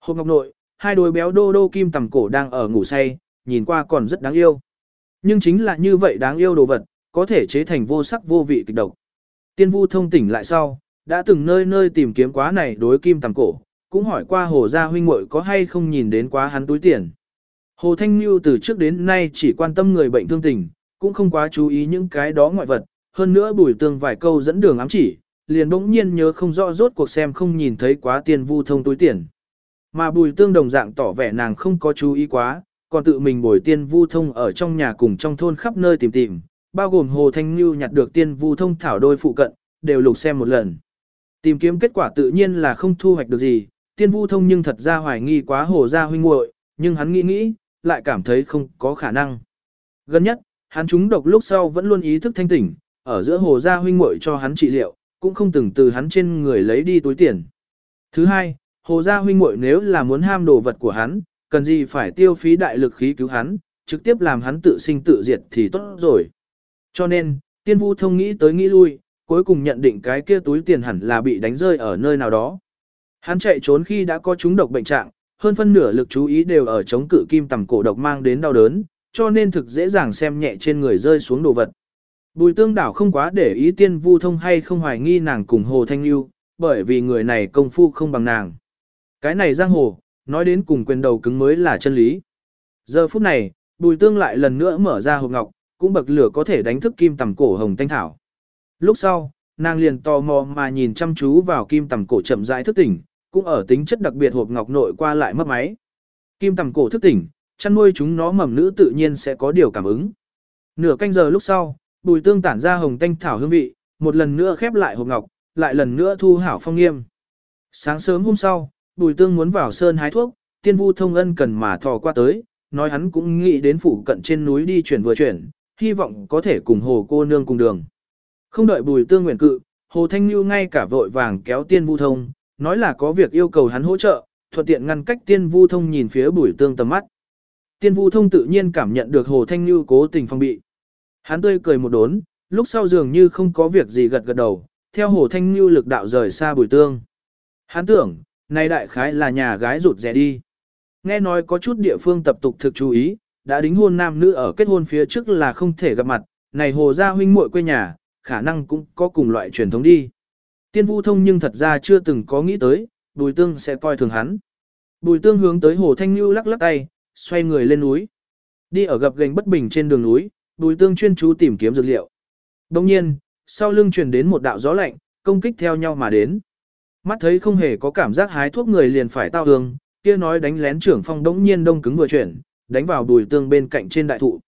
Hộp ngọc nội, hai đôi béo đô đô kim tầm cổ đang ở ngủ say, nhìn qua còn rất đáng yêu. Nhưng chính là như vậy đáng yêu đồ vật, có thể chế thành vô sắc vô vị kịch độc. Tiên vu thông tỉnh lại sau, đã từng nơi nơi tìm kiếm quá này đối kim tầm cổ, cũng hỏi qua hồ gia huynh muội có hay không nhìn đến quá hắn túi tiền. Hồ Thanh Nhu từ trước đến nay chỉ quan tâm người bệnh thương tình, cũng không quá chú ý những cái đó ngoại vật, hơn nữa bùi tương vài câu dẫn đường ám chỉ, liền bỗng nhiên nhớ không rõ rốt cuộc xem không nhìn thấy quá tiền vu thông túi tiền. Mà bùi tương đồng dạng tỏ vẻ nàng không có chú ý quá, còn tự mình bồi tiên vu thông ở trong nhà cùng trong thôn khắp nơi tìm tìm, bao gồm Hồ Thanh Nhu nhặt được tiên vu thông thảo đôi phụ cận, đều lục xem một lần. Tìm kiếm kết quả tự nhiên là không thu hoạch được gì, tiên vu thông nhưng thật ra hoài nghi quá hồ gia huynh muội, nhưng hắn nghĩ nghĩ, lại cảm thấy không có khả năng. Gần nhất, hắn trúng độc lúc sau vẫn luôn ý thức thanh tỉnh, ở giữa hồ gia huynh muội cho hắn trị liệu, cũng không từng từ hắn trên người lấy đi túi tiền. Thứ hai, hồ gia huynh muội nếu là muốn ham đồ vật của hắn, cần gì phải tiêu phí đại lực khí cứu hắn, trực tiếp làm hắn tự sinh tự diệt thì tốt rồi. Cho nên, tiên vu thông nghĩ tới nghĩ lui, cuối cùng nhận định cái kia túi tiền hẳn là bị đánh rơi ở nơi nào đó. Hắn chạy trốn khi đã có chúng độc bệnh trạng, hơn phân nửa lực chú ý đều ở chống cự kim tầm cổ độc mang đến đau đớn, cho nên thực dễ dàng xem nhẹ trên người rơi xuống đồ vật. Bùi tương đảo không quá để ý tiên vu thông hay không hoài nghi nàng cùng Hồ Thanh Lưu, bởi vì người này công phu không bằng nàng. Cái này giang hồ, nói đến cùng quyền đầu cứng mới là chân lý. Giờ phút này, bùi tương lại lần nữa mở ra hộp ngọc, cũng bậc lửa có thể đánh thức kim tầm cổ hồng thanh thảo. Lúc sau, nàng liền tò mò mà nhìn chăm chú vào kim tầm cổ chậm rãi thức tỉnh, cũng ở tính chất đặc biệt hộp ngọc nội qua lại mất máy. Kim tầm cổ thức tỉnh, chăn nuôi chúng nó mầm nữ tự nhiên sẽ có điều cảm ứng. Nửa canh giờ lúc sau, bùi tương tản ra hồng thanh thảo hương vị, một lần nữa khép lại hộp ngọc, lại lần nữa thu hảo phong nghiêm. Sáng sớm hôm sau, bùi tương muốn vào sơn hái thuốc, tiên vu thông ân cần mà thò qua tới, nói hắn cũng nghĩ đến phủ cận trên núi đi chuyển vừa chuyển, hy vọng có thể cùng hồ cô nương cùng đường. Không đợi bùi tương nguyện cự, hồ thanh lưu ngay cả vội vàng kéo tiên vu thông, nói là có việc yêu cầu hắn hỗ trợ, thuận tiện ngăn cách tiên vu thông nhìn phía bùi tương tầm mắt. Tiên vu thông tự nhiên cảm nhận được hồ thanh lưu cố tình phong bị. Hắn tươi cười một đốn, lúc sau dường như không có việc gì gật gật đầu, theo hồ thanh lưu lực đạo rời xa bùi tương. Hắn tưởng, nay đại khái là nhà gái rụt rẻ đi. Nghe nói có chút địa phương tập tục thực chú ý, đã đính hôn nam nữ ở kết hôn phía trước là không thể gặp mặt, này hồ gia huynh muội quê nhà, khả năng cũng có cùng loại truyền thống đi. Tiên vu thông nhưng thật ra chưa từng có nghĩ tới, bùi tương sẽ coi thường hắn. Bùi tương hướng tới hồ thanh lưu lắc lắc tay, xoay người lên núi. Đi ở gập gành bất bình trên đường núi, bùi tương chuyên chú tìm kiếm dược liệu. Đồng nhiên, sau lưng truyền đến một đạo gió lạnh, công kích theo nhau mà đến. Mắt thấy không hề có cảm giác hái thuốc người liền phải tao hương, kia nói đánh lén trưởng phong đống nhiên đông cứng vừa chuyển, đánh vào bùi tương bên cạnh trên đại thụ.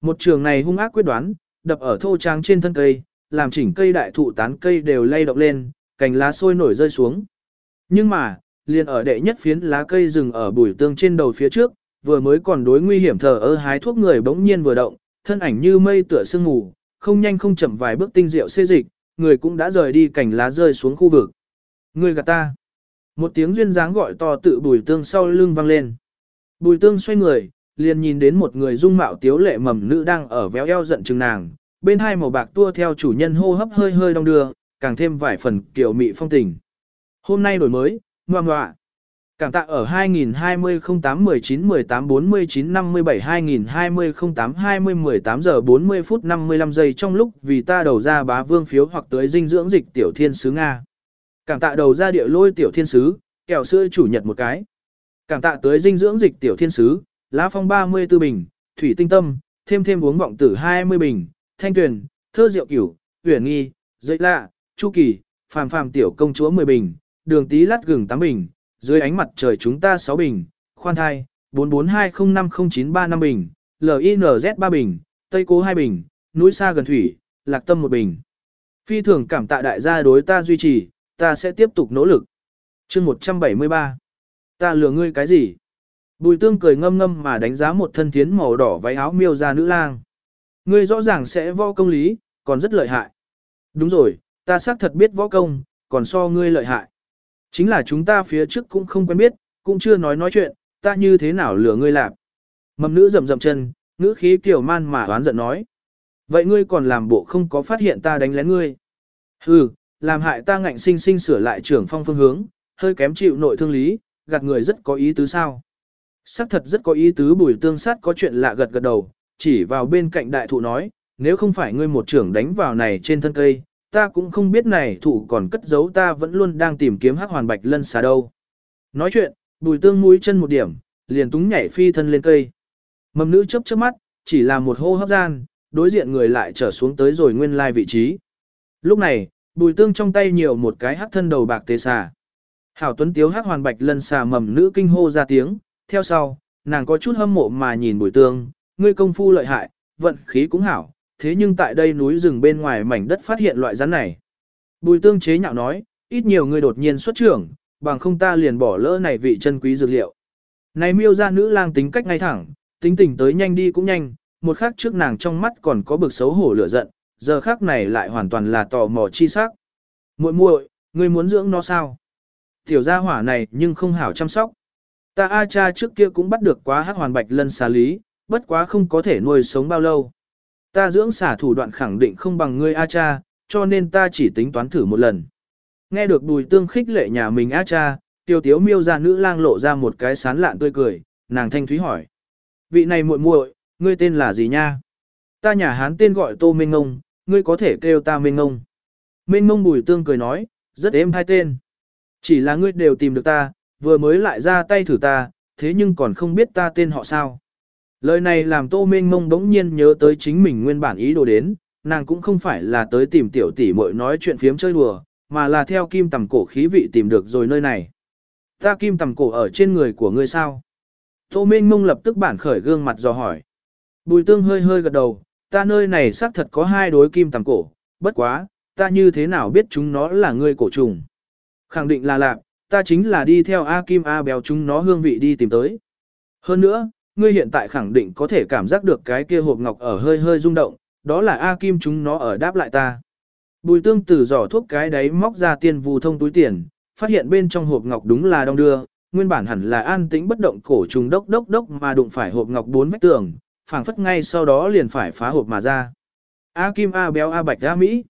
Một trường này hung ác quyết đoán, đập ở thô trang trên thân cây, làm chỉnh cây đại thụ tán cây đều lay động lên, cành lá sôi nổi rơi xuống. Nhưng mà, liền ở đệ nhất phiến lá cây rừng ở bùi tương trên đầu phía trước, vừa mới còn đối nguy hiểm thờ ơ hái thuốc người bỗng nhiên vừa động, thân ảnh như mây tựa sương mù, không nhanh không chậm vài bước tinh diệu xê dịch, người cũng đã rời đi cành lá rơi xuống khu vực. Ngươi gạt ta. Một tiếng duyên dáng gọi to tự bùi tương sau lưng vang lên. Bùi tương xoay người, liền nhìn đến một người dung mạo tiếu lệ mầm nữ đang ở véo eo giận chừng nàng, bên hai màu bạc tua theo chủ nhân hô hấp hơi hơi đong đưa, càng thêm vài phần kiểu mị phong tình. Hôm nay đổi mới, ngoan ngoạ. Cảm tạ ở 2020 08 19 18 49 57 2020 08 20 18 giờ 40 phút 55 giây trong lúc vì ta đầu ra bá vương phiếu hoặc tới dinh dưỡng dịch tiểu thiên sứ Nga. Cảm tạ đầu ra địa lôi tiểu thiên sứ, kẹo sữa chủ nhật một cái. Cảm tạ tới dinh dưỡng dịch tiểu thiên sứ, lá phong 34 bình, thủy tinh tâm, thêm thêm uống vọng tử 20 bình, thanh tuyền, thơ rượu cửu, huyền nghi, dậy lạ, chu kỳ, phàm phàm tiểu công chúa 10 bình, đường tí lát gừng 8 bình, dưới ánh mặt trời chúng ta 6 bình, khoan thai, 442050935 bình, LINZ 3 bình, Tây Cố 2 bình, núi xa gần thủy, lạc tâm 1 bình. Phi thường cảm tạ đại gia đối ta duy trì, ta sẽ tiếp tục nỗ lực. chương 173. Ta lừa ngươi cái gì? Bùi tương cười ngâm ngâm mà đánh giá một thân thiến màu đỏ váy áo miêu ra nữ lang. Ngươi rõ ràng sẽ võ công lý, còn rất lợi hại. Đúng rồi, ta xác thật biết võ công, còn so ngươi lợi hại. Chính là chúng ta phía trước cũng không quen biết, cũng chưa nói nói chuyện, ta như thế nào lừa ngươi làm. Mầm nữ rầm rầm chân, ngữ khí kiểu man mà oán giận nói. Vậy ngươi còn làm bộ không có phát hiện ta đánh lén ngươi. Hừ, làm hại ta ngạnh sinh sinh sửa lại trưởng phong phương hướng, hơi kém chịu nội thương lý, gạt người rất có ý tứ sao. Sắc thật rất có ý tứ bùi tương sát có chuyện lạ gật gật đầu, chỉ vào bên cạnh đại thụ nói, nếu không phải ngươi một trưởng đánh vào này trên thân cây, ta cũng không biết này thủ còn cất giấu ta vẫn luôn đang tìm kiếm hắc hoàn bạch lân xà đâu. Nói chuyện, bùi tương mũi chân một điểm, liền túng nhảy phi thân lên cây. Mầm nữ chớp chớp mắt, chỉ là một hô hấp gian, đối diện người lại trở xuống tới rồi nguyên lai vị trí. Lúc này, bùi tương trong tay nhiều một cái hắc thân đầu bạc tế xà. Hảo tuấn tiếu hắc hoàn bạch lân xà mầm nữ kinh hô ra tiếng, theo sau, nàng có chút hâm mộ mà nhìn bùi tương, ngươi công phu lợi hại, vận khí cũng hảo, thế nhưng tại đây núi rừng bên ngoài mảnh đất phát hiện loại rắn này. Bùi tương chế nhạo nói, ít nhiều người đột nhiên xuất trưởng, bằng không ta liền bỏ lỡ này vị chân quý dược liệu. Này miêu ra nữ lang tính cách ngay thẳng, tính tình tới nhanh đi cũng nhanh, một khắc trước nàng trong mắt còn có bực xấu hổ lửa giận, giờ khác này lại hoàn toàn là tò mò chi sắc. Muội muội, ngươi muốn dưỡng nó sao? Tiểu gia hỏa này nhưng không hảo chăm sóc. Ta A cha trước kia cũng bắt được quá hắc hoàn bạch lân xà lý, bất quá không có thể nuôi sống bao lâu. Ta dưỡng xả thủ đoạn khẳng định không bằng ngươi A cha, cho nên ta chỉ tính toán thử một lần. Nghe được bùi tương khích lệ nhà mình A cha, tiêu tiếu miêu ra nữ lang lộ ra một cái sán lạn tươi cười, nàng thanh thúy hỏi. Vị này muội muội, ngươi tên là gì nha? Ta nhà hán tên gọi Tô Minh Ngông, ngươi có thể kêu ta Minh Ngông. Minh Ngông bùi tương cười nói, rất êm hai tên. Chỉ là ngươi đều tìm được ta, vừa mới lại ra tay thử ta, thế nhưng còn không biết ta tên họ sao. Lời này làm Tô Minh Mông bỗng nhiên nhớ tới chính mình nguyên bản ý đồ đến, nàng cũng không phải là tới tìm tiểu tỷ muội nói chuyện phiếm chơi đùa, mà là theo kim tầm cổ khí vị tìm được rồi nơi này. Ta kim tầm cổ ở trên người của ngươi sao? Tô Minh Mông lập tức bản khởi gương mặt dò hỏi. Bùi tương hơi hơi gật đầu, ta nơi này xác thật có hai đối kim tầm cổ, bất quá, ta như thế nào biết chúng nó là ngươi cổ trùng? Khẳng định là lạc, ta chính là đi theo A Kim A béo chúng nó hương vị đi tìm tới. Hơn nữa, ngươi hiện tại khẳng định có thể cảm giác được cái kia hộp ngọc ở hơi hơi rung động, đó là A Kim chúng nó ở đáp lại ta. Bùi tương từ giỏ thuốc cái đấy móc ra tiền vù thông túi tiền, phát hiện bên trong hộp ngọc đúng là đông đưa, nguyên bản hẳn là an tĩnh bất động cổ trùng đốc đốc đốc mà đụng phải hộp ngọc bốn vách tường, phảng phất ngay sau đó liền phải phá hộp mà ra. A Kim A béo A bạch A Mỹ.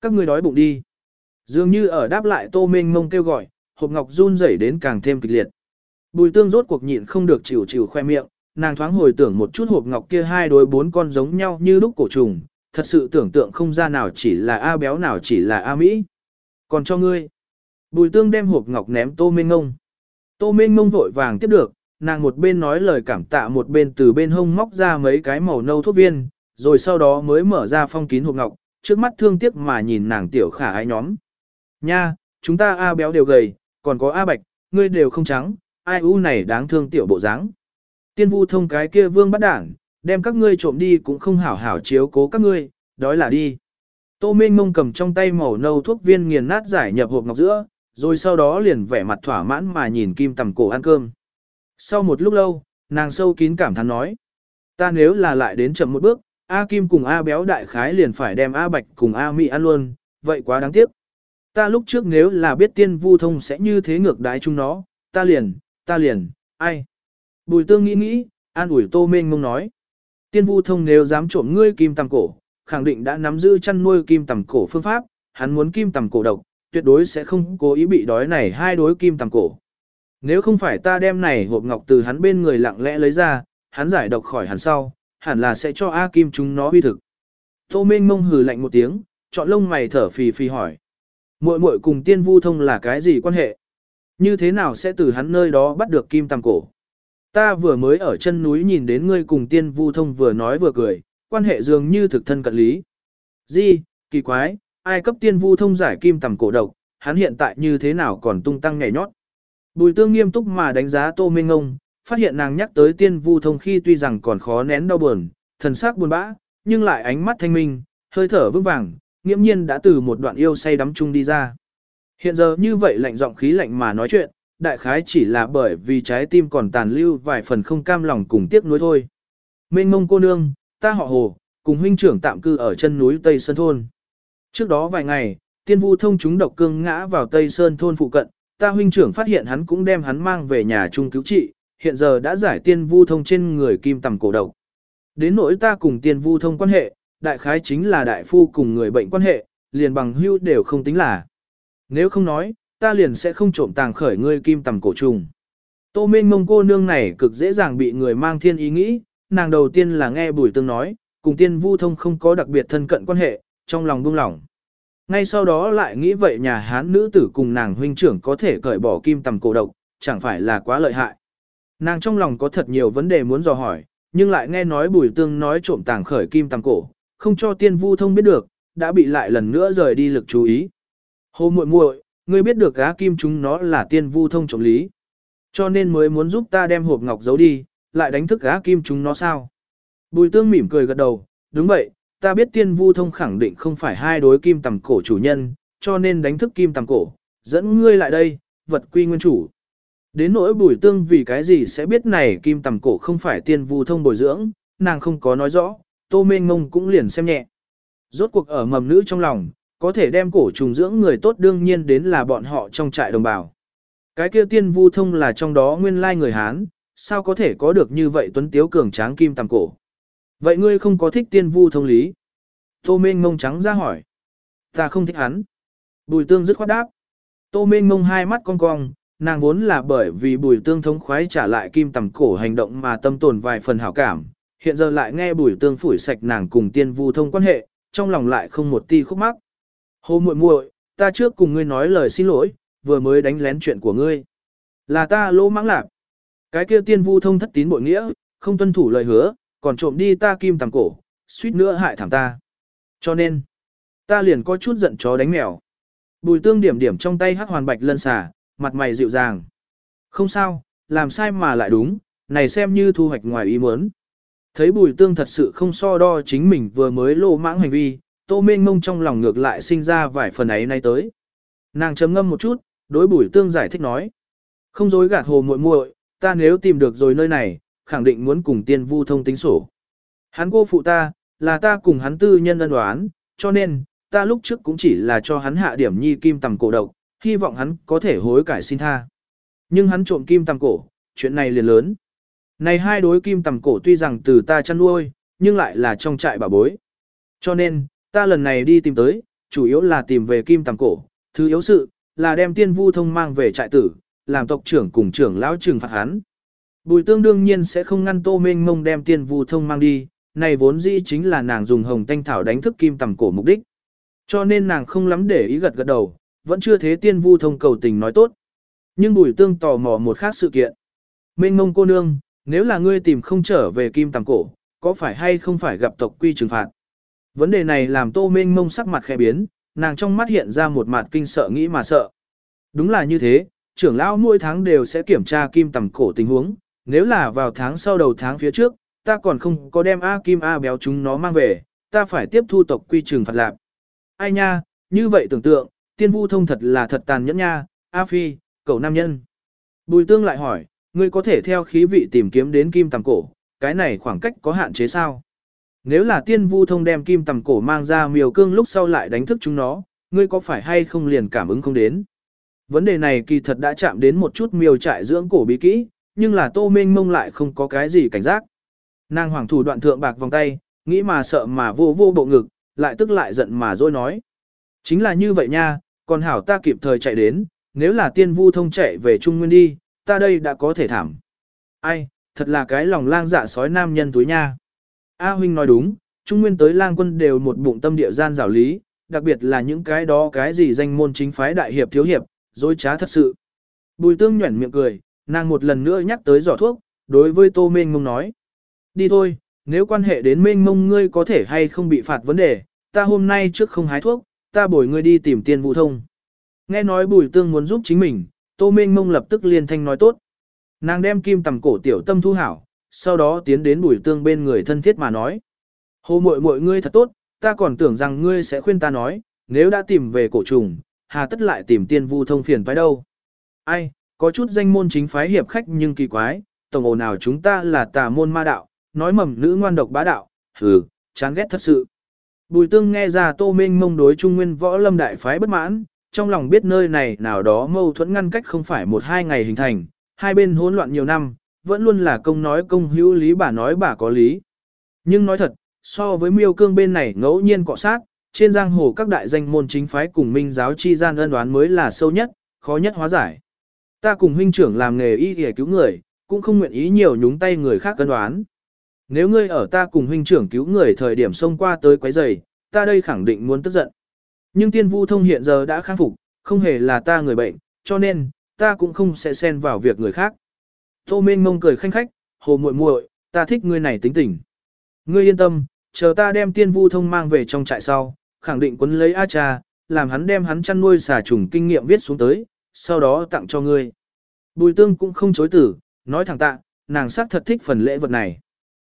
Các ngươi đói bụng đi. Dường như ở đáp lại tô minh ngông kêu gọi, hộp ngọc run rẩy đến càng thêm kịch liệt. Bùi tương rốt cuộc nhịn không được chịu chịu khoe miệng, nàng thoáng hồi tưởng một chút hộp ngọc kia hai đối bốn con giống nhau như lúc cổ trùng, thật sự tưởng tượng không ra nào chỉ là A béo nào chỉ là A Mỹ. Còn cho ngươi, bùi tương đem hộp ngọc ném tô mênh ngông. Tô mênh ngông vội vàng tiếp được, nàng một bên nói lời cảm tạ một bên từ bên hông móc ra mấy cái màu nâu thuốc viên, rồi sau đó mới mở ra phong kín hộp ngọc, trước mắt thương tiếc mà nhìn nàng tiểu khả ái nhóm. Nha, chúng ta A béo đều gầy, còn có A bạch, ngươi đều không trắng, ai u này đáng thương tiểu bộ dáng. Tiên vu thông cái kia vương bắt đảng, đem các ngươi trộm đi cũng không hảo hảo chiếu cố các ngươi, đói là đi. Tô Minh Mông cầm trong tay màu nâu thuốc viên nghiền nát giải nhập hộp ngọc giữa, rồi sau đó liền vẻ mặt thỏa mãn mà nhìn kim tầm cổ ăn cơm. Sau một lúc lâu, nàng sâu kín cảm thán nói. Ta nếu là lại đến chậm một bước, A Kim cùng A béo đại khái liền phải đem A Bạch cùng A Mỹ ăn luôn, vậy quá đáng tiếc. Ta lúc trước nếu là biết tiên vu thông sẽ như thế ngược đái chúng nó, ta liền, ta liền, ai. Bùi tương nghĩ nghĩ, an ủi tô mênh mông nói. Tiên vu thông nếu dám trộm ngươi kim tầm cổ, khẳng định đã nắm giữ chăn nuôi kim tầm cổ phương pháp, hắn muốn kim tầm cổ độc, tuyệt đối sẽ không cố ý bị đói này hai đối kim tầm cổ. Nếu không phải ta đem này hộp ngọc từ hắn bên người lặng lẽ lấy ra, hắn giải độc khỏi hắn sau, hẳn là sẽ cho A Kim chúng nó huy thực. Tô Minh mông hừ lạnh một tiếng, chọn lông mày thở phì phì hỏi. Muội muội cùng tiên vu thông là cái gì quan hệ? Như thế nào sẽ từ hắn nơi đó bắt được kim tầm cổ? Ta vừa mới ở chân núi nhìn đến ngươi cùng tiên vu thông vừa nói vừa cười, quan hệ dường như thực thân cận lý. Di, kỳ quái, ai cấp tiên vu thông giải kim tầm cổ độc, hắn hiện tại như thế nào còn tung tăng nhảy nhót. Bùi tương nghiêm túc mà đánh giá tô minh ngông, phát hiện nàng nhắc tới tiên vu thông khi tuy rằng còn khó nén đau buồn, thần sắc buồn bã, nhưng lại ánh mắt thanh minh, hơi thở vững vàng, nghiễm nhiên đã từ một đoạn yêu say đắm chung đi ra. Hiện giờ như vậy lạnh giọng khí lạnh mà nói chuyện, đại khái chỉ là bởi vì trái tim còn tàn lưu vài phần không cam lòng cùng tiếc nuối thôi. Mênh mông cô nương, ta họ hồ, cùng huynh trưởng tạm cư ở chân núi Tây Sơn Thôn. Trước đó vài ngày, tiên vu thông chúng độc cương ngã vào Tây Sơn Thôn phụ cận, ta huynh trưởng phát hiện hắn cũng đem hắn mang về nhà chung cứu trị, hiện giờ đã giải tiên vu thông trên người kim tầm cổ độc. Đến nỗi ta cùng tiên vu thông quan hệ, đại khái chính là đại phu cùng người bệnh quan hệ, liền bằng hưu đều không tính là. Nếu không nói, ta liền sẽ không trộm tàng khởi ngươi kim tầm cổ trùng. Tô Minh mông cô nương này cực dễ dàng bị người mang thiên ý nghĩ, nàng đầu tiên là nghe bùi tương nói, cùng tiên vu thông không có đặc biệt thân cận quan hệ, trong lòng buông lỏng ngay sau đó lại nghĩ vậy nhà hán nữ tử cùng nàng huynh trưởng có thể cởi bỏ kim tầm cổ độc, chẳng phải là quá lợi hại. Nàng trong lòng có thật nhiều vấn đề muốn dò hỏi, nhưng lại nghe nói bùi tương nói trộm tàng khởi kim tầm cổ, không cho tiên vu thông biết được, đã bị lại lần nữa rời đi lực chú ý. Hồ muội muội, ngươi biết được gá kim chúng nó là tiên vu thông trọng lý. Cho nên mới muốn giúp ta đem hộp ngọc giấu đi, lại đánh thức gá kim chúng nó sao. Bùi tương mỉm cười gật đầu, đúng vậy, ta biết tiên vu thông khẳng định không phải hai đối kim tầm cổ chủ nhân, cho nên đánh thức kim tầm cổ, dẫn ngươi lại đây, vật quy nguyên chủ. Đến nỗi bùi tương vì cái gì sẽ biết này kim tầm cổ không phải tiên vu thông bồi dưỡng, nàng không có nói rõ, tô mênh ngông cũng liền xem nhẹ. Rốt cuộc ở mầm nữ trong lòng, có thể đem cổ trùng dưỡng người tốt đương nhiên đến là bọn họ trong trại đồng bào. Cái kia tiên vu thông là trong đó nguyên lai người Hán, sao có thể có được như vậy tuấn tiếu cường tráng kim tầm cổ. Vậy ngươi không có thích tiên vu thông lý? Tô Minh ngông trắng ra hỏi. Ta không thích hắn. Bùi tương dứt khoát đáp. Tô Minh ngông hai mắt cong cong, nàng vốn là bởi vì bùi tương thống khoái trả lại kim tầm cổ hành động mà tâm tồn vài phần hảo cảm. Hiện giờ lại nghe bùi tương phủi sạch nàng cùng tiên vu thông quan hệ, trong lòng lại không một ti khúc mắc. Hồ muội muội, ta trước cùng ngươi nói lời xin lỗi, vừa mới đánh lén chuyện của ngươi. Là ta lỗ mãng lạc. Cái kia tiên vu thông thất tín bội nghĩa, không tuân thủ lời hứa, còn trộm đi ta kim tầm cổ, suýt nữa hại thảm ta. Cho nên, ta liền có chút giận chó đánh mèo. Bùi tương điểm điểm trong tay hắc hoàn bạch lân xả, mặt mày dịu dàng. Không sao, làm sai mà lại đúng, này xem như thu hoạch ngoài ý muốn. Thấy bùi tương thật sự không so đo chính mình vừa mới lô mãng hành vi, tô mênh mông trong lòng ngược lại sinh ra vài phần ấy nay tới. Nàng chấm ngâm một chút, đối bùi tương giải thích nói. Không dối gạt hồ muội muội, ta nếu tìm được rồi nơi này, khẳng định muốn cùng tiên vu thông tính sổ. Hắn cô phụ ta, là ta cùng hắn tư nhân ân đoán, cho nên, ta lúc trước cũng chỉ là cho hắn hạ điểm nhi kim tầm cổ độc, hy vọng hắn có thể hối cải xin tha. Nhưng hắn trộm kim tầm cổ, chuyện này liền lớn. Này hai đối kim tầm cổ tuy rằng từ ta chăn nuôi, nhưng lại là trong trại bà bối. Cho nên, ta lần này đi tìm tới, chủ yếu là tìm về kim tầm cổ, thứ yếu sự, là đem tiên vu thông mang về trại tử, làm tộc trưởng cùng trưởng lão trừng phạt hắn. Bùi tương đương nhiên sẽ không ngăn tô mênh mông đem tiên vu thông mang đi, này vốn dĩ chính là nàng dùng hồng thanh thảo đánh thức kim tầm cổ mục đích. Cho nên nàng không lắm để ý gật gật đầu, vẫn chưa thế tiên vu thông cầu tình nói tốt. Nhưng bùi tương tò mò một khác sự kiện. Mênh mông cô nương, nếu là ngươi tìm không trở về kim tầm cổ, có phải hay không phải gặp tộc quy trừng phạt? Vấn đề này làm tô mênh mông sắc mặt khẽ biến, nàng trong mắt hiện ra một mặt kinh sợ nghĩ mà sợ. Đúng là như thế, trưởng lão mỗi tháng đều sẽ kiểm tra kim tầm cổ tình huống, nếu là vào tháng sau đầu tháng phía trước, ta còn không có đem A Kim A béo chúng nó mang về, ta phải tiếp thu tộc quy trừng phạt lạc. Ai nha, như vậy tưởng tượng, tiên vu thông thật là thật tàn nhẫn nha, A Phi, cậu nam nhân. Bùi tương lại hỏi, ngươi có thể theo khí vị tìm kiếm đến kim tầm cổ, cái này khoảng cách có hạn chế sao? Nếu là tiên vu thông đem kim tầm cổ mang ra miều cương lúc sau lại đánh thức chúng nó, ngươi có phải hay không liền cảm ứng không đến? Vấn đề này kỳ thật đã chạm đến một chút miêu trại dưỡng cổ bí kỹ, nhưng là tô mênh mông lại không có cái gì cảnh giác. Nàng hoàng thủ đoạn thượng bạc vòng tay, nghĩ mà sợ mà vô vô bộ ngực, lại tức lại giận mà dối nói. Chính là như vậy nha, còn hảo ta kịp thời chạy đến, nếu là tiên vu thông chạy về Trung Nguyên đi, ta đây đã có thể thảm. Ai, thật là cái lòng lang dạ sói nam nhân túi nha. A huynh nói đúng, Trung Nguyên tới lang quân đều một bụng tâm địa gian rào lý, đặc biệt là những cái đó cái gì danh môn chính phái đại hiệp thiếu hiệp, dối trá thật sự. Bùi tương nhuẩn miệng cười, nàng một lần nữa nhắc tới giỏ thuốc, đối với tô mênh mông nói. Đi thôi, nếu quan hệ đến mênh mông ngươi có thể hay không bị phạt vấn đề, ta hôm nay trước không hái thuốc, ta bồi ngươi đi tìm tiên vụ thông. Nghe nói bùi tương muốn giúp chính mình, tô mênh mông lập tức liên thanh nói tốt. Nàng đem kim tầm cổ tiểu tâm thu hảo, sau đó tiến đến bùi tương bên người thân thiết mà nói. Hồ muội muội ngươi thật tốt, ta còn tưởng rằng ngươi sẽ khuyên ta nói, nếu đã tìm về cổ trùng, hà tất lại tìm tiên vu thông phiền phải đâu. Ai, có chút danh môn chính phái hiệp khách nhưng kỳ quái, tổng ồn nào chúng ta là tà môn ma đạo, nói mầm nữ ngoan độc bá đạo, hừ, chán ghét thật sự. Bùi tương nghe ra tô minh mông đối trung nguyên võ lâm đại phái bất mãn, trong lòng biết nơi này nào đó mâu thuẫn ngăn cách không phải một hai ngày hình thành, hai bên hỗn loạn nhiều năm, vẫn luôn là công nói công hữu lý bà nói bà có lý. Nhưng nói thật, so với miêu cương bên này ngẫu nhiên cọ sát, trên giang hồ các đại danh môn chính phái cùng minh giáo chi gian ân đoán mới là sâu nhất, khó nhất hóa giải. Ta cùng huynh trưởng làm nghề y để cứu người, cũng không nguyện ý nhiều nhúng tay người khác cân đoán. Nếu ngươi ở ta cùng huynh trưởng cứu người thời điểm xông qua tới quấy rầy, ta đây khẳng định muốn tức giận. Nhưng tiên vu thông hiện giờ đã khắc phục, không hề là ta người bệnh, cho nên, ta cũng không sẽ xen vào việc người khác. Tô Minh mông cười khanh khách, hồ muội muội, ta thích ngươi này tính tình. Ngươi yên tâm, chờ ta đem tiên vu thông mang về trong trại sau, khẳng định quấn lấy A cha, làm hắn đem hắn chăn nuôi xà trùng kinh nghiệm viết xuống tới, sau đó tặng cho ngươi. Bùi tương cũng không chối tử, nói thẳng tạ, nàng sắc thật thích phần lễ vật này.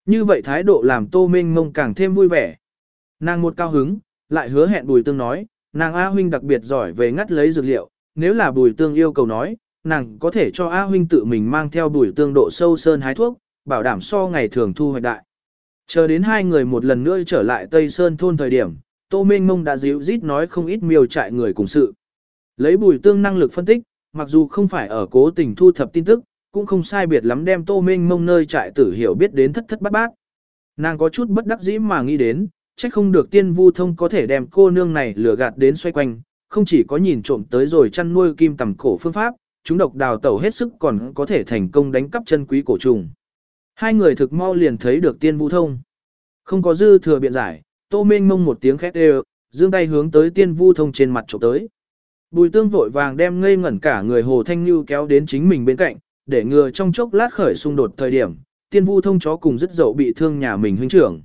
Như vậy thái độ làm tô minh mông càng thêm vui vẻ. Nàng một cao hứng, lại hứa hẹn bùi tương nói, nàng A huynh đặc biệt giỏi về ngắt lấy dược liệu, nếu là bùi tương yêu cầu nói, nàng có thể cho A huynh tự mình mang theo bùi tương độ sâu sơn hái thuốc, bảo đảm so ngày thường thu hoạch đại. Chờ đến hai người một lần nữa trở lại Tây Sơn thôn thời điểm, Tô Minh Mông đã dịu rít nói không ít miêu trại người cùng sự. Lấy bùi tương năng lực phân tích, mặc dù không phải ở cố tình thu thập tin tức, cũng không sai biệt lắm đem Tô Minh Mông nơi trại tử hiểu biết đến thất thất bát bát. Nàng có chút bất đắc dĩ mà nghĩ đến, chắc không được tiên vu thông có thể đem cô nương này lừa gạt đến xoay quanh, không chỉ có nhìn trộm tới rồi chăn nuôi kim tầm cổ phương pháp, chúng độc đào tẩu hết sức còn có thể thành công đánh cắp chân quý cổ trùng. Hai người thực mau liền thấy được tiên vu thông. Không có dư thừa biện giải, tô minh mông một tiếng khét đều, dương tay hướng tới tiên vu thông trên mặt trộm tới. Bùi tương vội vàng đem ngây ngẩn cả người hồ thanh như kéo đến chính mình bên cạnh, để ngừa trong chốc lát khởi xung đột thời điểm, tiên vu thông chó cùng rất dậu bị thương nhà mình huynh trưởng.